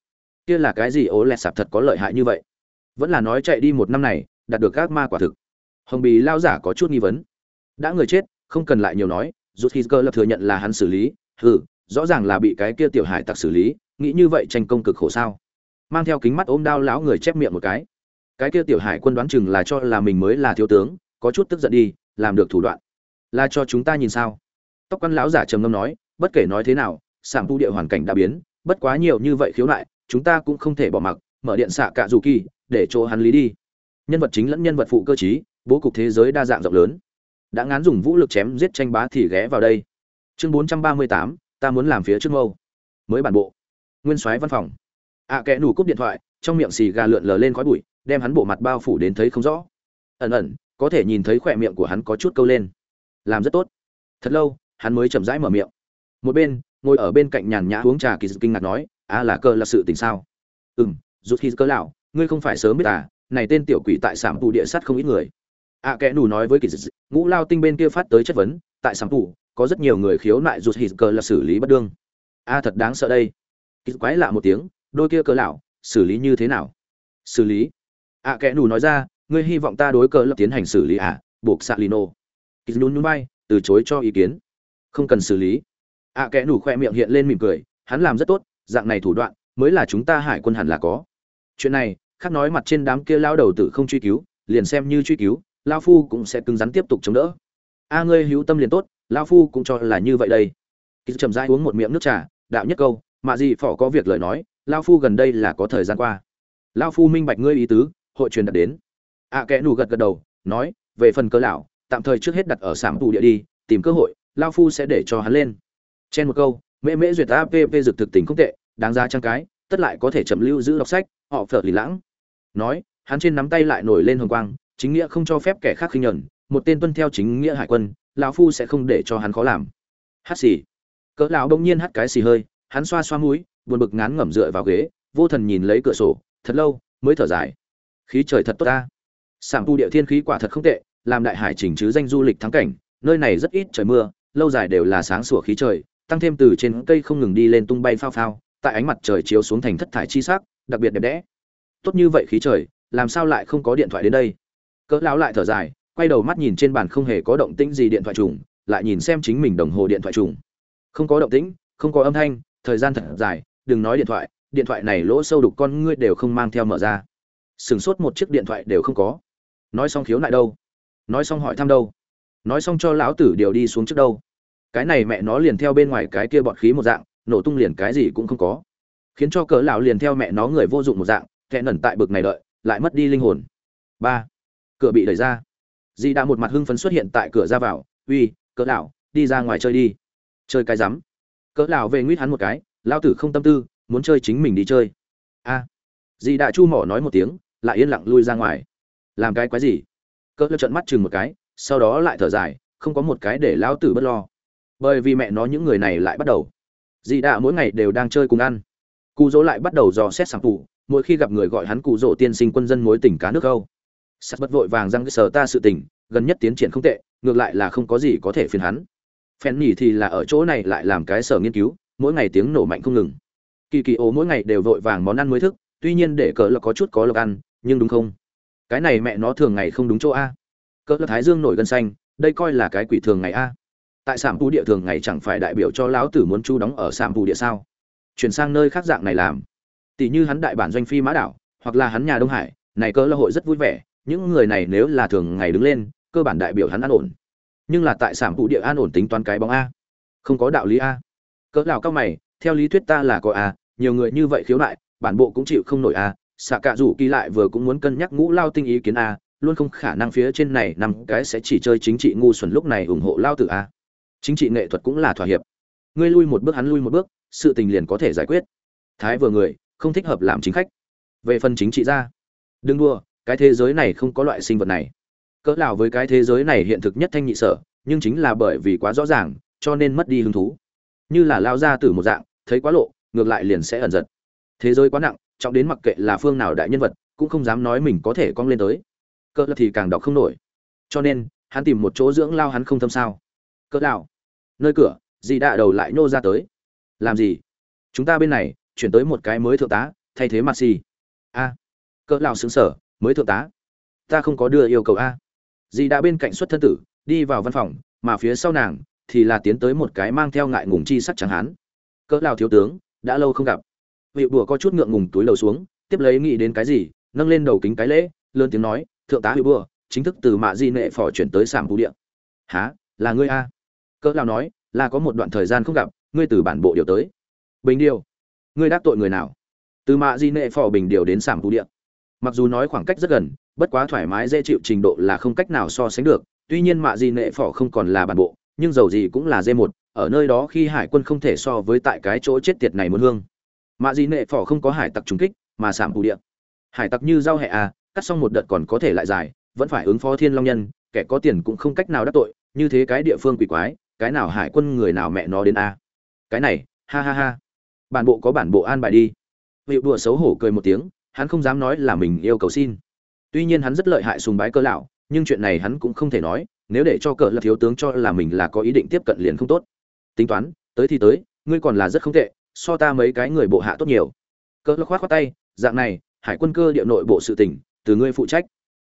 Kia là cái gì ố lẹt sạp thật có lợi hại như vậy? Vẫn là nói chạy đi một năm này đạt được các ma quả thực. Hồng bì lao giả có chút nghi vấn. Đã người chết, không cần lại nhiều nói, rút khi cơ lập thừa nhận là hắn xử lý. Hừ, rõ ràng là bị cái kia tiểu hải tặc xử lý, nghĩ như vậy tranh công cực khổ sao? Mang theo kính mắt ôm đao lão người chép miệng một cái. Cái kia tiểu hải quân đoán chừng là cho là mình mới là thiếu tướng, có chút tức giận đi, làm được thủ đoạn. Là cho chúng ta nhìn sao? Tóc quan lão giả trầm ngâm nói, bất kể nói thế nào sản tu địa hoàn cảnh đã biến, bất quá nhiều như vậy khiếu nại, chúng ta cũng không thể bỏ mặc, mở điện xạ cạ dù kỳ, để chỗ hắn lý đi nhân vật chính lẫn nhân vật phụ cơ chí bố cục thế giới đa dạng rộng lớn. Đã ngán dùng vũ lực chém giết tranh bá thì ghé vào đây. Chương bốn trăm ba mươi tám ta muốn làm phía trước mâu. Mới bản bộ. Nguyên soái văn phòng. Ạ à, kẽ nủ cúp điện thoại trong miệng xì gà lượn lờ lên khói bụi đem hắn bộ mặt bao phủ đến thấy không rõ. Ẩn ẩn có thể nhìn thấy khỏe miệng của hắn có chút câu lên. Làm rất tốt. Thật lâu hắn mới chậm rãi mở miệng. Một bên ngồi ở bên cạnh nhàn nhã uống trà kỳ kinh ngạc nói à là cơ là sự tình sao? Ừ m rút khi cơ lão ngươi không phải sớm biết à này tên tiểu quỷ tại sảm tù địa sát không ít người. Ạ à, kẽ nù nói với kỳ dị ngũ lao tinh bên kia phát tới chất vấn tại sảm tù có rất nhiều người khiếu nại rụt hít cờ là xử lý bất đương. A thật đáng sợ đây. Kỳ quái lạ một tiếng đôi kia cờ lão xử lý như thế nào? Xử lý? Ạ à, kẽ nù nói ra ngươi hy vọng ta đối cờ lập tiến hành xử lý à? Buộc xạ lino kỳ nhún nhún bay từ chối cho ý kiến. Không cần xử lý. Ạ kẽ nù khoe miệng hiện lên mỉm cười hắn làm rất tốt dạng này thủ đoạn mới là chúng ta hải quân hẳn là có. Chuyện này khác nói mặt trên đám kia lao đầu tử không truy cứu liền xem như truy cứu lao phu cũng sẽ cứng rắn tiếp tục chống đỡ. A ngươi hữu tâm liền tốt lao phu cũng cho là như vậy đây. Kỳ chậm rãi uống một miệng nước trà đạo nhất câu mà gì phỏ có việc lời nói lao phu gần đây là có thời gian qua. Lao phu minh bạch ngươi ý tứ hội truyền đặt đến. A à, kẽ nù gật gật đầu nói về phần cơ lão tạm thời trước hết đặt ở sảng tù địa đi tìm cơ hội lao phu sẽ để cho hắn lên. Trên một câu mễ mễ duyệt app dược thực tình không tệ đáng ra trang cái tất lại có thể chậm lưu giữ đọc sách họ phở lì lãng nói, hắn trên nắm tay lại nổi lên hồng quang, chính nghĩa không cho phép kẻ khác khinh nhẫn, một tên tuân theo chính nghĩa hải quân, lão phu sẽ không để cho hắn khó làm. Hát xì. Cỡ lão bỗng nhiên hắt cái xì hơi, hắn xoa xoa mũi, buồn bực ngán ngẩm dựa vào ghế, vô thần nhìn lấy cửa sổ, thật lâu, mới thở dài. Khí trời thật tốt ta. Sảng tu địa thiên khí quả thật không tệ, làm đại hải chỉnh chứ danh du lịch thắng cảnh, nơi này rất ít trời mưa, lâu dài đều là sáng sủa khí trời, tăng thêm từ trên cây không ngừng đi lên tung bay phao phao, tại ánh mặt trời chiếu xuống thành thất thải chi sắc, đặc biệt đẹp đẽ tốt như vậy khí trời, làm sao lại không có điện thoại đến đây? Cỡ lão lại thở dài, quay đầu mắt nhìn trên bàn không hề có động tĩnh gì điện thoại trùng, lại nhìn xem chính mình đồng hồ điện thoại trùng. Không có động tĩnh, không có âm thanh, thời gian thật dài, đừng nói điện thoại điện thoại này lỗ sâu đục con ngươi đều không mang theo mở ra. Sừng sốt một chiếc điện thoại đều không có. Nói xong khiếu nại đâu? Nói xong hỏi thăm đâu? Nói xong cho lão tử điều đi xuống trước đâu? Cái này mẹ nó liền theo bên ngoài cái kia bọn khí một dạng, nổ tung liền cái gì cũng không có. Khiến cho cỡ lão liền theo mẹ nó người vô dụng một dạng thẹn nẩn tại bực này đợi, lại mất đi linh hồn. Ba, cửa bị đẩy ra. Di đã một mặt hưng phấn xuất hiện tại cửa ra vào, uy, cỡ lão, đi ra ngoài chơi đi. Chơi cái rắm. Cỡ lão về nguyết hắn một cái, lão tử không tâm tư, muốn chơi chính mình đi chơi. A. À. di đã chu mỏ nói một tiếng, lại yên lặng lui ra ngoài. Làm cái quái gì? Cỡ lão trợn mắt chừng một cái, sau đó lại thở dài, không có một cái để lão tử bất lo. Bởi vì mẹ nó những người này lại bắt đầu. Dì đã mỗi ngày đều đang chơi cùng ăn. Cụ dỗ lại bắt đầu dò xét sảng tủ mỗi khi gặp người gọi hắn cụ rỗ tiên sinh quân dân mối tình cá nước câu sắt bất vội vàng răng cái sờ ta sự tình, gần nhất tiến triển không tệ, ngược lại là không có gì có thể phiền hắn. Phen nhỉ thì là ở chỗ này lại làm cái sở nghiên cứu, mỗi ngày tiếng nổ mạnh không ngừng. Kỳ kỳ ố mỗi ngày đều vội vàng món ăn mới thức, tuy nhiên để cỡ là có chút có lộc ăn, nhưng đúng không? Cái này mẹ nó thường ngày không đúng chỗ a. Cỡ là thái dương nổi gân xanh, đây coi là cái quỷ thường ngày a. Tại sạm tu địa thường ngày chẳng phải đại biểu cho lão tử muốn chu đóng ở sạm tu địa sao? Chuyển sang nơi khác dạng này làm tỷ như hắn đại bản doanh phi mã đảo, hoặc là hắn nhà đông hải, này cơ là hội rất vui vẻ, những người này nếu là thường ngày đứng lên, cơ bản đại biểu hắn an ổn. Nhưng là tại sản phụ địa an ổn tính toán cái bóng a. Không có đạo lý a. Cỡ nào cao mày, theo lý thuyết ta là có a, nhiều người như vậy khiếu nại, bản bộ cũng chịu không nổi a, xạ cạ rủ kỳ lại vừa cũng muốn cân nhắc ngũ lao tinh ý kiến a, luôn không khả năng phía trên này nằm cái sẽ chỉ chơi chính trị ngu xuẩn lúc này ủng hộ lao tử a. Chính trị nghệ thuật cũng là thỏa hiệp. Ngươi lui một bước hắn lui một bước, sự tình liền có thể giải quyết. Thái vừa người không thích hợp làm chính khách. Về phần chính trị ra, đừng đua cái thế giới này không có loại sinh vật này. Cỡ nào với cái thế giới này hiện thực nhất thanh nhị sở, nhưng chính là bởi vì quá rõ ràng, cho nên mất đi hứng thú. Như là lao ra từ một dạng, thấy quá lộ, ngược lại liền sẽ ẩn giật. Thế giới quá nặng, trọng đến mặc kệ là phương nào đại nhân vật, cũng không dám nói mình có thể cong lên tới. Cỡ thì càng đọc không nổi. Cho nên, hắn tìm một chỗ dưỡng lao hắn không thâm sao. Cỡ nào? Nơi cửa, dì đạ đầu lại nô ra tới. Làm gì? Chúng ta bên này chuyển tới một cái mới thượng tá thay thế mặt xì a cỡ lão xứng sở mới thượng tá. Ta không có đưa yêu cầu a. Dì đã bên cạnh xuất thân tử đi vào văn phòng mà phía sau nàng thì là tiến tới một cái mang theo ngại ngùng chi sắc chẳng hán. Cỡ lão thiếu tướng đã lâu không gặp. Vị bùa có chút ngượng ngùng túi lầu xuống tiếp lấy nghĩ đến cái gì nâng lên đầu kính cái lễ lớn tiếng nói thượng tá vị bùa chính thức từ mạ di nệ phò chuyển tới sảng vũ điện, há là ngươi a? Cỡ lão nói là có một đoạn thời gian không gặp ngươi từ bản bộ điều tới. Bình điều ngươi đắc tội người nào? Từ mạ di nệ phò bình điều đến sảm tu địa. Mặc dù nói khoảng cách rất gần, bất quá thoải mái dễ chịu trình độ là không cách nào so sánh được. Tuy nhiên mạ di nệ phò không còn là bản bộ, nhưng dầu gì cũng là d một, ở nơi đó khi hải quân không thể so với tại cái chỗ chết tiệt này muốn hương. Mạ di nệ phò không có hải tặc trúng kích, mà sảm tu địa. Hải tặc như giao hẹ à cắt xong một đợt còn có thể lại dài, vẫn phải ứng phó thiên long nhân, kẻ có tiền cũng không cách nào đắc tội, như thế cái địa phương quỷ quái, cái nào hải quân người nào mẹ nó đến a cái này, ha ha ha bản bộ có bản bộ an bài đi. Hiệu đùa xấu hổ cười một tiếng, hắn không dám nói là mình yêu cầu xin. Tuy nhiên hắn rất lợi hại sùng bái cơ lão, nhưng chuyện này hắn cũng không thể nói, nếu để cho cờ là thiếu tướng cho là mình là có ý định tiếp cận liền không tốt. Tính toán, tới thì tới, ngươi còn là rất không tệ, so ta mấy cái người bộ hạ tốt nhiều. Cờ là khoát khoát tay, dạng này, hải quân cơ địa nội bộ sự tỉnh từ ngươi phụ trách.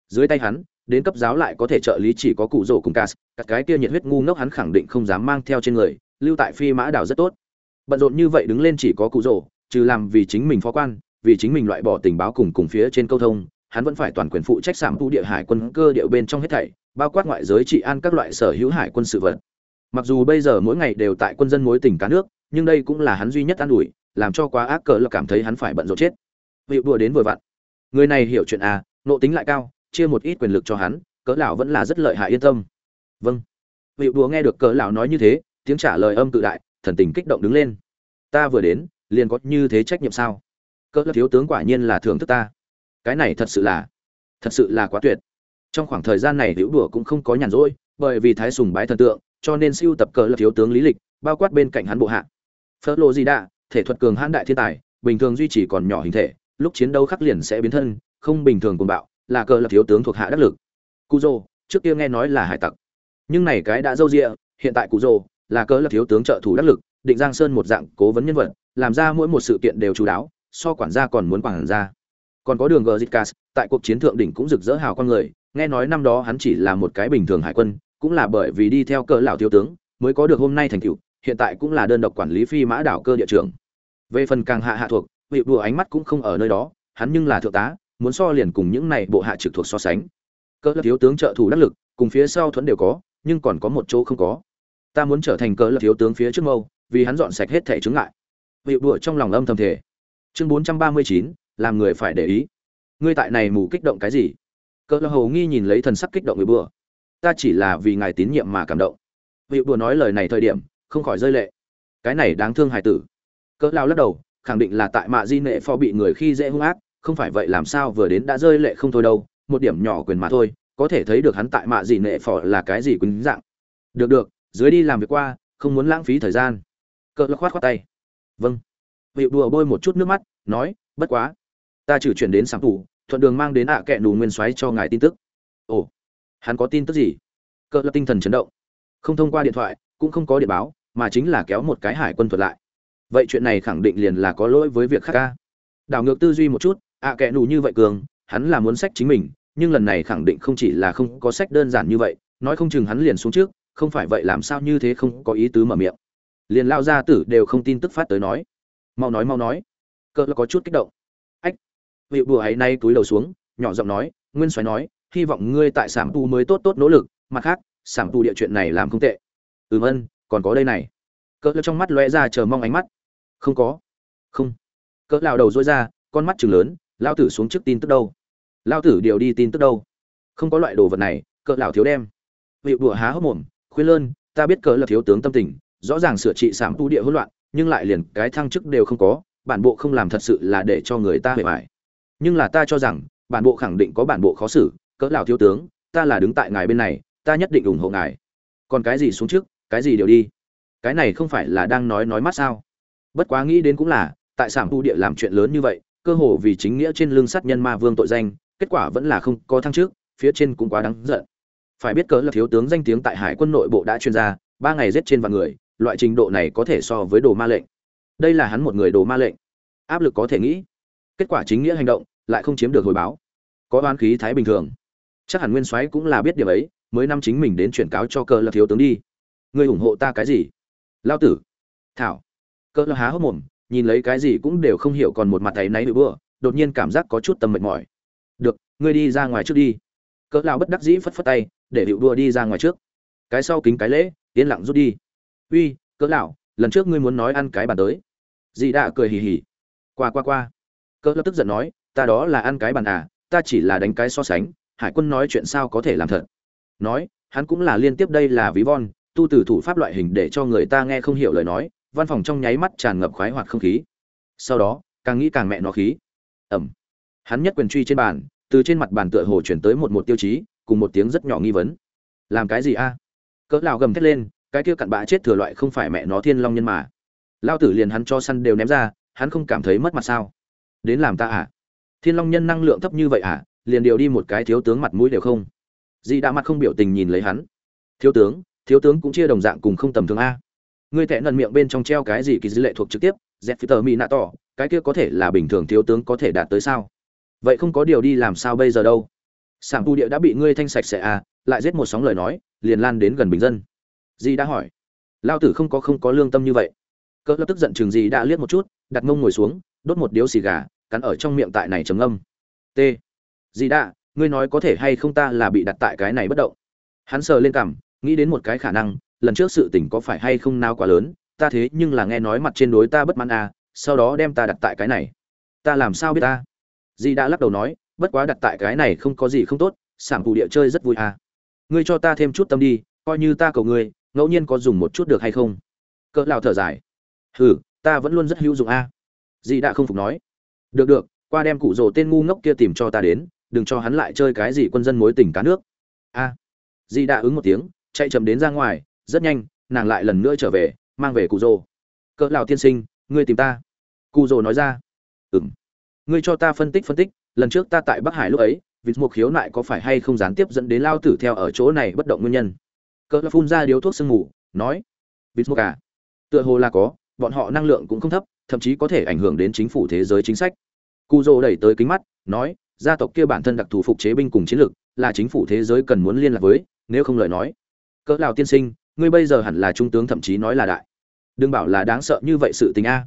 Dưới tay hắn, đến cấp giáo lại có thể trợ lý chỉ có cụ rổ cùng cas các cái kia nhiệt huyết ngu ngốc hắn khẳng định không dám mang theo trên người, lưu tại phi mã đảo rất tốt bận rộn như vậy đứng lên chỉ có cụ rổ trừ làm vì chính mình phó quan, vì chính mình loại bỏ tình báo cùng cùng phía trên câu thông, hắn vẫn phải toàn quyền phụ trách sảm tu địa hải quân cơ điệu bên trong hết thảy, bao quát ngoại giới trị an các loại sở hữu hải quân sự vật. Mặc dù bây giờ mỗi ngày đều tại quân dân mối tình cá nước, nhưng đây cũng là hắn duy nhất an ủi, làm cho quá ác cờ là cảm thấy hắn phải bận rộn chết. Vị đùa đến vừa vặn. Người này hiểu chuyện à nộ tính lại cao, chia một ít quyền lực cho hắn, cỡ lão vẫn là rất lợi hại, yên tâm. Vâng. Vị đùa nghe được cỡ lão nói như thế, tiếng trả lời âm tự đại thần tình kích động đứng lên. Ta vừa đến liền có như thế trách nhiệm sao? Cỡ thiếu tướng quả nhiên là thưởng thức ta. Cái này thật sự là thật sự là quá tuyệt. Trong khoảng thời gian này hữu đùa cũng không có nhàn rỗi bởi vì thái sùng bái thần tượng cho nên siêu tập cờ là thiếu tướng lý lịch bao quát bên cạnh hắn bộ hạ. Phớt lô di đạ thể thuật cường hãn đại thiên tài bình thường duy trì còn nhỏ hình thể lúc chiến đấu khắc liền sẽ biến thân không bình thường cùng bạo là cờ là thiếu tướng thuộc hạ đắc lực. Cujo, trước kia nghe nói là hải tặc. Nhưng này cái đã dâu dịa hiện tại Cujo là cỡ là thiếu tướng trợ thủ đắc lực định giang sơn một dạng cố vấn nhân vật làm ra mỗi một sự kiện đều chú đáo so quản gia còn muốn quản gia. Còn có đường Gzikas, tại cuộc chiến thượng đỉnh cũng rực rỡ hào con người nghe nói năm đó hắn chỉ là một cái bình thường hải quân cũng là bởi vì đi theo cỡ lão thiếu tướng mới có được hôm nay thành tựu hiện tại cũng là đơn độc quản lý phi mã đảo cơ địa trưởng. Về phần càng hạ hạ thuộc vị đùa ánh mắt cũng không ở nơi đó hắn nhưng là thượng tá muốn so liền cùng những này bộ hạ trực thuộc so sánh. Cỡ thiếu tướng trợ thủ đắc lực cùng phía sau thuẫn đều có nhưng còn có một chỗ không có ta muốn trở thành cỡ thiếu tướng phía trước mâu, vì hắn dọn sạch hết thẻ chứng ngại. Vị đùa trong lòng âm thầm thể chương bốn trăm ba mươi chín, làm người phải để ý. Ngươi tại này mù kích động cái gì? Cỡ hầu nghi nhìn lấy thần sắc kích động người bừa ta chỉ là vì ngài tín nhiệm mà cảm động. Vị đùa nói lời này thời điểm, không khỏi rơi lệ. Cái này đáng thương hài tử. Cỡ lao lắc đầu, khẳng định là tại mạ di nệ phò bị người khi dễ hung ác, không phải vậy làm sao vừa đến đã rơi lệ không thôi đâu, một điểm nhỏ quyền mà thôi, có thể thấy được hắn tại mạ gì nệ phò là cái gì quýnh dạng. Được được dưới đi làm việc qua không muốn lãng phí thời gian. Cỡ khoát khoát tay. Vâng. Hiệu đùa bôi một chút nước mắt nói bất quá ta trừ chuyển đến sáng thủ thuận đường mang đến ạ à kẹ nù nguyên xoáy cho ngài tin tức. Ồ hắn có tin tức gì? Cỡ là tinh thần chấn động. Không thông qua điện thoại cũng không có điện báo mà chính là kéo một cái hải quân thuật lại. Vậy chuyện này khẳng định liền là có lỗi với việc khác ca. Đảo ngược tư duy một chút ạ à, kẻ nù như vậy cường hắn là muốn sách chính mình nhưng lần này khẳng định không chỉ là không có sách đơn giản như vậy nói không chừng hắn liền xuống trước không phải vậy làm sao như thế không có ý tứ mở miệng. Liền lao ra tử đều không tin tức phát tới nói. Mau nói mau nói. Cỡ có chút kích động. Ách. Vị bùa ấy nay túi đầu xuống, nhỏ giọng nói, nguyên xoáy nói, hy vọng ngươi tại sảng tu mới tốt tốt nỗ lực, mặt khác sảng tu địa chuyện này làm không tệ. Ừm ân còn có đây này. Cỡ trong mắt lóe ra chờ mong ánh mắt. Không có. Không. Cỡ lao đầu dối ra, con mắt chừng lớn, lao tử xuống trước tin tức đâu? Lao tử điều đi tin tức đâu? Không có loại đồ vật này, cỡ lão thiếu đem. Vị bùa há hốc mồm khuyên lơn, ta biết cỡ là thiếu tướng tâm tình, rõ ràng sửa trị sảm tu địa hỗn loạn, nhưng lại liền cái thăng chức đều không có, bản bộ không làm thật sự là để cho người ta hề bại. Nhưng là ta cho rằng, bản bộ khẳng định có bản bộ khó xử, cỡ lão thiếu tướng, ta là đứng tại ngài bên này, ta nhất định ủng hộ ngài. Còn cái gì xuống trước, cái gì đều đi. Cái này không phải là đang nói nói mắt sao? Bất quá nghĩ đến cũng là, tại sảm tu địa làm chuyện lớn như vậy, cơ hồ vì chính nghĩa trên lưng sát nhân ma vương tội danh, kết quả vẫn là không có thăng trước phía trên cũng quá đáng giận phải biết cớ là thiếu tướng danh tiếng tại hải quân nội bộ đã chuyên gia, ba ngày giết trên vạn người, loại trình độ này có thể so với đồ ma lệnh. Đây là hắn một người đồ ma lệnh. Áp lực có thể nghĩ. Kết quả chính nghĩa hành động, lại không chiếm được hồi báo. Có đoán khí thái bình thường. Chắc hẳn nguyên soái cũng là biết điều ấy, mới năm chính mình đến chuyển cáo cho cờ là thiếu tướng đi. Ngươi ủng hộ ta cái gì? Lao tử. Thảo. Cờ là há hốc mồm, nhìn lấy cái gì cũng đều không hiểu còn một mặt thấy náy bị bừa, đột nhiên cảm giác có chút tâm mệt mỏi. Được, ngươi đi ra ngoài trước đi cỡ lão bất đắc dĩ phất phất tay, để hiệu đua đi ra ngoài trước. Cái sau kính cái lễ, yên lặng rút đi. Uy, cỡ lão, lần trước ngươi muốn nói ăn cái bàn tới. Dì đã cười hì hì. Qua qua qua. Cỡ lập tức giận nói, ta đó là ăn cái bàn à ta chỉ là đánh cái so sánh, hải quân nói chuyện sao có thể làm thật? Nói, hắn cũng là liên tiếp đây là ví von, tu từ thủ pháp loại hình để cho người ta nghe không hiểu lời nói, văn phòng trong nháy mắt tràn ngập khoái hoạt không khí. Sau đó, càng nghĩ càng mẹ nó khí. Ẩm. Hắn nhất quyền truy trên bàn từ trên mặt bàn tựa hồ chuyển tới một một tiêu chí, cùng một tiếng rất nhỏ nghi vấn. Làm cái gì a? Cỡ lão gầm thét lên, cái kia cặn bã chết thừa loại không phải mẹ nó thiên long nhân mà. Lao tử liền hắn cho săn đều ném ra, hắn không cảm thấy mất mặt sao? Đến làm ta à? Thiên long nhân năng lượng thấp như vậy à? Liền điều đi một cái thiếu tướng mặt mũi đều không. Di đã mặt không biểu tình nhìn lấy hắn. Thiếu tướng thiếu tướng cũng chia đồng dạng cùng không tầm thường a. Ngươi thẹn nần miệng bên trong treo cái gì kỳ dư lệ thuộc trực tiếp, z phi tờ mỹ nạ tỏ cái kia có thể là bình thường thiếu tướng có thể đạt tới sao? Vậy không có điều đi làm sao bây giờ đâu? Sảng tu địa đã bị ngươi thanh sạch sẽ à? Lại giết một sóng lời nói, liền lan đến gần bình dân. Di đã hỏi. Lao tử không có không có lương tâm như vậy. Cỡ lập tức giận chừng Dì đã liếc một chút, đặt mông ngồi xuống, đốt một điếu xì gà, cắn ở trong miệng tại này trầm âm t. Dì đã, ngươi nói có thể hay không ta là bị đặt tại cái này bất động? Hắn sờ lên cằm, nghĩ đến một cái khả năng, lần trước sự tình có phải hay không nào quá lớn, ta thế nhưng là nghe nói mặt trên đối ta bất mãn à sau đó đem ta đặt tại cái này. Ta làm sao biết ta? Di đã lắc đầu nói, bất quá đặt tại cái này không có gì không tốt sản phụ địa chơi rất vui à. Ngươi cho ta thêm chút tâm đi, coi như ta cầu ngươi, ngẫu nhiên có dùng một chút được hay không? Cỡ lão thở dài. Hừ, ta vẫn luôn rất hữu dụng a. À. dì đã không phục nói. Được được, qua đem cụ rồ tên ngu ngốc kia tìm cho ta đến, đừng cho hắn lại chơi cái gì quân dân mối tình cá nước. A. À. dì đã ứng một tiếng, chạy chậm đến ra ngoài, rất nhanh, nàng lại lần nữa trở về, mang về cụ rồ. Cỡ lão tiên sinh, ngươi tìm ta. Cụ rồ nói ra. Ừm ngươi cho ta phân tích phân tích, lần trước ta tại bắc hải lúc ấy, vịt một khiếu nại có phải hay không gián tiếp dẫn đến lao tử theo ở chỗ này bất động nguyên nhân? Cỡ phun ra điếu thuốc sương mù, nói, vịt một à tựa hồ là có, bọn họ năng lượng cũng không thấp, thậm chí có thể ảnh hưởng đến chính phủ thế giới chính sách. Cu dô đẩy tới kính mắt, nói, gia tộc kia bản thân đặc thù phục chế binh cùng chiến lược là chính phủ thế giới cần muốn liên lạc với, nếu không lời nói. Cỡ lào tiên sinh, ngươi bây giờ hẳn là trung tướng thậm chí nói là đại. Đừng bảo là đáng sợ như vậy sự tình a.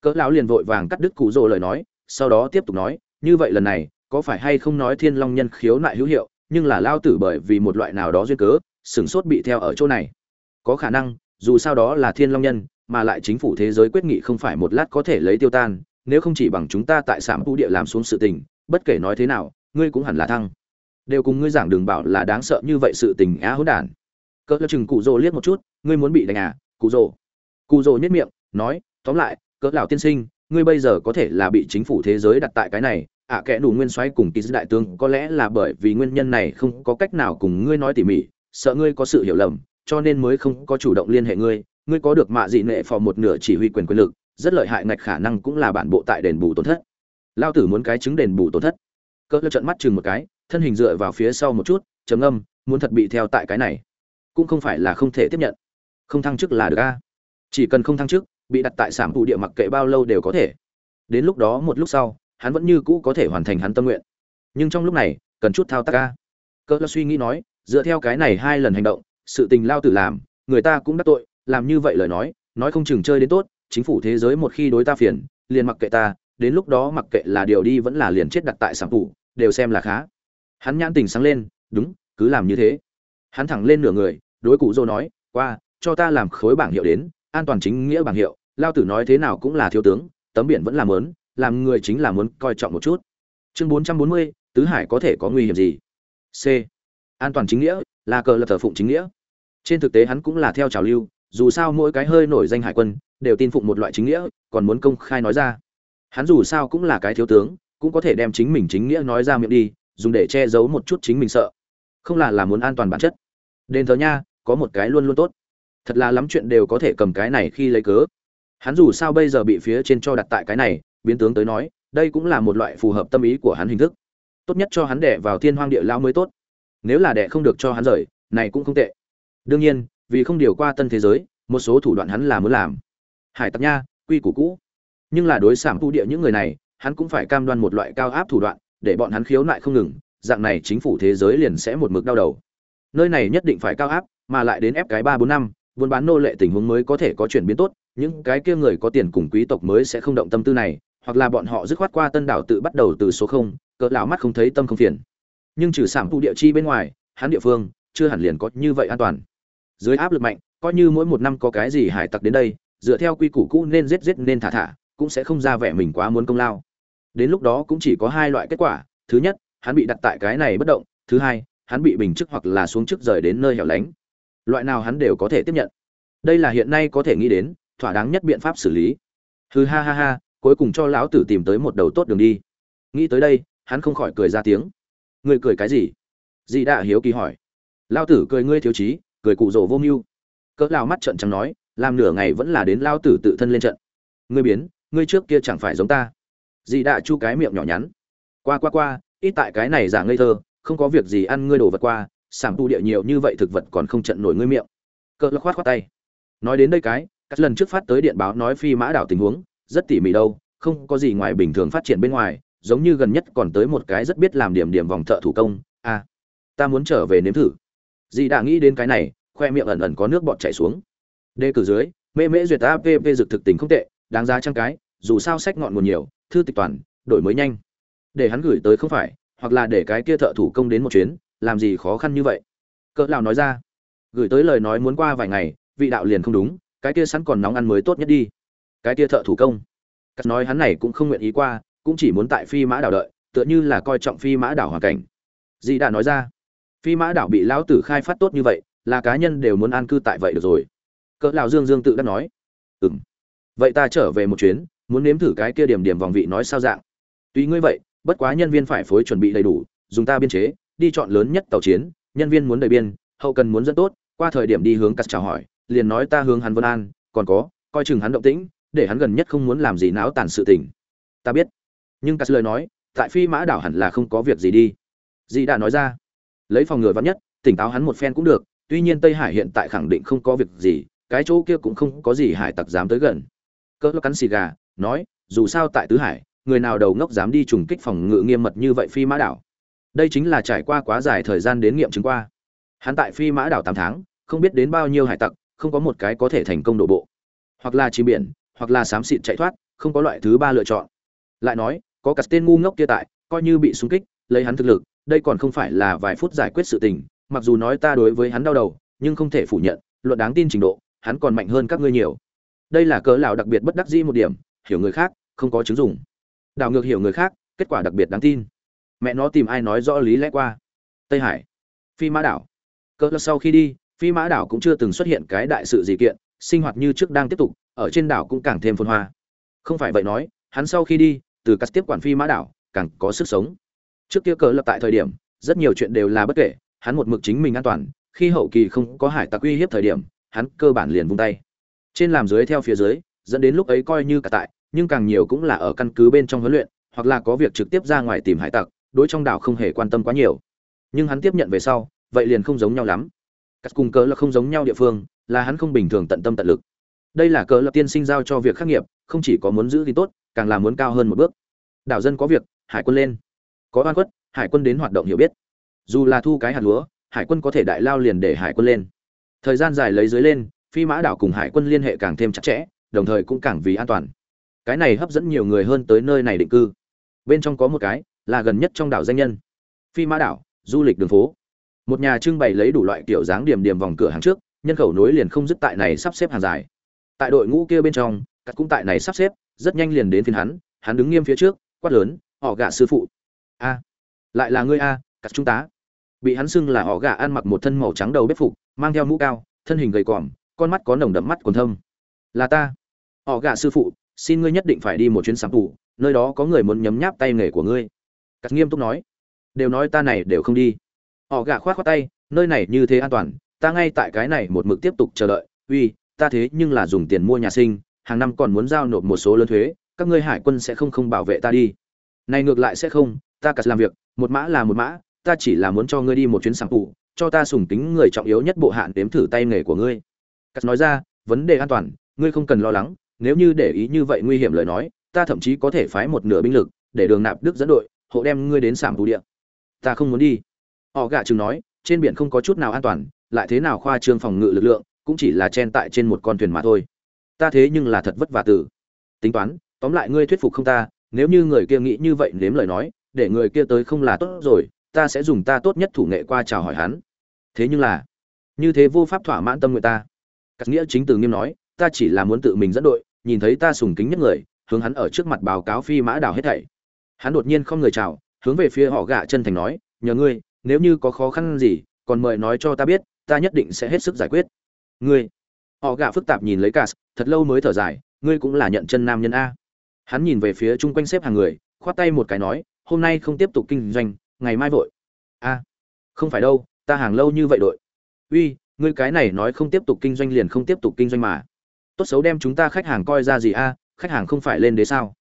Cỡ lão liền vội vàng cắt đứt cụ rồ lời nói sau đó tiếp tục nói, như vậy lần này, có phải hay không nói thiên long nhân khiếu nại hữu hiệu, nhưng là lao tử bởi vì một loại nào đó duyên cớ, sửng sốt bị theo ở chỗ này. Có khả năng, dù sao đó là thiên long nhân, mà lại chính phủ thế giới quyết nghị không phải một lát có thể lấy tiêu tan, nếu không chỉ bằng chúng ta tại sạm tu địa làm xuống sự tình, bất kể nói thế nào, ngươi cũng hẳn là thăng. Đều cùng ngươi giảng đường bảo là đáng sợ như vậy sự tình, á hỗn đản. Cỡ chừng cụ rồ liếc một chút, ngươi muốn bị đánh à? Cụ rồ cụ rồ nhếch miệng, nói, tóm lại, cỡ lão tiên sinh ngươi bây giờ có thể là bị chính phủ thế giới đặt tại cái này ạ à, kẻ đủ nguyên soái cùng kỳ đại tướng có lẽ là bởi vì nguyên nhân này không có cách nào cùng ngươi nói tỉ mỉ sợ ngươi có sự hiểu lầm cho nên mới không có chủ động liên hệ ngươi ngươi có được mạ dị nệ phò một nửa chỉ huy quyền quyền lực rất lợi hại ngạch khả năng cũng là bản bộ tại đền bù tổn thất. Lao tử muốn cái chứng đền bù tổn thất. Cỡ trận mắt chừng một cái thân hình dựa vào phía sau một chút chấm âm muốn thật bị theo tại cái này cũng không phải là không thể tiếp nhận. Không thăng chức là được a. Chỉ cần không thăng chức bị đặt tại sản phụ địa mặc kệ bao lâu đều có thể. Đến lúc đó một lúc sau, hắn vẫn như cũ có thể hoàn thành hắn tâm nguyện. Nhưng trong lúc này, cần chút thao tác ca cỡ suy nghĩ nói, dựa theo cái này hai lần hành động, sự tình lao tử làm, người ta cũng đắc tội, làm như vậy lời nói nói không chừng chơi đến tốt, chính phủ thế giới một khi đối ta phiền, liền mặc kệ ta, đến lúc đó mặc kệ là điều đi vẫn là liền chết đặt tại sản phụ đều xem là khá. Hắn nhãn tình sáng lên, đúng, cứ làm như thế. Hắn thẳng lên nửa người, đối cụ dô nói, qua, cho ta làm khối bảng hiệu đến an toàn chính nghĩa bảng hiệu, lao tử nói thế nào cũng là thiếu tướng, tấm biển vẫn làm lớn làm người chính là muốn coi trọng một chút. Chương bốn trăm bốn mươi, tứ hải có thể có nguy hiểm gì? C. An toàn chính nghĩa, là cờ lập thờ phụng chính nghĩa. Trên thực tế hắn cũng là theo trào lưu, dù sao mỗi cái hơi nổi danh hải quân đều tin phụng một loại chính nghĩa, còn muốn công khai nói ra. Hắn dù sao cũng là cái thiếu tướng, cũng có thể đem chính mình chính nghĩa nói ra miệng đi, dùng để che giấu một chút chính mình sợ. Không là là muốn an toàn bản chất. Đền thờ nha, có một cái luôn luôn tốt thật là lắm chuyện đều có thể cầm cái này khi lấy cớ. Hắn dù sao bây giờ bị phía trên cho đặt tại cái này, biến tướng tới nói, đây cũng là một loại phù hợp tâm ý của hắn hình thức. Tốt nhất cho hắn đẻ vào thiên hoang địa lao mới tốt. Nếu là đẻ không được cho hắn rời, này cũng không tệ. Đương nhiên, vì không điều qua tân thế giới, một số thủ đoạn hắn là muốn làm. Hải tặc nha, quy củ cũ. Nhưng là đối sản tu địa những người này, hắn cũng phải cam đoan một loại cao áp thủ đoạn, để bọn hắn khiếu nại không ngừng, dạng này chính phủ thế giới liền sẽ một mực đau đầu. Nơi này nhất định phải cao áp, mà lại đến ép cái ba bốn năm buôn bán nô lệ tình huống mới có thể có chuyển biến tốt, những cái kia người có tiền cùng quý tộc mới sẽ không động tâm tư này, hoặc là bọn họ dứt khoát qua tân đảo tự bắt đầu từ số không, cỡ lão mắt không thấy tâm không phiền. Nhưng trừ sản phụ địa chi bên ngoài, hắn địa phương chưa hẳn liền có như vậy an toàn. Dưới áp lực mạnh, coi như mỗi một năm có cái gì hải tặc đến đây, dựa theo quy củ cũ nên giết giết nên thả thả, cũng sẽ không ra vẻ mình quá muốn công lao. Đến lúc đó cũng chỉ có hai loại kết quả, thứ nhất, hắn bị đặt tại cái này bất động, thứ hai, hắn bị bình chức hoặc là xuống chức rời đến nơi hẻo lánh loại nào hắn đều có thể tiếp nhận. Đây là hiện nay có thể nghĩ đến, thỏa đáng nhất biện pháp xử lý. Hừ ha ha ha, cuối cùng cho lão tử tìm tới một đầu tốt đường đi. Nghĩ tới đây, hắn không khỏi cười ra tiếng. Ngươi cười cái gì? Dì đạ hiếu kỳ hỏi. Lao tử cười ngươi thiếu chí cười cụ rỗ vô mưu. Cỡ lao mắt trận chẳng nói, làm nửa ngày vẫn là đến lao tử tự thân lên trận. Ngươi biến, ngươi trước kia chẳng phải giống ta. Dì đạ chu cái miệng nhỏ nhắn. Qua qua qua, ít tại cái này giả ngây thơ, không có việc gì ăn ngươi đổ vật qua sảm tu địa nhiều như vậy thực vật còn không trận nổi ngươi miệng. Cỡ khoát khoát tay. Nói đến đây cái các lần trước phát tới điện báo nói phi mã đảo tình huống rất tỉ mỉ đâu không có gì ngoài bình thường phát triển bên ngoài giống như gần nhất còn tới một cái rất biết làm điểm điểm vòng thợ thủ công a à, ta muốn trở về nếm thử. Dì đã nghĩ đến cái này khoe miệng ẩn ẩn có nước bọt chảy xuống. Đề cử dưới mê mễ duyệt app dược thực tình không tệ đáng giá trang cái dù sao sách ngọn nguồn nhiều thư tịch toàn đổi mới nhanh. Để hắn gửi tới không phải hoặc là để cái kia thợ thủ công đến một chuyến làm gì khó khăn như vậy? Cỡ lão nói ra. Gửi tới lời nói muốn qua vài ngày, vị đạo liền không đúng, cái kia sẵn còn nóng ăn mới tốt nhất đi. Cái kia thợ thủ công. Cắt nói hắn này cũng không nguyện ý qua, cũng chỉ muốn tại phi mã đảo đợi, tựa như là coi trọng phi mã đảo hoàn cảnh. Dì đã nói ra. Phi mã đảo bị lão tử khai phát tốt như vậy, là cá nhân đều muốn an cư tại vậy được rồi. Cỡ lão dương dương tự đã nói. Ừm. Vậy ta trở về một chuyến, muốn nếm thử cái kia điểm điểm vòng vị nói sao dạng. Tuy ngươi vậy, bất quá nhân viên phải phối chuẩn bị đầy đủ, dùng ta biên chế đi chọn lớn nhất tàu chiến, nhân viên muốn đầy biên, hậu cần muốn dẫn tốt, qua thời điểm đi hướng cắt chào hỏi, liền nói ta hướng hắn vân an, còn có, coi chừng hắn động tĩnh, để hắn gần nhất không muốn làm gì náo tàn sự tình. Ta biết. Nhưng cắt lời nói, tại phi mã đảo hẳn là không có việc gì đi. Dì đã nói ra. Lấy phòng ngừa vắn nhất, tỉnh táo hắn một phen cũng được, tuy nhiên tây hải hiện tại khẳng định không có việc gì, cái chỗ kia cũng không có gì hải tặc dám tới gần. Cỡ cắn xì gà, nói, dù sao tại tứ hải, người nào đầu ngốc dám đi trùng kích phòng ngự nghiêm mật như vậy phi mã đảo? Đây chính là trải qua quá dài thời gian đến nghiệm chứng qua. Hắn tại phi mã đảo tám tháng, không biết đến bao nhiêu hải tặc, không có một cái có thể thành công đổ bộ. Hoặc là chìm biển, hoặc là xám xịt chạy thoát, không có loại thứ ba lựa chọn. Lại nói, có cả tên ngu ngốc kia tại, coi như bị xung kích, lấy hắn thực lực, đây còn không phải là vài phút giải quyết sự tình, mặc dù nói ta đối với hắn đau đầu, nhưng không thể phủ nhận, luận đáng tin trình độ, hắn còn mạnh hơn các ngươi nhiều. Đây là cớ lão đặc biệt bất đắc dĩ một điểm, hiểu người khác, không có chứng dùng đảo ngược hiểu người khác, kết quả đặc biệt đáng tin mẹ nó tìm ai nói rõ lý lẽ qua. Tây hải, phi mã đảo. Cỡ sau khi đi, phi mã đảo cũng chưa từng xuất hiện cái đại sự gì kiện, sinh hoạt như trước đang tiếp tục, ở trên đảo cũng càng thêm phồn hoa. Không phải vậy nói, hắn sau khi đi, từ cắt tiếp quản phi mã đảo, càng có sức sống. Trước kia cỡ lập tại thời điểm, rất nhiều chuyện đều là bất kể, hắn một mực chính mình an toàn, khi hậu kỳ không có hải tặc uy hiếp thời điểm, hắn cơ bản liền vung tay. Trên làm dưới theo phía dưới, dẫn đến lúc ấy coi như cả tại, nhưng càng nhiều cũng là ở căn cứ bên trong huấn luyện, hoặc là có việc trực tiếp ra ngoài tìm hải tặc đối trong đảo không hề quan tâm quá nhiều. Nhưng hắn tiếp nhận về sau, vậy liền không giống nhau lắm. Cắt cùng cỡ là không giống nhau địa phương, là hắn không bình thường tận tâm tận lực. Đây là cỡ lập tiên sinh giao cho việc khắc nghiệp, không chỉ có muốn giữ thì tốt, càng là muốn cao hơn một bước. Đảo dân có việc, hải quân lên. Có oan khuất, hải quân đến hoạt động hiểu biết. Dù là thu cái hạt lúa, hải quân có thể đại lao liền để hải quân lên. Thời gian dài lấy dưới lên, phi mã đảo cùng hải quân liên hệ càng thêm chặt chẽ, đồng thời cũng càng vì an toàn. Cái này hấp dẫn nhiều người hơn tới nơi này định cư. Bên trong có một cái là gần nhất trong đảo danh nhân. Phi mã đảo, du lịch đường phố. Một nhà trưng bày lấy đủ loại kiểu dáng điểm điểm vòng cửa hàng trước, nhân khẩu nối liền không dứt tại này sắp xếp hàng dài. Tại đội ngũ kia bên trong cắt cũng tại này sắp xếp, rất nhanh liền đến phiên hắn hắn đứng nghiêm phía trước, quát lớn, họ gạ sư phụ. A, lại là ngươi a cắt trung tá bị hắn xưng là họ gạ ăn mặc một thân màu trắng đầu bếp phục, mang theo mũ cao, thân hình gầy còm, con mắt có nồng đậm mắt còn thâm. Là ta. Họ gạ sư phụ, xin ngươi nhất định phải đi một chuyến sắm tủ nơi đó có người muốn nhấm nháp tay nghề của ngươi cắt nghiêm túc nói, đều nói ta này đều không đi. Họ gạ khoát khoát tay, nơi này như thế an toàn, ta ngay tại cái này một mực tiếp tục chờ đợi. Uy, ta thế nhưng là dùng tiền mua nhà sinh, hàng năm còn muốn giao nộp một số lớn thuế, các ngươi hải quân sẽ không không bảo vệ ta đi. Này ngược lại sẽ không, ta cắt làm việc, một mã là một mã, ta chỉ là muốn cho ngươi đi một chuyến sảng phụ cho ta sùng tính người trọng yếu nhất bộ hạn đếm thử tay nghề của ngươi. Cắt nói ra, vấn đề an toàn, ngươi không cần lo lắng, nếu như để ý như vậy nguy hiểm lời nói, ta thậm chí có thể phái một nửa binh lực để đường nạp đức dẫn đội hộ đem ngươi đến sảm bù địa. Ta không muốn đi. Họ gạ chừng nói, trên biển không có chút nào an toàn, lại thế nào khoa trương phòng ngự lực lượng, cũng chỉ là chen tại trên một con thuyền mà thôi. Ta thế nhưng là thật vất vả tử. Tính toán, tóm lại ngươi thuyết phục không ta, nếu như người kia nghĩ như vậy nếm lời nói, để người kia tới không là tốt rồi, ta sẽ dùng ta tốt nhất thủ nghệ qua chào hỏi hắn. Thế nhưng là, như thế vô pháp thỏa mãn tâm người ta. Cắt nghĩa chính từ nghiêm nói, ta chỉ là muốn tự mình dẫn đội, nhìn thấy ta sùng kính nhất người, hướng hắn ở trước mặt báo cáo phi mã đảo hết thảy hắn đột nhiên không người chào, hướng về phía họ gạ chân thành nói, nhờ ngươi, nếu như có khó khăn gì, còn mời nói cho ta biết, ta nhất định sẽ hết sức giải quyết. Ngươi? Họ gạ phức tạp nhìn lấy cas, thật lâu mới thở dài, ngươi cũng là nhận chân nam nhân a. Hắn nhìn về phía chung quanh xếp hàng người, khoát tay một cái nói, hôm nay không tiếp tục kinh doanh, ngày mai vội. A, không phải đâu, ta hàng lâu như vậy đội. Uy, ngươi cái này nói không tiếp tục kinh doanh liền không tiếp tục kinh doanh mà. Tốt xấu đem chúng ta khách hàng coi ra gì a, khách hàng không phải lên đế sao?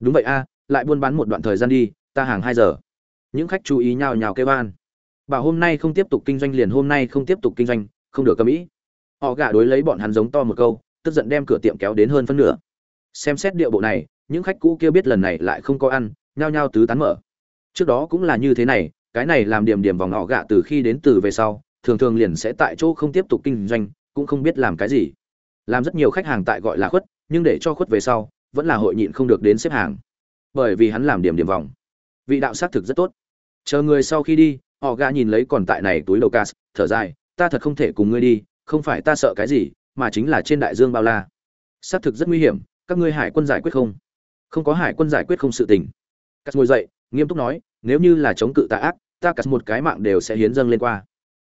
Đúng vậy a lại buôn bán một đoạn thời gian đi, ta hàng hai giờ. Những khách chú ý nhào nhào kêu van bảo hôm nay không tiếp tục kinh doanh liền hôm nay không tiếp tục kinh doanh, không được cầm ý. Họ gạ đối lấy bọn hắn giống to một câu, tức giận đem cửa tiệm kéo đến hơn phân nửa. Xem xét điệu bộ này, những khách cũ kia biết lần này lại không có ăn, nhao nhao tứ tán mở. Trước đó cũng là như thế này, cái này làm điểm điểm vòng họ gạ từ khi đến từ về sau, thường thường liền sẽ tại chỗ không tiếp tục kinh doanh, cũng không biết làm cái gì. Làm rất nhiều khách hàng tại gọi là khuất, nhưng để cho khuất về sau, vẫn là hội nhịn không được đến xếp hàng bởi vì hắn làm điểm điểm vòng. Vị đạo xác thực rất tốt. Chờ người sau khi đi, họ gã nhìn lấy còn tại này túi đầu cas thở dài, ta thật không thể cùng ngươi đi, không phải ta sợ cái gì, mà chính là trên đại dương bao la. Xác thực rất nguy hiểm, các ngươi hải quân giải quyết không? Không có hải quân giải quyết không sự tình. Cắt ngồi dậy, nghiêm túc nói, nếu như là chống cự tà ác, ta cắt một cái mạng đều sẽ hiến dâng lên qua.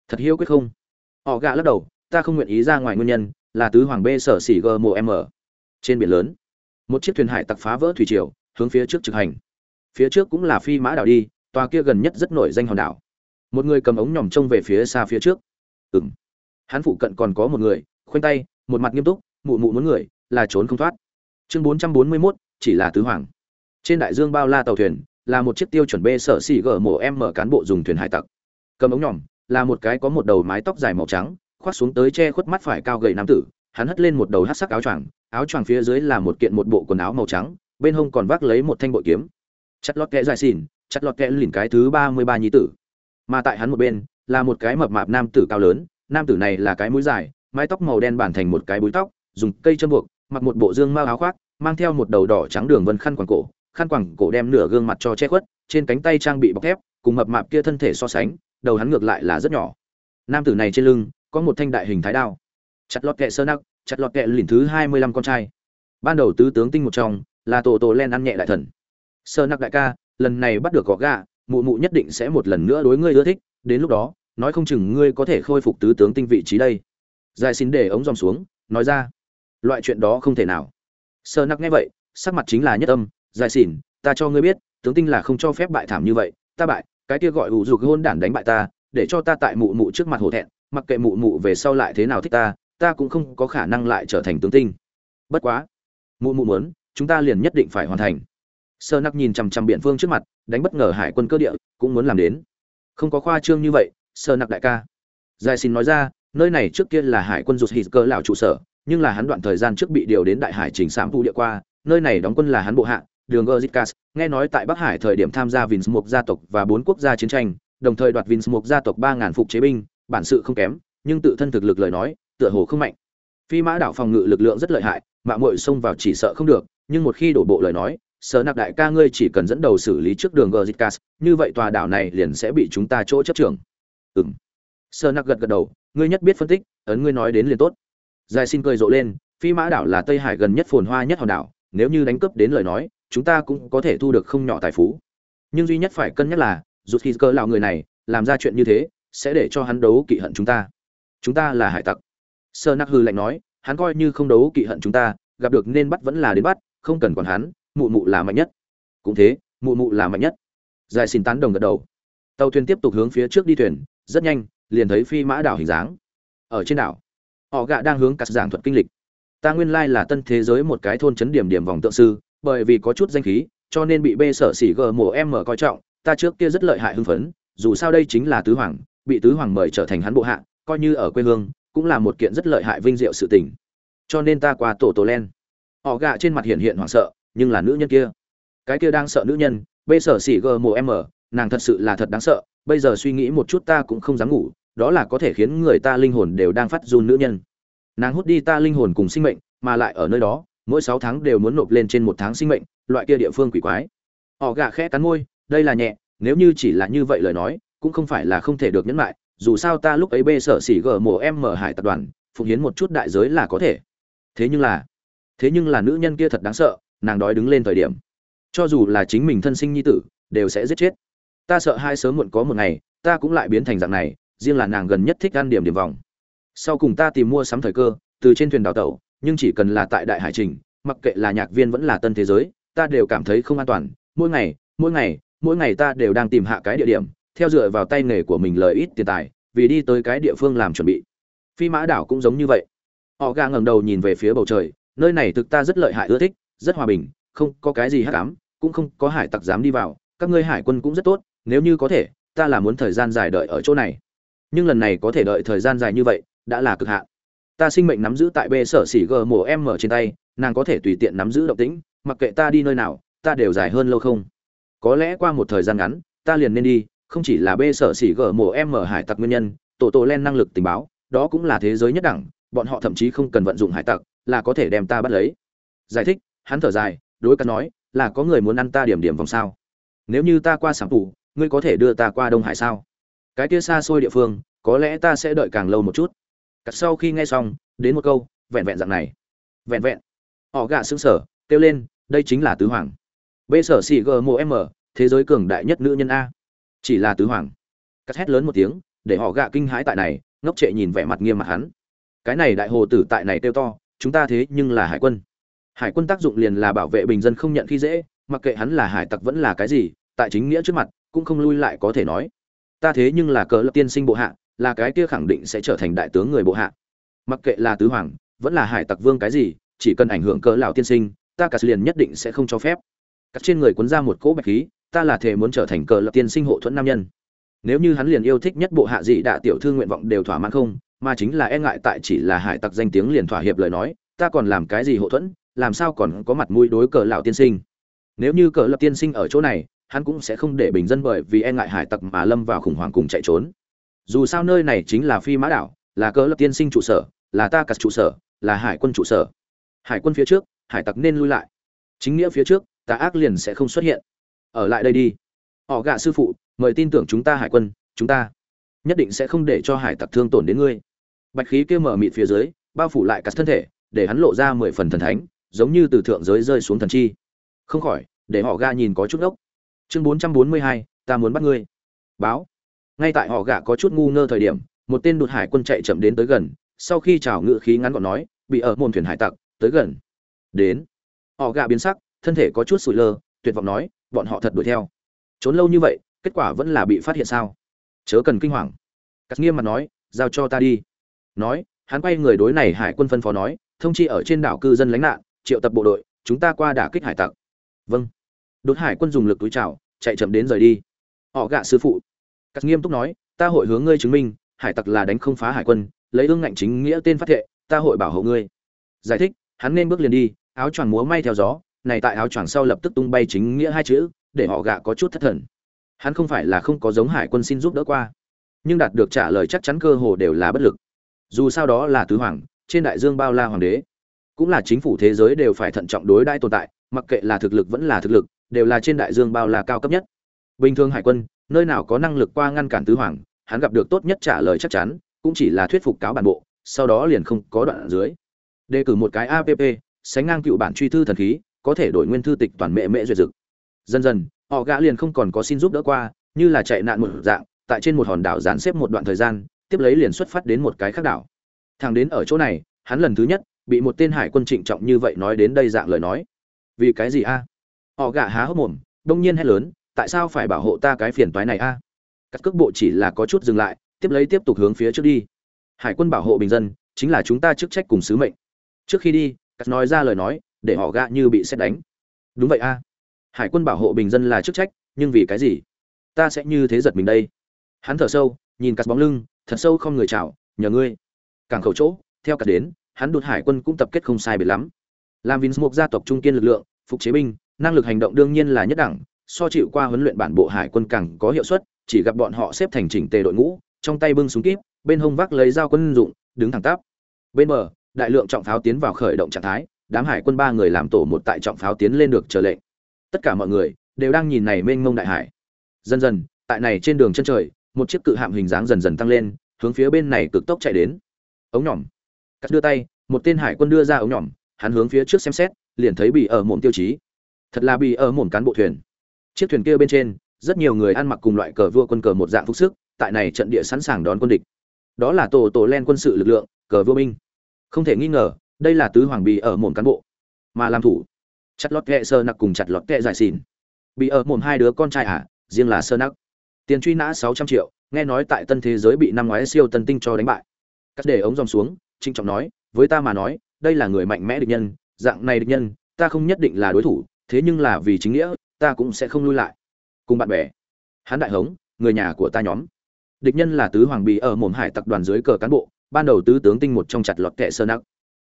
Thật hiếu quyết không? Họ gạ lắc đầu, ta không nguyện ý ra ngoài nguyên nhân, là tứ hoàng b sở xỉ gmo trên biển lớn. Một chiếc thuyền hải tặc phá vỡ thủy triều hướng phía trước trực hành. Phía trước cũng là phi mã đảo đi, tòa kia gần nhất rất nổi danh hòn đảo. Một người cầm ống nhỏm trông về phía xa phía trước. Ừng hắn phụ cận còn có một người, khoanh tay, một mặt nghiêm túc, mụ mụ muốn người, là trốn không thoát. Chương bốn trăm bốn mươi mốt, chỉ là tứ hoàng. Trên đại dương bao la tàu thuyền, là một chiếc tiêu chuẩn b sở xỉ gở mổ em mở cán bộ dùng thuyền hải tặc. Cầm ống nhỏm là một cái có một đầu mái tóc dài màu trắng, khoác xuống tới che khuất mắt phải cao gầy nam tử, hắn hất lên một đầu hát sắc áo choàng áo choàng phía dưới là một kiện một bộ quần áo màu trắng bên hông còn vác lấy một thanh bội kiếm. Chặt lọt kẽ dài xỉn, chặt lọt kẽ lìn cái thứ ba mươi ba nhí tử. Mà tại hắn một bên, là một cái mập mạp nam tử cao lớn, nam tử này là cái mũi dài, mái tóc màu đen bản thành một cái búi tóc, dùng cây châm buộc, mặc một bộ dương mao áo khoác, mang theo một đầu đỏ trắng đường vân khăn quàng cổ, khăn quàng cổ đem nửa gương mặt cho che khuất, trên cánh tay trang bị bọc thép, cùng mập mạp kia thân thể so sánh, đầu hắn ngược lại là rất nhỏ. Nam tử này trên lưng, có một thanh đại hình thái đao. Chặt lọt kẹ sơ nắc, chặt lọt kẹ lìn thứ hai mươi lăm con trai. Ban đầu tứ tướng tinh một trong là tổ tổ len ăn nhẹ đại thần. Sơ nặc đại ca, lần này bắt được gõ gà, mụ mụ nhất định sẽ một lần nữa đối ngươi ưa thích. Đến lúc đó, nói không chừng ngươi có thể khôi phục tứ tướng tinh vị trí đây. Dài xin để ống dòm xuống, nói ra. Loại chuyện đó không thể nào. Sơ nặc nghe vậy, sắc mặt chính là nhất âm. Dài xỉn ta cho ngươi biết, tướng tinh là không cho phép bại thảm như vậy. Ta bại, cái kia gọi ủ dục hôn đản đánh bại ta, để cho ta tại mụ mụ trước mặt hổ thẹn. Mặc kệ mụ mụ về sau lại thế nào thích ta ta cũng không có khả năng lại trở thành tướng tinh. Bất quá, mụ mụ muốn chúng ta liền nhất định phải hoàn thành. Sơ nắc nhìn chằm chằm biện phương trước mặt đánh bất ngờ hải quân cơ địa cũng muốn làm đến. Không có khoa trương như vậy sơ nặc đại ca. Giải xin nói ra nơi này trước kia là hải quân rụt hít cơ lão trụ sở nhưng là hắn đoạn thời gian trước bị điều đến đại hải trình sám thu địa qua nơi này đóng quân là hắn bộ hạ đường Gozicas, nghe nói tại Bắc Hải thời điểm tham gia Vinsmuk gia tộc và bốn quốc gia chiến tranh, đồng thời đoạt Vinsmuk gia tộc 3000 phục chế binh, bản sự không kém, nhưng tự thân thực lực lời nói, tựa hồ không mạnh. Phi mã đảo phòng ngự lực lượng rất lợi hại, mạ muội xông vào chỉ sợ không được, nhưng một khi đổ bộ lời nói, sở nạp đại ca ngươi chỉ cần dẫn đầu xử lý trước đường gzcas như vậy tòa đảo này liền sẽ bị chúng ta chỗ chấp trưởng. Ừm. Sở nạp gật gật đầu, ngươi nhất biết phân tích, ấn ngươi nói đến liền tốt. Giải xin cười rộ lên, Phi mã đảo là Tây Hải gần nhất phồn hoa nhất hòn đảo, nếu như đánh cướp đến lời nói, chúng ta cũng có thể thu được không nhỏ tài phú nhưng duy nhất phải cân nhắc là dù khi cơ lão người này làm ra chuyện như thế sẽ để cho hắn đấu kỵ hận chúng ta chúng ta là hải tặc sơ nắc hư lạnh nói hắn coi như không đấu kỵ hận chúng ta gặp được nên bắt vẫn là đến bắt không cần quản hắn, mụ mụ là mạnh nhất. Cũng thế, mụ mụ là mạnh nhất. Dài xin tán đồng gật đầu. Tàu thuyền tiếp tục hướng phía trước đi thuyền, rất nhanh, liền thấy phi mã đảo hình dáng. Ở trên đảo, họ gạ đang hướng cắt giảng thuật kinh lịch. Ta nguyên lai là tân thế giới một cái thôn chấn điểm điểm vòng tượng sư, bởi vì có chút danh khí, cho nên bị bê sở xỉ gờ mổ em mở coi trọng, ta trước kia rất lợi hại hưng phấn, dù sao đây chính là tứ hoàng, bị tứ hoàng mời trở thành hắn bộ hạ, coi như ở quê hương, cũng là một kiện rất lợi hại vinh diệu sự tình. Cho nên ta qua tổ tổ len họ gạ trên mặt hiện hiện hoảng sợ, nhưng là nữ nhân kia. Cái kia đang sợ nữ nhân, bê sở xỉ g mổ em mở nàng thật sự là thật đáng sợ, bây giờ suy nghĩ một chút ta cũng không dám ngủ, đó là có thể khiến người ta linh hồn đều đang phát run nữ nhân. Nàng hút đi ta linh hồn cùng sinh mệnh, mà lại ở nơi đó, mỗi sáu tháng đều muốn nộp lên trên một tháng sinh mệnh, loại kia địa phương quỷ quái. Họ gạ khẽ cắn môi, đây là nhẹ, nếu như chỉ là như vậy lời nói, cũng không phải là không thể được nhấn lại dù sao ta lúc ấy bê sở xỉ gờ mổ em mở hải tập đoàn, phụng hiến một chút đại giới là có thể. Thế nhưng là thế nhưng là nữ nhân kia thật đáng sợ, nàng đói đứng lên thời điểm. Cho dù là chính mình thân sinh nhi tử, đều sẽ giết chết. Ta sợ hai sớm muộn có một ngày, ta cũng lại biến thành dạng này, riêng là nàng gần nhất thích ăn điểm điểm vòng. Sau cùng ta tìm mua sắm thời cơ, từ trên thuyền đào tẩu, nhưng chỉ cần là tại đại hải trình, mặc kệ là nhạc viên vẫn là tân thế giới, ta đều cảm thấy không an toàn. Mỗi ngày mỗi ngày mỗi ngày ta đều đang tìm hạ cái địa điểm, theo dựa vào tay nghề của mình lời ít tiền tài, vì đi tới cái địa phương làm chuẩn bị. Phi mã đảo cũng giống như vậy. Họ ga ngẩng đầu nhìn về phía bầu trời nơi này thực ta rất lợi hại ưa thích, rất hòa bình, không có cái gì hắc ám, cũng không có hải tặc dám đi vào, các ngươi hải quân cũng rất tốt, nếu như có thể, ta là muốn thời gian dài đợi ở chỗ này. Nhưng lần này có thể đợi thời gian dài như vậy, đã là cực hạn. Ta sinh mệnh nắm giữ tại bê sở xỉ g mổ m trên tay, nàng có thể tùy tiện nắm giữ động tĩnh, mặc kệ ta đi nơi nào, ta đều dài hơn lâu không. Có lẽ qua một thời gian ngắn, ta liền nên đi, không chỉ là bê sở xỉ g mổ m hải tặc nguyên nhân, tổ tổ len năng lực tình báo, đó cũng là thế giới nhất đẳng, bọn họ thậm chí không cần vận dụng hải tặc là có thể đem ta bắt lấy. Giải thích, hắn thở dài, đối cắt nói, là có người muốn ăn ta điểm điểm vòng sao? Nếu như ta qua sảng phủ ngươi có thể đưa ta qua đông hải sao? Cái kia xa xôi địa phương, có lẽ ta sẽ đợi càng lâu một chút. Cắt sau khi nghe xong, đến một câu, vẹn vẹn dạng này. Vẹn vẹn. Họ gạ xứng sở kêu lên, đây chính là tứ hoàng. B sở xì g mô m thế giới cường đại nhất nữ nhân a. Chỉ là tứ hoàng. Cắt hét lớn một tiếng, để họ gạ kinh hãi tại này, ngốc trệ nhìn vẻ mặt nghiêm mặt hắn. Cái này đại hồ tử tại này kêu to chúng ta thế nhưng là hải quân. Hải quân tác dụng liền là bảo vệ bình dân không nhận khi dễ mặc kệ hắn là hải tặc vẫn là cái gì tại chính nghĩa trước mặt cũng không lui lại có thể nói. Ta thế nhưng là cờ lập tiên sinh bộ hạ là cái kia khẳng định sẽ trở thành đại tướng người bộ hạ. Mặc kệ là tứ hoàng vẫn là hải tặc vương cái gì chỉ cần ảnh hưởng cỡ lão tiên sinh ta cả liền nhất định sẽ không cho phép. Cắt trên người cuốn ra một cỗ bạch khí ta là thể muốn trở thành cờ lập tiên sinh hộ thuẫn nam nhân. Nếu như hắn liền yêu thích nhất bộ hạ gì, đạ tiểu thư nguyện vọng đều thỏa mãn không mà chính là e ngại tại chỉ là hải tặc danh tiếng liền thỏa hiệp lời nói, ta còn làm cái gì hậu thuẫn, làm sao còn có mặt mũi đối cờ lão tiên sinh? Nếu như cờ lập tiên sinh ở chỗ này, hắn cũng sẽ không để bình dân bởi vì e ngại hải tặc mà lâm vào khủng hoảng cùng chạy trốn. Dù sao nơi này chính là phi mã đảo, là cờ lập tiên sinh trụ sở, là ta cặt trụ sở, là hải quân trụ sở. Hải quân phía trước, hải tặc nên lui lại. Chính nghĩa phía trước tà ác liền sẽ không xuất hiện. Ở lại đây đi. Họ gạ sư phụ, mời tin tưởng chúng ta hải quân, chúng ta nhất định sẽ không để cho hải tặc thương tổn đến ngươi bạch khí kia mở mịt phía dưới, bao phủ lại cả thân thể, để hắn lộ ra mười phần thần thánh, giống như từ thượng giới rơi xuống thần chi. Không khỏi, để họ ga nhìn có chút ốc. Chương bốn trăm bốn mươi hai, ta muốn bắt ngươi. Báo. Ngay tại họ gạ có chút ngu ngơ thời điểm, một tên đột hải quân chạy chậm đến tới gần, sau khi chào ngự khí ngắn gọn nói, bị ở môn thuyền hải tặc, tới gần. Đến. Họ gạ biến sắc, thân thể có chút sụi lơ, tuyệt vọng nói, bọn họ thật đuổi theo. Trốn lâu như vậy, kết quả vẫn là bị phát hiện sao? Chớ cần kinh hoàng. Cắt nghiêm mặt nói, giao cho ta đi nói, hắn quay người đối này hải quân phân phó nói, thông chi ở trên đảo cư dân lánh nạn, triệu tập bộ đội, chúng ta qua đả kích hải tặc. Vâng. Đột hải quân dùng lực túi chào, chạy chậm đến rời đi. Họ gạ sư phụ. Cắt nghiêm túc nói, ta hội hướng ngươi chứng minh, hải tặc là đánh không phá hải quân, lấy ương ngạnh chính nghĩa tên phát thệ, ta hội bảo hộ ngươi. Giải thích, hắn nên bước liền đi, áo choàng múa may theo gió, này tại áo choàng sau lập tức tung bay chính nghĩa hai chữ, để họ gạ có chút thất thần. Hắn không phải là không có giống hải quân xin giúp đỡ qua, nhưng đạt được trả lời chắc chắn cơ hồ đều là bất lực dù sao đó là tứ hoàng, trên đại dương bao la hoàng đế. Cũng là chính phủ thế giới đều phải thận trọng đối đãi tồn tại, mặc kệ là thực lực vẫn là thực lực, đều là trên đại dương bao la cao cấp nhất. Bình thường hải quân, nơi nào có năng lực qua ngăn cản tứ hoàng, hắn gặp được tốt nhất trả lời chắc chắn, cũng chỉ là thuyết phục cáo bản bộ, sau đó liền không có đoạn ở dưới. Đề cử một cái app sánh ngang cựu bản truy thư thần khí, có thể đổi nguyên thư tịch toàn mệ mẹ duyệt dực. Dần dần, họ gã liền không còn có xin giúp đỡ qua, như là chạy nạn một dạng, tại trên một hòn đảo dàn xếp một đoạn thời gian tiếp lấy liền xuất phát đến một cái khác đảo. Thằng đến ở chỗ này, hắn lần thứ nhất bị một tên hải quân trịnh trọng như vậy nói đến đây dạng lời nói. Vì cái gì a? Họ gã há hốc mồm, đông nhiên hét lớn, tại sao phải bảo hộ ta cái phiền toái này a? À? các cước bộ chỉ là có chút dừng lại, tiếp lấy tiếp tục hướng phía trước đi. Hải quân bảo hộ bình dân, chính là chúng ta chức trách cùng sứ mệnh. Trước khi đi cắt nói ra lời nói, để họ gạ như bị xét đánh. Đúng vậy a. Hải quân bảo hộ bình dân là chức trách, nhưng vì cái gì? Ta sẽ như thế giật mình đây. Hắn thở sâu, nhìn cắt bóng lưng thật sâu không người chào, nhờ ngươi. Càng khẩu chỗ, theo cả đến, hắn đột hải quân cũng tập kết không sai biệt lắm. Làm vinh một gia tộc trung kiên lực lượng, phục chế binh, năng lực hành động đương nhiên là nhất đẳng, so chịu qua huấn luyện bản bộ hải quân càng có hiệu suất, chỉ gặp bọn họ xếp thành chỉnh tề đội ngũ, trong tay bưng súng kíp, bên hông vác lấy dao quân dụng, đứng thẳng tắp. Bên bờ, đại lượng trọng pháo tiến vào khởi động trạng thái, đám hải quân ba người làm tổ một tại trọng pháo tiến lên được chờ lệnh. Tất cả mọi người đều đang nhìn này mênh mông đại hải. Dần dần, tại này trên đường chân trời, một chiếc cự hạm hình dáng dần dần tăng lên hướng phía bên này cực tốc chạy đến. Ống nhỏm cắt đưa tay, một tên hải quân đưa ra ống nhỏm hắn hướng phía trước xem xét, liền thấy bị ở mồm tiêu chí. Thật là bị ở mồm cán bộ thuyền. Chiếc thuyền kia bên trên, rất nhiều người ăn mặc cùng loại cờ vua quân cờ một dạng phục sức, tại này trận địa sẵn sàng đón quân địch. Đó là tổ tổ len quân sự lực lượng, cờ vua binh. Không thể nghi ngờ, đây là tứ hoàng bị ở mồm cán bộ. Mà làm thủ. Chặt lọt kẹ sơ nặc cùng chặt lọt kẹ giải xìn bị ở mồm hai đứa con trai à riêng là sơ nặc. Tiền truy nã sáu trăm triệu nghe nói tại tân thế giới bị năm ngoái siêu tân tinh cho đánh bại. Cắt để ống dòng xuống trinh trọng nói, với ta mà nói, đây là người mạnh mẽ địch nhân, dạng này địch nhân, ta không nhất định là đối thủ, thế nhưng là vì chính nghĩa, ta cũng sẽ không lui lại. Cùng bạn bè, Hán đại hống, người nhà của ta nhóm. Địch nhân là tứ hoàng bì ở mồm hải tập đoàn dưới cờ cán bộ, ban đầu tứ tướng tinh một trong chặt lọt kệ sơ nặc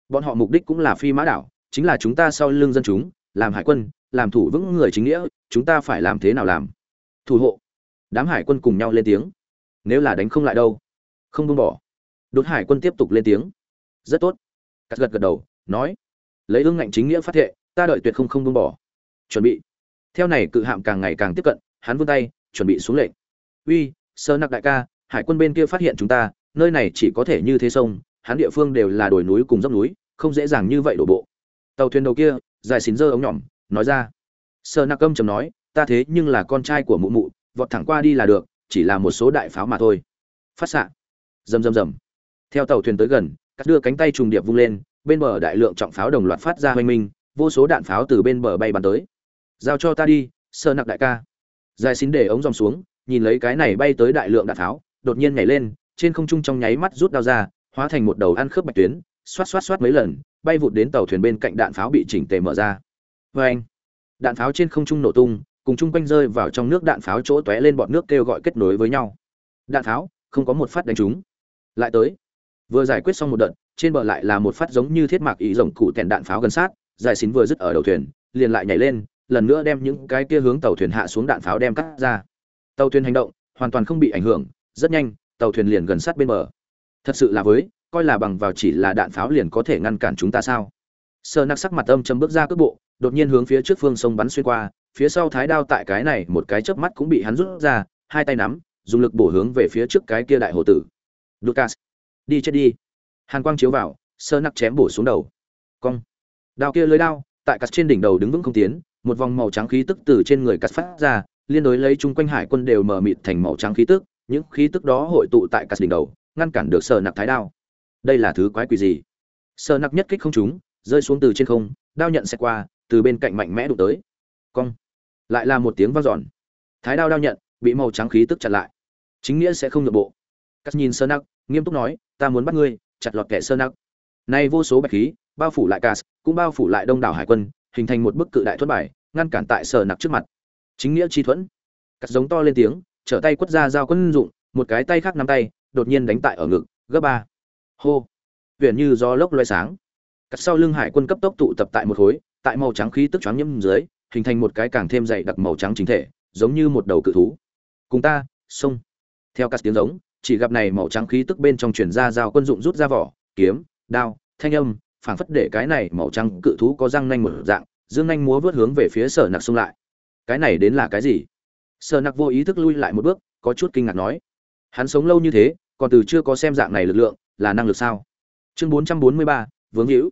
bọn họ mục đích cũng là phi mã đảo, chính là chúng ta sau lưng dân chúng, làm hải quân, làm thủ vững người chính nghĩa, chúng ta phải làm thế nào làm? Thủ hộ. Đám hải quân cùng nhau lên tiếng nếu là đánh không lại đâu. Không buông bỏ. Đốt hải quân tiếp tục lên tiếng. Rất tốt. Cắt gật gật đầu, nói, lấy ương ngạnh chính nghĩa phát thệ, ta đợi tuyệt không không buông bỏ. Chuẩn bị. Theo này cự hạm càng ngày càng tiếp cận, hắn vươn tay, chuẩn bị xuống lệnh. Uy, sơ nặc đại ca, hải quân bên kia phát hiện chúng ta, nơi này chỉ có thể như thế sông, hắn địa phương đều là đồi núi cùng dốc núi, không dễ dàng như vậy đổ bộ. Tàu thuyền đầu kia, dài xín dơ ống nhỏm, nói ra. Sơ nặc âm chầm nói, ta thế nhưng là con trai của mụ mụ, vọt thẳng qua đi là được chỉ là một số đại pháo mà thôi. Phát xạ. Rầm rầm rầm. Theo tàu thuyền tới gần cắt đưa cánh tay trùng điệp vung lên, bên bờ đại lượng trọng pháo đồng loạt phát ra hoanh minh, vô số đạn pháo từ bên bờ bay bắn tới. Giao cho ta đi, sơ nặc đại ca. Dài xin để ống dòng xuống, nhìn lấy cái này bay tới đại lượng đạn pháo, đột nhiên nhảy lên, trên không trung trong nháy mắt rút đao ra, hóa thành một đầu ăn khớp bạch tuyến, xoát xoát xoát mấy lần, bay vụt đến tàu thuyền bên cạnh đạn pháo bị chỉnh tề mở ra. Vê anh đạn pháo trên không trung nổ tung cùng chung quanh rơi vào trong nước đạn pháo chỗ tóe lên bọn nước kêu gọi kết nối với nhau. Đạn pháo, không có một phát đánh trúng. Lại tới. Vừa giải quyết xong một đợt, trên bờ lại là một phát giống như thiết mạc ý rồng cụ tèn đạn pháo gần sát, giải xín vừa dứt ở đầu thuyền, liền lại nhảy lên, lần nữa đem những cái kia hướng tàu thuyền hạ xuống đạn pháo đem cắt ra. Tàu thuyền hành động, hoàn toàn không bị ảnh hưởng, rất nhanh, tàu thuyền liền gần sát bên bờ. Thật sự là với, coi là bằng vào chỉ là đạn pháo liền có thể ngăn cản chúng ta sao? Sơ nặc sắc mặt âm trầm bước ra cước bộ, đột nhiên hướng phía trước phương sông bắn xuyên qua phía sau thái đao tại cái này một cái chớp mắt cũng bị hắn rút ra, hai tay nắm, dùng lực bổ hướng về phía trước cái kia đại hồ tử. Lucas, đi chết đi. Hàn quang chiếu vào, sơ nặc chém bổ xuống đầu. Cong. Đao kia lưới đao, tại cắt trên đỉnh đầu đứng vững không tiến, một vòng màu trắng khí tức từ trên người cắt phát ra, liên đối lấy chung quanh hải quân đều mở mịt thành màu trắng khí tức, những khí tức đó hội tụ tại cắt đỉnh đầu, ngăn cản được sơ nặc thái đao. Đây là thứ quái quỷ gì? Sơ nặc nhất kích không trúng, rơi xuống từ trên không, đao nhận sẽ qua, từ bên cạnh mạnh mẽ đụng tới. Cong lại là một tiếng vang dọn. Thái đao đao nhận, bị màu trắng khí tức chặn lại. Chính nghĩa sẽ không nhượng bộ. Cắt nhìn Sơn nặc, nghiêm túc nói, ta muốn bắt ngươi, chặt lọt kẻ Sơn nặc. Nay vô số bạch khí, bao phủ lại cas, cũng bao phủ lại đông đảo hải quân, hình thành một bức cự đại thuẫn bài, ngăn cản tại sở nặc trước mặt. Chính nghĩa chi thuẫn. Cắt giống to lên tiếng, trở tay quất ra dao quân dụng, một cái tay khác nắm tay, đột nhiên đánh tại ở ngực, gấp ba. Hô. Huyền như do lốc loay sáng. Cắt sau lưng hải quân cấp tốc tụ tập tại một khối, tại màu trắng khí tức choáng nhiễm dưới hình thành một cái càng thêm dày đặc màu trắng chính thể, giống như một đầu cự thú. Cùng ta, xông. Theo các tiếng giống, chỉ gặp này màu trắng khí tức bên trong truyền ra dao quân dụng rút ra vỏ, kiếm, đao, thanh âm, phảng phất để cái này màu trắng cự thú có răng nanh một dạng, dương nanh múa vớt hướng về phía sở nặc xông lại. Cái này đến là cái gì? Sở nặc vô ý thức lui lại một bước, có chút kinh ngạc nói. Hắn sống lâu như thế, còn từ chưa có xem dạng này lực lượng, là năng lực sao? Chương bốn trăm bốn mươi ba vướng hữu.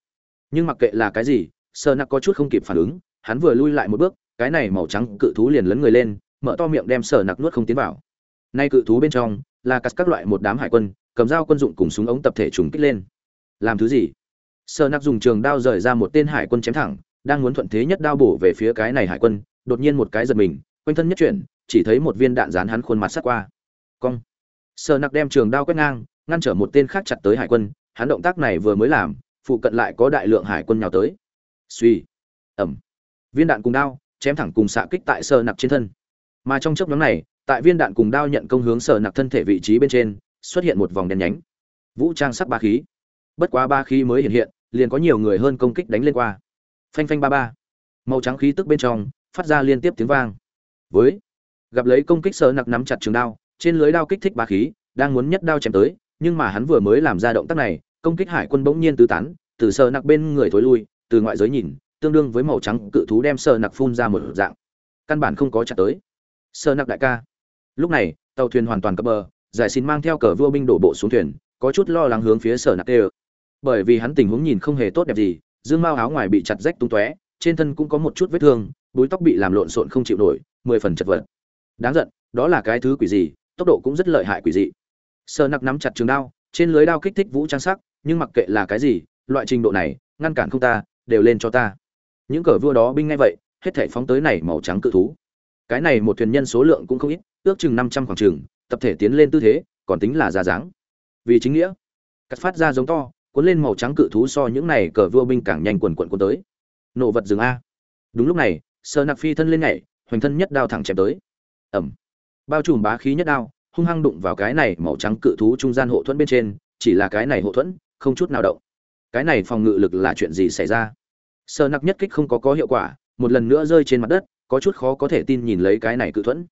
Nhưng mặc kệ là cái gì, sở nặc có chút không kịp phản ứng hắn vừa lui lại một bước, cái này màu trắng cự thú liền lấn người lên, mở to miệng đem sở nặc nuốt không tiến vào. Nay cự thú bên trong, là cắt các loại một đám hải quân, cầm dao quân dụng cùng súng ống tập thể trùng kích lên. Làm thứ gì? Sở nặc dùng trường đao rời ra một tên hải quân chém thẳng, đang muốn thuận thế nhất đao bổ về phía cái này hải quân, đột nhiên một cái giật mình, quanh thân nhất chuyển, chỉ thấy một viên đạn dán hắn khuôn mặt sát qua. Cong. Sở nặc đem trường đao quét ngang, ngăn trở một tên khác chặt tới hải quân, hắn động tác này vừa mới làm, phụ cận lại có đại lượng hải quân nhào tới. Suy ẩm viên đạn cùng đao, chém thẳng cùng xạ kích tại sờ nặc trên thân. Mà trong chốc nhóm này, tại viên đạn cùng đao nhận công hướng sờ nặc thân thể vị trí bên trên, xuất hiện một vòng đen nhánh. Vũ trang sắc ba khí. Bất quá ba khí mới hiện hiện, liền có nhiều người hơn công kích đánh lên qua. Phanh phanh ba ba. Màu trắng khí tức bên trong, phát ra liên tiếp tiếng vang. Với, gặp lấy công kích sờ nặc nắm chặt trường đao, trên lưới đao kích thích ba khí, đang muốn nhất đao chém tới, nhưng mà hắn vừa mới làm ra động tác này, công kích hải quân bỗng nhiên tứ tán, từ sờ nặc bên người thối lui, từ ngoại giới nhìn tương đương với màu trắng cự thú đem sở nặc phun ra một dạng. Căn bản không có chặt tới. Sở nặc đại ca. Lúc này, tàu thuyền hoàn toàn cập bờ, giải xin mang theo cờ vua binh đổ bộ xuống thuyền, có chút lo lắng hướng phía sở nặc tê bởi vì hắn tình huống nhìn không hề tốt đẹp gì, dương mao áo ngoài bị chặt rách tung tóe, trên thân cũng có một chút vết thương, búi tóc bị làm lộn xộn không chịu nổi, mười phần chật vật. Đáng giận, đó là cái thứ quỷ gì, tốc độ cũng rất lợi hại quỷ dị. Sơ nặc nắm chặt trường đao, trên lưới đao kích thích vũ trang sắc, nhưng mặc kệ là cái gì, loại trình độ này, ngăn cản không ta, đều lên cho ta những cờ vua đó binh ngay vậy, hết thể phóng tới này màu trắng cự thú. Cái này một thuyền nhân số lượng cũng không ít, ước chừng năm trăm khoảng chừng, tập thể tiến lên tư thế, còn tính là ra dáng. Vì chính nghĩa, cắt phát ra giống to, cuốn lên màu trắng cự thú so những này cờ vua binh càng nhanh quần quận cuốn tới. Nổ vật rừng a. Đúng lúc này, sơ nặc phi thân lên nhảy, hoành thân nhất đao thẳng chém tới. Ẩm bao trùm bá khí nhất đao, hung hăng đụng vào cái này màu trắng cự thú trung gian hộ thuẫn bên trên, chỉ là cái này hộ thuẫn, không chút nào động. Cái này phòng ngự lực là chuyện gì xảy ra? Sơ nặc nhất kích không có có hiệu quả, một lần nữa rơi trên mặt đất, có chút khó có thể tin nhìn lấy cái này cự thuẫn.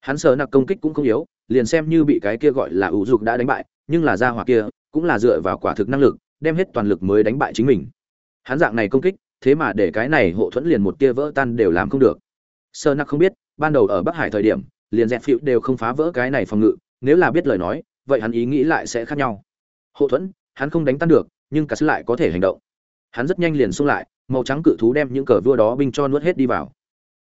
Hắn sơ nặc công kích cũng không yếu, liền xem như bị cái kia gọi là ủ dục đã đánh bại, nhưng là ra hỏa kia cũng là dựa vào quả thực năng lực, đem hết toàn lực mới đánh bại chính mình. Hắn dạng này công kích, thế mà để cái này hộ thuẫn liền một tia vỡ tan đều làm không được. Sơ nặc không biết, ban đầu ở bắc hải thời điểm, liền dẹp phịu đều không phá vỡ cái này phòng ngự, nếu là biết lời nói, vậy hắn ý nghĩ lại sẽ khác nhau. Hộ thuẫn, hắn không đánh tan được, nhưng cả sức lại có thể hành động. Hắn rất nhanh liền xung lại màu trắng cự thú đem những cờ vua đó binh cho nuốt hết đi vào.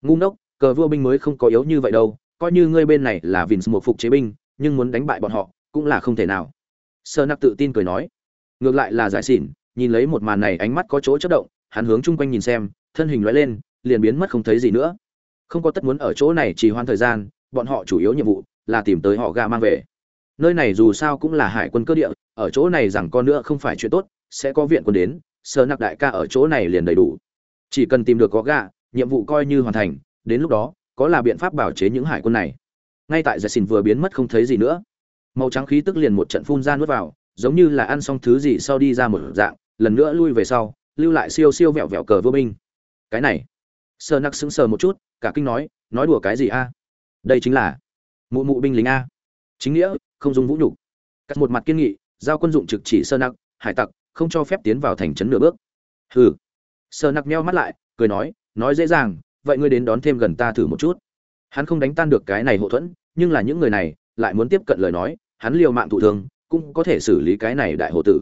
Ngu ngốc, cờ vua binh mới không có yếu như vậy đâu, coi như ngươi bên này là vins một phục chế binh, nhưng muốn đánh bại bọn họ, cũng là không thể nào. Sơ nặc tự tin cười nói. Ngược lại là giải xỉn, nhìn lấy một màn này ánh mắt có chỗ chất động, hắn hướng chung quanh nhìn xem, thân hình lóe lên, liền biến mất không thấy gì nữa. Không có tất muốn ở chỗ này trì hoãn thời gian, bọn họ chủ yếu nhiệm vụ là tìm tới họ gà mang về. Nơi này dù sao cũng là hải quân cơ địa, ở chỗ này rằng con nữa không phải chuyện tốt, sẽ có viện quân đến sơ nặc đại ca ở chỗ này liền đầy đủ. Chỉ cần tìm được có gà, nhiệm vụ coi như hoàn thành, đến lúc đó, có là biện pháp bảo chế những hải quân này. Ngay tại giải xin vừa biến mất không thấy gì nữa. Màu trắng khí tức liền một trận phun ra nuốt vào, giống như là ăn xong thứ gì sau đi ra một dạng, lần nữa lui về sau, lưu lại siêu siêu vẹo vẹo cờ vô binh. Cái này. Sơ nặc sững sờ một chút, cả kinh nói nói đùa cái gì a? Đây chính là mụ mụ binh lính a. Chính nghĩa, không dùng vũ nhục. Cắt một mặt kiên nghị, giao quân dụng trực chỉ sơ nặc, hải tặc không cho phép tiến vào thành trấn nửa bước hừ sờ nặc meo mắt lại cười nói nói dễ dàng vậy ngươi đến đón thêm gần ta thử một chút hắn không đánh tan được cái này hậu thuẫn nhưng là những người này lại muốn tiếp cận lời nói hắn liều mạng thụ thương cũng có thể xử lý cái này đại hộ tử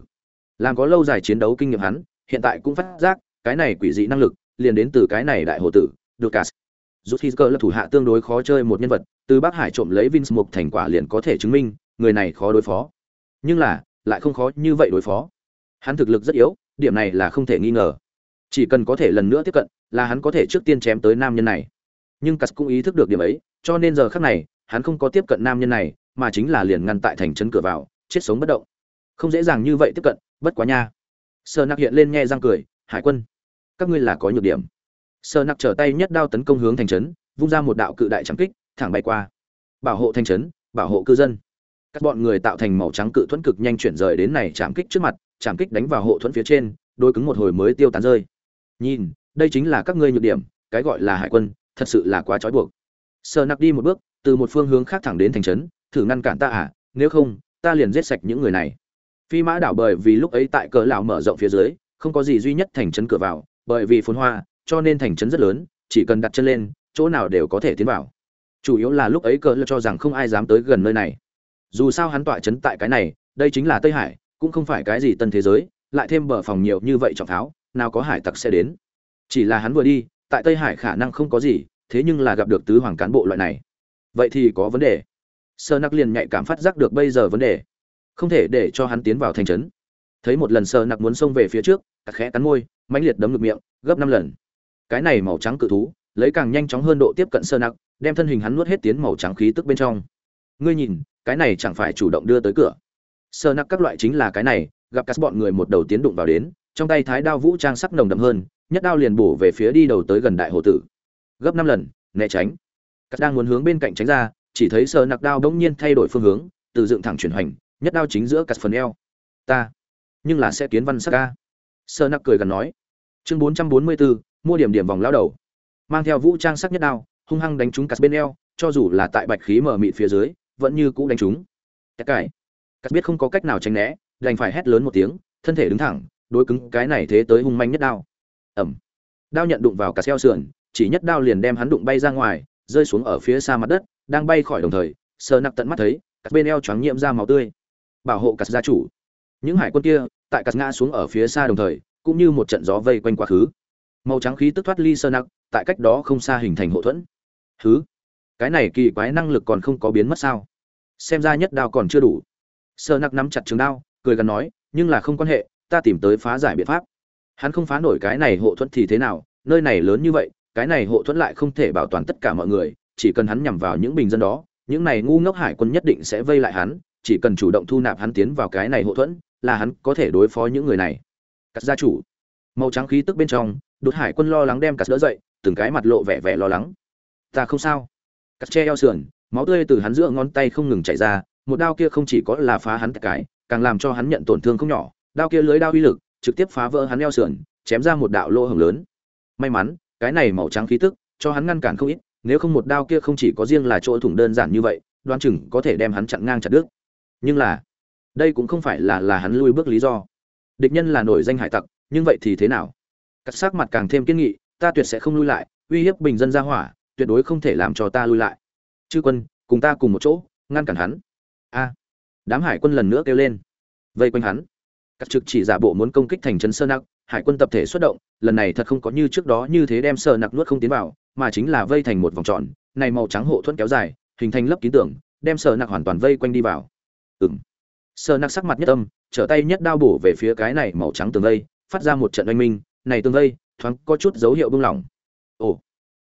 làm có lâu dài chiến đấu kinh nghiệm hắn hiện tại cũng phát giác cái này quỷ dị năng lực liền đến từ cái này đại hộ tử Lucas. Rút cơ là thủ hạ tương đối khó chơi một nhân vật, từ Bắc Hải trộm lấy Vince mục thành quả liền có thể chứng minh, người này khó đối phó. Nhưng là, lại không khó như vậy đối phó. Hắn thực lực rất yếu, điểm này là không thể nghi ngờ. Chỉ cần có thể lần nữa tiếp cận, là hắn có thể trước tiên chém tới nam nhân này. Nhưng Cắt cũng ý thức được điểm ấy, cho nên giờ khắc này, hắn không có tiếp cận nam nhân này, mà chính là liền ngăn tại thành trấn cửa vào, chết sống bất động. Không dễ dàng như vậy tiếp cận, bất quá nha. Sơ Nặc hiện lên nhe răng cười, "Hải quân, các ngươi là có nhược điểm." Sơ Nặc trở tay nhất đao tấn công hướng thành trấn, vung ra một đạo cự đại trắng kích, thẳng bay qua. Bảo hộ thành trấn, bảo hộ cư dân. Các bọn người tạo thành màu trắng cự thuẫn cực nhanh chuyển rời đến này chạm kích trước mặt, chạm kích đánh vào hộ thuẫn phía trên, đôi cứng một hồi mới tiêu tán rơi. Nhìn, đây chính là các ngươi nhược điểm, cái gọi là hải quân, thật sự là quá trói buộc. Sơ Nặc đi một bước, từ một phương hướng khác thẳng đến thành trấn, thử ngăn cản ta à, nếu không, ta liền giết sạch những người này. Phi Mã đảo bởi vì lúc ấy tại cờ lão mở rộng phía dưới, không có gì duy nhất thành trấn cửa vào, bởi vì phồn hoa, cho nên thành trấn rất lớn, chỉ cần đặt chân lên, chỗ nào đều có thể tiến vào. Chủ yếu là lúc ấy cờ lão cho rằng không ai dám tới gần nơi này. Dù sao hắn tọa trấn tại cái này, đây chính là Tây Hải, cũng không phải cái gì tân thế giới, lại thêm bờ phòng nhiều như vậy trọng tháo, nào có hải tặc sẽ đến. Chỉ là hắn vừa đi, tại Tây Hải khả năng không có gì, thế nhưng là gặp được tứ hoàng cán bộ loại này. Vậy thì có vấn đề. Sơ Nặc liền nhạy cảm phát giác được bây giờ vấn đề không thể để cho hắn tiến vào thành trấn thấy một lần Sơ nặc muốn xông về phía trước tặc khẽ cắn môi mãnh liệt đấm ngực miệng gấp năm lần cái này màu trắng cự thú lấy càng nhanh chóng hơn độ tiếp cận sơ nặc đem thân hình hắn nuốt hết tiến màu trắng khí tức bên trong ngươi nhìn cái này chẳng phải chủ động đưa tới cửa sơ nặc các loại chính là cái này, gặp các bọn người một đầu tiến đụng vào đến, trong tay thái đao vũ trang sắc nồng đậm hơn, nhất đao liền bổ về phía đi đầu tới gần đại hồ tử. Gấp năm lần, né tránh. Các đang muốn hướng bên cạnh tránh ra, chỉ thấy sơ nặc đao đống nhiên thay đổi phương hướng, từ dựng thẳng chuyển hoành, nhất đao chính giữa cắt phần eo. Ta, nhưng là sẽ kiến văn sắc ca sơ nặc cười gần nói. Chương bốn trăm bốn mươi bốn mua điểm điểm vòng lao đầu. Mang theo vũ trang sắc nhất đao, hung hăng đánh trúng cắt bên eo, cho dù là tại bạch khí mở mịt phía dưới, vẫn như cũ đánh trúng. Tất cải cắt biết không có cách nào tránh né, đành phải hét lớn một tiếng, thân thể đứng thẳng, đối cứng cái này thế tới hung manh nhất đao. Ẩm đao nhận đụng vào cả xeo sườn, chỉ nhất đao liền đem hắn đụng bay ra ngoài, rơi xuống ở phía xa mặt đất, đang bay khỏi đồng thời sơ nặc tận mắt thấy cắt bên eo choáng nhiễm ra máu tươi. Bảo hộ cắt gia chủ. Những hải quân kia, tại cắt ngã xuống ở phía xa đồng thời, cũng như một trận gió vây quanh quá khứ. Màu trắng khí tức thoát ly sơ nặc, tại cách đó không xa hình thành hậu thuẫn. Thứ cái này kỳ quái năng lực còn không có biến mất sao? Xem ra nhất đao còn chưa đủ. Sở nặc nắm chặt trường đao, cười gần nói, nhưng là không quan hệ, ta tìm tới phá giải biện pháp. Hắn không phá nổi cái này hộ thuẫn thì thế nào, nơi này lớn như vậy, cái này hộ thuẫn lại không thể bảo toàn tất cả mọi người, chỉ cần hắn nhằm vào những bình dân đó, những này ngu ngốc hải quân nhất định sẽ vây lại hắn, chỉ cần chủ động thu nạp hắn tiến vào cái này hộ thuẫn, là hắn có thể đối phó những người này. Cắt gia chủ. Màu trắng khí tức bên trong, đột hải quân lo lắng đem cắt đỡ dậy, từng cái mặt lộ vẻ vẻ lo lắng. Ta không sao. Cắt che eo sườn, máu tươi từ hắn giữa ngón tay không ngừng chảy ra một đao kia không chỉ có là phá hắn cái, càng làm cho hắn nhận tổn thương không nhỏ. Đao kia lưới đao uy lực, trực tiếp phá vỡ hắn eo sườn, chém ra một đạo lỗ hổng lớn. May mắn, cái này màu trắng khí tức, cho hắn ngăn cản không ít, nếu không một đao kia không chỉ có riêng là chỗ thủng đơn giản như vậy, đoán chừng có thể đem hắn chặn ngang chặt đứt. Nhưng là, đây cũng không phải là là hắn lui bước lý do. Địch nhân là nổi danh hải tặc, nhưng vậy thì thế nào? Cắt sắc mặt càng thêm kiên nghị, ta tuyệt sẽ không lui lại, uy hiếp bình dân ra hỏa, tuyệt đối không thể làm cho ta lui lại. Chư quân, cùng ta cùng một chỗ, ngăn cản hắn a, đám hải quân lần nữa kêu lên. Vây quanh hắn. Các trực chỉ giả bộ muốn công kích thành trấn sơ nặc, hải quân tập thể xuất động, lần này thật không có như trước đó như thế đem sơ nặc nuốt không tiến vào, mà chính là vây thành một vòng tròn, này màu trắng hộ thuẫn kéo dài, hình thành lớp ký tưởng, đem sơ nặc hoàn toàn vây quanh đi vào. Ừng sơ nặc sắc mặt nhất âm, trở tay nhất đao bổ về phía cái này màu trắng tường vây, phát ra một trận oanh minh, này tường vây, thoáng có chút dấu hiệu buông lỏng. Ồ,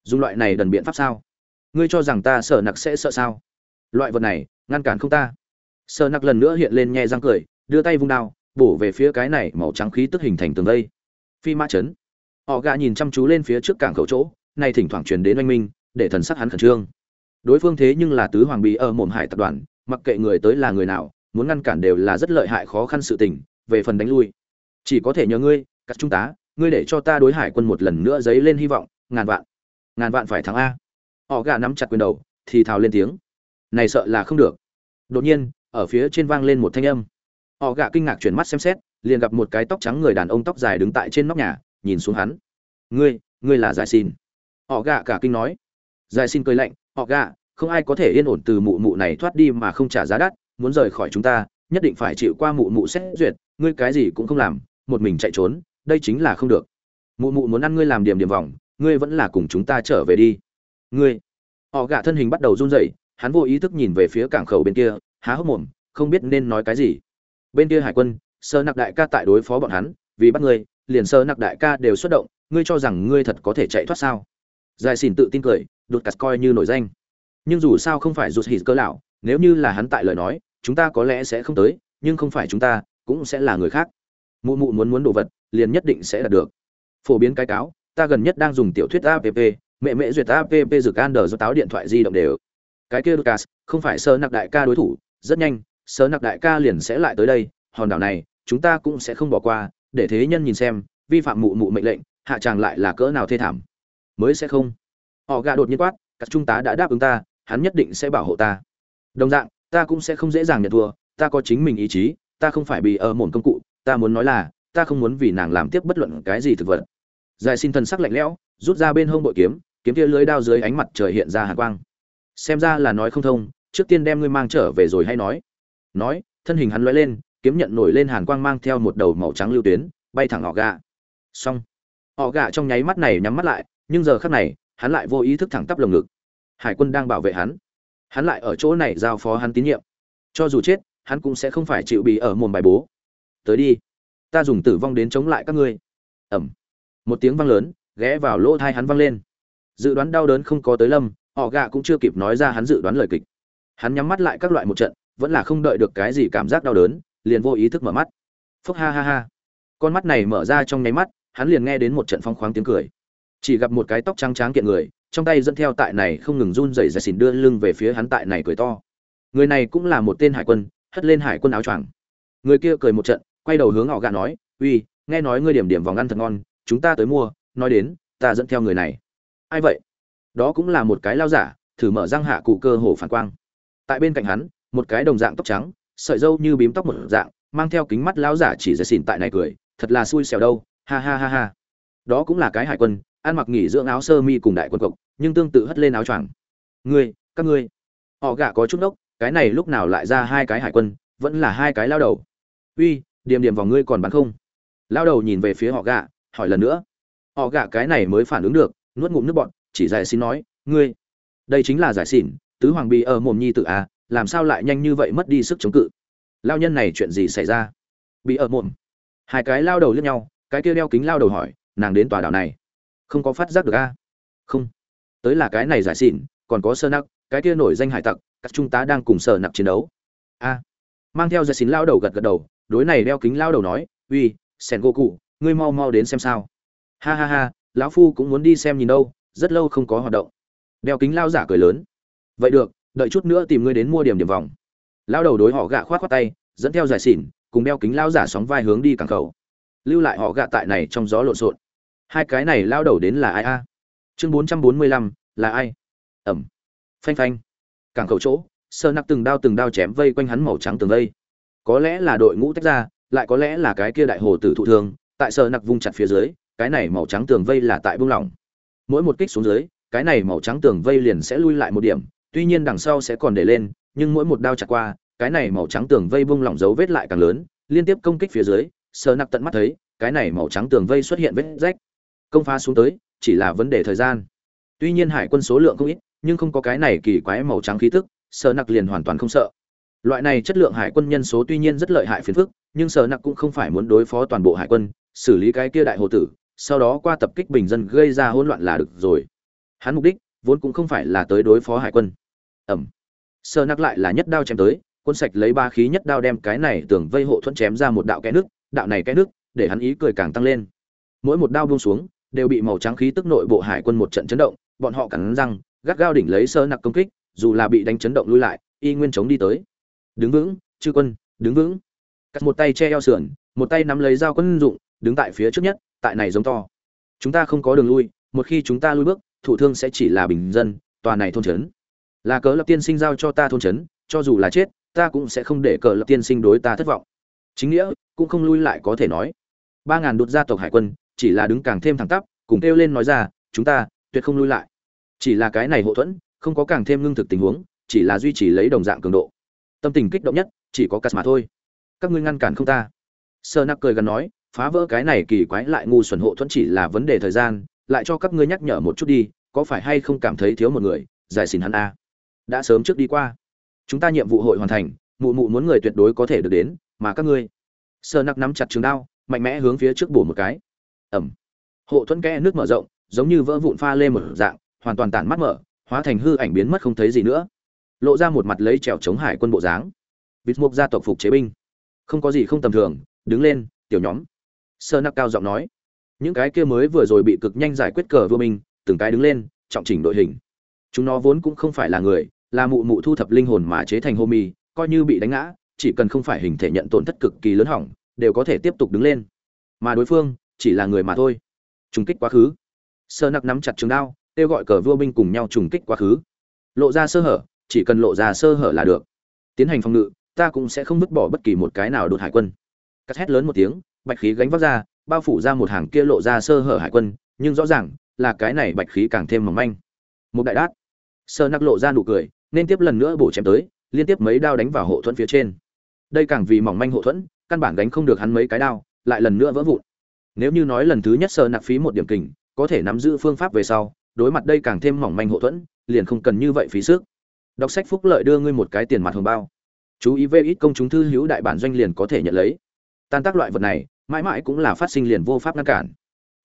dùng loại này đần biện pháp sao? Ngươi cho rằng ta sợ nặc sẽ sợ sao? Loại vật này, ngăn cản không ta. Sơ nặc lần nữa hiện lên nhẹ răng cười, đưa tay vung đao, bổ về phía cái này màu trắng khí tức hình thành tường vây. Phi mã chấn. Họ gạ nhìn chăm chú lên phía trước cảng khẩu chỗ, này thỉnh thoảng truyền đến oanh minh, để thần sắc hắn khẩn trương. Đối phương thế nhưng là tứ hoàng bí ở mồm hải tập đoàn, mặc kệ người tới là người nào, muốn ngăn cản đều là rất lợi hại khó khăn sự tình, về phần đánh lui. Chỉ có thể nhờ ngươi các trung tá ngươi để cho ta đối hải quân một lần nữa dấy lên hy vọng, ngàn vạn. Ngàn vạn phải thắng a. Họ gà nắm chặt quyền đầu, thì thào lên tiếng này sợ là không được. Đột nhiên ở phía trên vang lên một thanh âm. Họ gạ kinh ngạc chuyển mắt xem xét liền gặp một cái tóc trắng người đàn ông tóc dài đứng tại trên nóc nhà nhìn xuống hắn. Ngươi ngươi là giải xin? Họ gạ cả kinh nói. Giải xin cười lạnh họ gạ, không ai có thể yên ổn từ mụ mụ này thoát đi mà không trả giá đắt muốn rời khỏi chúng ta nhất định phải chịu qua mụ mụ xét duyệt ngươi cái gì cũng không làm một mình chạy trốn đây chính là không được. Mụ mụ muốn ăn ngươi làm điểm điểm vòng ngươi vẫn là cùng chúng ta trở về đi. Ngươi? Họ gạ thân hình bắt đầu run rẩy hắn vô ý thức nhìn về phía cảng khẩu bên kia, há hốc mồm, không biết nên nói cái gì. Bên kia hải quân, sơ nặc đại ca tại đối phó bọn hắn, vì bắt ngươi liền sơ nặc đại ca đều xuất động, ngươi cho rằng ngươi thật có thể chạy thoát sao? Giải xỉn tự tin cười, đột cắt coi như nổi danh. Nhưng dù sao không phải rụt hít cơ lão, nếu như là hắn tại lời nói, chúng ta có lẽ sẽ không tới, nhưng không phải chúng ta, cũng sẽ là người khác. Mụ mụ muốn muốn đồ vật, liền nhất định sẽ đạt được. Phổ biến cái cáo, ta gần nhất đang dùng tiểu thuyết app mẹ mẹ duyệt app dược an đờ do táo điện thoại di động đều cái kia lucas, không phải sơ nặc đại ca đối thủ, rất nhanh, sơ nặc đại ca liền sẽ lại tới đây, hòn đảo này, chúng ta cũng sẽ không bỏ qua, để thế nhân nhìn xem, vi phạm mụ mụ mệnh lệnh, hạ tràng lại là cỡ nào thê thảm. Mới sẽ không. Họ gạ đột nhiên quát, các trung tá đã đáp ứng ta, hắn nhất định sẽ bảo hộ ta. Đồng dạng, ta cũng sẽ không dễ dàng nhận thua, ta có chính mình ý chí, ta không phải bị ở mồn công cụ, ta muốn nói là, ta không muốn vì nàng làm tiếp bất luận cái gì thực vật. Giải xin thần sắc lạnh lẽo, rút ra bên hông bội kiếm kiếm kia lưới đao dưới ánh mặt trời hiện ra hàn quang xem ra là nói không thông, trước tiên đem ngươi mang trở về rồi hay nói. Nói, thân hình hắn lóe lên, kiếm nhận nổi lên hàn quang mang theo một đầu màu trắng lưu tuyến, bay thẳng họ gà. Xong. Họ gà trong nháy mắt này nhắm mắt lại, nhưng giờ khắc này, hắn lại vô ý thức thẳng tắp lồng ngực. Hải quân đang bảo vệ hắn. Hắn lại ở chỗ này giao phó hắn tín nhiệm. Cho dù chết, hắn cũng sẽ không phải chịu bị ở mồm bài bố. Tới đi. Ta dùng tử vong đến chống lại các ngươi. Ẩm. Một tiếng vang lớn, ghé vào lỗ thai hắn vang lên. Dự đoán đau đớn không có tới lâm họ gạ cũng chưa kịp nói ra hắn dự đoán lời kịch. Hắn nhắm mắt lại các loại một trận, vẫn là không đợi được cái gì cảm giác đau đớn, liền vô ý thức mở mắt. Phúc ha ha ha. Con mắt này mở ra trong nháy mắt, hắn liền nghe đến một trận phong khoáng tiếng cười. Chỉ gặp một cái tóc trắng tráng kiện người, trong tay dẫn theo tại này không ngừng run rẩy ra xỉn đưa lưng về phía hắn tại này cười to. Người này cũng là một tên hải quân, hất lên hải quân áo choàng. Người kia cười một trận, quay đầu hướng họ gạ nói, uy, nghe nói ngươi điểm điểm vòng ăn thật ngon, chúng ta tới mua, nói đến, ta dẫn theo người này. Ai vậy? Đó cũng là một cái lao giả, thử mở răng hạ cụ cơ hồ phản quang. Tại bên cạnh hắn, một cái đồng dạng tóc trắng, sợi dâu như bím tóc một dạng, mang theo kính mắt lao giả chỉ ra xỉn tại này cười, thật là xui xẻo đâu, ha ha ha ha. Đó cũng là cái hải quân, ăn mặc nghỉ dưỡng áo sơ mi cùng đại quân cộc nhưng tương tự hất lên áo choàng. Ngươi, các ngươi. Họ gạ có chút nốc cái này lúc nào lại ra hai cái hải quân, vẫn là hai cái lao đầu. Uy, điểm điểm vào ngươi còn bắn không? Lao đầu nhìn về phía họ gạ, hỏi lần nữa. Họ gạ cái này mới phản ứng được, nuốt ngụm nước bọn chỉ giải xin nói ngươi đây chính là giải xỉn tứ hoàng bị ở mồm nhi tự à, làm sao lại nhanh như vậy mất đi sức chống cự? Lao nhân này chuyện gì xảy ra? Bị ở mồm. Hai cái lao đầu lướt nhau cái kia đeo kính lao đầu hỏi nàng đến tòa đảo này không có phát giác được a không tới là cái này giải xỉn còn có sơ nặc cái kia nổi danh hải tặc các trung tá đang cùng sơ nặc chiến đấu. A. Mang theo giải xỉn lao đầu gật gật đầu đối này đeo kính lao đầu nói uy sen gỗ cụ ngươi mau mau đến xem sao. Ha ha ha lão phu cũng muốn đi xem nhìn đâu rất lâu không có hoạt động. Đeo kính lao giả cười lớn. Vậy được, đợi chút nữa tìm ngươi đến mua điểm điểm vòng. Lao đầu đối họ gạ khoát khoát tay, dẫn theo giải xỉn, cùng đeo kính lao giả sóng vai hướng đi cảng khẩu. Lưu lại họ gạ tại này trong gió lộn xộn. Hai cái này lao đầu đến là ai a? Chương bốn trăm bốn mươi lăm, là ai? Ẩm. Phanh phanh. Cảng khẩu chỗ, sơ nặc từng đao từng đao chém vây quanh hắn màu trắng từng vây. Có lẽ là đội ngũ tách ra, lại có lẽ là cái kia đại hồ tử thụ thương, tại sơ nặc vung chặt phía dưới, cái này màu trắng tường vây là tại buông lỏng mỗi một kích xuống dưới, cái này màu trắng tường vây liền sẽ lui lại một điểm, tuy nhiên đằng sau sẽ còn để lên, nhưng mỗi một đao chặt qua, cái này màu trắng tường vây bung lỏng dấu vết lại càng lớn, liên tiếp công kích phía dưới sơ nặc tận mắt thấy, cái này màu trắng tường vây xuất hiện vết rách. Công phá xuống tới, chỉ là vấn đề thời gian. Tuy nhiên hải quân số lượng không ít, nhưng không có cái này kỳ quái màu trắng khí tức sơ nặc liền hoàn toàn không sợ. Loại này chất lượng hải quân nhân số tuy nhiên rất lợi hại phiền phức, nhưng sơ nặc cũng không phải muốn đối phó toàn bộ hải quân, xử lý cái kia đại hồ tử sau đó qua tập kích bình dân gây ra hỗn loạn là được rồi. Hắn mục đích vốn cũng không phải là tới đối phó hải quân. Ẩm. Sơ nặc lại là nhất đao chém tới, quân sạch lấy ba khí nhất đao đem cái này tưởng vây hộ thuẫn chém ra một đạo kẽ nước, đạo này kẽ nước, để hắn ý cười càng tăng lên. Mỗi một đao buông xuống, đều bị màu trắng khí tức nội bộ hải quân một trận chấn động, bọn họ cắn răng, gắt gao đỉnh lấy sơ nặc công kích, dù là bị đánh chấn động lui lại, y nguyên chống đi tới. Đứng vững, chư quân, đứng vững. Cắt một tay che eo sườn, một tay nắm lấy dao quân dụng, đứng tại phía trước nhất tại này giống to. Chúng ta không có đường lui, một khi chúng ta lui bước, thủ thương sẽ chỉ là bình dân, tòa này thôn trấn. Là cờ lập tiên sinh giao cho ta thôn trấn, cho dù là chết, ta cũng sẽ không để cờ lập tiên sinh đối ta thất vọng. Chính nghĩa cũng không lui lại có thể nói. Ba ngàn đột gia tộc hải quân, chỉ là đứng càng thêm thẳng tắp, cùng kêu lên nói ra, chúng ta tuyệt không lui lại. Chỉ là cái này hậu thuẫn, không có càng thêm lương thực tình huống, chỉ là duy trì lấy đồng dạng cường độ. Tâm tình kích động nhất, chỉ có cắt mà thôi. Các ngươi ngăn cản không ta? Sơ nặc cười gần nói phá vỡ cái này kỳ quái lại ngu xuẩn hộ thuẫn chỉ là vấn đề thời gian, lại cho các ngươi nhắc nhở một chút đi, có phải hay không cảm thấy thiếu một người? Giải xin hắn a. Đã sớm trước đi qua. Chúng ta nhiệm vụ hội hoàn thành, mụ mụ muốn người tuyệt đối có thể được đến, mà các ngươi. Sơ nặc nắm chặt trường đao, mạnh mẽ hướng phía trước bổ một cái. Ẩm. Hộ thuẫn kẽ nước mở rộng, giống như vỡ vụn pha lê mở dạng, hoàn toàn tản mắt mở, hóa thành hư ảnh biến mất không thấy gì nữa. Lộ ra một mặt lấy trèo chống hải quân bộ dáng. Vịt mục gia tộc phục chế binh. Không có gì không tầm thường, đứng lên, tiểu nhóm sơ nặc cao giọng nói, những cái kia mới vừa rồi bị cực nhanh giải quyết cờ vua mình, từng cái đứng lên, trọng chỉnh đội hình. Chúng nó vốn cũng không phải là người, là mụ mụ thu thập linh hồn mà chế thành hô mi coi như bị đánh ngã, chỉ cần không phải hình thể nhận tổn thất cực kỳ lớn hỏng, đều có thể tiếp tục đứng lên. Mà đối phương, chỉ là người mà thôi. Trùng kích quá khứ. Sơ nặc nắm chặt trường đao, kêu gọi cờ vua binh cùng nhau trùng kích quá khứ. Lộ ra sơ hở, chỉ cần lộ ra sơ hở là được. Tiến hành phòng ngự, ta cũng sẽ không vứt bỏ bất kỳ một cái nào đột hải quân cắt hét lớn một tiếng, bạch khí gánh vác ra, bao phủ ra một hàng kia lộ ra sơ hở hải quân, nhưng rõ ràng là cái này bạch khí càng thêm mỏng manh. Một đại đát. Sơ nặc lộ ra nụ cười, nên tiếp lần nữa bổ chém tới, liên tiếp mấy đao đánh vào hộ thuẫn phía trên. Đây càng vì mỏng manh hộ thuẫn, căn bản đánh không được hắn mấy cái đao, lại lần nữa vỡ vụn. Nếu như nói lần thứ nhất sơ nặc phí một điểm kình, có thể nắm giữ phương pháp về sau, đối mặt đây càng thêm mỏng manh hộ thuẫn, liền không cần như vậy phí sức. Đọc sách phúc lợi đưa ngươi một cái tiền mặt hồng bao. Chú ý về ít công chúng thư hữu đại bản doanh liền có thể nhận lấy tan tác loại vật này, mãi mãi cũng là phát sinh liền vô pháp ngăn cản.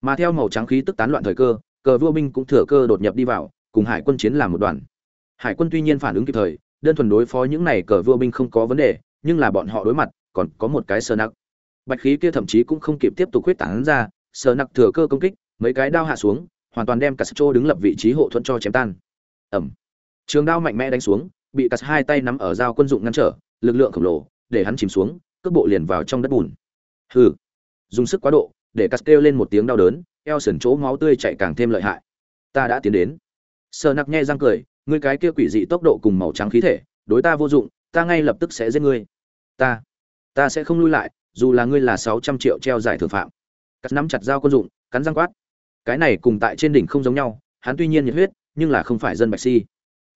Mà theo màu trắng khí tức tán loạn thời cơ, cờ vua binh cũng thừa cơ đột nhập đi vào, cùng hải quân chiến làm một đoàn. Hải quân tuy nhiên phản ứng kịp thời, đơn thuần đối phó những này cờ vua binh không có vấn đề, nhưng là bọn họ đối mặt, còn có một cái sơ nặc. Bạch khí kia thậm chí cũng không kịp tiếp tục quyết tán ra, sơ nặc thừa cơ công kích, mấy cái đao hạ xuống, hoàn toàn đem cả sơ đứng lập vị trí hộ thuận cho chém tan. Ẩm trường đao mạnh mẽ đánh xuống, bị cắt hai tay nắm ở dao quân dụng ngăn trở, lực lượng khổng lồ, để hắn chìm xuống cước bộ liền vào trong đất bùn. Hừ. Dùng sức quá độ, để cắt kêu lên một tiếng đau đớn, eo sườn chỗ máu tươi chạy càng thêm lợi hại. Ta đã tiến đến. Sờ nặc nghe răng cười, ngươi cái kia quỷ dị tốc độ cùng màu trắng khí thể, đối ta vô dụng, ta ngay lập tức sẽ giết ngươi. Ta ta sẽ không lui lại, dù là ngươi là sáu trăm triệu treo giải thưởng phạm. Cắt nắm chặt dao quân dụng cắn răng quát. Cái này cùng tại trên đỉnh không giống nhau, hắn tuy nhiên nhiệt huyết, nhưng là không phải dân bạch si.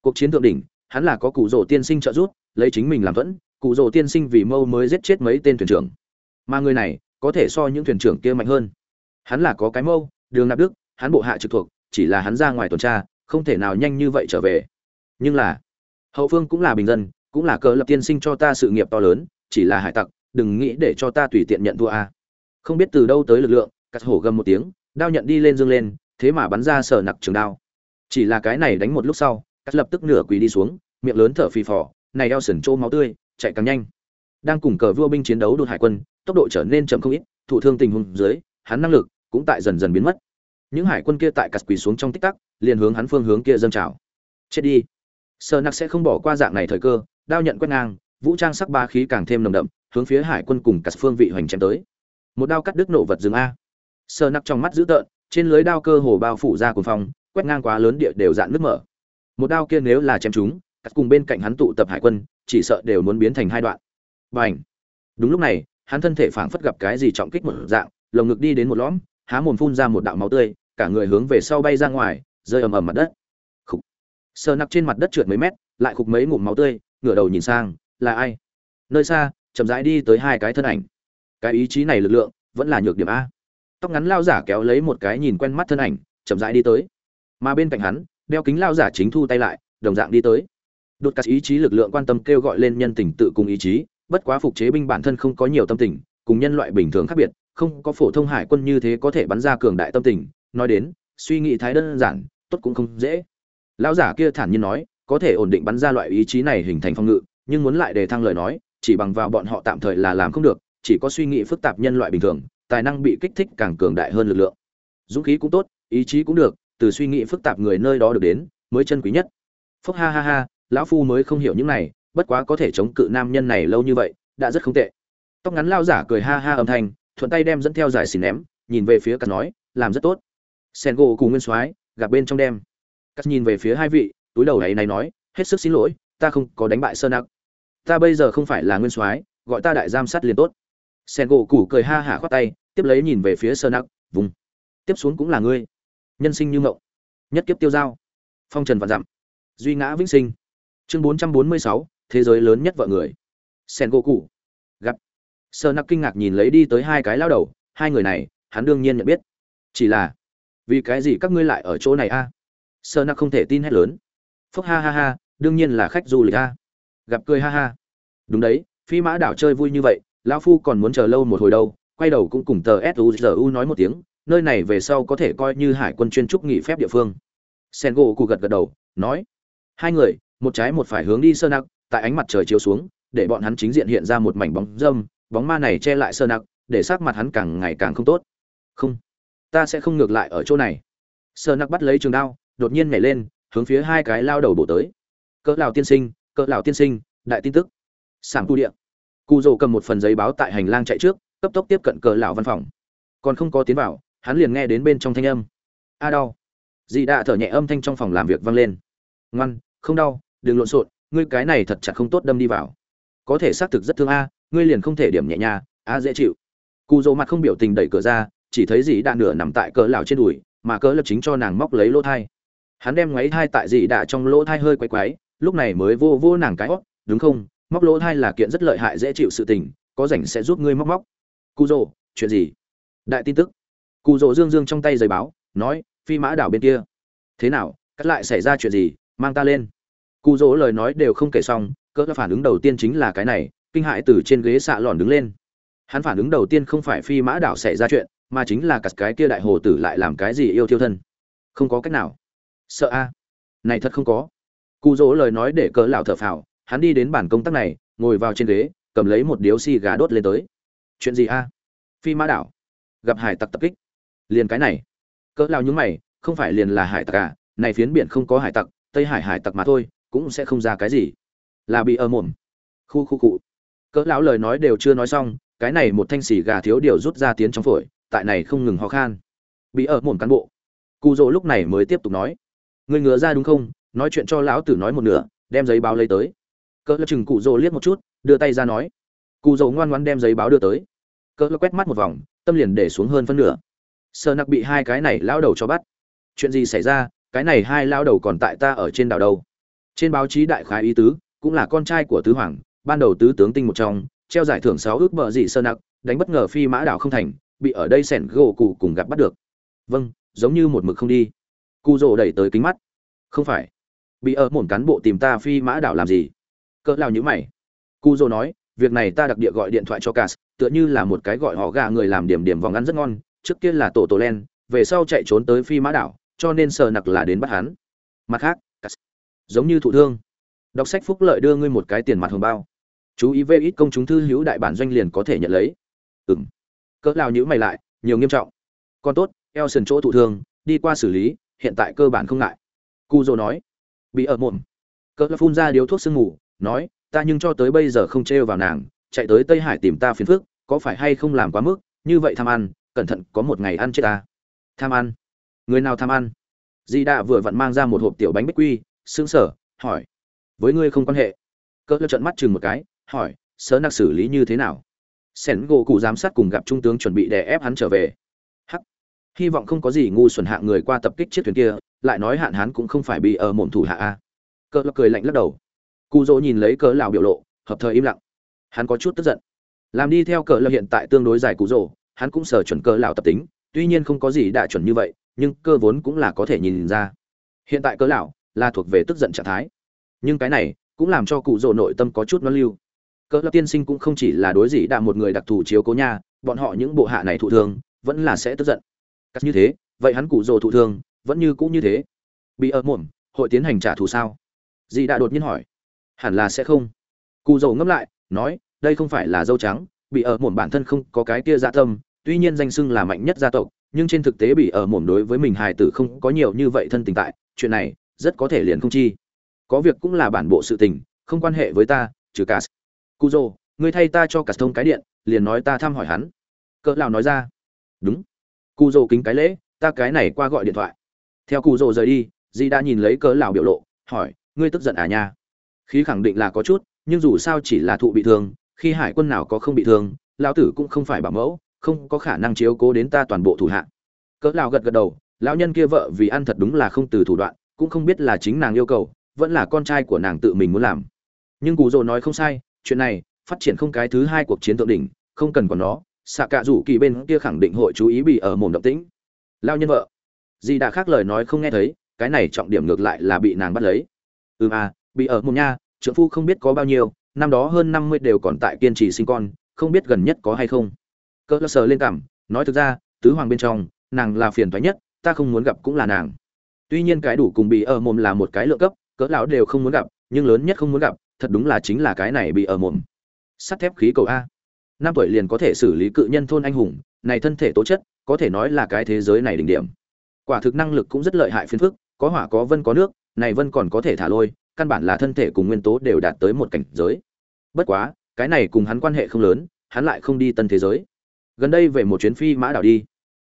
Cuộc chiến thượng đỉnh, hắn là có cụ rổ tiên sinh trợ giúp, lấy chính mình làm thuẫn cụ rồ tiên sinh vì mâu mới giết chết mấy tên thuyền trưởng. Mà người này có thể so những thuyền trưởng kia mạnh hơn. Hắn là có cái mâu, đường nạp đức, hắn bộ hạ trực thuộc, chỉ là hắn ra ngoài tuần tra, không thể nào nhanh như vậy trở về. Nhưng là, hậu phương cũng là bình dân, cũng là cờ lập tiên sinh cho ta sự nghiệp to lớn, chỉ là hải tặc, đừng nghĩ để cho ta tùy tiện nhận thua a. Không biết từ đâu tới lực lượng, cắt hổ gầm một tiếng, đao nhận đi lên dương lên, thế mà bắn ra sở nặc trường đao. Chỉ là cái này đánh một lúc sau, cắt lập tức nửa quỳ đi xuống, miệng lớn thở phì phò, này eo sần trô máu tươi chạy càng nhanh. Đang cùng cờ vua binh chiến đấu đột hải quân, tốc độ trở nên chậm không ít, thụ thương tình huống dưới, hắn năng lực cũng tại dần dần biến mất. Những hải quân kia tại cắt quỳ xuống trong tích tắc, liền hướng hắn phương hướng kia dâng trào. Chết đi. Sơ nặc sẽ không bỏ qua dạng này thời cơ, đao nhận quét ngang, vũ trang sắc ba khí càng thêm nồng đậm, hướng phía hải quân cùng cắt phương vị hoành chém tới. Một đao cắt đứt nổ vật rừng a. Sơ nặc trong mắt dữ tợn, trên lưới đao cơ hồ bao phủ ra cuồng phong, quét ngang quá lớn địa đều dạn nước mở. Một đao kia nếu là chém chúng cắt cùng bên cạnh hắn tụ tập hải quân, chỉ sợ đều muốn biến thành hai đoạn. Và đúng lúc này, hắn thân thể phảng phất gặp cái gì trọng kích một dạng, lồng ngực đi đến một lõm, há mồm phun ra một đạo máu tươi, cả người hướng về sau bay ra ngoài, rơi ầm ầm mặt đất. Khục! Sờ nặc trên mặt đất trượt mấy mét, lại khục mấy ngụm máu tươi, ngửa đầu nhìn sang, là ai? Nơi xa, chậm rãi đi tới hai cái thân ảnh. Cái ý chí này lực lượng, vẫn là nhược điểm a. Tóc ngắn lao giả kéo lấy một cái nhìn quen mắt thân ảnh, chậm rãi đi tới. Mà bên cạnh hắn, đeo kính lao giả chính thu tay lại, đồng dạng đi tới đột cắt ý chí lực lượng quan tâm kêu gọi lên nhân tình tự cùng ý chí, bất quá phục chế binh bản thân không có nhiều tâm tình, cùng nhân loại bình thường khác biệt, không có phổ thông hải quân như thế có thể bắn ra cường đại tâm tình. Nói đến, suy nghĩ thái đơn giản, tốt cũng không dễ. Lão giả kia thản nhiên nói, có thể ổn định bắn ra loại ý chí này hình thành phong ngự, nhưng muốn lại đề thăng lời nói, chỉ bằng vào bọn họ tạm thời là làm không được, chỉ có suy nghĩ phức tạp nhân loại bình thường, tài năng bị kích thích càng cường đại hơn lực lượng. Dũng khí cũng tốt, ý chí cũng được, từ suy nghĩ phức tạp người nơi đó được đến, mới chân quý nhất. Phúc ha ha ha lão phu mới không hiểu những này, bất quá có thể chống cự nam nhân này lâu như vậy, đã rất không tệ. Tóc ngắn lao giả cười ha ha âm thanh, thuận tay đem dẫn theo giải xì ném, nhìn về phía cắt nói, làm rất tốt. Sen gỗ cùng nguyên soái gặp bên trong đem. Cắt nhìn về phía hai vị, túi đầu ấy này nói, hết sức xin lỗi, ta không có đánh bại sơn nặc ta bây giờ không phải là nguyên soái, gọi ta đại giam sát liền tốt. Sen gỗ củ cười ha hả khoát tay, tiếp lấy nhìn về phía sơn nặc vùng, tiếp xuống cũng là ngươi. Nhân sinh như ngộng nhất kiếp tiêu giao phong trần vạn dặm. Duy ngã vĩnh sinh chương bốn trăm bốn mươi sáu, thế giới lớn nhất vợ người. Sen gỗ cụ gặp. Sơ nặc kinh ngạc nhìn lấy đi tới hai cái lao đầu, hai người này, hắn đương nhiên nhận biết. Chỉ là, vì cái gì các ngươi lại ở chỗ này a? À? sơ nặc không thể tin hết lớn. Phúc ha ha ha, đương nhiên là khách du lịch a. Gặp cười ha ha. Đúng đấy, phi mã đảo chơi vui như vậy, lão phu còn muốn chờ lâu một hồi đâu, quay đầu cũng cùng tờ suzu nói một tiếng, nơi này về sau có thể coi như hải quân chuyên trúc nghỉ phép địa phương. Sen gỗ cụ gật gật đầu, nói, hai người một trái một phải hướng đi sơ nặc tại ánh mặt trời chiếu xuống, để bọn hắn chính diện hiện ra một mảnh bóng dâm, bóng ma này che lại sơ nặc để sát mặt hắn càng ngày càng không tốt. Không, ta sẽ không ngược lại ở chỗ này. Sơ nặc bắt lấy trường đao, đột nhiên nhảy lên, hướng phía hai cái lao đầu bổ tới. Cỡ lào tiên sinh, cỡ lào tiên sinh, đại tin tức. Sảng tu điện. Cụ rồ cầm một phần giấy báo tại hành lang chạy trước, cấp tốc tiếp cận cỡ lão văn phòng. Còn không có tiến vào, hắn liền nghe đến bên trong thanh âm. A đau. Dì đã thở nhẹ âm thanh trong phòng làm việc vang lên. Ngoan, không đau đừng lộn xộn, ngươi cái này thật chặt không tốt đâm đi vào. Có thể xác thực rất thương a, ngươi liền không thể điểm nhẹ nhà a dễ chịu. Cụ dỗ mặt không biểu tình đẩy cửa ra, chỉ thấy dì đạ nửa nằm tại cỡ lão trên đùi, mà cỡ lập chính cho nàng móc lấy lỗ thai. Hắn đem ngáy thai tại dì đã trong lỗ thai hơi quay quái, lúc này mới vô vô nàng cái hót, đúng không? Móc lỗ thai là kiện rất lợi hại, dễ chịu sự tình, có rảnh sẽ giúp ngươi móc móc. Cụ dỗ, chuyện gì? Đại tin tức. Cụ dỗ dương dương trong tay giấy báo, nói, phi mã đảo bên kia. Thế nào? Cắt lại xảy ra chuyện gì? Mang ta lên cụ dỗ lời nói đều không kể xong, cỡ phản ứng đầu tiên chính là cái này, kinh hại từ trên ghế xạ lòn đứng lên. Hắn phản ứng đầu tiên không phải phi mã đảo xảy ra chuyện, mà chính là cắt cái kia đại hồ tử lại làm cái gì yêu thiêu thân. Không có cách nào. Sợ a. Này thật không có. Cụ dỗ lời nói để cỡ lão thở phào, hắn đi đến bàn công tác này, ngồi vào trên ghế, cầm lấy một điếu xì gà đốt lên tới. Chuyện gì a? Phi mã đảo. Gặp hải tặc tập kích. Liền cái này. Cỡ lão nhúng mày, không phải liền là hải tặc à? Này phiến biển không có hải tặc, tây hải hải tặc mà thôi cũng sẽ không ra cái gì. Là bị ở mồm. Khu khu cụ cỡ lão lời nói đều chưa nói xong, cái này một thanh xì gà thiếu điều rút ra tiến trong phổi, tại này không ngừng ho khan. Bị ở mồm cán bộ. Cụ dỗ lúc này mới tiếp tục nói. Người ngứa ra đúng không? Nói chuyện cho lão tử nói một nửa, đem giấy báo lấy tới. Cỡ lão chừng cụ dỗ liếc một chút, đưa tay ra nói. Cụ dỗ ngoan ngoãn đem giấy báo đưa tới. Cỡ lão quét mắt một vòng, tâm liền để xuống hơn phân nửa. Sơ nặc bị hai cái này lão đầu cho bắt. Chuyện gì xảy ra? Cái này hai lão đầu còn tại ta ở trên đảo đâu? Trên báo chí đại khái ý tứ cũng là con trai của tứ hoàng ban đầu tứ tướng tinh một trong treo giải thưởng sáu ước bờ dị sơ nặc đánh bất ngờ phi mã đảo không thành bị ở đây sẻn gỗ cụ cùng gặp bắt được. Vâng giống như một mực không đi. Cụ rồ đẩy tới kính mắt. Không phải. Bị ở một cán bộ tìm ta phi mã đảo làm gì? Cỡ nào như mày. Cụ rồ nói việc này ta đặc địa gọi điện thoại cho Cass, tựa như là một cái gọi họ gà người làm điểm điểm vòng ăn rất ngon trước kia là tổ tổ len về sau chạy trốn tới phi mã đảo cho nên sờ nặc là đến bắt hắn. Mặt khác giống như thụ thương. Đọc sách phúc lợi đưa ngươi một cái tiền mặt hồng bao. Chú ý về ít công chúng thư hữu đại bản doanh liền có thể nhận lấy. Ừng cỡ lao nhữ mày lại, nhiều nghiêm trọng. Còn tốt eo sần chỗ thụ thương, đi qua xử lý, hiện tại cơ bản không ngại. Cu dô nói. Bị ở mồm. Cỡ phun ra điếu thuốc sương ngủ nói, ta nhưng cho tới bây giờ không trêu vào nàng, chạy tới tây hải tìm ta phiền phức, có phải hay không làm quá mức, như vậy tham ăn, cẩn thận có một ngày ăn chết ta. Tham ăn? Người nào tham ăn? Di đạ vừa vặn mang ra một hộp tiểu bánh bích quy sững sở hỏi, với ngươi không quan hệ? Cỡ lơ trợn mắt chừng một cái, hỏi, sớ nặc xử lý như thế nào? Sễn gỗ cụ giám sát cùng gặp trung tướng chuẩn bị đè ép hắn trở về. Hắc. Hy vọng không có gì ngu xuẩn hạ người qua tập kích chiếc thuyền kia, lại nói hạn hắn cũng không phải bị ở mồm thủ hạ a. Cỡ lơ cười lạnh lắc đầu. Cụ dỗ nhìn lấy cỡ lão biểu lộ, hợp thời im lặng. Hắn có chút tức giận. Làm đi theo cỡ lơ hiện tại tương đối dài cụ dỗ, hắn cũng sở chuẩn cỡ lão tập tính, tuy nhiên không có gì đại chuẩn như vậy, nhưng cơ vốn cũng là có thể nhìn ra. Hiện tại cỡ lão là thuộc về tức giận trạng thái. Nhưng cái này cũng làm cho cụ rồ nội tâm có chút nó lưu. Cỡ lập tiên sinh cũng không chỉ là đối dị đạ một người đặc thù chiếu cố nha, bọn họ những bộ hạ này thụ thương vẫn là sẽ tức giận. Cắt như thế, vậy hắn cụ rồ thụ thương vẫn như cũ như thế. Bị ở muộn hội tiến hành trả thù sao? Dị đạ đột nhiên hỏi. Hẳn là sẽ không. Cụ dỗ ngẫm lại, nói, đây không phải là dâu trắng, bị ở muộn bản thân không có cái kia dạ tâm, tuy nhiên danh xưng là mạnh nhất gia tộc, nhưng trên thực tế bị ở muộn đối với mình hài tử không có nhiều như vậy thân tình tại, chuyện này rất có thể liền không chi. Có việc cũng là bản bộ sự tình, không quan hệ với ta, trừ cả cụ rồ ngươi thay ta cho cả thông cái điện, liền nói ta thăm hỏi hắn. Cỡ lão nói ra? Đúng. Cụ rồ kính cái lễ, ta cái này qua gọi điện thoại. Theo cụ rồ rời đi, di đã nhìn lấy cỡ lão biểu lộ, hỏi, ngươi tức giận à nha? Khí khẳng định là có chút, nhưng dù sao chỉ là thụ bị thương, khi hải quân nào có không bị thương, lão tử cũng không phải bảo mẫu, không có khả năng chiếu cố đến ta toàn bộ thủ hạ. Cỡ lão gật gật đầu, lão nhân kia vợ vì ăn thật đúng là không từ thủ đoạn cũng không biết là chính nàng yêu cầu, vẫn là con trai của nàng tự mình muốn làm. Nhưng cụ rồ nói không sai, chuyện này phát triển không cái thứ hai cuộc chiến thượng đỉnh, không cần còn nó xạ cạ rủ kỳ bên kia khẳng định hội chú ý bị ở mồm động tĩnh. Lao nhân vợ. Di đã khác lời nói không nghe thấy, cái này trọng điểm ngược lại là bị nàng bắt lấy. Ừ à bị ở mồm nha trượng phu không biết có bao nhiêu, năm đó hơn năm mươi đều còn tại kiên trì sinh con, không biết gần nhất có hay không. Cỡ sờ lên cảm, nói thực ra, tứ hoàng bên trong, nàng là phiền thoái nhất, ta không muốn gặp cũng là nàng tuy nhiên cái đủ cùng bị ở mồm là một cái lượng cấp, cỡ lão đều không muốn gặp, nhưng lớn nhất không muốn gặp, thật đúng là chính là cái này bị ở mồm. Sắt thép khí cầu a. Năm tuổi liền có thể xử lý cự nhân thôn anh hùng, này thân thể tố chất, có thể nói là cái thế giới này đỉnh điểm. Quả thực năng lực cũng rất lợi hại phiền phức, có hỏa có vân có nước, này vân còn có thể thả lôi, căn bản là thân thể cùng nguyên tố đều đạt tới một cảnh giới. Bất quá, cái này cùng hắn quan hệ không lớn, hắn lại không đi tân thế giới. Gần đây về một chuyến phi mã đảo đi.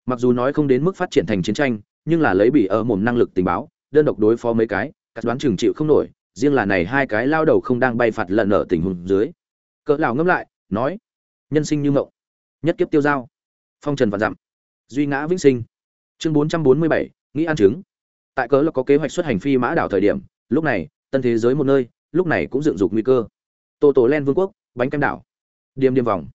Mặc dù nói không đến mức phát triển thành chiến tranh nhưng là lấy bị ở mồm năng lực tình báo đơn độc đối phó mấy cái cắt đoán chừng chịu không nổi riêng là này hai cái lao đầu không đang bay phạt lần ở tình huống dưới. Cỡ lão ngâm lại nói nhân sinh như mộng nhất kiếp tiêu giao phong trần vạn dặm. Duy ngã vĩnh sinh. Chương 447, nghĩ ăn trứng. Tại cỡ là có kế hoạch xuất hành phi mã đảo thời điểm lúc này tân thế giới một nơi lúc này cũng dựng dục nguy cơ. Tô tổ len vương quốc bánh kem đảo. Điềm điềm vòng.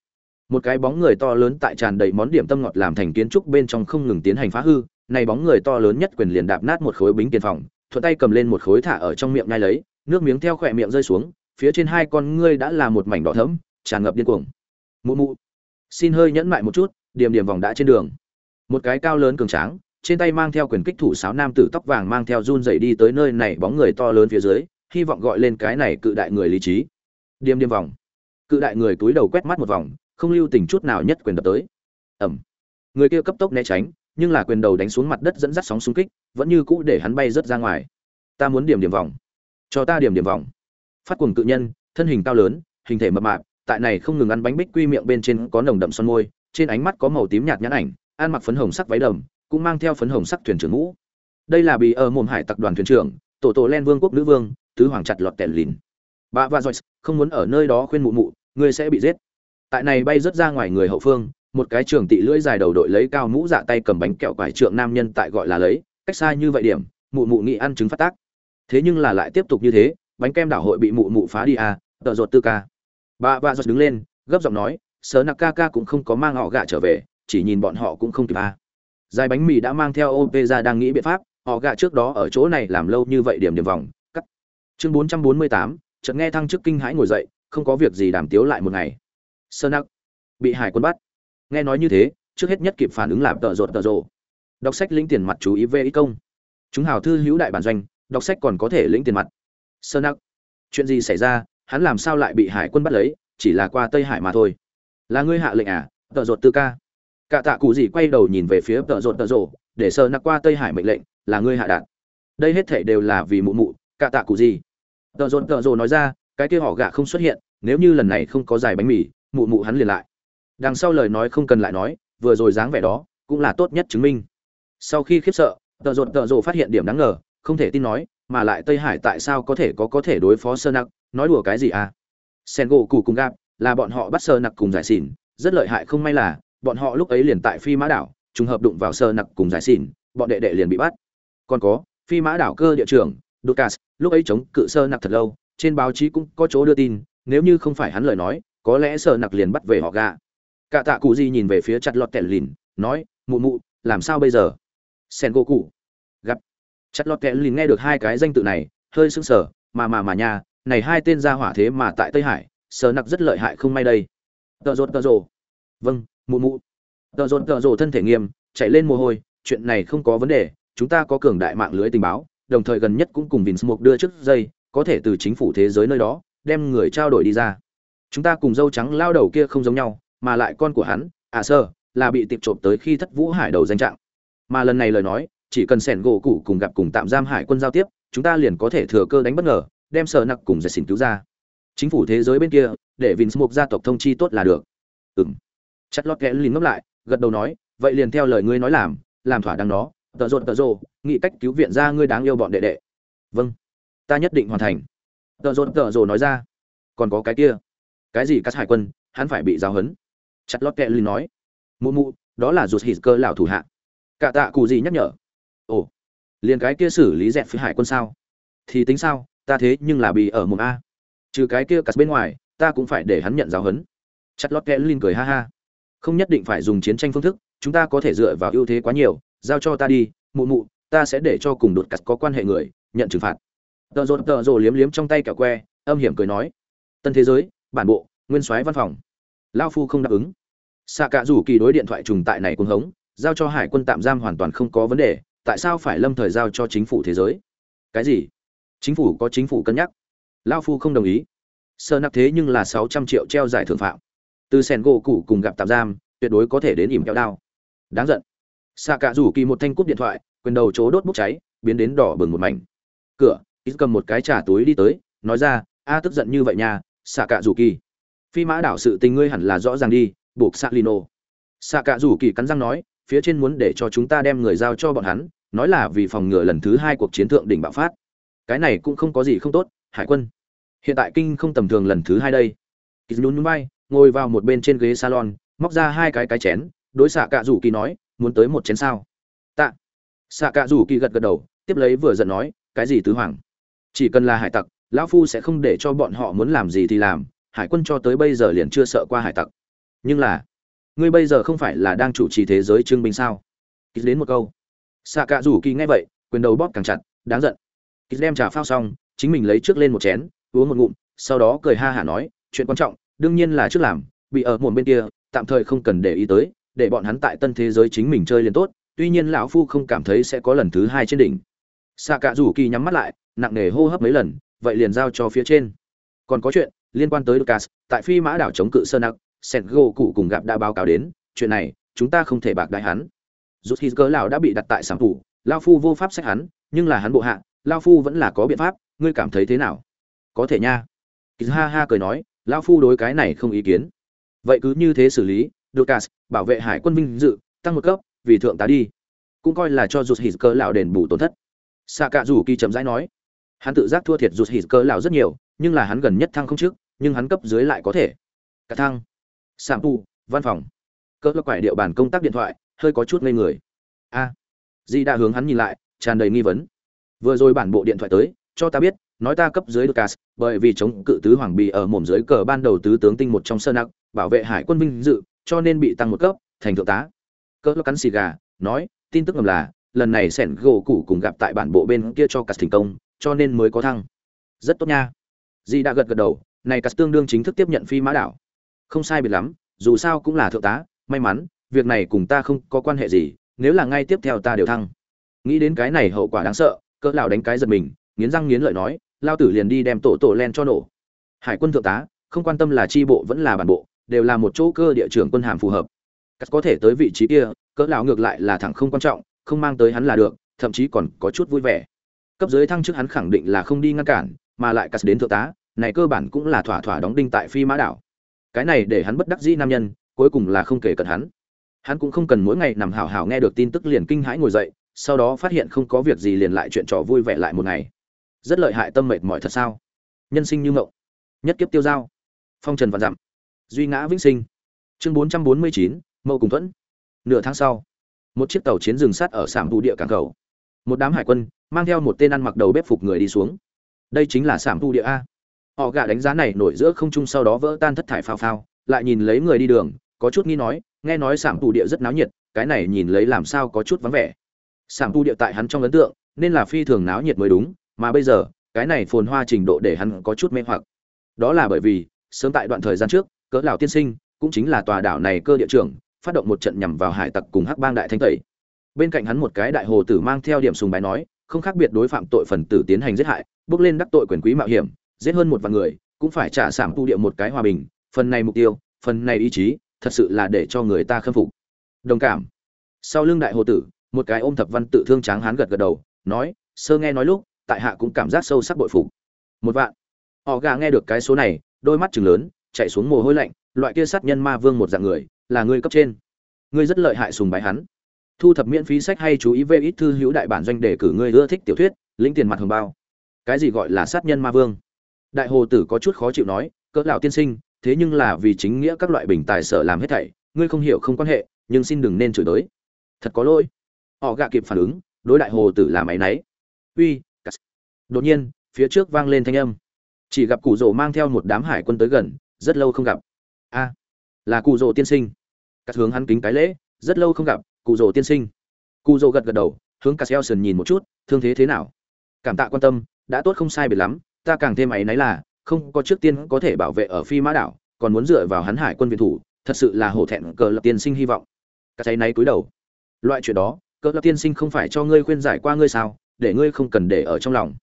Một cái bóng người to lớn tại tràn đầy món điểm tâm ngọt làm thành kiến trúc bên trong không ngừng tiến hành phá hư này bóng người to lớn nhất quyền liền đạp nát một khối bính tiền phòng thuận tay cầm lên một khối thả ở trong miệng ngay lấy nước miếng theo khỏe miệng rơi xuống phía trên hai con ngươi đã là một mảnh đỏ thẫm tràn ngập điên cuồng. Mụ mụ xin hơi nhẫn mại một chút điểm điểm vòng đã trên đường. Một cái cao lớn cường tráng trên tay mang theo quyền kích thủ sáo nam tử tóc vàng mang theo run rẩy đi tới nơi này bóng người to lớn phía dưới hy vọng gọi lên cái này cự đại người lý trí. Điềm điềm vòng. Cự đại người túi đầu quét mắt một vòng không lưu tình chút nào nhất quyền đập tới. Ầm, người kia cấp tốc né tránh nhưng là quyền đầu đánh xuống mặt đất dẫn dắt sóng xung kích, vẫn như cũ để hắn bay rất ra ngoài. Ta muốn điểm điểm vòng. Cho ta điểm điểm vòng. Phát cuồng cự nhân, thân hình cao lớn, hình thể mập mạp, tại này không ngừng ăn bánh bích quy miệng bên trên có nồng đậm son môi, trên ánh mắt có màu tím nhạt nhãn ảnh, ăn mặc phấn hồng sắc váy đầm, cũng mang theo phấn hồng sắc thuyền trưởng ngũ. Đây là bị ở mồm hải tập đoàn thuyền trưởng, tổ tổ len vương quốc nữ vương, tứ hoàng chặt lọt tẹn lìn. Bà và joyce không muốn ở nơi đó khuyên mụ mụ, ngươi sẽ bị giết. Tại này bay rất ra ngoài người hậu phương một cái trường tị lưỡi dài đầu đội lấy cao mũ dạ tay cầm bánh kẹo quải trượng nam nhân tại gọi là lấy, cách xa như vậy điểm, mụ mụ nghĩ ăn trứng phát tác. Thế nhưng là lại tiếp tục như thế, bánh kem đảo hội bị mụ mụ phá đi à tợ ruột tư ca. Bà và giật đứng lên, gấp giọng nói sớ nặc ca ca cũng không có mang họ gạ trở về, chỉ nhìn bọn họ cũng không kịp à. Dài bánh mì đã mang theo op ra đang nghĩ biện pháp, họ gạ trước đó ở chỗ này làm lâu như vậy điểm điểm vòng, cắt. Chương bốn trăm bốn mươi tám, chợt nghe thăng chức kinh hãi ngồi dậy, không có việc gì đàm tiếu lại một ngày. Sơ nặc bị hải quân bắt nghe nói như thế trước hết nhất kịp phản ứng làm tợ rột tợ rộ đọc sách lĩnh tiền mặt chú ý về ý công. Chúng hào thư hữu đại bản doanh đọc sách còn có thể lĩnh tiền mặt. Sơ nặc, chuyện gì xảy ra hắn làm sao lại bị hải quân bắt lấy chỉ là qua tây hải mà thôi. Là ngươi hạ lệnh à tợ rột tư ca? Cả tạ cụ gì quay đầu nhìn về phía tợ rột tợ rộ để sơ nặc qua tây hải mệnh lệnh là ngươi hạ đạn. Đây hết thể đều là vì mụ mụ cả tạ cụ gì? Tợ rột tợ rộ nói ra cái kia họ gạ không xuất hiện nếu như lần này không có dài bánh mì mụ mụ hắn liền lại đằng sau lời nói không cần lại nói, vừa rồi dáng vẻ đó cũng là tốt nhất chứng minh. Sau khi khiếp sợ, tợ rột tợ rộ phát hiện điểm đáng ngờ, không thể tin nói, mà lại tây hải tại sao có thể có có thể đối phó sơ nặc? Nói đùa cái gì à? Sen gỗ cụ cùng gạp là bọn họ bắt sơ nặc cùng giải xỉn, rất lợi hại không may là, bọn họ lúc ấy liền tại phi mã đảo, trùng hợp đụng vào sơ nặc cùng giải xỉn, bọn đệ đệ liền bị bắt. Còn có, phi mã đảo cơ địa trưởng Ducas lúc ấy chống cự sơ nặc thật lâu, trên báo chí cũng có chỗ đưa tin, nếu như không phải hắn lời nói, có lẽ sơ nặc liền bắt về họ gạ cả tạ cụ gì nhìn về phía chặt lọt kẹt lìn nói mụ mụ làm sao bây giờ? Sen gỗ cụ gặp. Chặt lọt kẹt lìn nghe được hai cái danh tự này hơi sưng sờ mà mà mà nha này hai tên ra hỏa thế mà tại tây hải sờ nặc rất lợi hại không may đây. Tợ rột tợ rồ. Vâng mụ mụ. Tợ rột tợ rồ thân thể nghiêm chạy lên mồ hôi chuyện này không có vấn đề chúng ta có cường đại mạng lưới tình báo đồng thời gần nhất cũng cùng Vince Smoke đưa trước dây, có thể từ chính phủ thế giới nơi đó đem người trao đổi đi ra. Chúng ta cùng dâu trắng lao đầu kia không giống nhau, mà lại con của hắn, à sơ, là bị tiệp trộm tới khi thất vũ hải đầu danh trạng. Mà lần này lời nói, chỉ cần sẻn gỗ cụ cùng gặp cùng tạm giam hải quân giao tiếp, chúng ta liền có thể thừa cơ đánh bất ngờ, đem sở nặc cùng giải xỉn cứu ra. Chính phủ thế giới bên kia, để vinh mục gia tộc thông chi tốt là được. Ừm. chất lót kẽ lìn ngấp lại, gật đầu nói, vậy liền theo lời ngươi nói làm, làm thỏa đáng đó, tợ rộn tợ rộ nghĩ cách cứu viện ra ngươi đáng yêu bọn đệ đệ vâng ta nhất định hoàn thành tợ rộn tợ rộ nói ra còn có cái kia cái gì các hải quân hắn phải bị giáo hấn chặt lót kẹ lìn nói, mụ mụ, đó là rụt hít cơ lão thủ hạ. Cả tạ cụ gì nhắc nhở, ồ, liền cái kia xử lý dẹp phía hải quân sao? Thì tính sao, ta thế nhưng là bị ở mồm a. Trừ cái kia cắt bên ngoài, ta cũng phải để hắn nhận giáo hấn chặt lót kẹ lìn cười ha ha, không nhất định phải dùng chiến tranh phương thức, chúng ta có thể dựa vào ưu thế quá nhiều, giao cho ta đi, mụ mụ, ta sẽ để cho cùng đột cắt có quan hệ người, nhận trừng phạt. Tợ rột tợ rồ liếm liếm trong tay kẹo que, âm hiểm cười nói, tân thế giới, bản bộ, nguyên soái văn phòng lao phu không đáp ứng. Xạ cả rủ kỳ đối điện thoại trùng tại này cuồng hống, giao cho hải quân tạm giam hoàn toàn không có vấn đề, tại sao phải lâm thời giao cho chính phủ thế giới? Cái gì? Chính phủ có chính phủ cân nhắc. Lao phu không đồng ý. Sơ nặc thế nhưng là sáu trăm triệu treo giải thưởng phạm. Từ sẻn gỗ cụ cùng gặp tạm giam, tuyệt đối có thể đến ỉm kéo đao. Đáng giận. Xạ cả rủ kỳ một thanh cúp điện thoại, quyền đầu chỗ đốt bốc cháy, biến đến đỏ bừng một mảnh. Cửa, ít cầm một cái trà túi đi tới, nói ra, a, tức giận như vậy nha xạ cả rủ kỳ phi mã đảo sự tình ngươi hẳn là rõ ràng đi, buộc xạ lino. Xạ cả rủ kỳ cắn răng nói, phía trên muốn để cho chúng ta đem người giao cho bọn hắn, nói là vì phòng ngừa lần thứ hai cuộc chiến thượng đỉnh bạo phát. Cái này cũng không có gì không tốt, hải quân. Hiện tại kinh không tầm thường lần thứ hai đây. Kỳ nhún bay, ngồi vào một bên trên ghế salon, móc ra hai cái cái chén, đối xạ cả rủ kỳ nói, muốn tới một chén sao? Tạ. Xạ cạ rủ kỳ gật gật đầu, tiếp lấy vừa giận nói, cái gì tứ hoàng? Chỉ cần là hải tặc, lão phu sẽ không để cho bọn họ muốn làm gì thì làm hải quân cho tới bây giờ liền chưa sợ qua hải tặc. Nhưng là, ngươi bây giờ không phải là đang chủ trì thế giới trương binh sao? Kýt đến một câu. Xạ cạ rủ kỳ nghe vậy, quyền đầu bóp càng chặt, đáng giận. Kýt đem trà phao xong, chính mình lấy trước lên một chén, uống một ngụm, sau đó cười ha hả nói, chuyện quan trọng, đương nhiên là trước làm, bị ở một bên kia, tạm thời không cần để ý tới, để bọn hắn tại tân thế giới chính mình chơi liền tốt, tuy nhiên lão phu không cảm thấy sẽ có lần thứ hai trên đỉnh. Xạ cả rủ kỳ nhắm mắt lại, nặng nề hô hấp mấy lần, vậy liền giao cho phía trên. Còn có chuyện liên quan tới lucas tại phi mã đảo chống cự sơn nặc Sengo cụ cùng gặp đã báo cáo đến chuyện này chúng ta không thể bạc đại hắn rút khi cỡ lão đã bị đặt tại sản thủ, lao phu vô pháp xét hắn nhưng là hắn bộ hạ lao phu vẫn là có biện pháp ngươi cảm thấy thế nào có thể nha kỳ ha ha cười nói lao phu đối cái này không ý kiến vậy cứ như thế xử lý Lucas, bảo vệ hải quân vinh dự, tăng một cấp, vì thượng tá đi. Cũng coi là cho rụt hít cỡ lão đền bù tổn thất. Sạ Cạ Dụ Kỳ chậm rãi nói, hắn tự giác thua thiệt rụt hít cỡ lão rất nhiều, nhưng là hắn gần nhất thăng không trước, nhưng hắn cấp dưới lại có thể. Cả thăng. Sạm tu, văn phòng. Cơ lo quải điệu bản công tác điện thoại, hơi có chút ngây người. A. Di đã hướng hắn nhìn lại, tràn đầy nghi vấn. Vừa rồi bản bộ điện thoại tới, cho ta biết, nói ta cấp dưới Lucas, bởi vì chống cự tứ hoàng bì ở mồm dưới cờ ban đầu tứ tướng tinh một trong sơn nặc, bảo vệ hải quân vinh dự, cho nên bị tăng một cấp thành thượng tá cỡ cắn xì gà nói tin tức ngầm là lần này sẻn gỗ củ cùng gặp tại bản bộ bên kia cho cắt thành công cho nên mới có thăng rất tốt nha Di đã gật gật đầu này cắt tương đương chính thức tiếp nhận phi mã đảo. Không sai biệt lắm, dù sao cũng là thượng tá, may mắn, việc này cùng ta không có quan hệ gì, nếu là ngay tiếp theo ta đều thăng. Nghĩ đến cái này hậu quả đáng sợ, cỡ lão đánh cái giật mình, nghiến răng nghiến lợi nói, lao tử liền đi đem tổ tổ len cho nổ. Hải quân thượng tá, không quan tâm là tri bộ vẫn là bản bộ, đều là một chỗ cơ địa trưởng quân hàm phù hợp. Cắt có thể tới vị trí kia, cỡ lão ngược lại là thẳng không quan trọng, không mang tới hắn là được, thậm chí còn có chút vui vẻ. Cấp dưới thăng chức hắn khẳng định là không đi ngăn cản, mà lại cắt đến thượng tá này cơ bản cũng là thỏa thỏa đóng đinh tại phi mã đảo. Cái này để hắn bất đắc dĩ nam nhân, cuối cùng là không kể cận hắn. Hắn cũng không cần mỗi ngày nằm hào hào nghe được tin tức liền kinh hãi ngồi dậy, sau đó phát hiện không có việc gì liền lại chuyện trò vui vẻ lại một ngày. Rất lợi hại tâm mệt mỏi thật sao? Nhân sinh như ngộng nhất kiếp tiêu giao phong trần vạn dặm. Duy ngã vĩnh sinh. Chương bốn trăm bốn mươi chín, mậu cùng thuẫn. Nửa tháng sau, một chiếc tàu chiến rừng sắt ở sảm thủ địa cảng cầu. Một đám hải quân mang theo một tên ăn mặc đầu bếp phục người đi xuống. Đây chính là sảm thu địa a họ gạ đánh giá này nổi giữa không trung sau đó vỡ tan thất thải phao phao, lại nhìn lấy người đi đường, có chút nghi nói, nghe nói sảm tù địa rất náo nhiệt, cái này nhìn lấy làm sao có chút vắng vẻ. Sảm tù địa tại hắn trong ấn tượng, nên là phi thường náo nhiệt mới đúng, mà bây giờ, cái này phồn hoa trình độ để hắn có chút mê hoặc. Đó là bởi vì, sớm tại đoạn thời gian trước, cỡ lão tiên sinh, cũng chính là tòa đảo này cơ địa trưởng, phát động một trận nhằm vào hải tặc cùng hắc bang đại thanh tẩy. Bên cạnh hắn một cái đại hồ tử mang theo điểm sùng bái nói, không khác biệt đối phạm tội phần tử tiến hành giết hại, bước lên đắc tội quyền quý mạo hiểm giết hơn một vạn người, cũng phải trả sảm tu địa một cái hòa bình, phần này mục tiêu, phần này ý chí, thật sự là để cho người ta khâm phục. Đồng cảm. Sau lưng đại hồ tử, một cái ôm thập văn tự thương tráng hán gật gật đầu, nói, sơ nghe nói lúc, tại hạ cũng cảm giác sâu sắc bội phục. Một vạn. Họ gà nghe được cái số này, đôi mắt chừng lớn, chạy xuống mồ hôi lạnh, loại kia sát nhân ma vương một dạng người, là người cấp trên. Ngươi rất lợi hại sùng bái hắn. Thu thập miễn phí sách hay chú ý về ít thư hữu đại bản doanh để cử ngươi ưa thích tiểu thuyết, lĩnh tiền mặt hồng bao. Cái gì gọi là sát nhân ma vương? Đại hồ tử có chút khó chịu nói, cỡ lão tiên sinh, thế nhưng là vì chính nghĩa các loại bình tài sở làm hết thảy, ngươi không hiểu không quan hệ, nhưng xin đừng nên chửi tới thật có lỗi. Họ gạ kịp phản ứng, đối đại hồ tử làm áy náy. Uy đột nhiên, phía trước vang lên thanh âm. Chỉ gặp cụ rồ mang theo một đám hải quân tới gần, rất lâu không gặp. A, là cụ rồ tiên sinh. Cắt hướng hắn kính cái lễ, rất lâu không gặp, cụ rồ tiên sinh. Cụ rồ gật gật đầu, hướng cắt eo nhìn một chút, thương thế thế nào? Cảm tạ quan tâm, đã tốt không sai biệt lắm ta càng thêm ấy nấy là, không có trước tiên có thể bảo vệ ở phi mã đảo, còn muốn dựa vào hắn hải quân viện thủ, thật sự là hổ thẹn cờ lập tiên sinh hy vọng. Cái cháy náy cúi đầu. Loại chuyện đó, cờ lập tiên sinh không phải cho ngươi khuyên giải qua ngươi sao, để ngươi không cần để ở trong lòng.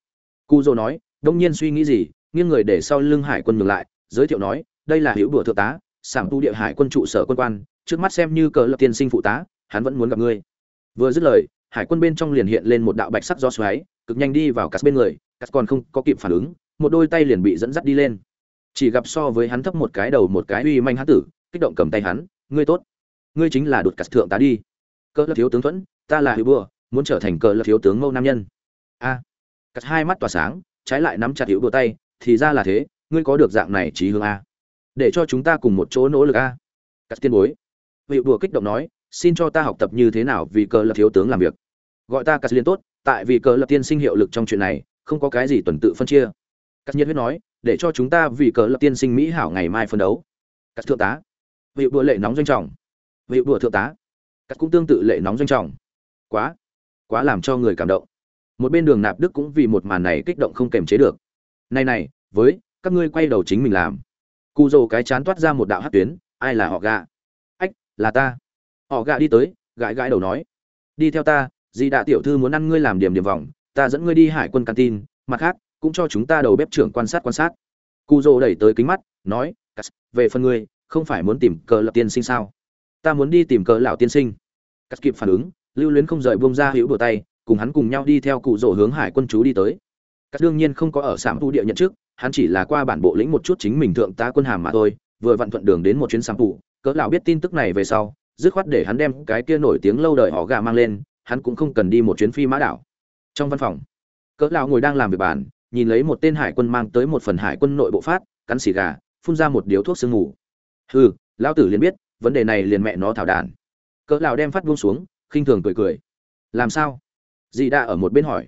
Cu dô nói, đông nhiên suy nghĩ gì, nghiêng người để sau lưng hải quân ngừng lại, giới thiệu nói, đây là hữu đùa thượng tá, sảng tu địa hải quân trụ sở quân quan, trước mắt xem như cờ lập tiên sinh phụ tá, hắn vẫn muốn gặp ngươi. Vừa dứt lời, hải quân bên trong liền hiện lên một đạo bạch sắc do xoáy, cực nhanh đi vào cắt bên người cắt còn không có kịp phản ứng một đôi tay liền bị dẫn dắt đi lên. Chỉ gặp so với hắn thấp một cái đầu một cái uy manh hán tử kích động cầm tay hắn ngươi tốt ngươi chính là đột cắt thượng tá đi. Cỡ lập thiếu tướng thuẫn ta là hữu bùa muốn trở thành cỡ lập thiếu tướng mâu nam nhân. A. À, cắt hai mắt tỏa sáng trái lại nắm chặt hữu bùa tay thì ra là thế ngươi có được dạng này trí hướng a. Để cho chúng ta cùng một chỗ nỗ lực a. Cắt tiên bối. Hữu đùa kích động nói xin cho ta học tập như thế nào vì cờ lập thiếu tướng làm việc? Gọi ta cắt liên tốt tại vì cờ lập tiên sinh hiệu lực trong chuyện này không có cái gì tuần tự phân chia. Các nhiệt huyết nói, để cho chúng ta vì cờ lập tiên sinh mỹ hảo ngày mai phân đấu. Các thượng tá, vị đùa lệ nóng doanh trọng. Vị đùa thượng tá, các cũng tương tự lệ nóng doanh trọng. Quá quá làm cho người cảm động. Một bên đường nạp đức cũng vì một màn này kích động không kềm chế được. Này này, với, các ngươi quay đầu chính mình làm. Cụ rồ cái chán toát ra một đạo hát tuyến, ai là họ gạ ách, là ta. Họ gạ đi tới, gãi gãi đầu nói. Đi theo ta, dì đạ tiểu thư muốn ăn ngươi làm điểm điểm vòng ta dẫn ngươi đi hải quân canteen mặt khác, cũng cho chúng ta đầu bếp trưởng quan sát quan sát. Cụ rồ đẩy tới kính mắt, nói về phần ngươi, không phải muốn tìm cờ lập tiên sinh sao? Ta muốn đi tìm cờ lão tiên sinh. Cắt kịp phản ứng, lưu luyến không rời bông ra hữu đùa tay, cùng hắn cùng nhau đi theo cụ dỗ hướng hải quân chú đi tới. Cắt đương nhiên không có ở sảm tu địa nhận trước hắn chỉ là qua bản bộ lĩnh một chút chính mình thượng tá quân hàm mà thôi, vừa vặn thuận đường đến một chuyến sảm tu cỡ lão biết tin tức này về sau, dứt khoát để hắn đem cái kia nổi tiếng lâu đời họ gà mang lên, hắn cũng không cần đi một chuyến phi mã đảo trong văn phòng. Cỡ lão ngồi đang làm việc bàn, nhìn lấy một tên hải quân mang tới một phần hải quân nội bộ phát, cắn xì gà, phun ra một điếu thuốc sương ngủ hừ, lão tử liền biết, vấn đề này liền mẹ nó thảo đàn. Cỡ lão đem phát buông xuống, khinh thường cười cười. Làm sao? Dì đã ở một bên hỏi.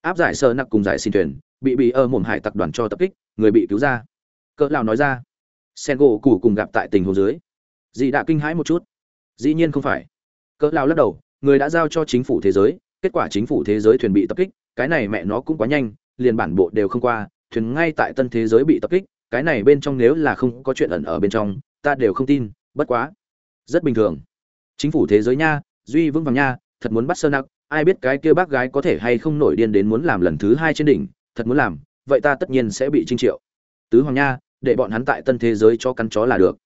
Áp giải sơ nặc cùng giải xin thuyền, bị bị ở mồm hải tặc đoàn cho tập kích, người bị cứu ra. Cỡ lão nói ra. Sen gỗ củ cùng gặp tại tình huống dưới. Dì đã kinh hãi một chút. Dĩ nhiên không phải. Cỡ lão lắc đầu, người đã giao cho chính phủ thế giới kết quả chính phủ thế giới thuyền bị tập kích, cái này mẹ nó cũng quá nhanh, liền bản bộ đều không qua, thuyền ngay tại tân thế giới bị tập kích, cái này bên trong nếu là không có chuyện ẩn ở bên trong, ta đều không tin, bất quá. Rất bình thường. Chính phủ thế giới nha, duy vững vàng nha, thật muốn bắt sơ nặc ai biết cái kia bác gái có thể hay không nổi điên đến muốn làm lần thứ hai trên đỉnh, thật muốn làm, vậy ta tất nhiên sẽ bị trinh triệu. Tứ hoàng nha, để bọn hắn tại tân thế giới cho cắn chó là được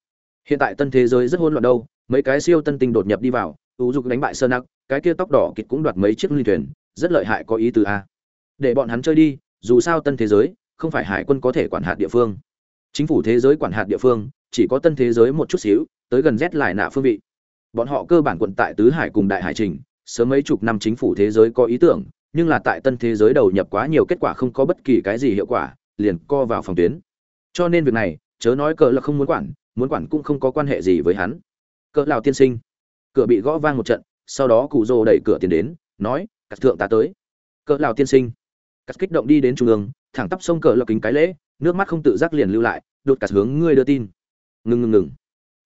hiện tại tân thế giới rất hỗn loạn đâu, mấy cái siêu tân tinh đột nhập đi vào u dục đánh bại sơ nặc cái kia tóc đỏ kịt cũng đoạt mấy chiếc ly thuyền, rất lợi hại có ý từ a. Để bọn hắn chơi đi, dù sao tân thế giới, không phải hải quân có thể quản hạt địa phương. Chính phủ thế giới quản hạt địa phương, chỉ có tân thế giới một chút xíu, tới gần rét lại nạ phương vị. Bọn họ cơ bản quận tại tứ hải cùng đại hải trình, sớm mấy chục năm chính phủ thế giới có ý tưởng, nhưng là tại tân thế giới đầu nhập quá nhiều kết quả không có bất kỳ cái gì hiệu quả, liền co vào phòng tuyến. Cho nên việc này, chớ nói cờ là không muốn quản muốn quản cũng không có quan hệ gì với hắn. Cỡ lào tiên sinh. Cửa bị gõ vang một trận, sau đó cụ rồ đẩy cửa tiến đến, nói, cắt thượng ta tới. Cỡ lào tiên sinh. Cắt kích động đi đến trung ương, thẳng tắp sông cỡ lọc kính cái lễ, nước mắt không tự giác liền lưu lại, đột cắt hướng ngươi đưa tin. Ngừng ngừng ngừng.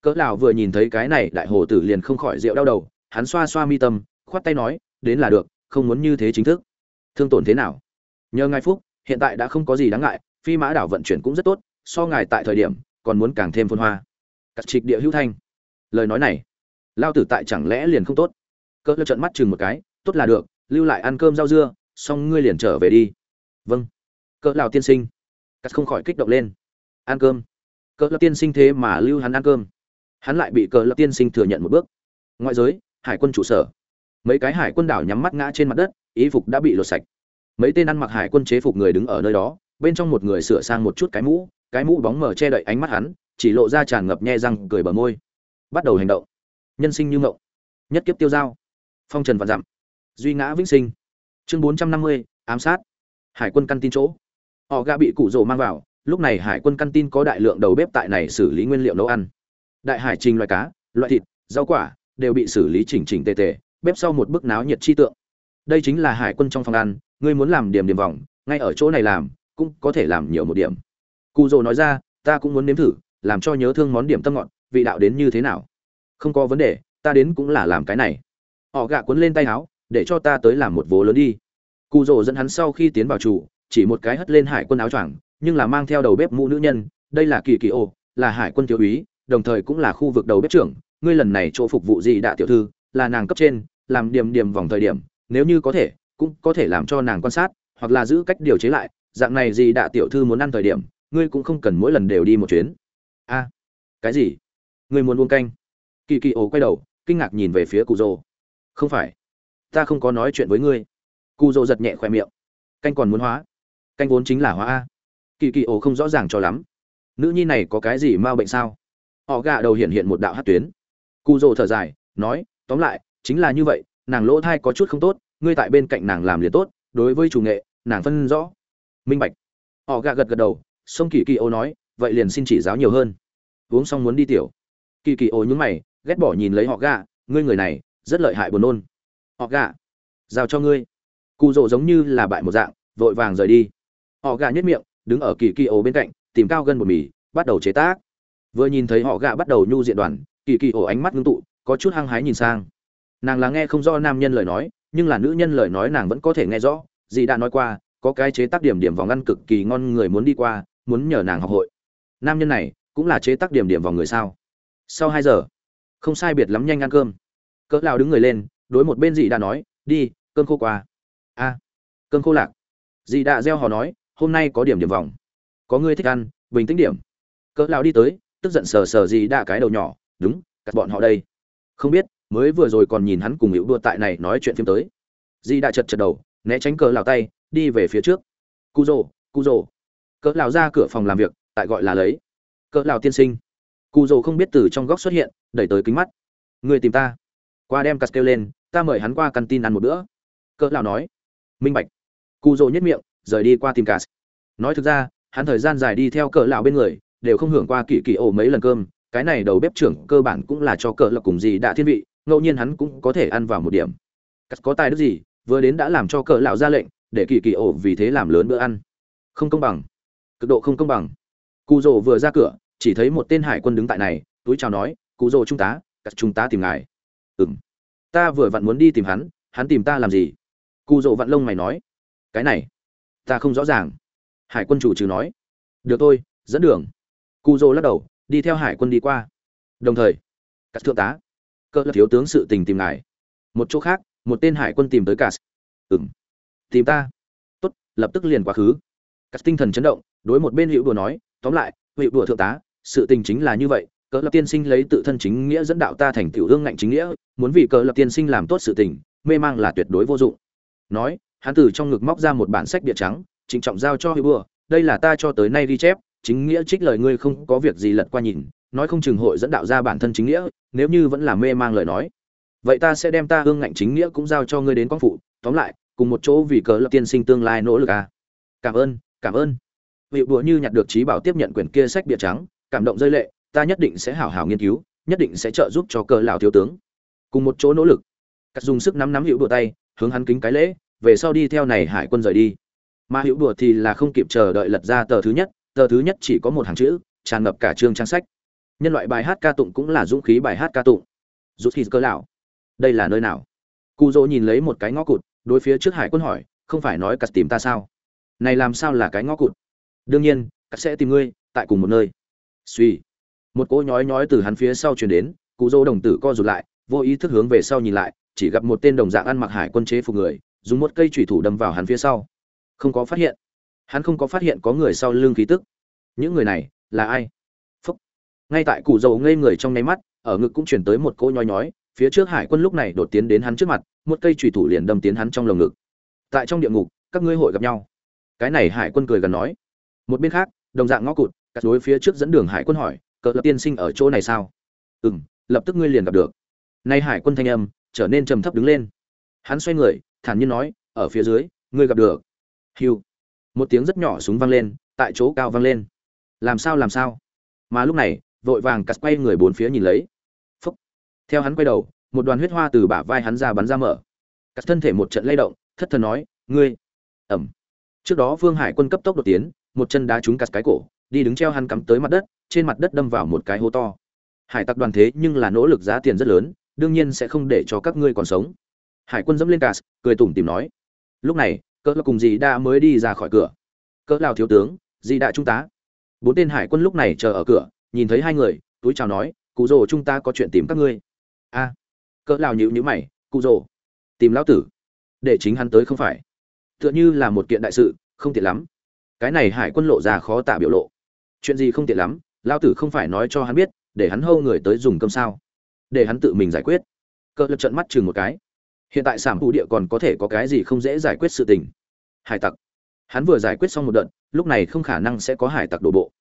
Cỡ lào vừa nhìn thấy cái này, đại hồ tử liền không khỏi rượu đau đầu, hắn xoa xoa mi tâm, khoát tay nói, đến là được, không muốn như thế chính thức. Thương tổn thế nào? Nhờ ngài phúc, hiện tại đã không có gì đáng ngại, phi mã đảo vận chuyển cũng rất tốt, so ngài tại thời điểm còn muốn càng thêm phôn hoa. Cắt trịch địa hữu thanh. Lời nói này, lao tử tại chẳng lẽ liền không tốt? Cỡ lơ trận mắt chừng một cái, tốt là được, lưu lại ăn cơm rau dưa, xong ngươi liền trở về đi. Vâng. Cỡ lào tiên sinh. Cắt không khỏi kích động lên. Ăn cơm. Cỡ lơ tiên sinh thế mà lưu hắn ăn cơm. Hắn lại bị cỡ lơ tiên sinh thừa nhận một bước. Ngoại giới, hải quân trụ sở. Mấy cái hải quân đảo nhắm mắt ngã trên mặt đất ý phục đã bị lột sạch. Mấy tên ăn mặc hải quân chế phục người đứng ở nơi đó, bên trong một người sửa sang một chút cái mũ cái mũ bóng mờ che đậy ánh mắt hắn, chỉ lộ ra tràn ngập nhe răng, cười bờ môi. Bắt đầu hành động. Nhân sinh như ngộng. Nhất kiếp tiêu dao. Phong trần vạn dặm. Duy ngã vĩnh sinh. Chương bốn trăm năm mươi, ám sát. Hải quân căn tin chỗ. Họ gã bị cụ rồ mang vào, lúc này hải quân căn tin có đại lượng đầu bếp tại này xử lý nguyên liệu nấu ăn. Đại hải trình loại cá, loại thịt, rau quả đều bị xử lý chỉnh chỉnh tề tề, bếp sau một bức náo nhiệt chi tượng. Đây chính là hải quân trong phòng ăn, ngươi muốn làm điểm điểm vòng, ngay ở chỗ này làm, cũng có thể làm nhiều một điểm cụ rồ nói ra, ta cũng muốn nếm thử, làm cho nhớ thương món điểm tâm ngọn vị đạo đến như thế nào? Không có vấn đề, ta đến cũng là làm cái này. Họ gạ cuốn lên tay áo, để cho ta tới làm một vố lớn đi. Cụ rồ dẫn hắn sau khi tiến vào chủ, chỉ một cái hất lên hải quân áo choàng, nhưng là mang theo đầu bếp mũ nữ nhân, đây là kỳ kỳ ô là hải quân thiếu úy, đồng thời cũng là khu vực đầu bếp trưởng, ngươi lần này chỗ phục vụ gì đạ tiểu thư, là nàng cấp trên, làm điểm điểm vòng thời điểm, nếu như có thể, cũng có thể làm cho nàng quan sát, hoặc là giữ cách điều chế lại, dạng này gì đạ tiểu thư muốn ăn thời điểm ngươi cũng không cần mỗi lần đều đi một chuyến. A, cái gì? Ngươi muốn uống canh? Kỳ kỳ ổ quay đầu, kinh ngạc nhìn về phía cụ rồ không phải, ta không có nói chuyện với ngươi. Cụ rồ giật nhẹ khoe miệng. Canh còn muốn hóa? Canh vốn chính là hóa a. Kỳ kỳ ổ không rõ ràng cho lắm. Nữ nhi này có cái gì m a bệnh sao? Họ gạ đầu hiện hiện một đạo hát tuyến. Cụ rồ thở dài, nói, tóm lại, chính là như vậy, nàng lỗ thai có chút không tốt, ngươi tại bên cạnh nàng làm liền tốt, đối với chủ nghệ, nàng phân rõ. Minh bạch. Họ gạ gật gật đầu sông kỳ kỳ ô nói, vậy liền xin chỉ giáo nhiều hơn. Uống xong muốn đi tiểu. Kỳ kỳ ô nhúng mày, ghét bỏ nhìn lấy họ gạ ngươi người này, rất lợi hại buồn nôn. Họ gạ giao cho ngươi. Cụ rỗ giống như là bại một dạng, vội vàng rời đi. Họ gạ nhất miệng, đứng ở kỳ kỳ ô bên cạnh, tìm cao gân một mì, bắt đầu chế tác. Vừa nhìn thấy họ gạ bắt đầu nhu diện đoàn, kỳ kỳ ổ ánh mắt ngưng tụ, có chút hăng hái nhìn sang. Nàng là nghe không rõ nam nhân lời nói, nhưng là nữ nhân lời nói nàng vẫn có thể nghe rõ. Dì đã nói qua, có cái chế tác điểm điểm vòng ngăn cực kỳ ngon người muốn đi qua muốn nhờ nàng học hội. Nam nhân này cũng là chế tác điểm điểm vào người sao? Sau hai giờ, không sai biệt lắm nhanh ăn cơm. Cỡ lao đứng người lên, đối một bên dì đã nói, đi, cơm khô qua. A, cơm khô lạc. Dì đã gieo hò nói, hôm nay có điểm điểm vòng. Có người thích ăn, bình tĩnh điểm. Cỡ lao đi tới, tức giận sờ sờ dì đã cái đầu nhỏ, đúng cắt bọn họ đây. Không biết, mới vừa rồi còn nhìn hắn cùng hữu đua tại này nói chuyện phim tới. Dì đã chật chật đầu, né tránh cỡ lao tay, đi về phía trước. Cu rồ cu rồ cỡ lão ra cửa phòng làm việc, tại gọi là lấy. Cỡ lão tiên sinh. Cụ dầu không biết từ trong góc xuất hiện, đẩy tới kính mắt. Người tìm ta. Qua đem cắt kêu lên, ta mời hắn qua căn tin ăn một bữa. Cỡ lão nói. Minh bạch. Cụ dầu nhất miệng, rời đi qua tìm cắt nói thực ra, hắn thời gian dài đi theo cỡ lão bên người, đều không hưởng qua kỳ kỳ ổ mấy lần cơm. Cái này đầu bếp trưởng cơ bản cũng là cho cỡ lão cùng gì đã thiên vị, ngẫu nhiên hắn cũng có thể ăn vào một điểm. Cắt có tài đức gì, vừa đến đã làm cho cỡ lão ra lệnh, để kỳ kỳ ổ vì thế làm lớn bữa ăn. Không công bằng cực độ không công bằng. Cụ rồ vừa ra cửa, chỉ thấy một tên hải quân đứng tại này, túi chào nói, cụ rồ trung tá các trung tá tìm ngài. Ừng ta vừa vặn muốn đi tìm hắn hắn tìm ta làm gì? Cụ rồ vặn lông mày nói, cái này, ta không rõ ràng. Hải quân chủ trừ nói, được thôi, dẫn đường. Cụ rồ lắc đầu, đi theo hải quân đi qua. Đồng thời, các thượng tá, cơ thiếu tướng sự tình tìm ngài. Một chỗ khác, một tên hải quân tìm tới cả ừng tìm ta. Tốt, lập tức liền quá khứ. Các tinh thần chấn động đối một bên hữu đùa nói, tóm lại, hữu đùa thượng tá, sự tình chính là như vậy cỡ lập tiên sinh lấy tự thân chính nghĩa dẫn đạo ta thành tiểu ương ngạnh chính nghĩa, muốn vì cỡ lập tiên sinh làm tốt sự tình, mê mang là tuyệt đối vô dụng. Nói, hắn từ trong ngực móc ra một bản sách địa trắng, trịnh trọng giao cho hữu đùa, đây là ta cho tới nay ghi chép, chính nghĩa trích lời ngươi không có việc gì lật qua nhìn, nói không chừng hội dẫn đạo ra bản thân chính nghĩa, nếu như vẫn là mê mang lời nói. Vậy ta sẽ đem ta hương ngạnh chính nghĩa cũng giao cho ngươi đến quang phụ, tóm lại, cùng một chỗ vì cờ lập tiên sinh tương lai nỗ lực à. cảm ơn cảm ơn vị đùa như nhặt được trí bảo tiếp nhận quyển kia sách bìa trắng, cảm động rơi lệ, ta nhất định sẽ hảo hảo nghiên cứu, nhất định sẽ trợ giúp cho cờ lão thiếu tướng. Cùng một chỗ nỗ lực cắt dùng sức nắm nắm hữu đùa tay, hướng hắn kính cái lễ, về sau đi theo này hải quân rời đi. Mà hữu đùa thì là không kịp chờ đợi lật ra tờ thứ nhất, tờ thứ nhất chỉ có một hàng chữ, tràn ngập cả chương trang sách. Nhân loại bài hát ca tụng cũng là dũng khí bài hát ca tụng. Rút khi cơ lão, đây là nơi nào? Cù dỗ nhìn lấy một cái ngõ cụt, đối phía trước hải quân hỏi, không phải nói cắt tìm ta sao? Này làm sao là cái ngõ cụt? Đương nhiên, cắt sẽ tìm ngươi, tại cùng một nơi. Suy một cỗ nhói nhói từ hắn phía sau truyền đến, cụ dỗ đồng tử co rụt lại, vô ý thức hướng về sau nhìn lại, chỉ gặp một tên đồng dạng ăn mặc hải quân chế phục người, dùng một cây chủy thủ đâm vào hắn phía sau. Không có phát hiện. Hắn không có phát hiện có người sau lưng khí tức. Những người này, là ai? Phúc. Ngay tại cụ dầu ngây người trong nháy mắt, ở ngực cũng chuyển tới một cỗ nhói nhói, phía trước hải quân lúc này đột tiến đến hắn trước mặt, một cây chủy thủ liền đâm tiến hắn trong lồng ngực. Tại trong địa ngục, các ngươi hội gặp nhau. Cái này hải quân cười gần nói một bên khác, đồng dạng ngõ cụt cắt đối phía trước dẫn đường hải quân hỏi cỡ lập tiên sinh ở chỗ này sao? Ừ m lập tức ngươi liền gặp được. Nay hải quân thanh âm trở nên trầm thấp đứng lên. Hắn xoay người, thản nhiên nói, ở phía dưới, ngươi gặp được. Hiu một tiếng rất nhỏ súng vang lên, tại chỗ cao vang lên. Làm sao làm sao? Mà lúc này, vội vàng cắt quay người bốn phía nhìn lấy. Phúc. Theo hắn quay đầu, một đoàn huyết hoa từ bả vai hắn ra bắn ra mở. Cắt thân thể một trận lay động, thất thần nói, ngươi. Ẩm. Trước đó vương hải quân cấp tốc đột tiến một chân đá trúng cắt cái cổ, đi đứng treo hắn cắm tới mặt đất, trên mặt đất đâm vào một cái hố to. Hải tặc đoàn thế nhưng là nỗ lực giá tiền rất lớn, đương nhiên sẽ không để cho các ngươi còn sống. Hải quân dẫm lên cà cười tủm tìm nói. Lúc này, cỡ là cùng dì đã mới đi ra khỏi cửa. Cỡ lào thiếu tướng, dì đã trung tá bốn tên hải quân lúc này chờ ở cửa, nhìn thấy hai người, túi chào nói, cụ rồ, chúng ta có chuyện tìm các ngươi. A. Cỡ lào nhịu nhữ mày, cụ rồ, tìm lão tử. Để chính hắn tới không phải. Tựa như là một kiện đại sự, không tiện lắm cái này hải quân lộ ra khó tả biểu lộ. Chuyện gì không tiện lắm lao tử không phải nói cho hắn biết, để hắn hâu người tới dùng cơm sao? Để hắn tự mình giải quyết. Cỡ lật trận mắt chừng một cái. Hiện tại sản phụ địa còn có thể có cái gì không dễ giải quyết sự tình? Hải tặc. Hắn vừa giải quyết xong một đợt, lúc này không khả năng sẽ có hải tặc đổ bộ.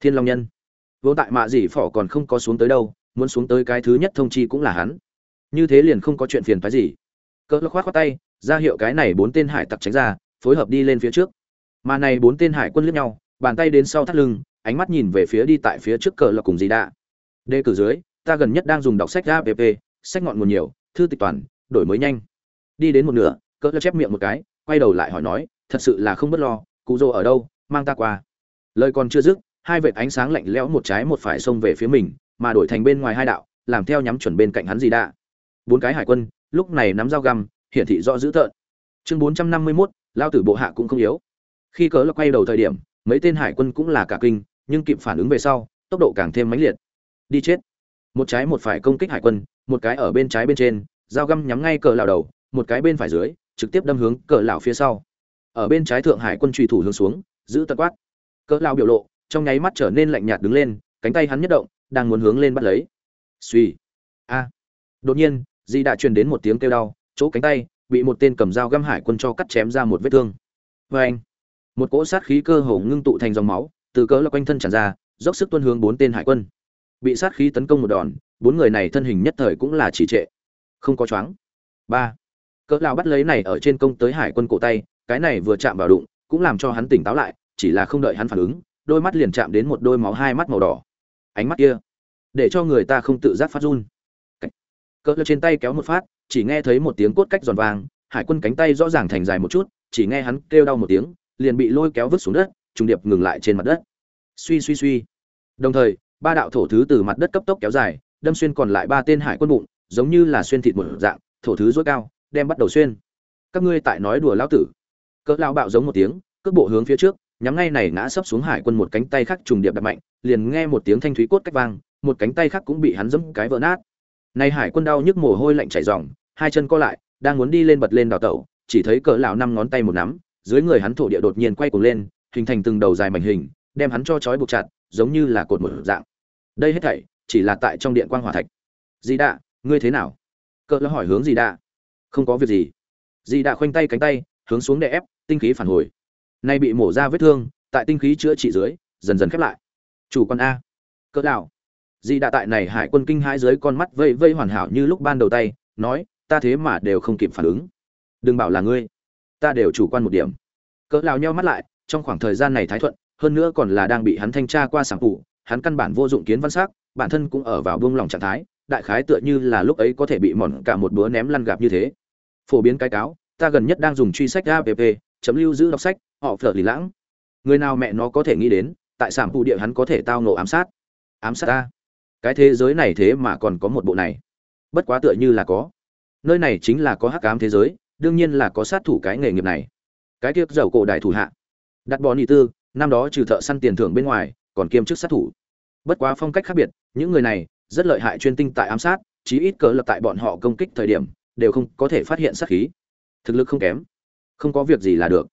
Thiên long nhân. Vô tại mạ gì phỏ còn không có xuống tới đâu, muốn xuống tới cái thứ nhất thông chi cũng là hắn. Như thế liền không có chuyện phiền phái gì. Cỡ khoát khoát tay, ra hiệu cái này bốn tên hải tặc tránh ra, phối hợp đi lên phía trước mà này bốn tên hải quân liếc nhau bàn tay đến sau thắt lưng ánh mắt nhìn về phía đi tại phía trước cờ là cùng gì đã đề cử dưới ta gần nhất đang dùng đọc sách app sách ngọn nguồn nhiều thư tịch toàn đổi mới nhanh. Đi đến một nửa cỡ chép miệng một cái quay đầu lại hỏi nói thật sự là không bất lo cụ rồ ở đâu mang ta qua. Lời còn chưa dứt hai vệt ánh sáng lạnh lẽo một trái một phải xông về phía mình mà đổi thành bên ngoài hai đạo làm theo nhắm chuẩn bên cạnh hắn gì đã bốn cái hải quân lúc này nắm dao găm hiển thị rõ dữ tợn. Chương bốn trăm năm mươi 451, lao tử bộ hạ cũng không yếu khi cỡ lộc quay đầu thời điểm, mấy tên hải quân cũng là cả kinh, nhưng kịp phản ứng về sau, tốc độ càng thêm mãnh liệt. Đi chết. Một trái một phải công kích hải quân, một cái ở bên trái bên trên, dao găm nhắm ngay cờ lão đầu, một cái bên phải dưới, trực tiếp đâm hướng cờ lão phía sau. Ở bên trái thượng hải quân truy thủ hướng xuống, giữ tật quát. Cờ lão biểu lộ, trong nháy mắt trở nên lạnh nhạt đứng lên, cánh tay hắn nhất động, đang muốn hướng lên bắt lấy. Suy a. Đột nhiên, di đã truyền đến một tiếng kêu đau, chỗ cánh tay, bị một tên cầm dao găm hải quân cho cắt chém ra một vết thương. Vê anh một cỗ sát khí cơ hồ ngưng tụ thành dòng máu, từ cỡ là quanh thân tràn ra, dốc sức tuân hướng bốn tên hải quân. Bị sát khí tấn công một đòn, bốn người này thân hình nhất thời cũng là chỉ trệ. Không có choáng. Ba. Cỡ lao bắt lấy này ở trên công tới hải quân cổ tay, cái này vừa chạm vào đụng, cũng làm cho hắn tỉnh táo lại, chỉ là không đợi hắn phản ứng, đôi mắt liền chạm đến một đôi máu hai mắt màu đỏ. Ánh mắt kia, để cho người ta không tự giác phát run. Cỡ lao trên tay kéo một phát, chỉ nghe thấy một tiếng cốt cách giòn vàng, hải quân cánh tay rõ ràng thành dài một chút, chỉ nghe hắn kêu đau một tiếng liền bị lôi kéo vứt xuống đất, trùng điệp ngừng lại trên mặt đất. Suy suy suy. Đồng thời, ba đạo thổ thứ từ mặt đất cấp tốc kéo dài, đâm xuyên còn lại ba tên hải quân bụng, giống như là xuyên thịt một dạng, thổ thứ dối cao, đem bắt đầu xuyên. Các ngươi tại nói đùa lão tử. Cỡ lão bạo giống một tiếng, cước bộ hướng phía trước, nhắm ngay này ngã sấp xuống hải quân một cánh tay khác trùng điệp đập mạnh, liền nghe một tiếng thanh thúy cốt cách vang, một cánh tay khác cũng bị hắn giẫm cái vỡ nát. Nay hải quân đau nhức mồ hôi lạnh chảy ròng, hai chân co lại, đang muốn đi lên bật lên đào tẩu, chỉ thấy cỡ lão năm ngón tay một nắm dưới người hắn thổ địa đột nhiên quay cuồng lên, hình thành từng đầu dài mảnh hình, đem hắn cho trói buộc chặt, giống như là cột một dạng. Đây hết thảy chỉ là tại trong điện quang hỏa thạch. Di đạ, ngươi thế nào? Cỡ lão hỏi hướng di đạ. Không có việc gì. Di đạ khoanh tay cánh tay, hướng xuống để ép, tinh khí phản hồi. Nay bị mổ ra vết thương, tại tinh khí chữa trị dưới, dần dần khép lại. Chủ quan a. Cỡ lão di đạ tại này hải quân kinh hãi dưới con mắt vây vây hoàn hảo như lúc ban đầu tay, nói, ta thế mà đều không kịp phản ứng. Đừng bảo là ngươi ta đều chủ quan một điểm. Cỡ lao nhau mắt lại, trong khoảng thời gian này thái thuận, hơn nữa còn là đang bị hắn thanh tra qua sản phụ, hắn căn bản vô dụng kiến văn sắc, bản thân cũng ở vào buông lòng trạng thái, đại khái tựa như là lúc ấy có thể bị mòn cả một bữa ném lăn gạp như thế. Phổ biến cái cáo, ta gần nhất đang dùng truy sách app chấm lưu giữ đọc sách, họ phở lì lãng. Người nào mẹ nó có thể nghĩ đến, tại sản phụ địa hắn có thể tao nổ ám sát. Ám sát ta. Cái thế giới này thế mà còn có một bộ này. Bất quá tựa như là có. Nơi này chính là có hắc ám thế giới đương nhiên là có sát thủ cái nghề nghiệp này. Cái tiếc dầu cổ đại thủ hạ. Đặt bò nỉ tư, năm đó trừ thợ săn tiền thưởng bên ngoài, còn kiêm chức sát thủ. Bất quá phong cách khác biệt, những người này rất lợi hại chuyên tinh tại ám sát, chí ít cỡ lập tại bọn họ công kích thời điểm, đều không có thể phát hiện sát khí. Thực lực không kém. Không có việc gì là được.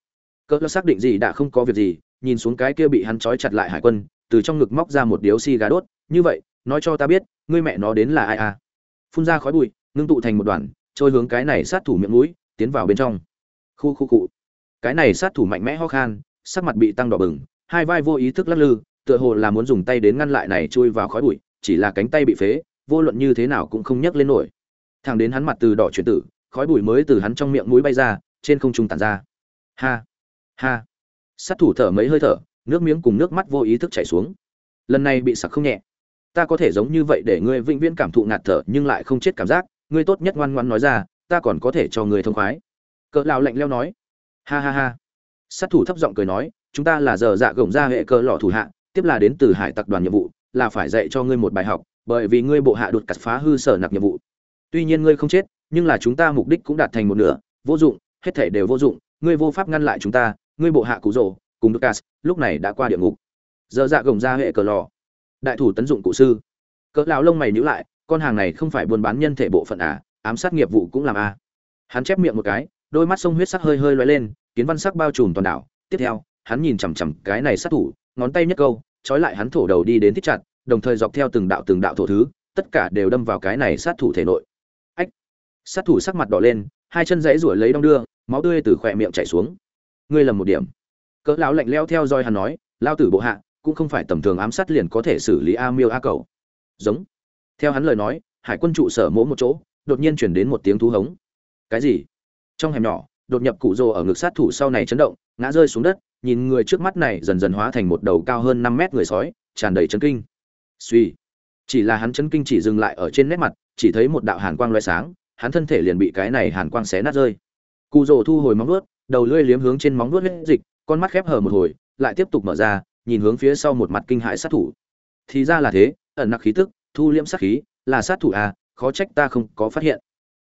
Cỡ lập xác định gì đã không có việc gì, nhìn xuống cái kia bị hắn trói chặt lại hải quân, từ trong ngực móc ra một điếu xi gà đốt. Như vậy, nói cho ta biết, ngươi mẹ nó đến là ai à? Phun ra khói bụi, ngưng tụ thành một đoàn, trôi hướng cái này sát thủ miệng mũi tiến vào bên trong. Khu khu cụ cái này sát thủ mạnh mẽ ho khan, sắc mặt bị tăng đỏ bừng, hai vai vô ý thức lắc lư, tựa hồ là muốn dùng tay đến ngăn lại này chui vào khói bụi, chỉ là cánh tay bị phế, vô luận như thế nào cũng không nhấc lên nổi. Thằng đến hắn mặt từ đỏ chuyển tử, khói bụi mới từ hắn trong miệng mũi bay ra, trên không trung tản ra. Ha! Ha! Sát thủ thở mấy hơi thở, nước miếng cùng nước mắt vô ý thức chảy xuống. Lần này bị sặc không nhẹ. Ta có thể giống như vậy để ngươi vĩnh viễn cảm thụ ngạt thở nhưng lại không chết cảm giác, ngươi tốt nhất ngoan ngoan nói ra ta còn có thể cho ngươi thông khoái. Cỡ lão lạnh leo nói. Ha ha ha. Sát thủ thấp giọng cười nói, chúng ta là giờ dạ gồng ra hệ cờ lọ thủ hạ, tiếp là đến từ hải tặc đoàn nhiệm vụ, là phải dạy cho ngươi một bài học, bởi vì ngươi bộ hạ đột cắt phá hư sở nặc nhiệm vụ. Tuy nhiên ngươi không chết, nhưng là chúng ta mục đích cũng đạt thành một nửa, vô dụng, hết thể đều vô dụng, ngươi vô pháp ngăn lại chúng ta, ngươi bộ hạ cụ rồ, cùng Lucas lúc này đã qua địa ngục. Giờ dạ gồng ra hệ cờ lò đại thủ tấn dụng cụ sư. Cỡ lão lông mày nhíu lại, con hàng này không phải buôn bán nhân thể bộ phận à ám sát nghiệp vụ cũng làm à hắn chép miệng một cái, đôi mắt sông huyết sắc hơi hơi loay lên, kiến văn sắc bao trùm toàn đảo. Tiếp theo, hắn nhìn chằm chằm cái này sát thủ, ngón tay nhất câu, trói lại hắn thổ đầu đi đến thích chặt, đồng thời dọc theo từng đạo từng đạo thổ thứ, tất cả đều đâm vào cái này sát thủ thể nội. Ách! Sát thủ sắc mặt đỏ lên, hai chân dãy ruổi lấy đong đưa, máu tươi từ khỏe miệng chảy xuống. Ngươi lầm một điểm. Cỡ lão lạnh leo theo dõi hắn nói lao tử bộ hạ, cũng không phải tầm thường ám sát liền có thể xử lý a miêu a cầu giống. Theo hắn lời nói, hải quân trụ sở mỗ một chỗ đột nhiên chuyển đến một tiếng thú hống. Cái gì? Trong hẻm nhỏ, đột nhập cụ rồ ở ngực sát thủ sau này chấn động, ngã rơi xuống đất, nhìn người trước mắt này dần dần hóa thành một đầu cao hơn năm mét người sói, tràn đầy chấn kinh. Suy, chỉ là hắn chấn kinh chỉ dừng lại ở trên nét mặt, chỉ thấy một đạo hàn quang loay sáng, hắn thân thể liền bị cái này hàn quang xé nát rơi. Cụ rồ thu hồi móng vuốt, đầu lưỡi liếm hướng trên móng vuốt huyết dịch, con mắt khép hờ một hồi, lại tiếp tục mở ra, nhìn hướng phía sau một mặt kinh hại sát thủ. Thì ra là thế, ẩn nặc khí tức, thu liễm sát khí, là sát thủ à khó trách ta không có phát hiện.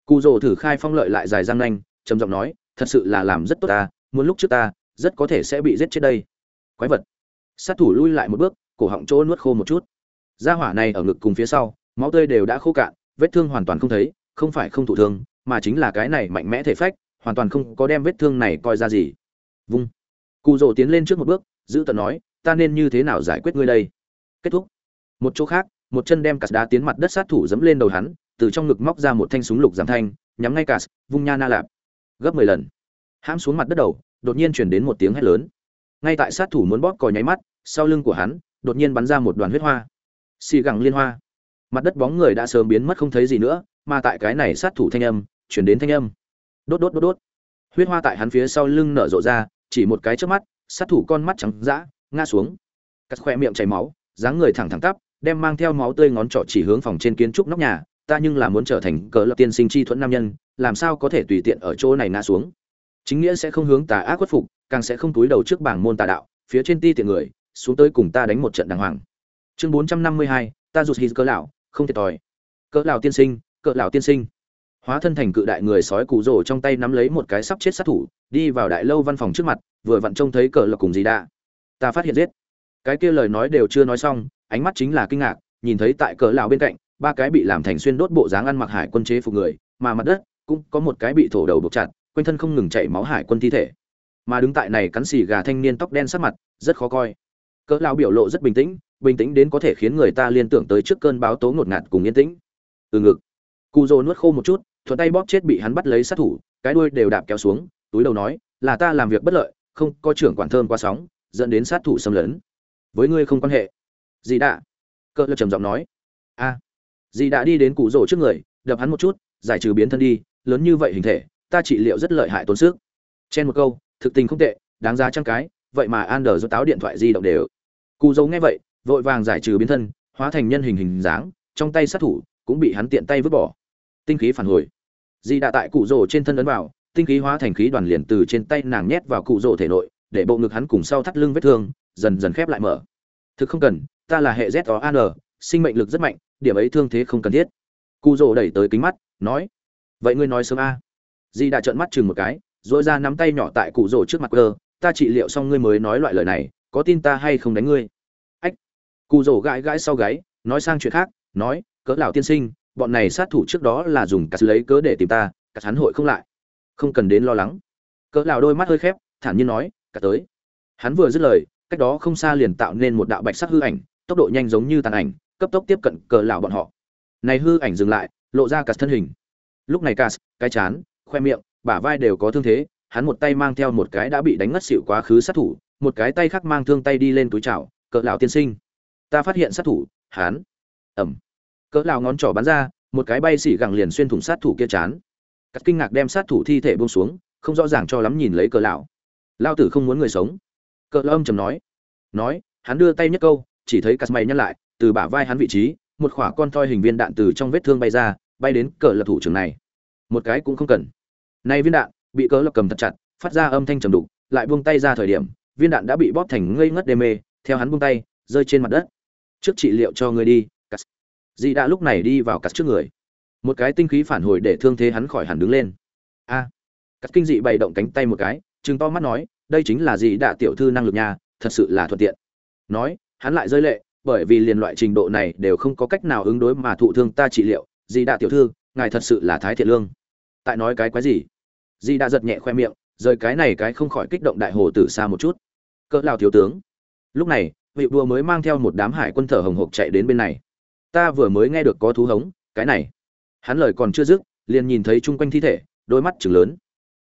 Cụ rồ thử khai phong lợi lại dài răng nanh, trầm giọng nói, thật sự là làm rất tốt ta, muốn lúc trước ta, rất có thể sẽ bị giết chết đây. Quái vật. Sát thủ lui lại một bước, cổ họng chỗ nuốt khô một chút. Da hỏa này ở ngực cùng phía sau, máu tươi đều đã khô cạn, vết thương hoàn toàn không thấy, không phải không thụ thương, mà chính là cái này mạnh mẽ thể phách, hoàn toàn không có đem vết thương này coi ra gì. Vung. Cụ rồ tiến lên trước một bước, giữ tận nói, ta nên như thế nào giải quyết ngươi đây? Kết thúc. Một chỗ khác một chân đem cắt đá tiến mặt đất sát thủ dẫm lên đầu hắn, từ trong ngực móc ra một thanh súng lục giảm thanh, nhắm ngay cắt vung nha na lạp. Gấp mười lần. Hãm xuống mặt đất đầu, đột nhiên chuyển đến một tiếng hét lớn. Ngay tại sát thủ muốn bóp cò nháy mắt, sau lưng của hắn, đột nhiên bắn ra một đoàn huyết hoa. Xì gẳng liên hoa. Mặt đất bóng người đã sớm biến mất không thấy gì nữa, mà tại cái này sát thủ thanh âm chuyển đến thanh âm. Đốt đốt đốt đốt. Huyết hoa tại hắn phía sau lưng nở rộ ra, chỉ một cái trước mắt, sát thủ con mắt trắng dã, ngã xuống. Cắt khoe miệng chảy máu, dáng người thẳng thẳng tắp đem mang theo máu tươi ngón trỏ chỉ hướng phòng trên kiến trúc nóc nhà, ta nhưng là muốn trở thành cờ lập tiên sinh chi thuẫn nam nhân, làm sao có thể tùy tiện ở chỗ này ngã xuống. Chính nghĩa sẽ không hướng tà ác khuất phục, càng sẽ không túi đầu trước bảng môn tà đạo, phía trên ti tiện người, xuống tới cùng ta đánh một trận đàng hoàng. Chương bốn trăm năm mươi hai, ta rụt hít cỡ lão, không thiệt thòi. Cỡ lão tiên sinh, cỡ lão tiên sinh. Hóa thân thành cự đại người sói cụ rồ trong tay nắm lấy một cái sắp chết sát thủ, đi vào đại lâu văn phòng trước mặt, vừa vặn trông thấy cờ lộc cùng gì đã. Ta phát hiện giết. Cái kia lời nói đều chưa nói xong ánh mắt chính là kinh ngạc, nhìn thấy tại cỡ lão bên cạnh, ba cái bị làm thành xuyên đốt bộ dáng ăn mặc hải quân chế phục người, mà mặt đất cũng có một cái bị thổ đầu buộc chặt, quanh thân không ngừng chảy máu hải quân thi thể. Mà đứng tại này cắn xì gà thanh niên tóc đen sắc mặt, rất khó coi. Cỡ lão biểu lộ rất bình tĩnh bình tĩnh đến có thể khiến người ta liên tưởng tới trước cơn báo tố ngột ngạt cùng yên tĩnh. Từ ngực cụ nuốt khô một chút, thuận tay bóp chết bị hắn bắt lấy sát thủ, cái đuôi đều đạp kéo xuống, túi đầu nói, là ta làm việc bất lợi, không có trưởng quản thơm qua sóng, dẫn đến sát thủ xâm lấn. Với ngươi không quan hệ. Dì đã cỡ lão trầm giọng nói. A. À. dì đã đi đến cụ rổ trước người, đập hắn một chút, giải trừ biến thân đi, lớn như vậy hình thể, ta trị liệu rất lợi hại tốn sức. Chen một câu, thực tình không tệ, đáng giá trăng cái, vậy mà an đờ do táo điện thoại di động đều. Cụ dấu nghe vậy, vội vàng giải trừ biến thân, hóa thành nhân hình hình dáng, trong tay sát thủ cũng bị hắn tiện tay vứt bỏ. Tinh khí phản hồi. Dì đã tại cụ rổ trên thân ấn vào, tinh khí hóa thành khí đoàn liền từ trên tay nàng nhét vào cụ rổ thể nội, để bộ ngực hắn cùng sau thắt lưng vết thương, dần dần khép lại mở. Thực không cần ta là hệ z o an sinh mệnh lực rất mạnh, điểm ấy thương thế không cần thiết. Cụ rồ đẩy tới kính mắt, nói, vậy ngươi nói sớm a. Di đã trợn mắt chừng một cái dội ra nắm tay nhỏ tại cụ rồ trước mặt cơ, ta trị liệu xong ngươi mới nói loại lời này, có tin ta hay không đánh ngươi? Ách. Cụ rồ gãi gãi sau gáy, nói sang chuyện khác, nói, cỡ lão tiên sinh, bọn này sát thủ trước đó là dùng cắt lấy cớ để tìm ta, cắt hắn hội không lại. Không cần đến lo lắng. Cỡ lão đôi mắt hơi khép, thản nhiên nói, cắt tới. Hắn vừa dứt lời, cách đó không xa liền tạo nên một đạo bạch sắc hư ảnh tốc độ nhanh giống như tàn ảnh cấp tốc tiếp cận cờ lão bọn họ. Này hư ảnh dừng lại lộ ra cả thân hình. Lúc này Cas, cái chán khoe miệng bả vai đều có thương thế hắn một tay mang theo một cái đã bị đánh ngất xỉu quá khứ sát thủ một cái tay khác mang thương tay đi lên túi chảo cỡ lão tiên sinh ta phát hiện sát thủ hắn. Ẩm. Cỡ lão ngón trỏ bắn ra một cái bay xỉ gẳng liền xuyên thủng sát thủ kia chán. Cắt kinh ngạc đem sát thủ thi thể buông xuống không rõ ràng cho lắm nhìn lấy cỡ lão. Lao tử không muốn người sống. Cỡ lão âm trầm nói. Nói hắn đưa tay nhất câu chỉ thấy cắt mày nhăn lại từ bả vai hắn vị trí một khỏa con toi hình viên đạn từ trong vết thương bay ra bay đến cỡ lập thủ trưởng này. Một cái cũng không cần. Nay viên đạn bị cỡ lập cầm thật chặt phát ra âm thanh trầm đục lại buông tay ra thời điểm viên đạn đã bị bóp thành ngây ngất đê mê theo hắn buông tay rơi trên mặt đất. Trước trị liệu cho người đi cắt. Dị đã lúc này đi vào cắt trước người. Một cái tinh khí phản hồi để thương thế hắn khỏi hẳn đứng lên. A. À, cắt kinh dị bày động cánh tay một cái chừng to mắt nói đây chính là dị đã tiểu thư năng lực nhà thật sự là thuận tiện. Nói hắn lại rơi lệ, bởi vì liền loại trình độ này đều không có cách nào ứng đối mà thụ thương ta trị liệu. Dì đạ tiểu thư, ngài thật sự là thái thiện lương. Tại nói cái quái gì? Dì đạ giật nhẹ khoe miệng, rời cái này cái không khỏi kích động đại hồ từ xa một chút. Cỡ lao thiếu tướng. Lúc này, vị đua mới mang theo một đám hải quân thở hồng hộc chạy đến bên này. Ta vừa mới nghe được có thú hống, cái này. Hắn lời còn chưa dứt, liền nhìn thấy chung quanh thi thể, đôi mắt chừng lớn.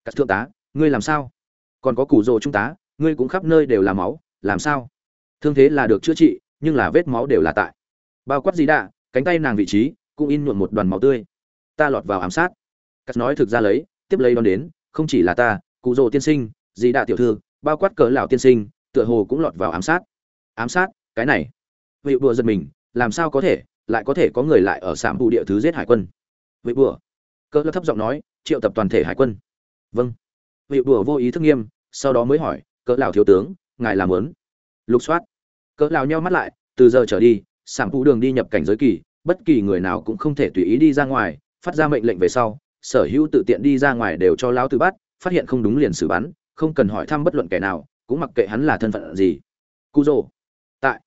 Các thượng tá, ngươi làm sao? Còn có củ rồ trung tá ngươi cũng khắp nơi đều là máu, làm sao? Thương thế là được chữa trị, nhưng là vết máu đều là tại. Bao quát gì đạ, cánh tay nàng vị trí cũng in nhuộm một đoàn máu tươi. Ta lọt vào ám sát. Cắt nói thực ra lấy, tiếp lấy đón đến, không chỉ là ta, cụ rồ tiên sinh dì đạ tiểu thư, bao quát cỡ lão tiên sinh, tựa hồ cũng lọt vào ám sát. Ám sát? Cái này. Vị bùa giật mình, làm sao có thể, lại có thể có người lại ở sạm bù địa thứ giết hải quân? Vị bùa. Cỡ lão thấp giọng nói, triệu tập toàn thể hải quân. Vâng. Vị bùa vô ý thức nghiêm, sau đó mới hỏi, cỡ lão thiếu tướng, ngài làm muốn lục soát cỡ lão nheo mắt lại, từ giờ trở đi sản phụ đường đi nhập cảnh giới kỳ, bất kỳ người nào cũng không thể tùy ý đi ra ngoài, phát ra mệnh lệnh về sau, sở hữu tự tiện đi ra ngoài đều cho lão tử bắt, phát hiện không đúng liền xử bắn, không cần hỏi thăm bất luận kẻ nào, cũng mặc kệ hắn là thân phận gì. Cu dô tại.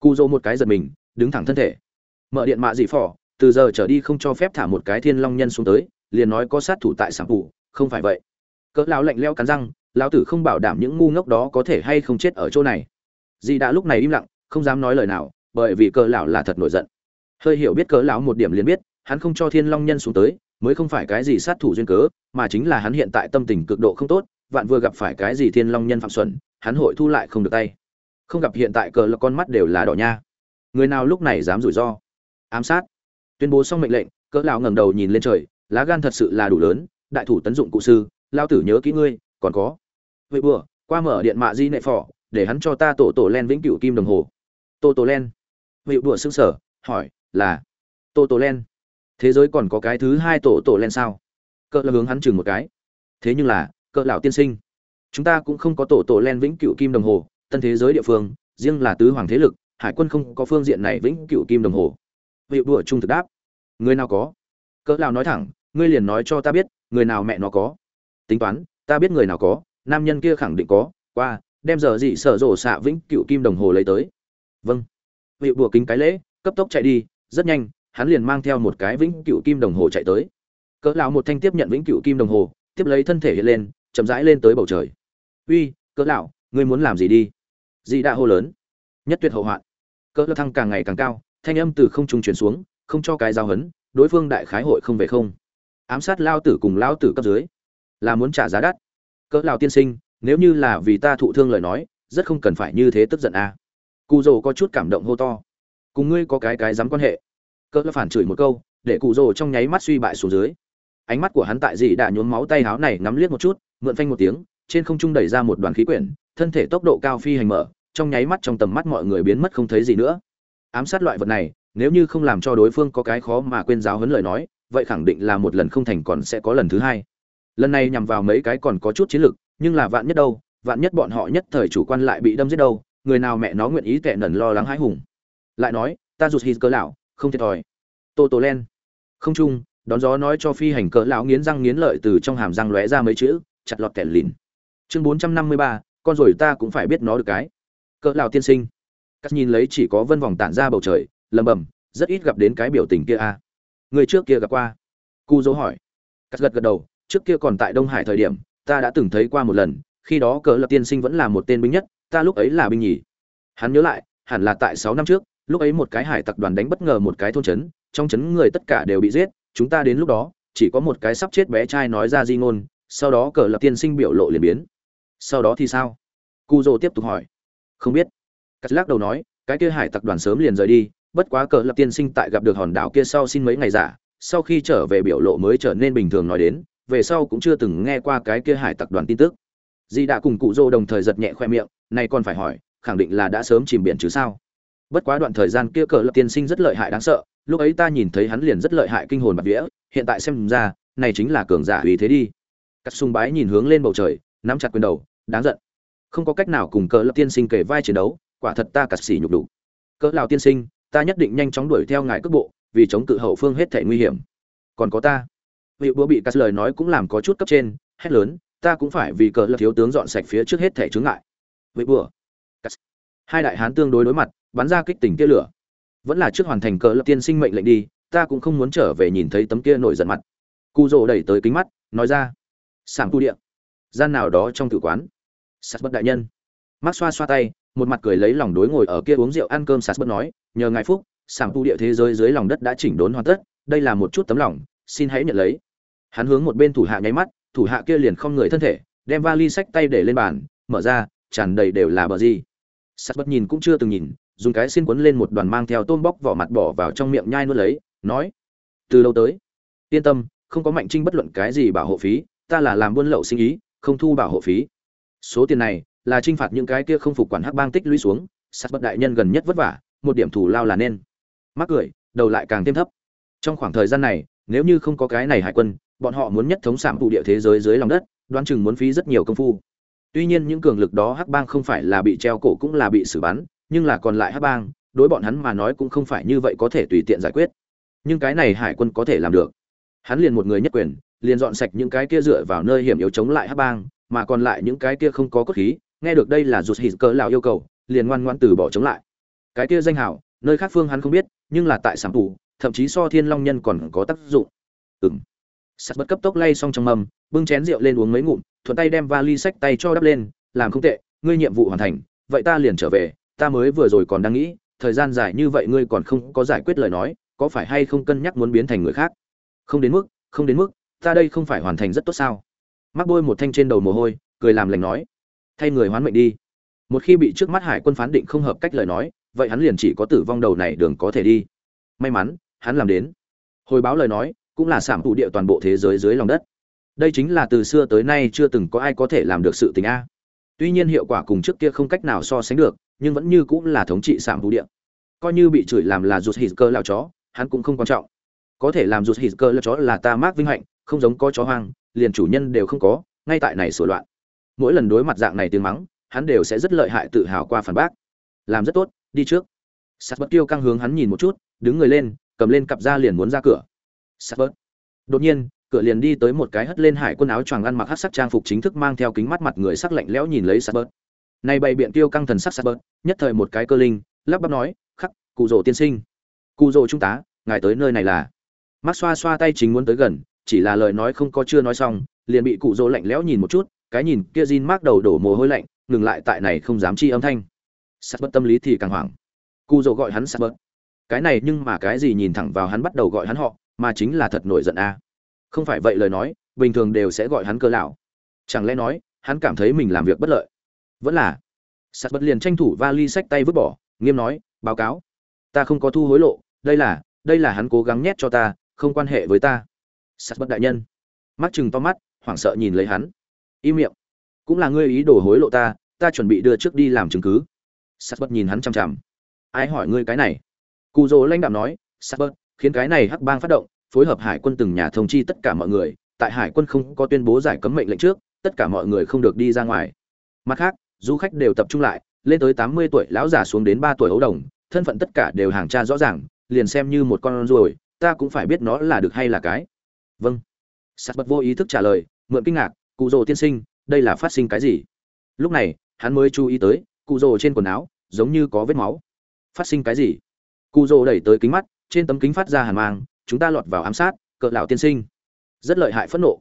Cu dô một cái giật mình, đứng thẳng thân thể. Mở điện mạ dị phỏ, từ giờ trở đi không cho phép thả một cái thiên long nhân xuống tới, liền nói có sát thủ tại sản phủ không phải vậy. Cỡ lão lạnh leo cắn răng, lão tử không bảo đảm những ngu ngốc đó có thể hay không chết ở chỗ này dì đã lúc này im lặng, không dám nói lời nào, bởi vì cỡ lão là thật nổi giận. Hơi hiểu biết cỡ lão một điểm liền biết, hắn không cho thiên long nhân xuống tới, mới không phải cái gì sát thủ duyên cớ, mà chính là hắn hiện tại tâm tình cực độ không tốt, vạn vừa gặp phải cái gì thiên long nhân phạm xuẩn, hắn hội thu lại không được tay. Không gặp hiện tại cờ là con mắt đều là đỏ nha. Người nào lúc này dám rủi ro? Ám sát. Tuyên bố xong mệnh lệnh cỡ lão ngẩng đầu nhìn lên trời, lá gan thật sự là đủ lớn, đại thủ tấn dụng cụ sư lao tử nhớ kỹ ngươi, còn có. Vậy bữa qua mở điện mạ di nệ phò để hắn cho ta tổ tổ len vĩnh cửu kim đồng hồ. Tổ tổ len. Vị đùa xương sở hỏi, là, tổ tổ len. Thế giới còn có cái thứ hai tổ tổ len sao? Cỡ là hướng hắn chừng một cái. Thế nhưng là, cỡ lão tiên sinh, chúng ta cũng không có tổ tổ len vĩnh cửu kim đồng hồ, tân thế giới địa phương, riêng là tứ hoàng thế lực, hải quân không có phương diện này vĩnh cửu kim đồng hồ. Vị đùa trung thực đáp, người nào có? Cỡ lão nói thẳng, ngươi liền nói cho ta biết, người nào mẹ nó có. Tính toán, ta biết người nào có, nam nhân kia khẳng định có, qua đem giờ gì sở rổ xạ vĩnh cựu kim đồng hồ lấy tới. Vâng. Vị bùa kính cái lễ, cấp tốc chạy đi, rất nhanh, hắn liền mang theo một cái vĩnh cựu kim đồng hồ chạy tới. Cỡ lão một thanh tiếp nhận vĩnh cựu kim đồng hồ, tiếp lấy thân thể hiện lên, chậm rãi lên tới bầu trời. Uy, cỡ lão, ngươi muốn làm gì đi? Dị đã hô lớn. Nhất tuyệt hậu hoạn. Cỡ lão thăng càng ngày càng cao, thanh âm từ không trung truyền xuống, không cho cái giao hấn, đối phương đại khái hội không về không. Ám sát lao tử cùng lao tử cấp dưới, là muốn trả giá đắt. Cỡ lão tiên sinh nếu như là vì ta thụ thương lời nói, rất không cần phải như thế tức giận à. cụ rồ có chút cảm động hô to. Cùng ngươi có cái cái dám quan hệ. Cỡ phản chửi một câu, để cụ rồ trong nháy mắt suy bại xuống dưới. Ánh mắt của hắn tại dị đã nhuốm máu tay háo này ngắm liếc một chút, mượn phanh một tiếng, trên không trung đẩy ra một đoàn khí quyển, thân thể tốc độ cao phi hành mở, trong nháy mắt trong tầm mắt mọi người biến mất không thấy gì nữa. Ám sát loại vật này, nếu như không làm cho đối phương có cái khó mà quên giáo huấn lời nói, vậy khẳng định là một lần không thành còn sẽ có lần thứ hai. Lần này nhằm vào mấy cái còn có chút chiến lược nhưng là vạn nhất đâu, vạn nhất bọn họ nhất thời chủ quan lại bị đâm giết đâu, người nào mẹ nó nguyện ý tệ nần lo lắng hãi hùng. Lại nói, ta rụt hít cỡ lão, không thiệt thòi. Tô tô len. Không chung, đón gió nói cho phi hành cỡ lão nghiến răng nghiến lợi từ trong hàm răng lóe ra mấy chữ, chặt lọt kẹt lìn. Chương bốn trăm năm mươi ba, con rồi ta cũng phải biết nó được cái. Cỡ lão tiên sinh. Cắt nhìn lấy chỉ có vân vòng tản ra bầu trời lầm bầm rất ít gặp đến cái biểu tình kia a à. người trước kia gặp qua. Cu dấu hỏi. Cắt gật gật đầu, trước kia còn tại đông hải thời điểm ta đã từng thấy qua một lần, khi đó cỡ lập tiên sinh vẫn là một tên binh nhất, ta lúc ấy là binh nhì. Hắn nhớ lại, hẳn là tại sáu năm trước, lúc ấy một cái hải tặc đoàn đánh bất ngờ một cái thôn trấn, trong trấn người tất cả đều bị giết, chúng ta đến lúc đó, chỉ có một cái sắp chết bé trai nói ra di ngôn, sau đó cờ lập tiên sinh biểu lộ liền biến. Sau đó thì sao? Cu dô tiếp tục hỏi. Không biết. Cắt lắc đầu nói, cái kia hải tặc đoàn sớm liền rời đi, bất quá cờ lập tiên sinh tại gặp được hòn đảo kia sau xin mấy ngày giả, sau khi trở về biểu lộ mới trở nên bình thường nói đến về sau cũng chưa từng nghe qua cái kia hải tặc đoàn tin tức. Di đã cùng cụ dô đồng thời giật nhẹ khoe miệng, này còn phải hỏi, khẳng định là đã sớm chìm biển chứ sao? Bất quá đoạn thời gian kia cờ lập tiên sinh rất lợi hại đáng sợ, lúc ấy ta nhìn thấy hắn liền rất lợi hại kinh hồn bạc vía, hiện tại xem ra, này chính là cường giả uy thế đi. Cắt sung bái nhìn hướng lên bầu trời, nắm chặt quyền đầu, đáng giận. Không có cách nào cùng cờ lập tiên sinh kể vai chiến đấu, quả thật ta cắt xỉ nhục đủ. Cỡ lào tiên sinh, ta nhất định nhanh chóng đuổi theo ngài cước bộ, vì chống cự hậu phương hết thể nguy hiểm. Còn có ta vị búa bị cắt lời nói cũng làm có chút cấp trên, hét lớn, ta cũng phải vì cờ lập thiếu tướng dọn sạch phía trước hết thể chướng ngại. Vị búa cắt. Hai đại hán tương đối đối mặt, bắn ra kích tình kia lửa. Vẫn là trước hoàn thành cờ lập tiên sinh mệnh lệnh đi, ta cũng không muốn trở về nhìn thấy tấm kia nổi giận mặt. Cu rồ đẩy tới kính mắt, nói ra sảng tu điện gian nào đó trong tử quán. Sạt bất đại nhân. Mắt xoa xoa tay, một mặt cười lấy lòng đối ngồi ở kia uống rượu ăn cơm sạt bất nói, nhờ ngài phúc sảng tu địa thế giới dưới lòng đất đã chỉnh đốn hoàn tất, đây là một chút tấm lòng, xin hãy nhận lấy hắn hướng một bên thủ hạ nháy mắt, thủ hạ kia liền không người thân thể, đem vali sách tay để lên bàn, mở ra, tràn đầy đều là bờ gì. Sắt bất nhìn cũng chưa từng nhìn, dùng cái xin quấn lên một đoàn mang theo tôm bóc vỏ mặt bỏ vào trong miệng nhai nuốt lấy, nói, từ lâu tới, yên tâm, không có mạnh trinh bất luận cái gì bảo hộ phí, ta là làm buôn lậu sinh ý, không thu bảo hộ phí. Số tiền này là trinh phạt những cái kia không phục quản hắc bang tích lũy xuống, sắt bất đại nhân gần nhất vất vả, một điểm thủ lao là nên. Mắc cười, đầu lại càng thêm thấp. Trong khoảng thời gian này, nếu như không có cái này hải quân bọn họ muốn nhất thống sảm tụ địa thế giới dưới lòng đất, đoán chừng muốn phí rất nhiều công phu. Tuy nhiên những cường lực đó hắc bang không phải là bị treo cổ cũng là bị xử bắn, nhưng là còn lại hắc bang, đối bọn hắn mà nói cũng không phải như vậy có thể tùy tiện giải quyết. Nhưng cái này hải quân có thể làm được. Hắn liền một người nhất quyền, liền dọn sạch những cái kia dựa vào nơi hiểm yếu chống lại hắc bang, mà còn lại những cái kia không có cốt khí, nghe được đây là rụt hít cỡ lào yêu cầu, liền ngoan ngoan từ bỏ chống lại. Cái kia danh hảo, nơi khác phương hắn không biết, nhưng là tại sản tù thậm chí so thiên long nhân còn có tác dụng. Ừng sắt bất cấp tốc lay xong trong mâm, bưng chén rượu lên uống mấy ngụm, thuận tay đem vali sách tay cho đắp lên, làm không tệ, ngươi nhiệm vụ hoàn thành, vậy ta liền trở về, ta mới vừa rồi còn đang nghĩ, thời gian dài như vậy ngươi còn không có giải quyết lời nói, có phải hay không cân nhắc muốn biến thành người khác? Không đến mức, không đến mức, ta đây không phải hoàn thành rất tốt sao? Mắc bôi một thanh trên đầu mồ hôi, cười làm lành nói, thay người hoán mệnh đi. Một khi bị trước mắt hải quân phán định không hợp cách lời nói, vậy hắn liền chỉ có tử vong đầu này đường có thể đi. May mắn, hắn làm đến. Hồi báo lời nói cũng là sảm thủ địa toàn bộ thế giới dưới lòng đất. Đây chính là từ xưa tới nay chưa từng có ai có thể làm được sự tình a. Tuy nhiên hiệu quả cùng trước kia không cách nào so sánh được, nhưng vẫn như cũng là thống trị sảm thủ địa. Coi như bị chửi làm là rụt hít cơ lao chó, hắn cũng không quan trọng. Có thể làm rụt hít cơ lao chó là ta mác vinh hạnh, không giống có chó hoang, liền chủ nhân đều không có, ngay tại này sửa loạn. Mỗi lần đối mặt dạng này tiếng mắng, hắn đều sẽ rất lợi hại tự hào qua phản bác. Làm rất tốt, đi trước. Sắt bất tiêu căng hướng hắn nhìn một chút, đứng người lên, cầm lên cặp da liền muốn ra cửa sắt đột nhiên, cửa liền đi tới một cái hất lên hải quân áo choàng ăn mặc hát sắc trang phục chính thức mang theo kính mắt mặt người sắc lạnh lẽo nhìn lấy sát này bày biện tiêu căng thần sắc sát nhất thời một cái cơ linh, lắp bắp nói, khắc, cụ rỗ tiên sinh. Cụ rỗ trung tá ngài tới nơi này là? Mắt xoa xoa tay chính muốn tới gần, chỉ là lời nói không có chưa nói xong, liền bị cụ rỗ lạnh lẽo nhìn một chút, cái nhìn kia Jin mác đầu đổ mồ hôi lạnh, ngừng lại tại này không dám chi âm thanh. Sát tâm lý thì càng hoảng. Cụ rồ gọi hắn sát cái này nhưng mà cái gì nhìn thẳng vào hắn bắt đầu gọi hắn họ mà chính là thật nổi giận a. Không phải vậy lời nói, bình thường đều sẽ gọi hắn cơ lão. Chẳng lẽ nói, hắn cảm thấy mình làm việc bất lợi? Vẫn là. Sắt bật liền tranh thủ vali sách tay vứt bỏ, nghiêm nói, báo cáo. Ta không có thu hối lộ, đây là đây là hắn cố gắng nhét cho ta, không quan hệ với ta. Sắt bật đại nhân. Mắt chừng to mắt, hoảng sợ nhìn lấy hắn. Im miệng. Cũng là ngươi ý đồ hối lộ ta ta chuẩn bị đưa trước đi làm chứng cứ. Sắt bật nhìn hắn chằm chằm. Ai hỏi ngươi cái này? Cụ dỗ lãnh đạm nói sắt bật khiến cái này hắc bang phát động, phối hợp hải quân từng nhà thông chi tất cả mọi người, tại hải quân không có tuyên bố giải cấm mệnh lệnh trước, tất cả mọi người không được đi ra ngoài. Mặt khác, du khách đều tập trung lại, lên tới tám mươi tuổi lão già xuống đến ba tuổi ấu đồng, thân phận tất cả đều hàng tra rõ ràng, liền xem như một con ruồi, ta cũng phải biết nó là được hay là cái. Vâng. Sắt bật vô ý thức trả lời, mượn kinh ngạc, cụ rồ tiên sinh, đây là phát sinh cái gì? Lúc này, hắn mới chú ý tới, cụ rồ trên quần áo, giống như có vết máu. Phát sinh cái gì? Cụ rồ đẩy tới kính mắt trên tấm kính phát ra hàn mang, chúng ta lọt vào ám sát cỡ lão tiên sinh. Rất lợi hại phẫn nộ.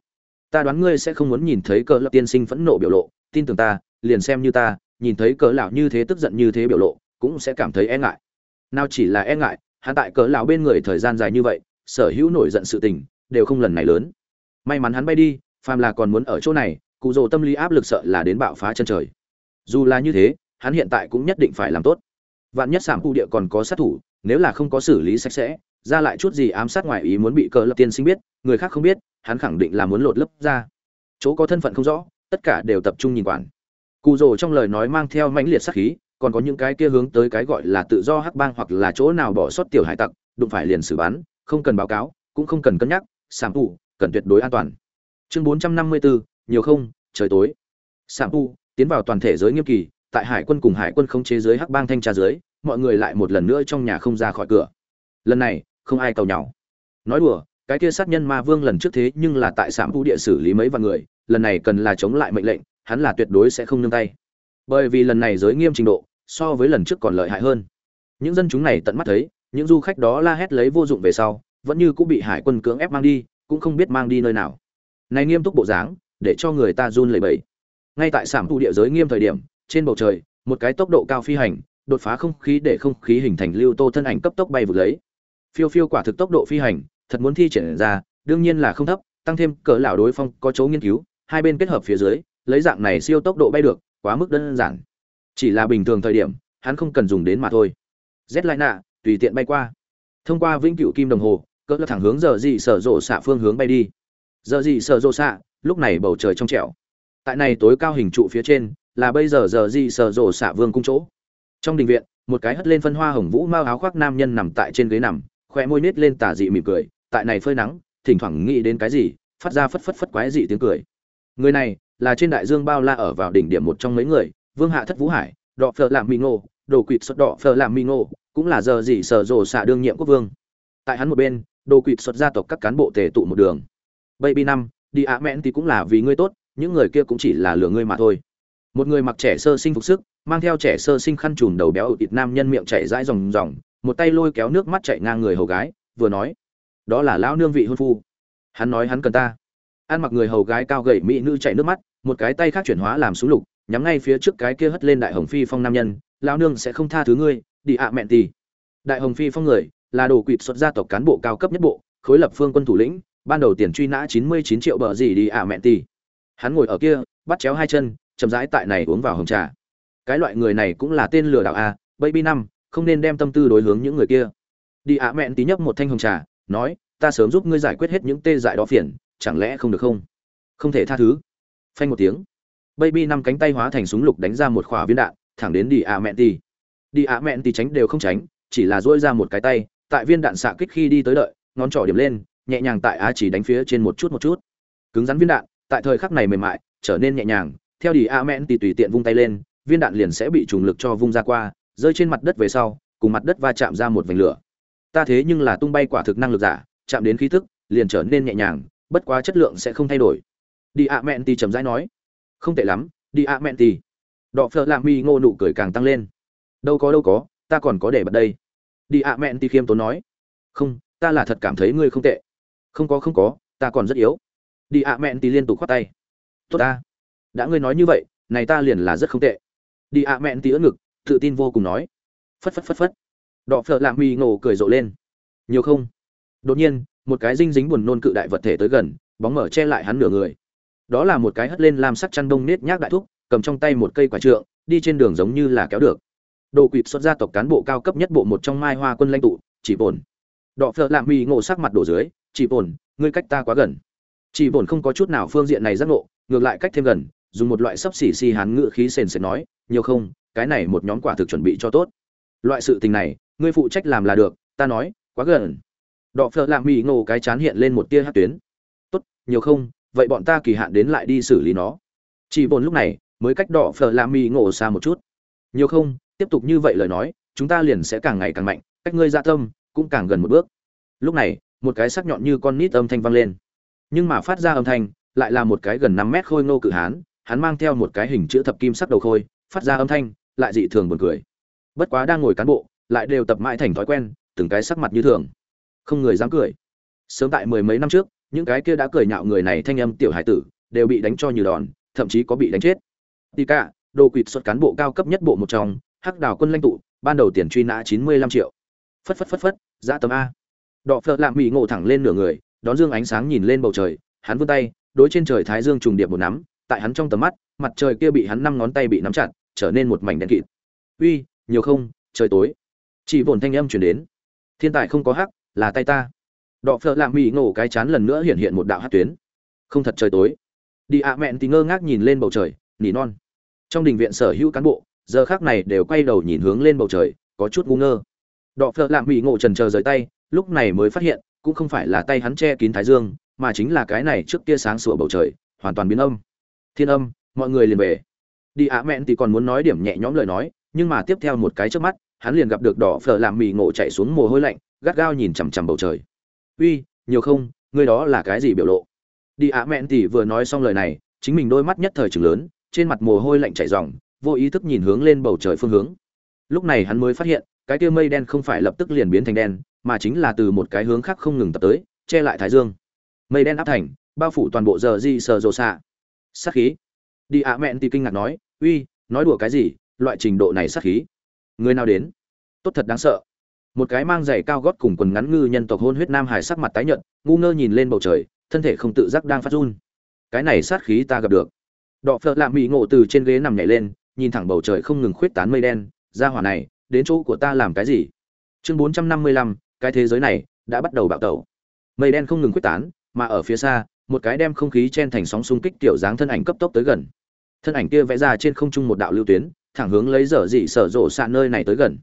Ta đoán ngươi sẽ không muốn nhìn thấy cỡ lão tiên sinh phẫn nộ biểu lộ, tin tưởng ta, liền xem như ta, nhìn thấy cỡ lão như thế tức giận như thế biểu lộ, cũng sẽ cảm thấy e ngại. Nào chỉ là e ngại, hắn tại cỡ lão bên người thời gian dài như vậy, sở hữu nổi giận sự tình, đều không lần này lớn. May mắn hắn bay đi, phàm là còn muốn ở chỗ này, cụ rồ tâm lý áp lực sợ là đến bạo phá chân trời. Dù là như thế, hắn hiện tại cũng nhất định phải làm tốt. Vạn nhất sảm khu địa còn có sát thủ nếu là không có xử lý sạch sẽ ra lại chút gì ám sát ngoài ý muốn bị cờ lập tiên sinh biết người khác không biết hắn khẳng định là muốn lột lấp ra. Chỗ có thân phận không rõ tất cả đều tập trung nhìn quản. Cụ rồ trong lời nói mang theo mãnh liệt sát khí còn có những cái kia hướng tới cái gọi là tự do hắc bang hoặc là chỗ nào bỏ sót tiểu hải tặc đụng phải liền xử bắn không cần báo cáo cũng không cần cân nhắc sảm phụ cần tuyệt đối an toàn. Chương 454, nhiều không trời tối. Sảm phụ tiến vào toàn thể giới nghiêm kỳ tại hải quân cùng hải quân không chế giới hắc bang thanh tra giới mọi người lại một lần nữa trong nhà không ra khỏi cửa. Lần này, không ai cầu nhau. Nói đùa, cái kia sát nhân ma vương lần trước thế nhưng là tại sạm vũ địa xử lý mấy vạn người, lần này cần là chống lại mệnh lệnh, hắn là tuyệt đối sẽ không nương tay. Bởi vì lần này giới nghiêm trình độ, so với lần trước còn lợi hại hơn. Những dân chúng này tận mắt thấy, những du khách đó la hét lấy vô dụng về sau, vẫn như cũng bị hải quân cưỡng ép mang đi, cũng không biết mang đi nơi nào. Này nghiêm túc bộ dáng, để cho người ta run lẩy bẩy. Ngay tại sảm vũ địa giới nghiêm thời điểm, trên bầu trời, một cái tốc độ cao phi hành đột phá không khí để không khí hình thành lưu tô thân ảnh cấp tốc bay vụt lấy. Phiêu phiêu quả thực tốc độ phi hành, thật muốn thi triển ra, đương nhiên là không thấp, tăng thêm cỡ lão đối phong có chỗ nghiên cứu, hai bên kết hợp phía dưới, lấy dạng này siêu tốc độ bay được, quá mức đơn giản. Chỉ là bình thường thời điểm, hắn không cần dùng đến mà thôi. Z lại nạ tùy tiện bay qua. Thông qua vĩnh cửu kim đồng hồ, cỡ lão thẳng hướng giờ dị sở rộ xạ phương hướng bay đi. Giờ dị sở rộ xạ, lúc này bầu trời trong trẻo. Tại này tối cao hình trụ phía trên, là bây giờ giờ dị sở rộ xạ vương cung chỗ trong đình viện, một cái hất lên phân hoa hồng vũ mao áo khoác nam nhân nằm tại trên ghế nằm khoe môi nết lên tà dị mỉm cười, tại này phơi nắng, thỉnh thoảng nghĩ đến cái gì, phát ra phất phất phất quái dị tiếng cười. Người này là trên đại dương bao la ở vào đỉnh điểm một trong mấy người, vương hạ thất vũ hải, đọ phở làm mi ngô, đồ quỵt xuất đọ phở làm mi ngô, cũng là giờ gì sở rồ xạ đương nhiệm quốc vương. Tại hắn một bên, đồ quỵt xuất gia tộc các cán bộ tề tụ một đường. Baby năm, đi ạ mẹn thì cũng là vì ngươi tốt, những người kia cũng chỉ là lừa ngươi mà thôi. Một người mặc trẻ sơ sinh phục sức mang theo trẻ sơ sinh khăn trùm đầu béo ịt nam nhân miệng chảy rãi ròng ròng, một tay lôi kéo nước mắt chạy ngang người hầu gái, vừa nói, đó là lão nương vị hôn phu. Hắn nói hắn cần ta. Ăn mặc người hầu gái cao gầy mỹ nữ chạy nước mắt, một cái tay khác chuyển hóa làm súng lục, nhắm ngay phía trước cái kia hất lên đại hồng phi phong nam nhân, lão nương sẽ không tha thứ ngươi, đi ạ mẹn tì. Đại hồng phi phong người, là đồ quỵt xuất gia tộc cán bộ cao cấp nhất bộ, khối lập phương quân thủ lĩnh, ban đầu tiền truy nã chín mươi chín triệu bờ gì đi ạ mẹn tì. Hắn ngồi ở kia, bắt chéo hai chân, chậm rãi tại này uống vào hồng trà cái loại người này cũng là tên lừa đảo à, baby năm không nên đem tâm tư đối hướng những người kia. Đi ạ mẹn tí nhấp một thanh hồng trà nói ta sớm giúp ngươi giải quyết hết những tê dại đó phiền chẳng lẽ không được không? Không thể tha thứ. Phanh một tiếng. Baby năm cánh tay hóa thành súng lục đánh ra một quả viên đạn thẳng đến đi ạ mẹn tí. Đi ạ mẹn tí tránh đều không tránh chỉ là duỗi ra một cái tay tại viên đạn xạ kích khi đi tới đợi ngón trỏ điểm lên nhẹ nhàng tại á chỉ đánh phía trên một chút một chút. Cứng rắn viên đạn tại thời khắc này mềm mại trở nên nhẹ nhàng theo đi a mẹn thì tùy tiện vung tay lên viên đạn liền sẽ bị trùng lực cho vung ra qua, rơi trên mặt đất về sau, cùng mặt đất va chạm ra một vành lửa. Ta thế nhưng là tung bay quả thực năng lực giả, chạm đến khí thức, liền trở nên nhẹ nhàng, bất quá chất lượng sẽ không thay đổi. Đi ạ mẹn tì chậm rãi nói. Không tệ lắm, đi ạ mẹn tì. Đọ phợ lạ mi ngô nụ cười càng tăng lên. Đâu có đâu có, ta còn có để bật đây. Đi ạ mẹn tì khiêm tốn nói. Không, ta là thật cảm thấy ngươi không tệ. Không có không có, ta còn rất yếu. Đi ạ mẹn tì liên tục khoát tay. Tốt ta. Đã ngươi nói như vậy, này ta liền là rất không tệ đi ạ mẹn tí ưỡn ngực, tự tin vô cùng nói. Phất phất phất phất. Đọ phợ lạ mi ngộ cười rộ lên. Nhiều không? Đột nhiên, một cái dinh dính buồn nôn cự đại vật thể tới gần, bóng mở che lại hắn nửa người. Đó là một cái hất lên làm sắc chăn đông nết nhác đại thúc, cầm trong tay một cây quả trượng, đi trên đường giống như là kéo được. Đồ quỵt xuất gia tộc cán bộ cao cấp nhất bộ một trong mai hoa quân lãnh tụ, chỉ bổn. Đọ phợ lạ mi ngộ sắc mặt đổ dưới, chỉ bổn, ngươi cách ta quá gần. Chỉ bổn không có chút nào phương diện này giác ngộ, ngược lại cách thêm gần, dùng một loại sấp xỉ xì hán ngự khí sền sệt nói nhiều không, cái này một nhóm quả thực chuẩn bị cho tốt. Loại sự tình này, ngươi phụ trách làm là được, ta nói, quá gần. Đọ phở lạ mỹ ngộ cái chán hiện lên một tia hát tuyến. Tốt, nhiều không, vậy bọn ta kỳ hạn đến lại đi xử lý nó. Chỉ bồn lúc này, mới cách đọ phở lạ mỹ ngộ xa một chút. Nhiều không, tiếp tục như vậy lời nói, chúng ta liền sẽ càng ngày càng mạnh, cách ngươi dạ tâm, cũng càng gần một bước. Lúc này, một cái sắc nhọn như con nít âm thanh vang lên. Nhưng mà phát ra âm thanh, lại là một cái gần năm mét khôi ngô cự hán, hắn mang theo một cái hình chữ thập kim sắc đầu khôi phát ra âm thanh, lại dị thường buồn cười. Bất quá đang ngồi cán bộ, lại đều tập mãi thành thói quen, từng cái sắc mặt như thường. Không người dám cười. Sớm tại mười mấy năm trước, những cái kia đã cười nhạo người này thanh âm tiểu hải tử, đều bị đánh cho như đòn, thậm chí có bị đánh chết. Tì cả, đồ quỵt xuất cán bộ cao cấp nhất bộ một trong, hắc đào quân lãnh tụ, ban đầu tiền truy nã chín mươi lăm triệu. Phất phất phất phất ra tấm a. Đọ phợ lạm mỹ ngộ thẳng lên nửa người, đón dương ánh sáng nhìn lên bầu trời, hắn vươn tay, đối trên trời thái dương trùng điệp một nắm, tại hắn trong tầm mắt, mặt trời kia bị hắn năm ngón tay bị nắm chặt trở nên một mảnh đen kịt. Uy, nhiều không, trời tối. Chỉ vồn thanh âm chuyển đến. Thiên tài không có hắc, là tay ta. Đọ phợ lạ mỹ ngộ cái chán lần nữa hiện hiện một đạo hát tuyến. Không thật trời tối. Đi ạ mẹn thì ngơ ngác nhìn lên bầu trời, nỉ non. Trong đình viện sở hữu cán bộ, giờ khác này đều quay đầu nhìn hướng lên bầu trời, có chút ngu ngơ. Đọ phợ lạ mỹ ngộ trần chờ rời tay, lúc này mới phát hiện, cũng không phải là tay hắn che kín thái dương, mà chính là cái này trước kia sáng sủa bầu trời, hoàn toàn biến âm. Thiên âm, mọi người liền về đi ạ, mẹn thì còn muốn nói điểm nhẹ nhõm lời nói, nhưng mà tiếp theo một cái trước mắt, hắn liền gặp được đỏ phở làm mì ngộ chạy xuống mồ hôi lạnh, gắt gao nhìn chằm chằm bầu trời. Uy, nhiều không, ngươi đó là cái gì biểu lộ? Đi ạ, mẹn thì vừa nói xong lời này, chính mình đôi mắt nhất thời chừng lớn, trên mặt mồ hôi lạnh chảy ròng, vô ý thức nhìn hướng lên bầu trời phương hướng. Lúc này hắn mới phát hiện, cái kia mây đen không phải lập tức liền biến thành đen, mà chính là từ một cái hướng khác không ngừng tập tới, che lại thái dương. Mây đen áp thành, bao phủ toàn bộ giờ di sờ rồ xạ sát khí đi ạ mẹn thì kinh ngạc nói, uy, nói đùa cái gì? Loại trình độ này sát khí. Người nào đến? Tốt thật đáng sợ. Một cái mang giày cao gót cùng quần ngắn ngư nhân tộc hôn huyết nam hải sắc mặt tái nhợt, ngu ngơ nhìn lên bầu trời, thân thể không tự giác đang phát run. Cái này sát khí ta gặp được. Đọ phợ lạ mỹ ngộ từ trên ghế nằm nhảy lên, nhìn thẳng bầu trời không ngừng khuyết tán mây đen ra hỏa này, đến chỗ của ta làm cái gì? Chương bốn trăm năm mươi lăm, cái thế giới này đã bắt đầu bạo tẩu. Mây đen không ngừng khuyết tán, mà ở phía xa, một cái đem không khí chen thành sóng xung kích tiểu dáng thân ảnh cấp tốc tới gần thân ảnh kia vẽ ra trên không trung một đạo lưu tuyến, thẳng hướng lấy dở dị sở rộ xạ nơi này tới gần.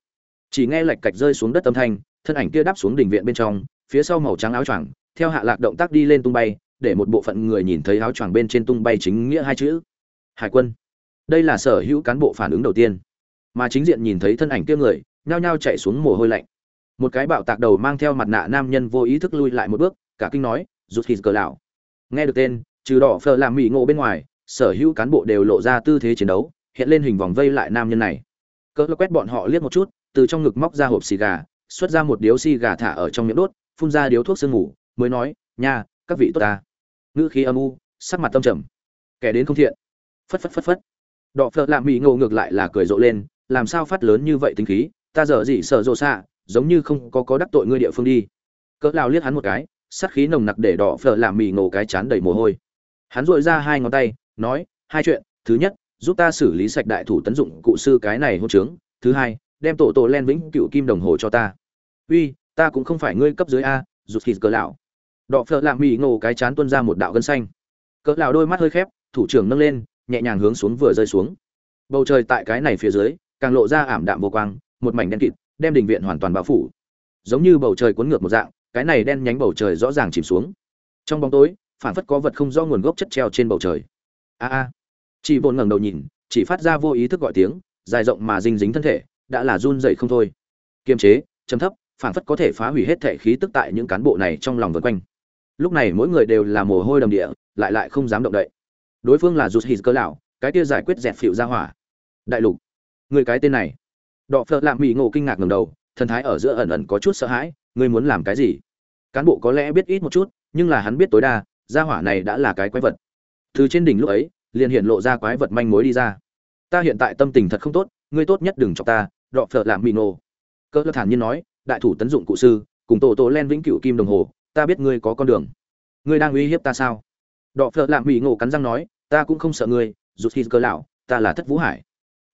Chỉ nghe lạch cạch rơi xuống đất âm thanh, thân ảnh kia đáp xuống đình viện bên trong, phía sau màu trắng áo choàng, theo hạ lạc động tác đi lên tung bay, để một bộ phận người nhìn thấy áo choàng bên trên tung bay chính nghĩa hai chữ. Hải quân. Đây là sở hữu cán bộ phản ứng đầu tiên. Mà chính diện nhìn thấy thân ảnh kia người, nhao nhao chạy xuống mồ hôi lạnh. Một cái bạo tạc đầu mang theo mặt nạ nam nhân vô ý thức lui lại một bước, cả kinh nói rút hít cờ lão. Nghe được tên, trừ đỏ phờ làm mỹ ngộ bên ngoài sở hữu cán bộ đều lộ ra tư thế chiến đấu, hiện lên hình vòng vây lại nam nhân này. Cỡ quét bọn họ liếc một chút, từ trong ngực móc ra hộp xì gà, xuất ra một điếu xì gà thả ở trong miệng đốt, phun ra điếu thuốc sương ngủ mới nói, nha, các vị tốt ta. Ngữ khí âm u, sắc mặt tâm trầm. Kẻ đến không thiện. Phất phất phất phất. Đọ phợ lạ mỹ ngộ ngược lại là cười rộ lên, làm sao phát lớn như vậy tính khí? Ta dở gì sợ rộ xạ, giống như không có có đắc tội ngươi địa phương đi. Cỡ lao liếc hắn một cái, sát khí nồng nặc để đỏ phở làm mì ngộ cái chán đầy mồ hôi. Hắn dội ra hai ngón tay nói, hai chuyện, thứ nhất, giúp ta xử lý sạch đại thủ tấn dụng cụ sư cái này hôn trướng. Thứ hai, đem tổ tổ len vĩnh cựu kim đồng hồ cho ta. Uy, ta cũng không phải ngươi cấp dưới a, rụt thịt cỡ lão. Đọ phợ lạ mỹ ngộ cái chán tuôn ra một đạo gân xanh. Cỡ lão đôi mắt hơi khép, thủ trưởng nâng lên, nhẹ nhàng hướng xuống vừa rơi xuống. Bầu trời tại cái này phía dưới, càng lộ ra ảm đạm vô quang, một mảnh đen kịt, đem đình viện hoàn toàn bao phủ. Giống như bầu trời cuốn ngược một dạng, cái này đen nhánh bầu trời rõ ràng chìm xuống. Trong bóng tối phản phất có vật không do nguồn gốc chất treo trên bầu trời a a. Chị vồn ngẩng đầu nhìn, chỉ phát ra vô ý thức gọi tiếng, dài rộng mà dinh dính thân thể, đã là run dậy không thôi. Kiềm chế, chấm thấp phản phất có thể phá hủy hết thể khí tức tại những cán bộ này trong lòng vượt quanh. Lúc này mỗi người đều là mồ hôi đầm địa, lại lại không dám động đậy. Đối phương là rụt hít cơ lão, cái kia giải quyết dẹt phịu ra hỏa. Đại lục. Người cái tên này. Đọ phợ lạm mỹ ngộ kinh ngạc ngầm đầu, thần thái ở giữa ẩn ẩn có chút sợ hãi, ngươi muốn làm cái gì? Cán bộ có lẽ biết ít một chút, nhưng là hắn biết tối đa, gia hỏa này đã là cái quái vật từ trên đỉnh lúc ấy, liền hiện lộ ra quái vật manh mối đi ra. Ta hiện tại tâm tình thật không tốt, ngươi tốt nhất đừng cho ta, đọ phở làm mỹ nổ. Cơ lơ thản nhiên nói, đại thủ tấn dụng cụ sư, cùng tổ tổ len vĩnh cựu kim đồng hồ, ta biết ngươi có con đường. Ngươi đang uy hiếp ta sao? Đọ phở làm mỹ ngộ cắn răng nói, ta cũng không sợ ngươi rụt khi cơ lão, ta là thất vũ hải.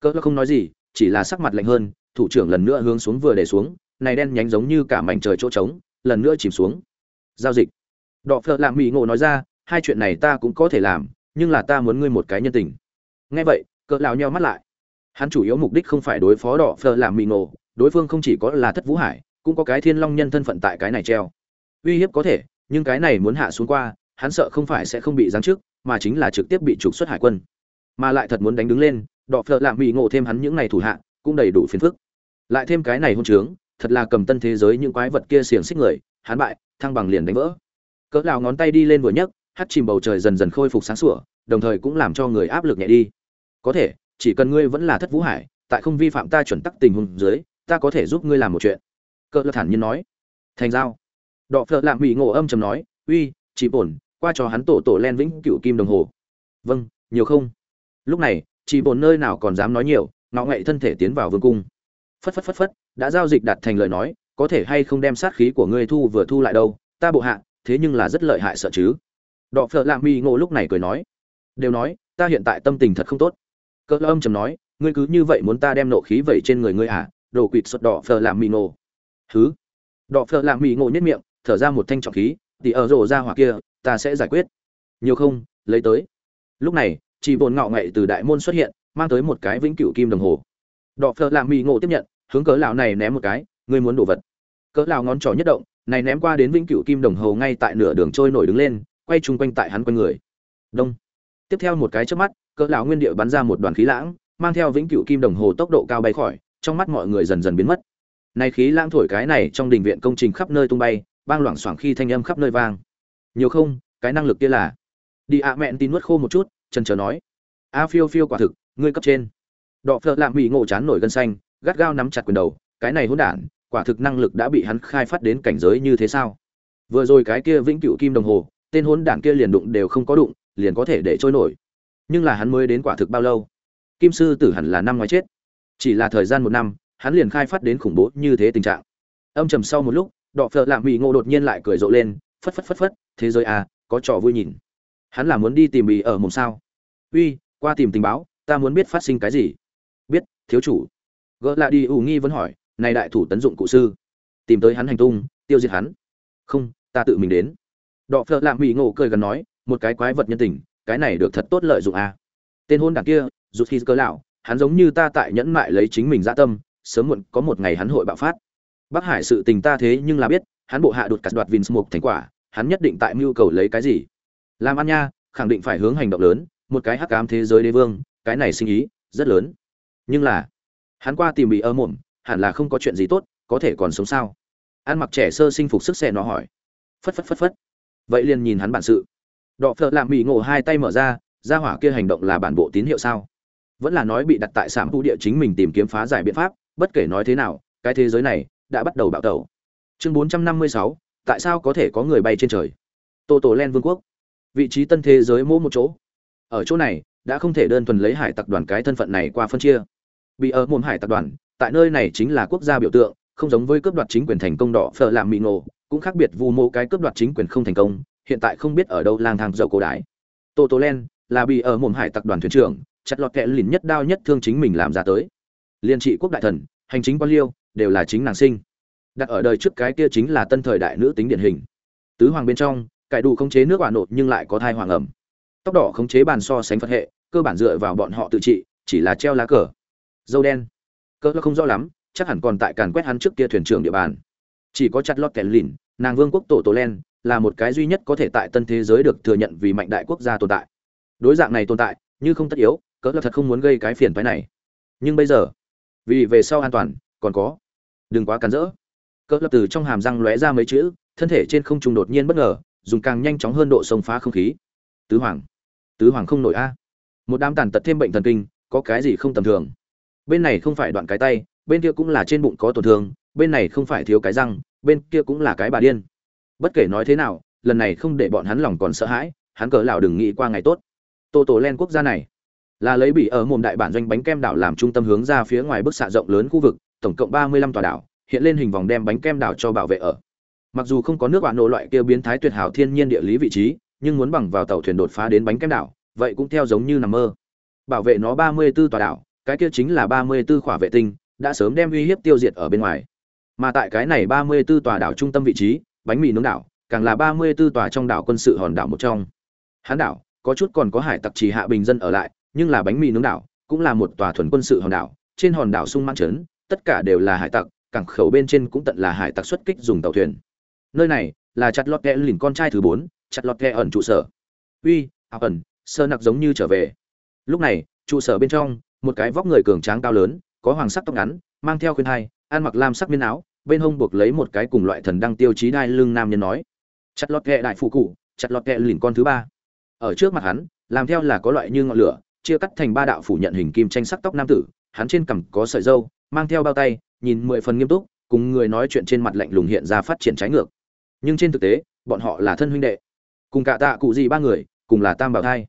Cơ không nói gì, chỉ là sắc mặt lạnh hơn, thủ trưởng lần nữa hướng xuống vừa để xuống, này đen nhánh giống như cả mảnh trời chỗ trống, lần nữa chìm xuống. Giao dịch. Đọ phở làm mỹ ngộ nói ra hai chuyện này ta cũng có thể làm, nhưng là ta muốn ngươi một cái nhân tình. Nghe vậy, cỡ lão nheo mắt lại. Hắn chủ yếu mục đích không phải đối phó đọ phờ làm mì nổ, đối phương không chỉ có là thất vũ hải, cũng có cái thiên long nhân thân phận tại cái này treo. Uy hiếp có thể, nhưng cái này muốn hạ xuống qua, hắn sợ không phải sẽ không bị giáng chức, mà chính là trực tiếp bị trục xuất hải quân. Mà lại thật muốn đánh đứng lên đọ phợ lạm bị ngộ thêm hắn những này thủ hạ, cũng đầy đủ phiền phức. Lại thêm cái này hôn trướng, thật là cầm tân thế giới những quái vật kia xiềng xích người, hắn bại, thăng bằng liền đánh vỡ. Cỡ lão ngón tay đi lên vừa nhấc hắt chìm bầu trời dần dần khôi phục sáng sủa, đồng thời cũng làm cho người áp lực nhẹ đi. Có thể, chỉ cần ngươi vẫn là thất vũ hải, tại không vi phạm ta chuẩn tắc tình huống dưới, ta có thể giúp ngươi làm một chuyện. Cỡ lơ thản nhiên nói. Thành giao. Đọ phợ lạm bị ngộ âm chầm nói, uy chị bổn, qua cho hắn tổ tổ len vĩnh cựu kim đồng hồ. Vâng nhiều không? Lúc này chị bổn nơi nào còn dám nói nhiều, ngọ ngậy thân thể tiến vào vương cung. Phất phất phất phất, đã giao dịch đặt thành lời nói, có thể hay không đem sát khí của ngươi thu vừa thu lại đâu, ta bộ hạ, thế nhưng là rất lợi hại sợ chứ đọ phợ lạ mi ngộ lúc này cười nói, đều nói, ta hiện tại tâm tình thật không tốt. Cỡ âm chầm nói, ngươi cứ như vậy muốn ta đem nộ khí vẩy trên người ngươi à? Đồ quỵt sụt đỏ phờ làm mì ngộ. Thứ đỏ phờ làm mì ngộ nhất miệng, thở ra một thanh trọng khí thì ở rổ ra hỏa kia, ta sẽ giải quyết. Nhiều không, lấy tới. Lúc này chị bồn ngạo ngậy từ đại môn xuất hiện, mang tới một cái vĩnh cửu kim đồng hồ. Đỏ phờ làm mì ngộ tiếp nhận, hướng cỡ lão này ném một cái, ngươi muốn đồ vật. Cỡ lão ngón trỏ nhất động, này ném qua đến vĩnh cửu kim đồng hồ ngay tại nửa đường trôi nổi đứng lên quay chung quanh tại hắn quanh người. Đông. Tiếp theo một cái chớp mắt, cỡ lão nguyên địa bắn ra một đoàn khí lãng, mang theo vĩnh cửu kim đồng hồ tốc độ cao bay khỏi, trong mắt mọi người dần dần biến mất. Này khí lãng thổi cái này trong đình viện công trình khắp nơi tung bay, bang loảng xoảng khi thanh âm khắp nơi vang. Nhiều không, cái năng lực kia là. Đi ạ, mẹn tin nuốt khô một chút chân chờ nói. A phiêu phiêu quả thực, ngươi cấp trên. Đọ phợ lạm bị ngộ chán nổi gân xanh, gắt gao nắm chặt quyền đầu, cái này hỗn đản, quả thực năng lực đã bị hắn khai phát đến cảnh giới như thế sao? Vừa rồi cái kia vĩnh cửu kim đồng hồ tên hỗn đản kia liền đụng đều không có đụng, liền có thể để trôi nổi. Nhưng là hắn mới đến quả thực bao lâu? Kim sư tử hẳn là năm ngoái chết. Chỉ là thời gian một năm, hắn liền khai phát đến khủng bố như thế tình trạng. Âm trầm sau một lúc, đọ phợ lạ mỹ ngộ đột nhiên lại cười rộ lên, phất phất phất phất, thế giới à có trò vui nhìn. Hắn là muốn đi tìm bì ở mồm sao? Uy, qua tìm tình báo, ta muốn biết phát sinh cái gì? Biết, thiếu chủ. Gỡ lại đi, ủ nghi vẫn hỏi, này đại thủ tấn dụng cụ sư. Tìm tới hắn hành tung, tiêu diệt hắn. Không, ta tự mình đến đọ phợ lạ mỹ ngộ cười gần nói, một cái quái vật nhân tình, cái này được thật tốt lợi dụng à tên hôn đảng kia, rụt khi cơ lão hắn giống như ta tại nhẫn mại lấy chính mình dã tâm, sớm muộn có một ngày hắn hội bạo phát. Bắc hải sự tình ta thế nhưng là biết, hắn bộ hạ đột cắt đoạt vinh Mục thành quả, hắn nhất định tại mưu cầu lấy cái gì? Làm ăn nha, khẳng định phải hướng hành động lớn, một cái hắc ám thế giới đế vương, cái này sinh ý, rất lớn. Nhưng là, hắn qua tìm bị ơ mồm, hẳn là không có chuyện gì tốt, có thể còn sống sao? Ăn mặc trẻ sơ sinh phục sức xe nó hỏi. Phất phất phất phất vậy liền nhìn hắn bản sự. Đọ phợ làm mỹ ngộ hai tay mở ra ra hỏa kia hành động là bản bộ tín hiệu sao? Vẫn là nói bị đặt tại sảm thu địa chính mình tìm kiếm phá giải biện pháp, bất kể nói thế nào, cái thế giới này đã bắt đầu bạo tẩu. Chương bốn trăm năm mươi sáu, tại sao có thể có người bay trên trời? Tô tổ len vương quốc. Vị trí tân thế giới mỗi một chỗ. Ở chỗ này, đã không thể đơn thuần lấy hải tặc đoàn cái thân phận này qua phân chia. Bị ở môn hải tặc đoàn, tại nơi này chính là quốc gia biểu tượng, không giống với cướp đoạt chính quyền thành công đỏ phở làm mị ngộ cũng khác biệt vu mô cái cướp đoạt chính quyền không thành công, hiện tại không biết ở đâu lang thang dầu cổ đái tô tô len là bị ở mồm hải tặc đoàn thuyền trưởng, chặt lọt kẹ lìn nhất đao nhất thương chính mình làm ra tới. Liên trị quốc đại thần, hành chính quan liêu, đều là chính nàng sinh. Đặt ở đời trước cái kia chính là tân thời đại nữ tính điển hình. Tứ hoàng bên trong, cải đủ khống chế nước quả nộp nhưng lại có thai hoàng ẩm. Tóc đỏ khống chế bàn so sánh phật hệ, cơ bản dựa vào bọn họ tự trị, chỉ là treo lá cờ. Dâu đen. Cơ không rõ lắm, chắc hẳn còn tại càn quét hắn trước kia thuyền trưởng địa bàn. Chỉ có chặt lọt kẻ lìn nàng vương quốc tổ tổ len là một cái duy nhất có thể tại tân thế giới được thừa nhận vì mạnh đại quốc gia tồn tại. Đối dạng này tồn tại, như không tất yếu, cỡ là thật không muốn gây cái phiền phái này. Nhưng bây giờ, vì về sau an toàn, còn có. Đừng quá cắn rỡ. Cỡ lập từ trong hàm răng lóe ra mấy chữ, thân thể trên không trung đột nhiên bất ngờ, dùng càng nhanh chóng hơn độ sông phá không khí. Tứ hoàng. Tứ hoàng không nổi a. Một đám tàn tật thêm bệnh thần kinh, có cái gì không tầm thường? Bên này không phải đoạn cái tay, bên kia cũng là trên bụng có tổn thương, bên này không phải thiếu cái răng bên kia cũng là cái bà điên. Bất kể nói thế nào, lần này không để bọn hắn lòng còn sợ hãi, hắn cỡ lão đừng nghĩ qua ngày tốt. Tô tổ len quốc gia này, là lấy bị ở mồm đại bản doanh bánh kem đảo làm trung tâm hướng ra phía ngoài bức xạ rộng lớn khu vực, tổng cộng 35 tòa đảo, hiện lên hình vòng đem bánh kem đảo cho bảo vệ ở. Mặc dù không có nước bạn nổ loại kia biến thái tuyệt hảo thiên nhiên địa lý vị trí, nhưng muốn bằng vào tàu thuyền đột phá đến bánh kem đảo, vậy cũng theo giống như nằm mơ. Bảo vệ nó 34 tòa đảo, cái kia chính là 34 khỏa vệ tinh, đã sớm đem uy hiếp tiêu diệt ở bên ngoài mà tại cái này 34 tòa đảo trung tâm vị trí, bánh mì nướng đảo, càng là 34 tòa trong đảo quân sự hòn đảo một trong. Hán đảo, có chút còn có hải tặc trì hạ bình dân ở lại, nhưng là bánh mì nướng đảo cũng là một tòa thuần quân sự hòn đảo, trên hòn đảo sung mãn trấn, tất cả đều là hải tặc, cảng khẩu bên trên cũng tận là hải tặc xuất kích dùng tàu thuyền. Nơi này là chặt lọt kẹ lìn con trai thứ bốn, chặt lọt kẹ ẩn trụ sở. Uy ẩn, sơ nặc giống như trở về. Lúc này, trụ sở bên trong, một cái vóc người cường tráng cao lớn, có hoàng sắc tóc ngắn, mang theo khuyên hai ăn mặc lam sắc miên áo, bên hông buộc lấy một cái cùng loại thần đăng tiêu chí đai lưng nam nhân nói, chặt lọt kẹ đại phụ cụ, chặt lọt kẹ lìn con thứ ba. Ở trước mặt hắn, làm theo là có loại như ngọn lửa, chia cắt thành ba đạo phủ nhận hình kim tranh sắc tóc nam tử, hắn trên cằm có sợi dâu mang theo bao tay, nhìn mười phần nghiêm túc, cùng người nói chuyện trên mặt lạnh lùng hiện ra phát triển trái ngược. Nhưng trên thực tế, bọn họ là thân huynh đệ. Cùng cả tạ cụ gì ba người, cùng là tam bảo thai.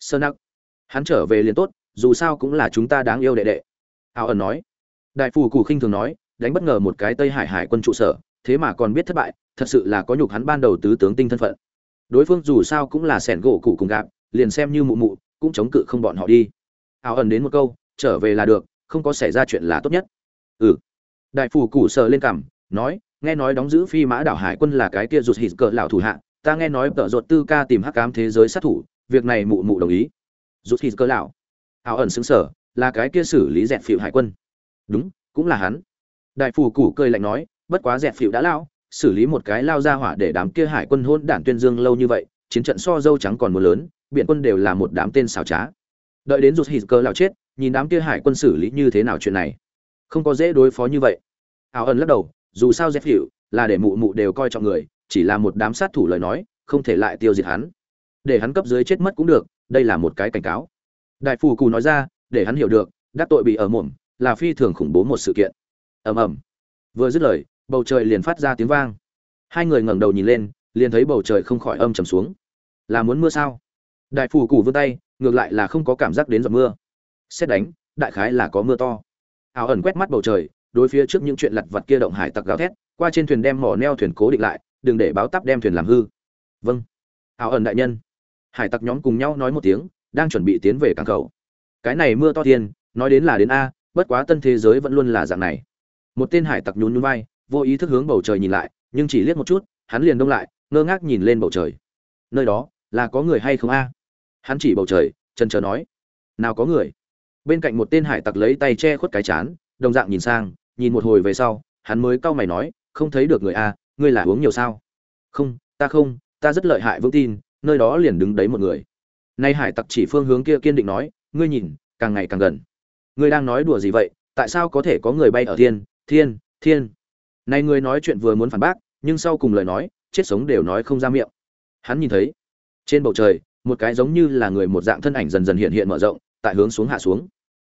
Sơ nặc, hắn trở về liền tốt, dù sao cũng là chúng ta đáng yêu đệ đệ. Áo ẩn nói. Đại phù cụ khinh thường nói đánh bất ngờ một cái tây hải hải quân trụ sở, thế mà còn biết thất bại, thật sự là có nhục hắn ban đầu tứ tướng tinh thân phận. Đối phương dù sao cũng là sẻn gỗ cụ cùng gạp, liền xem như mụ mụ, cũng chống cự không bọn họ đi. Áo ẩn đến một câu, trở về là được, không có xảy ra chuyện là tốt nhất. Ừ. Đại phù cụ sờ lên cằm, nói, nghe nói đóng giữ phi mã đảo hải quân là cái kia rụt hít cỡ lão thủ hạ, ta nghe nói tợ ruột tư ca tìm hắc cám thế giới sát thủ, việc này mụ mụ đồng ý. Rụt hít cỡ lão. Áo ẩn xứng sở là cái kia xử lý dẹt phịu hải quân. Đúng, cũng là hắn đại phù củ cười lạnh nói, bất quá dẹp phịu đã lao, xử lý một cái lao ra hỏa để đám kia hải quân hôn đản tuyên dương lâu như vậy, chiến trận so dâu trắng còn mưa lớn biện quân đều là một đám tên xảo trá. Đợi đến rụt hít cơ lao chết, nhìn đám kia hải quân xử lý như thế nào chuyện này. Không có dễ đối phó như vậy. Áo ẩn lắc đầu, dù sao dẹp hiệu là để mụ mụ đều coi trọng người, chỉ là một đám sát thủ lời nói, không thể lại tiêu diệt hắn. Để hắn cấp dưới chết mất cũng được, đây là một cái cảnh cáo. Đại phù cù nói ra, để hắn hiểu được, đắc tội bị ở mồm là phi thường khủng bố một sự kiện ầm ầm. Vừa dứt lời, bầu trời liền phát ra tiếng vang. Hai người ngẩng đầu nhìn lên, liền thấy bầu trời không khỏi âm trầm xuống. Là muốn mưa sao? Đại phù củ vươn tay, ngược lại là không có cảm giác đến giọt mưa. Xét đánh, đại khái là có mưa to. Ảo ẩn quét mắt bầu trời, đối phía trước những chuyện lặt vặt kia động hải tặc gào thét, qua trên thuyền đem mỏ neo thuyền cố định lại, đừng để báo tắp đem thuyền làm hư. Vâng. Ảo ẩn đại nhân. Hải tặc nhóm cùng nhau nói một tiếng, đang chuẩn bị tiến về cảng khẩu. Cái này mưa to thiên nói đến là đến a, bất quá tân thế giới vẫn luôn là dạng này một tên hải tặc nhún nhún vai, vô ý thức hướng bầu trời nhìn lại, nhưng chỉ liếc một chút, hắn liền đông lại, ngơ ngác nhìn lên bầu trời. Nơi đó, là có người hay không a? Hắn chỉ bầu trời chân chờ nói. Nào có người? Bên cạnh một tên hải tặc lấy tay che khuất cái chán, đồng dạng nhìn sang, nhìn một hồi về sau, hắn mới cau mày nói, không thấy được người a, ngươi là uống nhiều sao? Không, ta không, ta rất lợi hại, vững tin, nơi đó liền đứng đấy một người. Nay hải tặc chỉ phương hướng kia kiên định nói, ngươi nhìn, càng ngày càng gần. Ngươi đang nói đùa gì vậy? Tại sao có thể có người bay ở thiên thiên thiên. Này ngươi nói chuyện vừa muốn phản bác, nhưng sau cùng lời nói, chết sống đều nói không ra miệng. Hắn nhìn thấy, trên bầu trời, một cái giống như là người một dạng thân ảnh dần dần hiện hiện mở rộng, tại hướng xuống hạ xuống.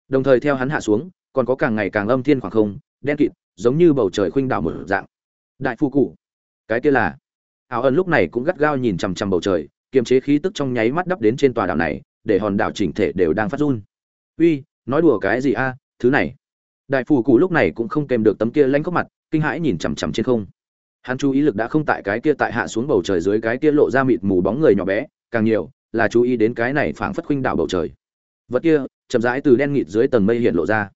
Đồng thời theo hắn hạ xuống, còn có càng ngày càng âm thiên khoảng không, đen kịt, giống như bầu trời khuynh đảo mở dạng. Đại phu cụ cái kia là, áo ẩn lúc này cũng gắt gao nhìn chằm chằm bầu trời, kiềm chế khí tức trong nháy mắt đắp đến trên tòa đảo này, để hòn đảo chỉnh thể đều đang phát run. Uy, nói đùa cái gì a, thứ này đại phù cụ lúc này cũng không kèm được tấm kia lanh khóc mặt, kinh hãi nhìn chằm chằm trên không. Hắn chú ý lực đã không tại cái kia tại hạ xuống bầu trời dưới cái kia lộ ra mịt mù bóng người nhỏ bé, càng nhiều là chú ý đến cái này phảng phất khuynh đảo bầu trời. Vật kia, chậm rãi từ đen nghịt dưới tầng mây hiện lộ ra.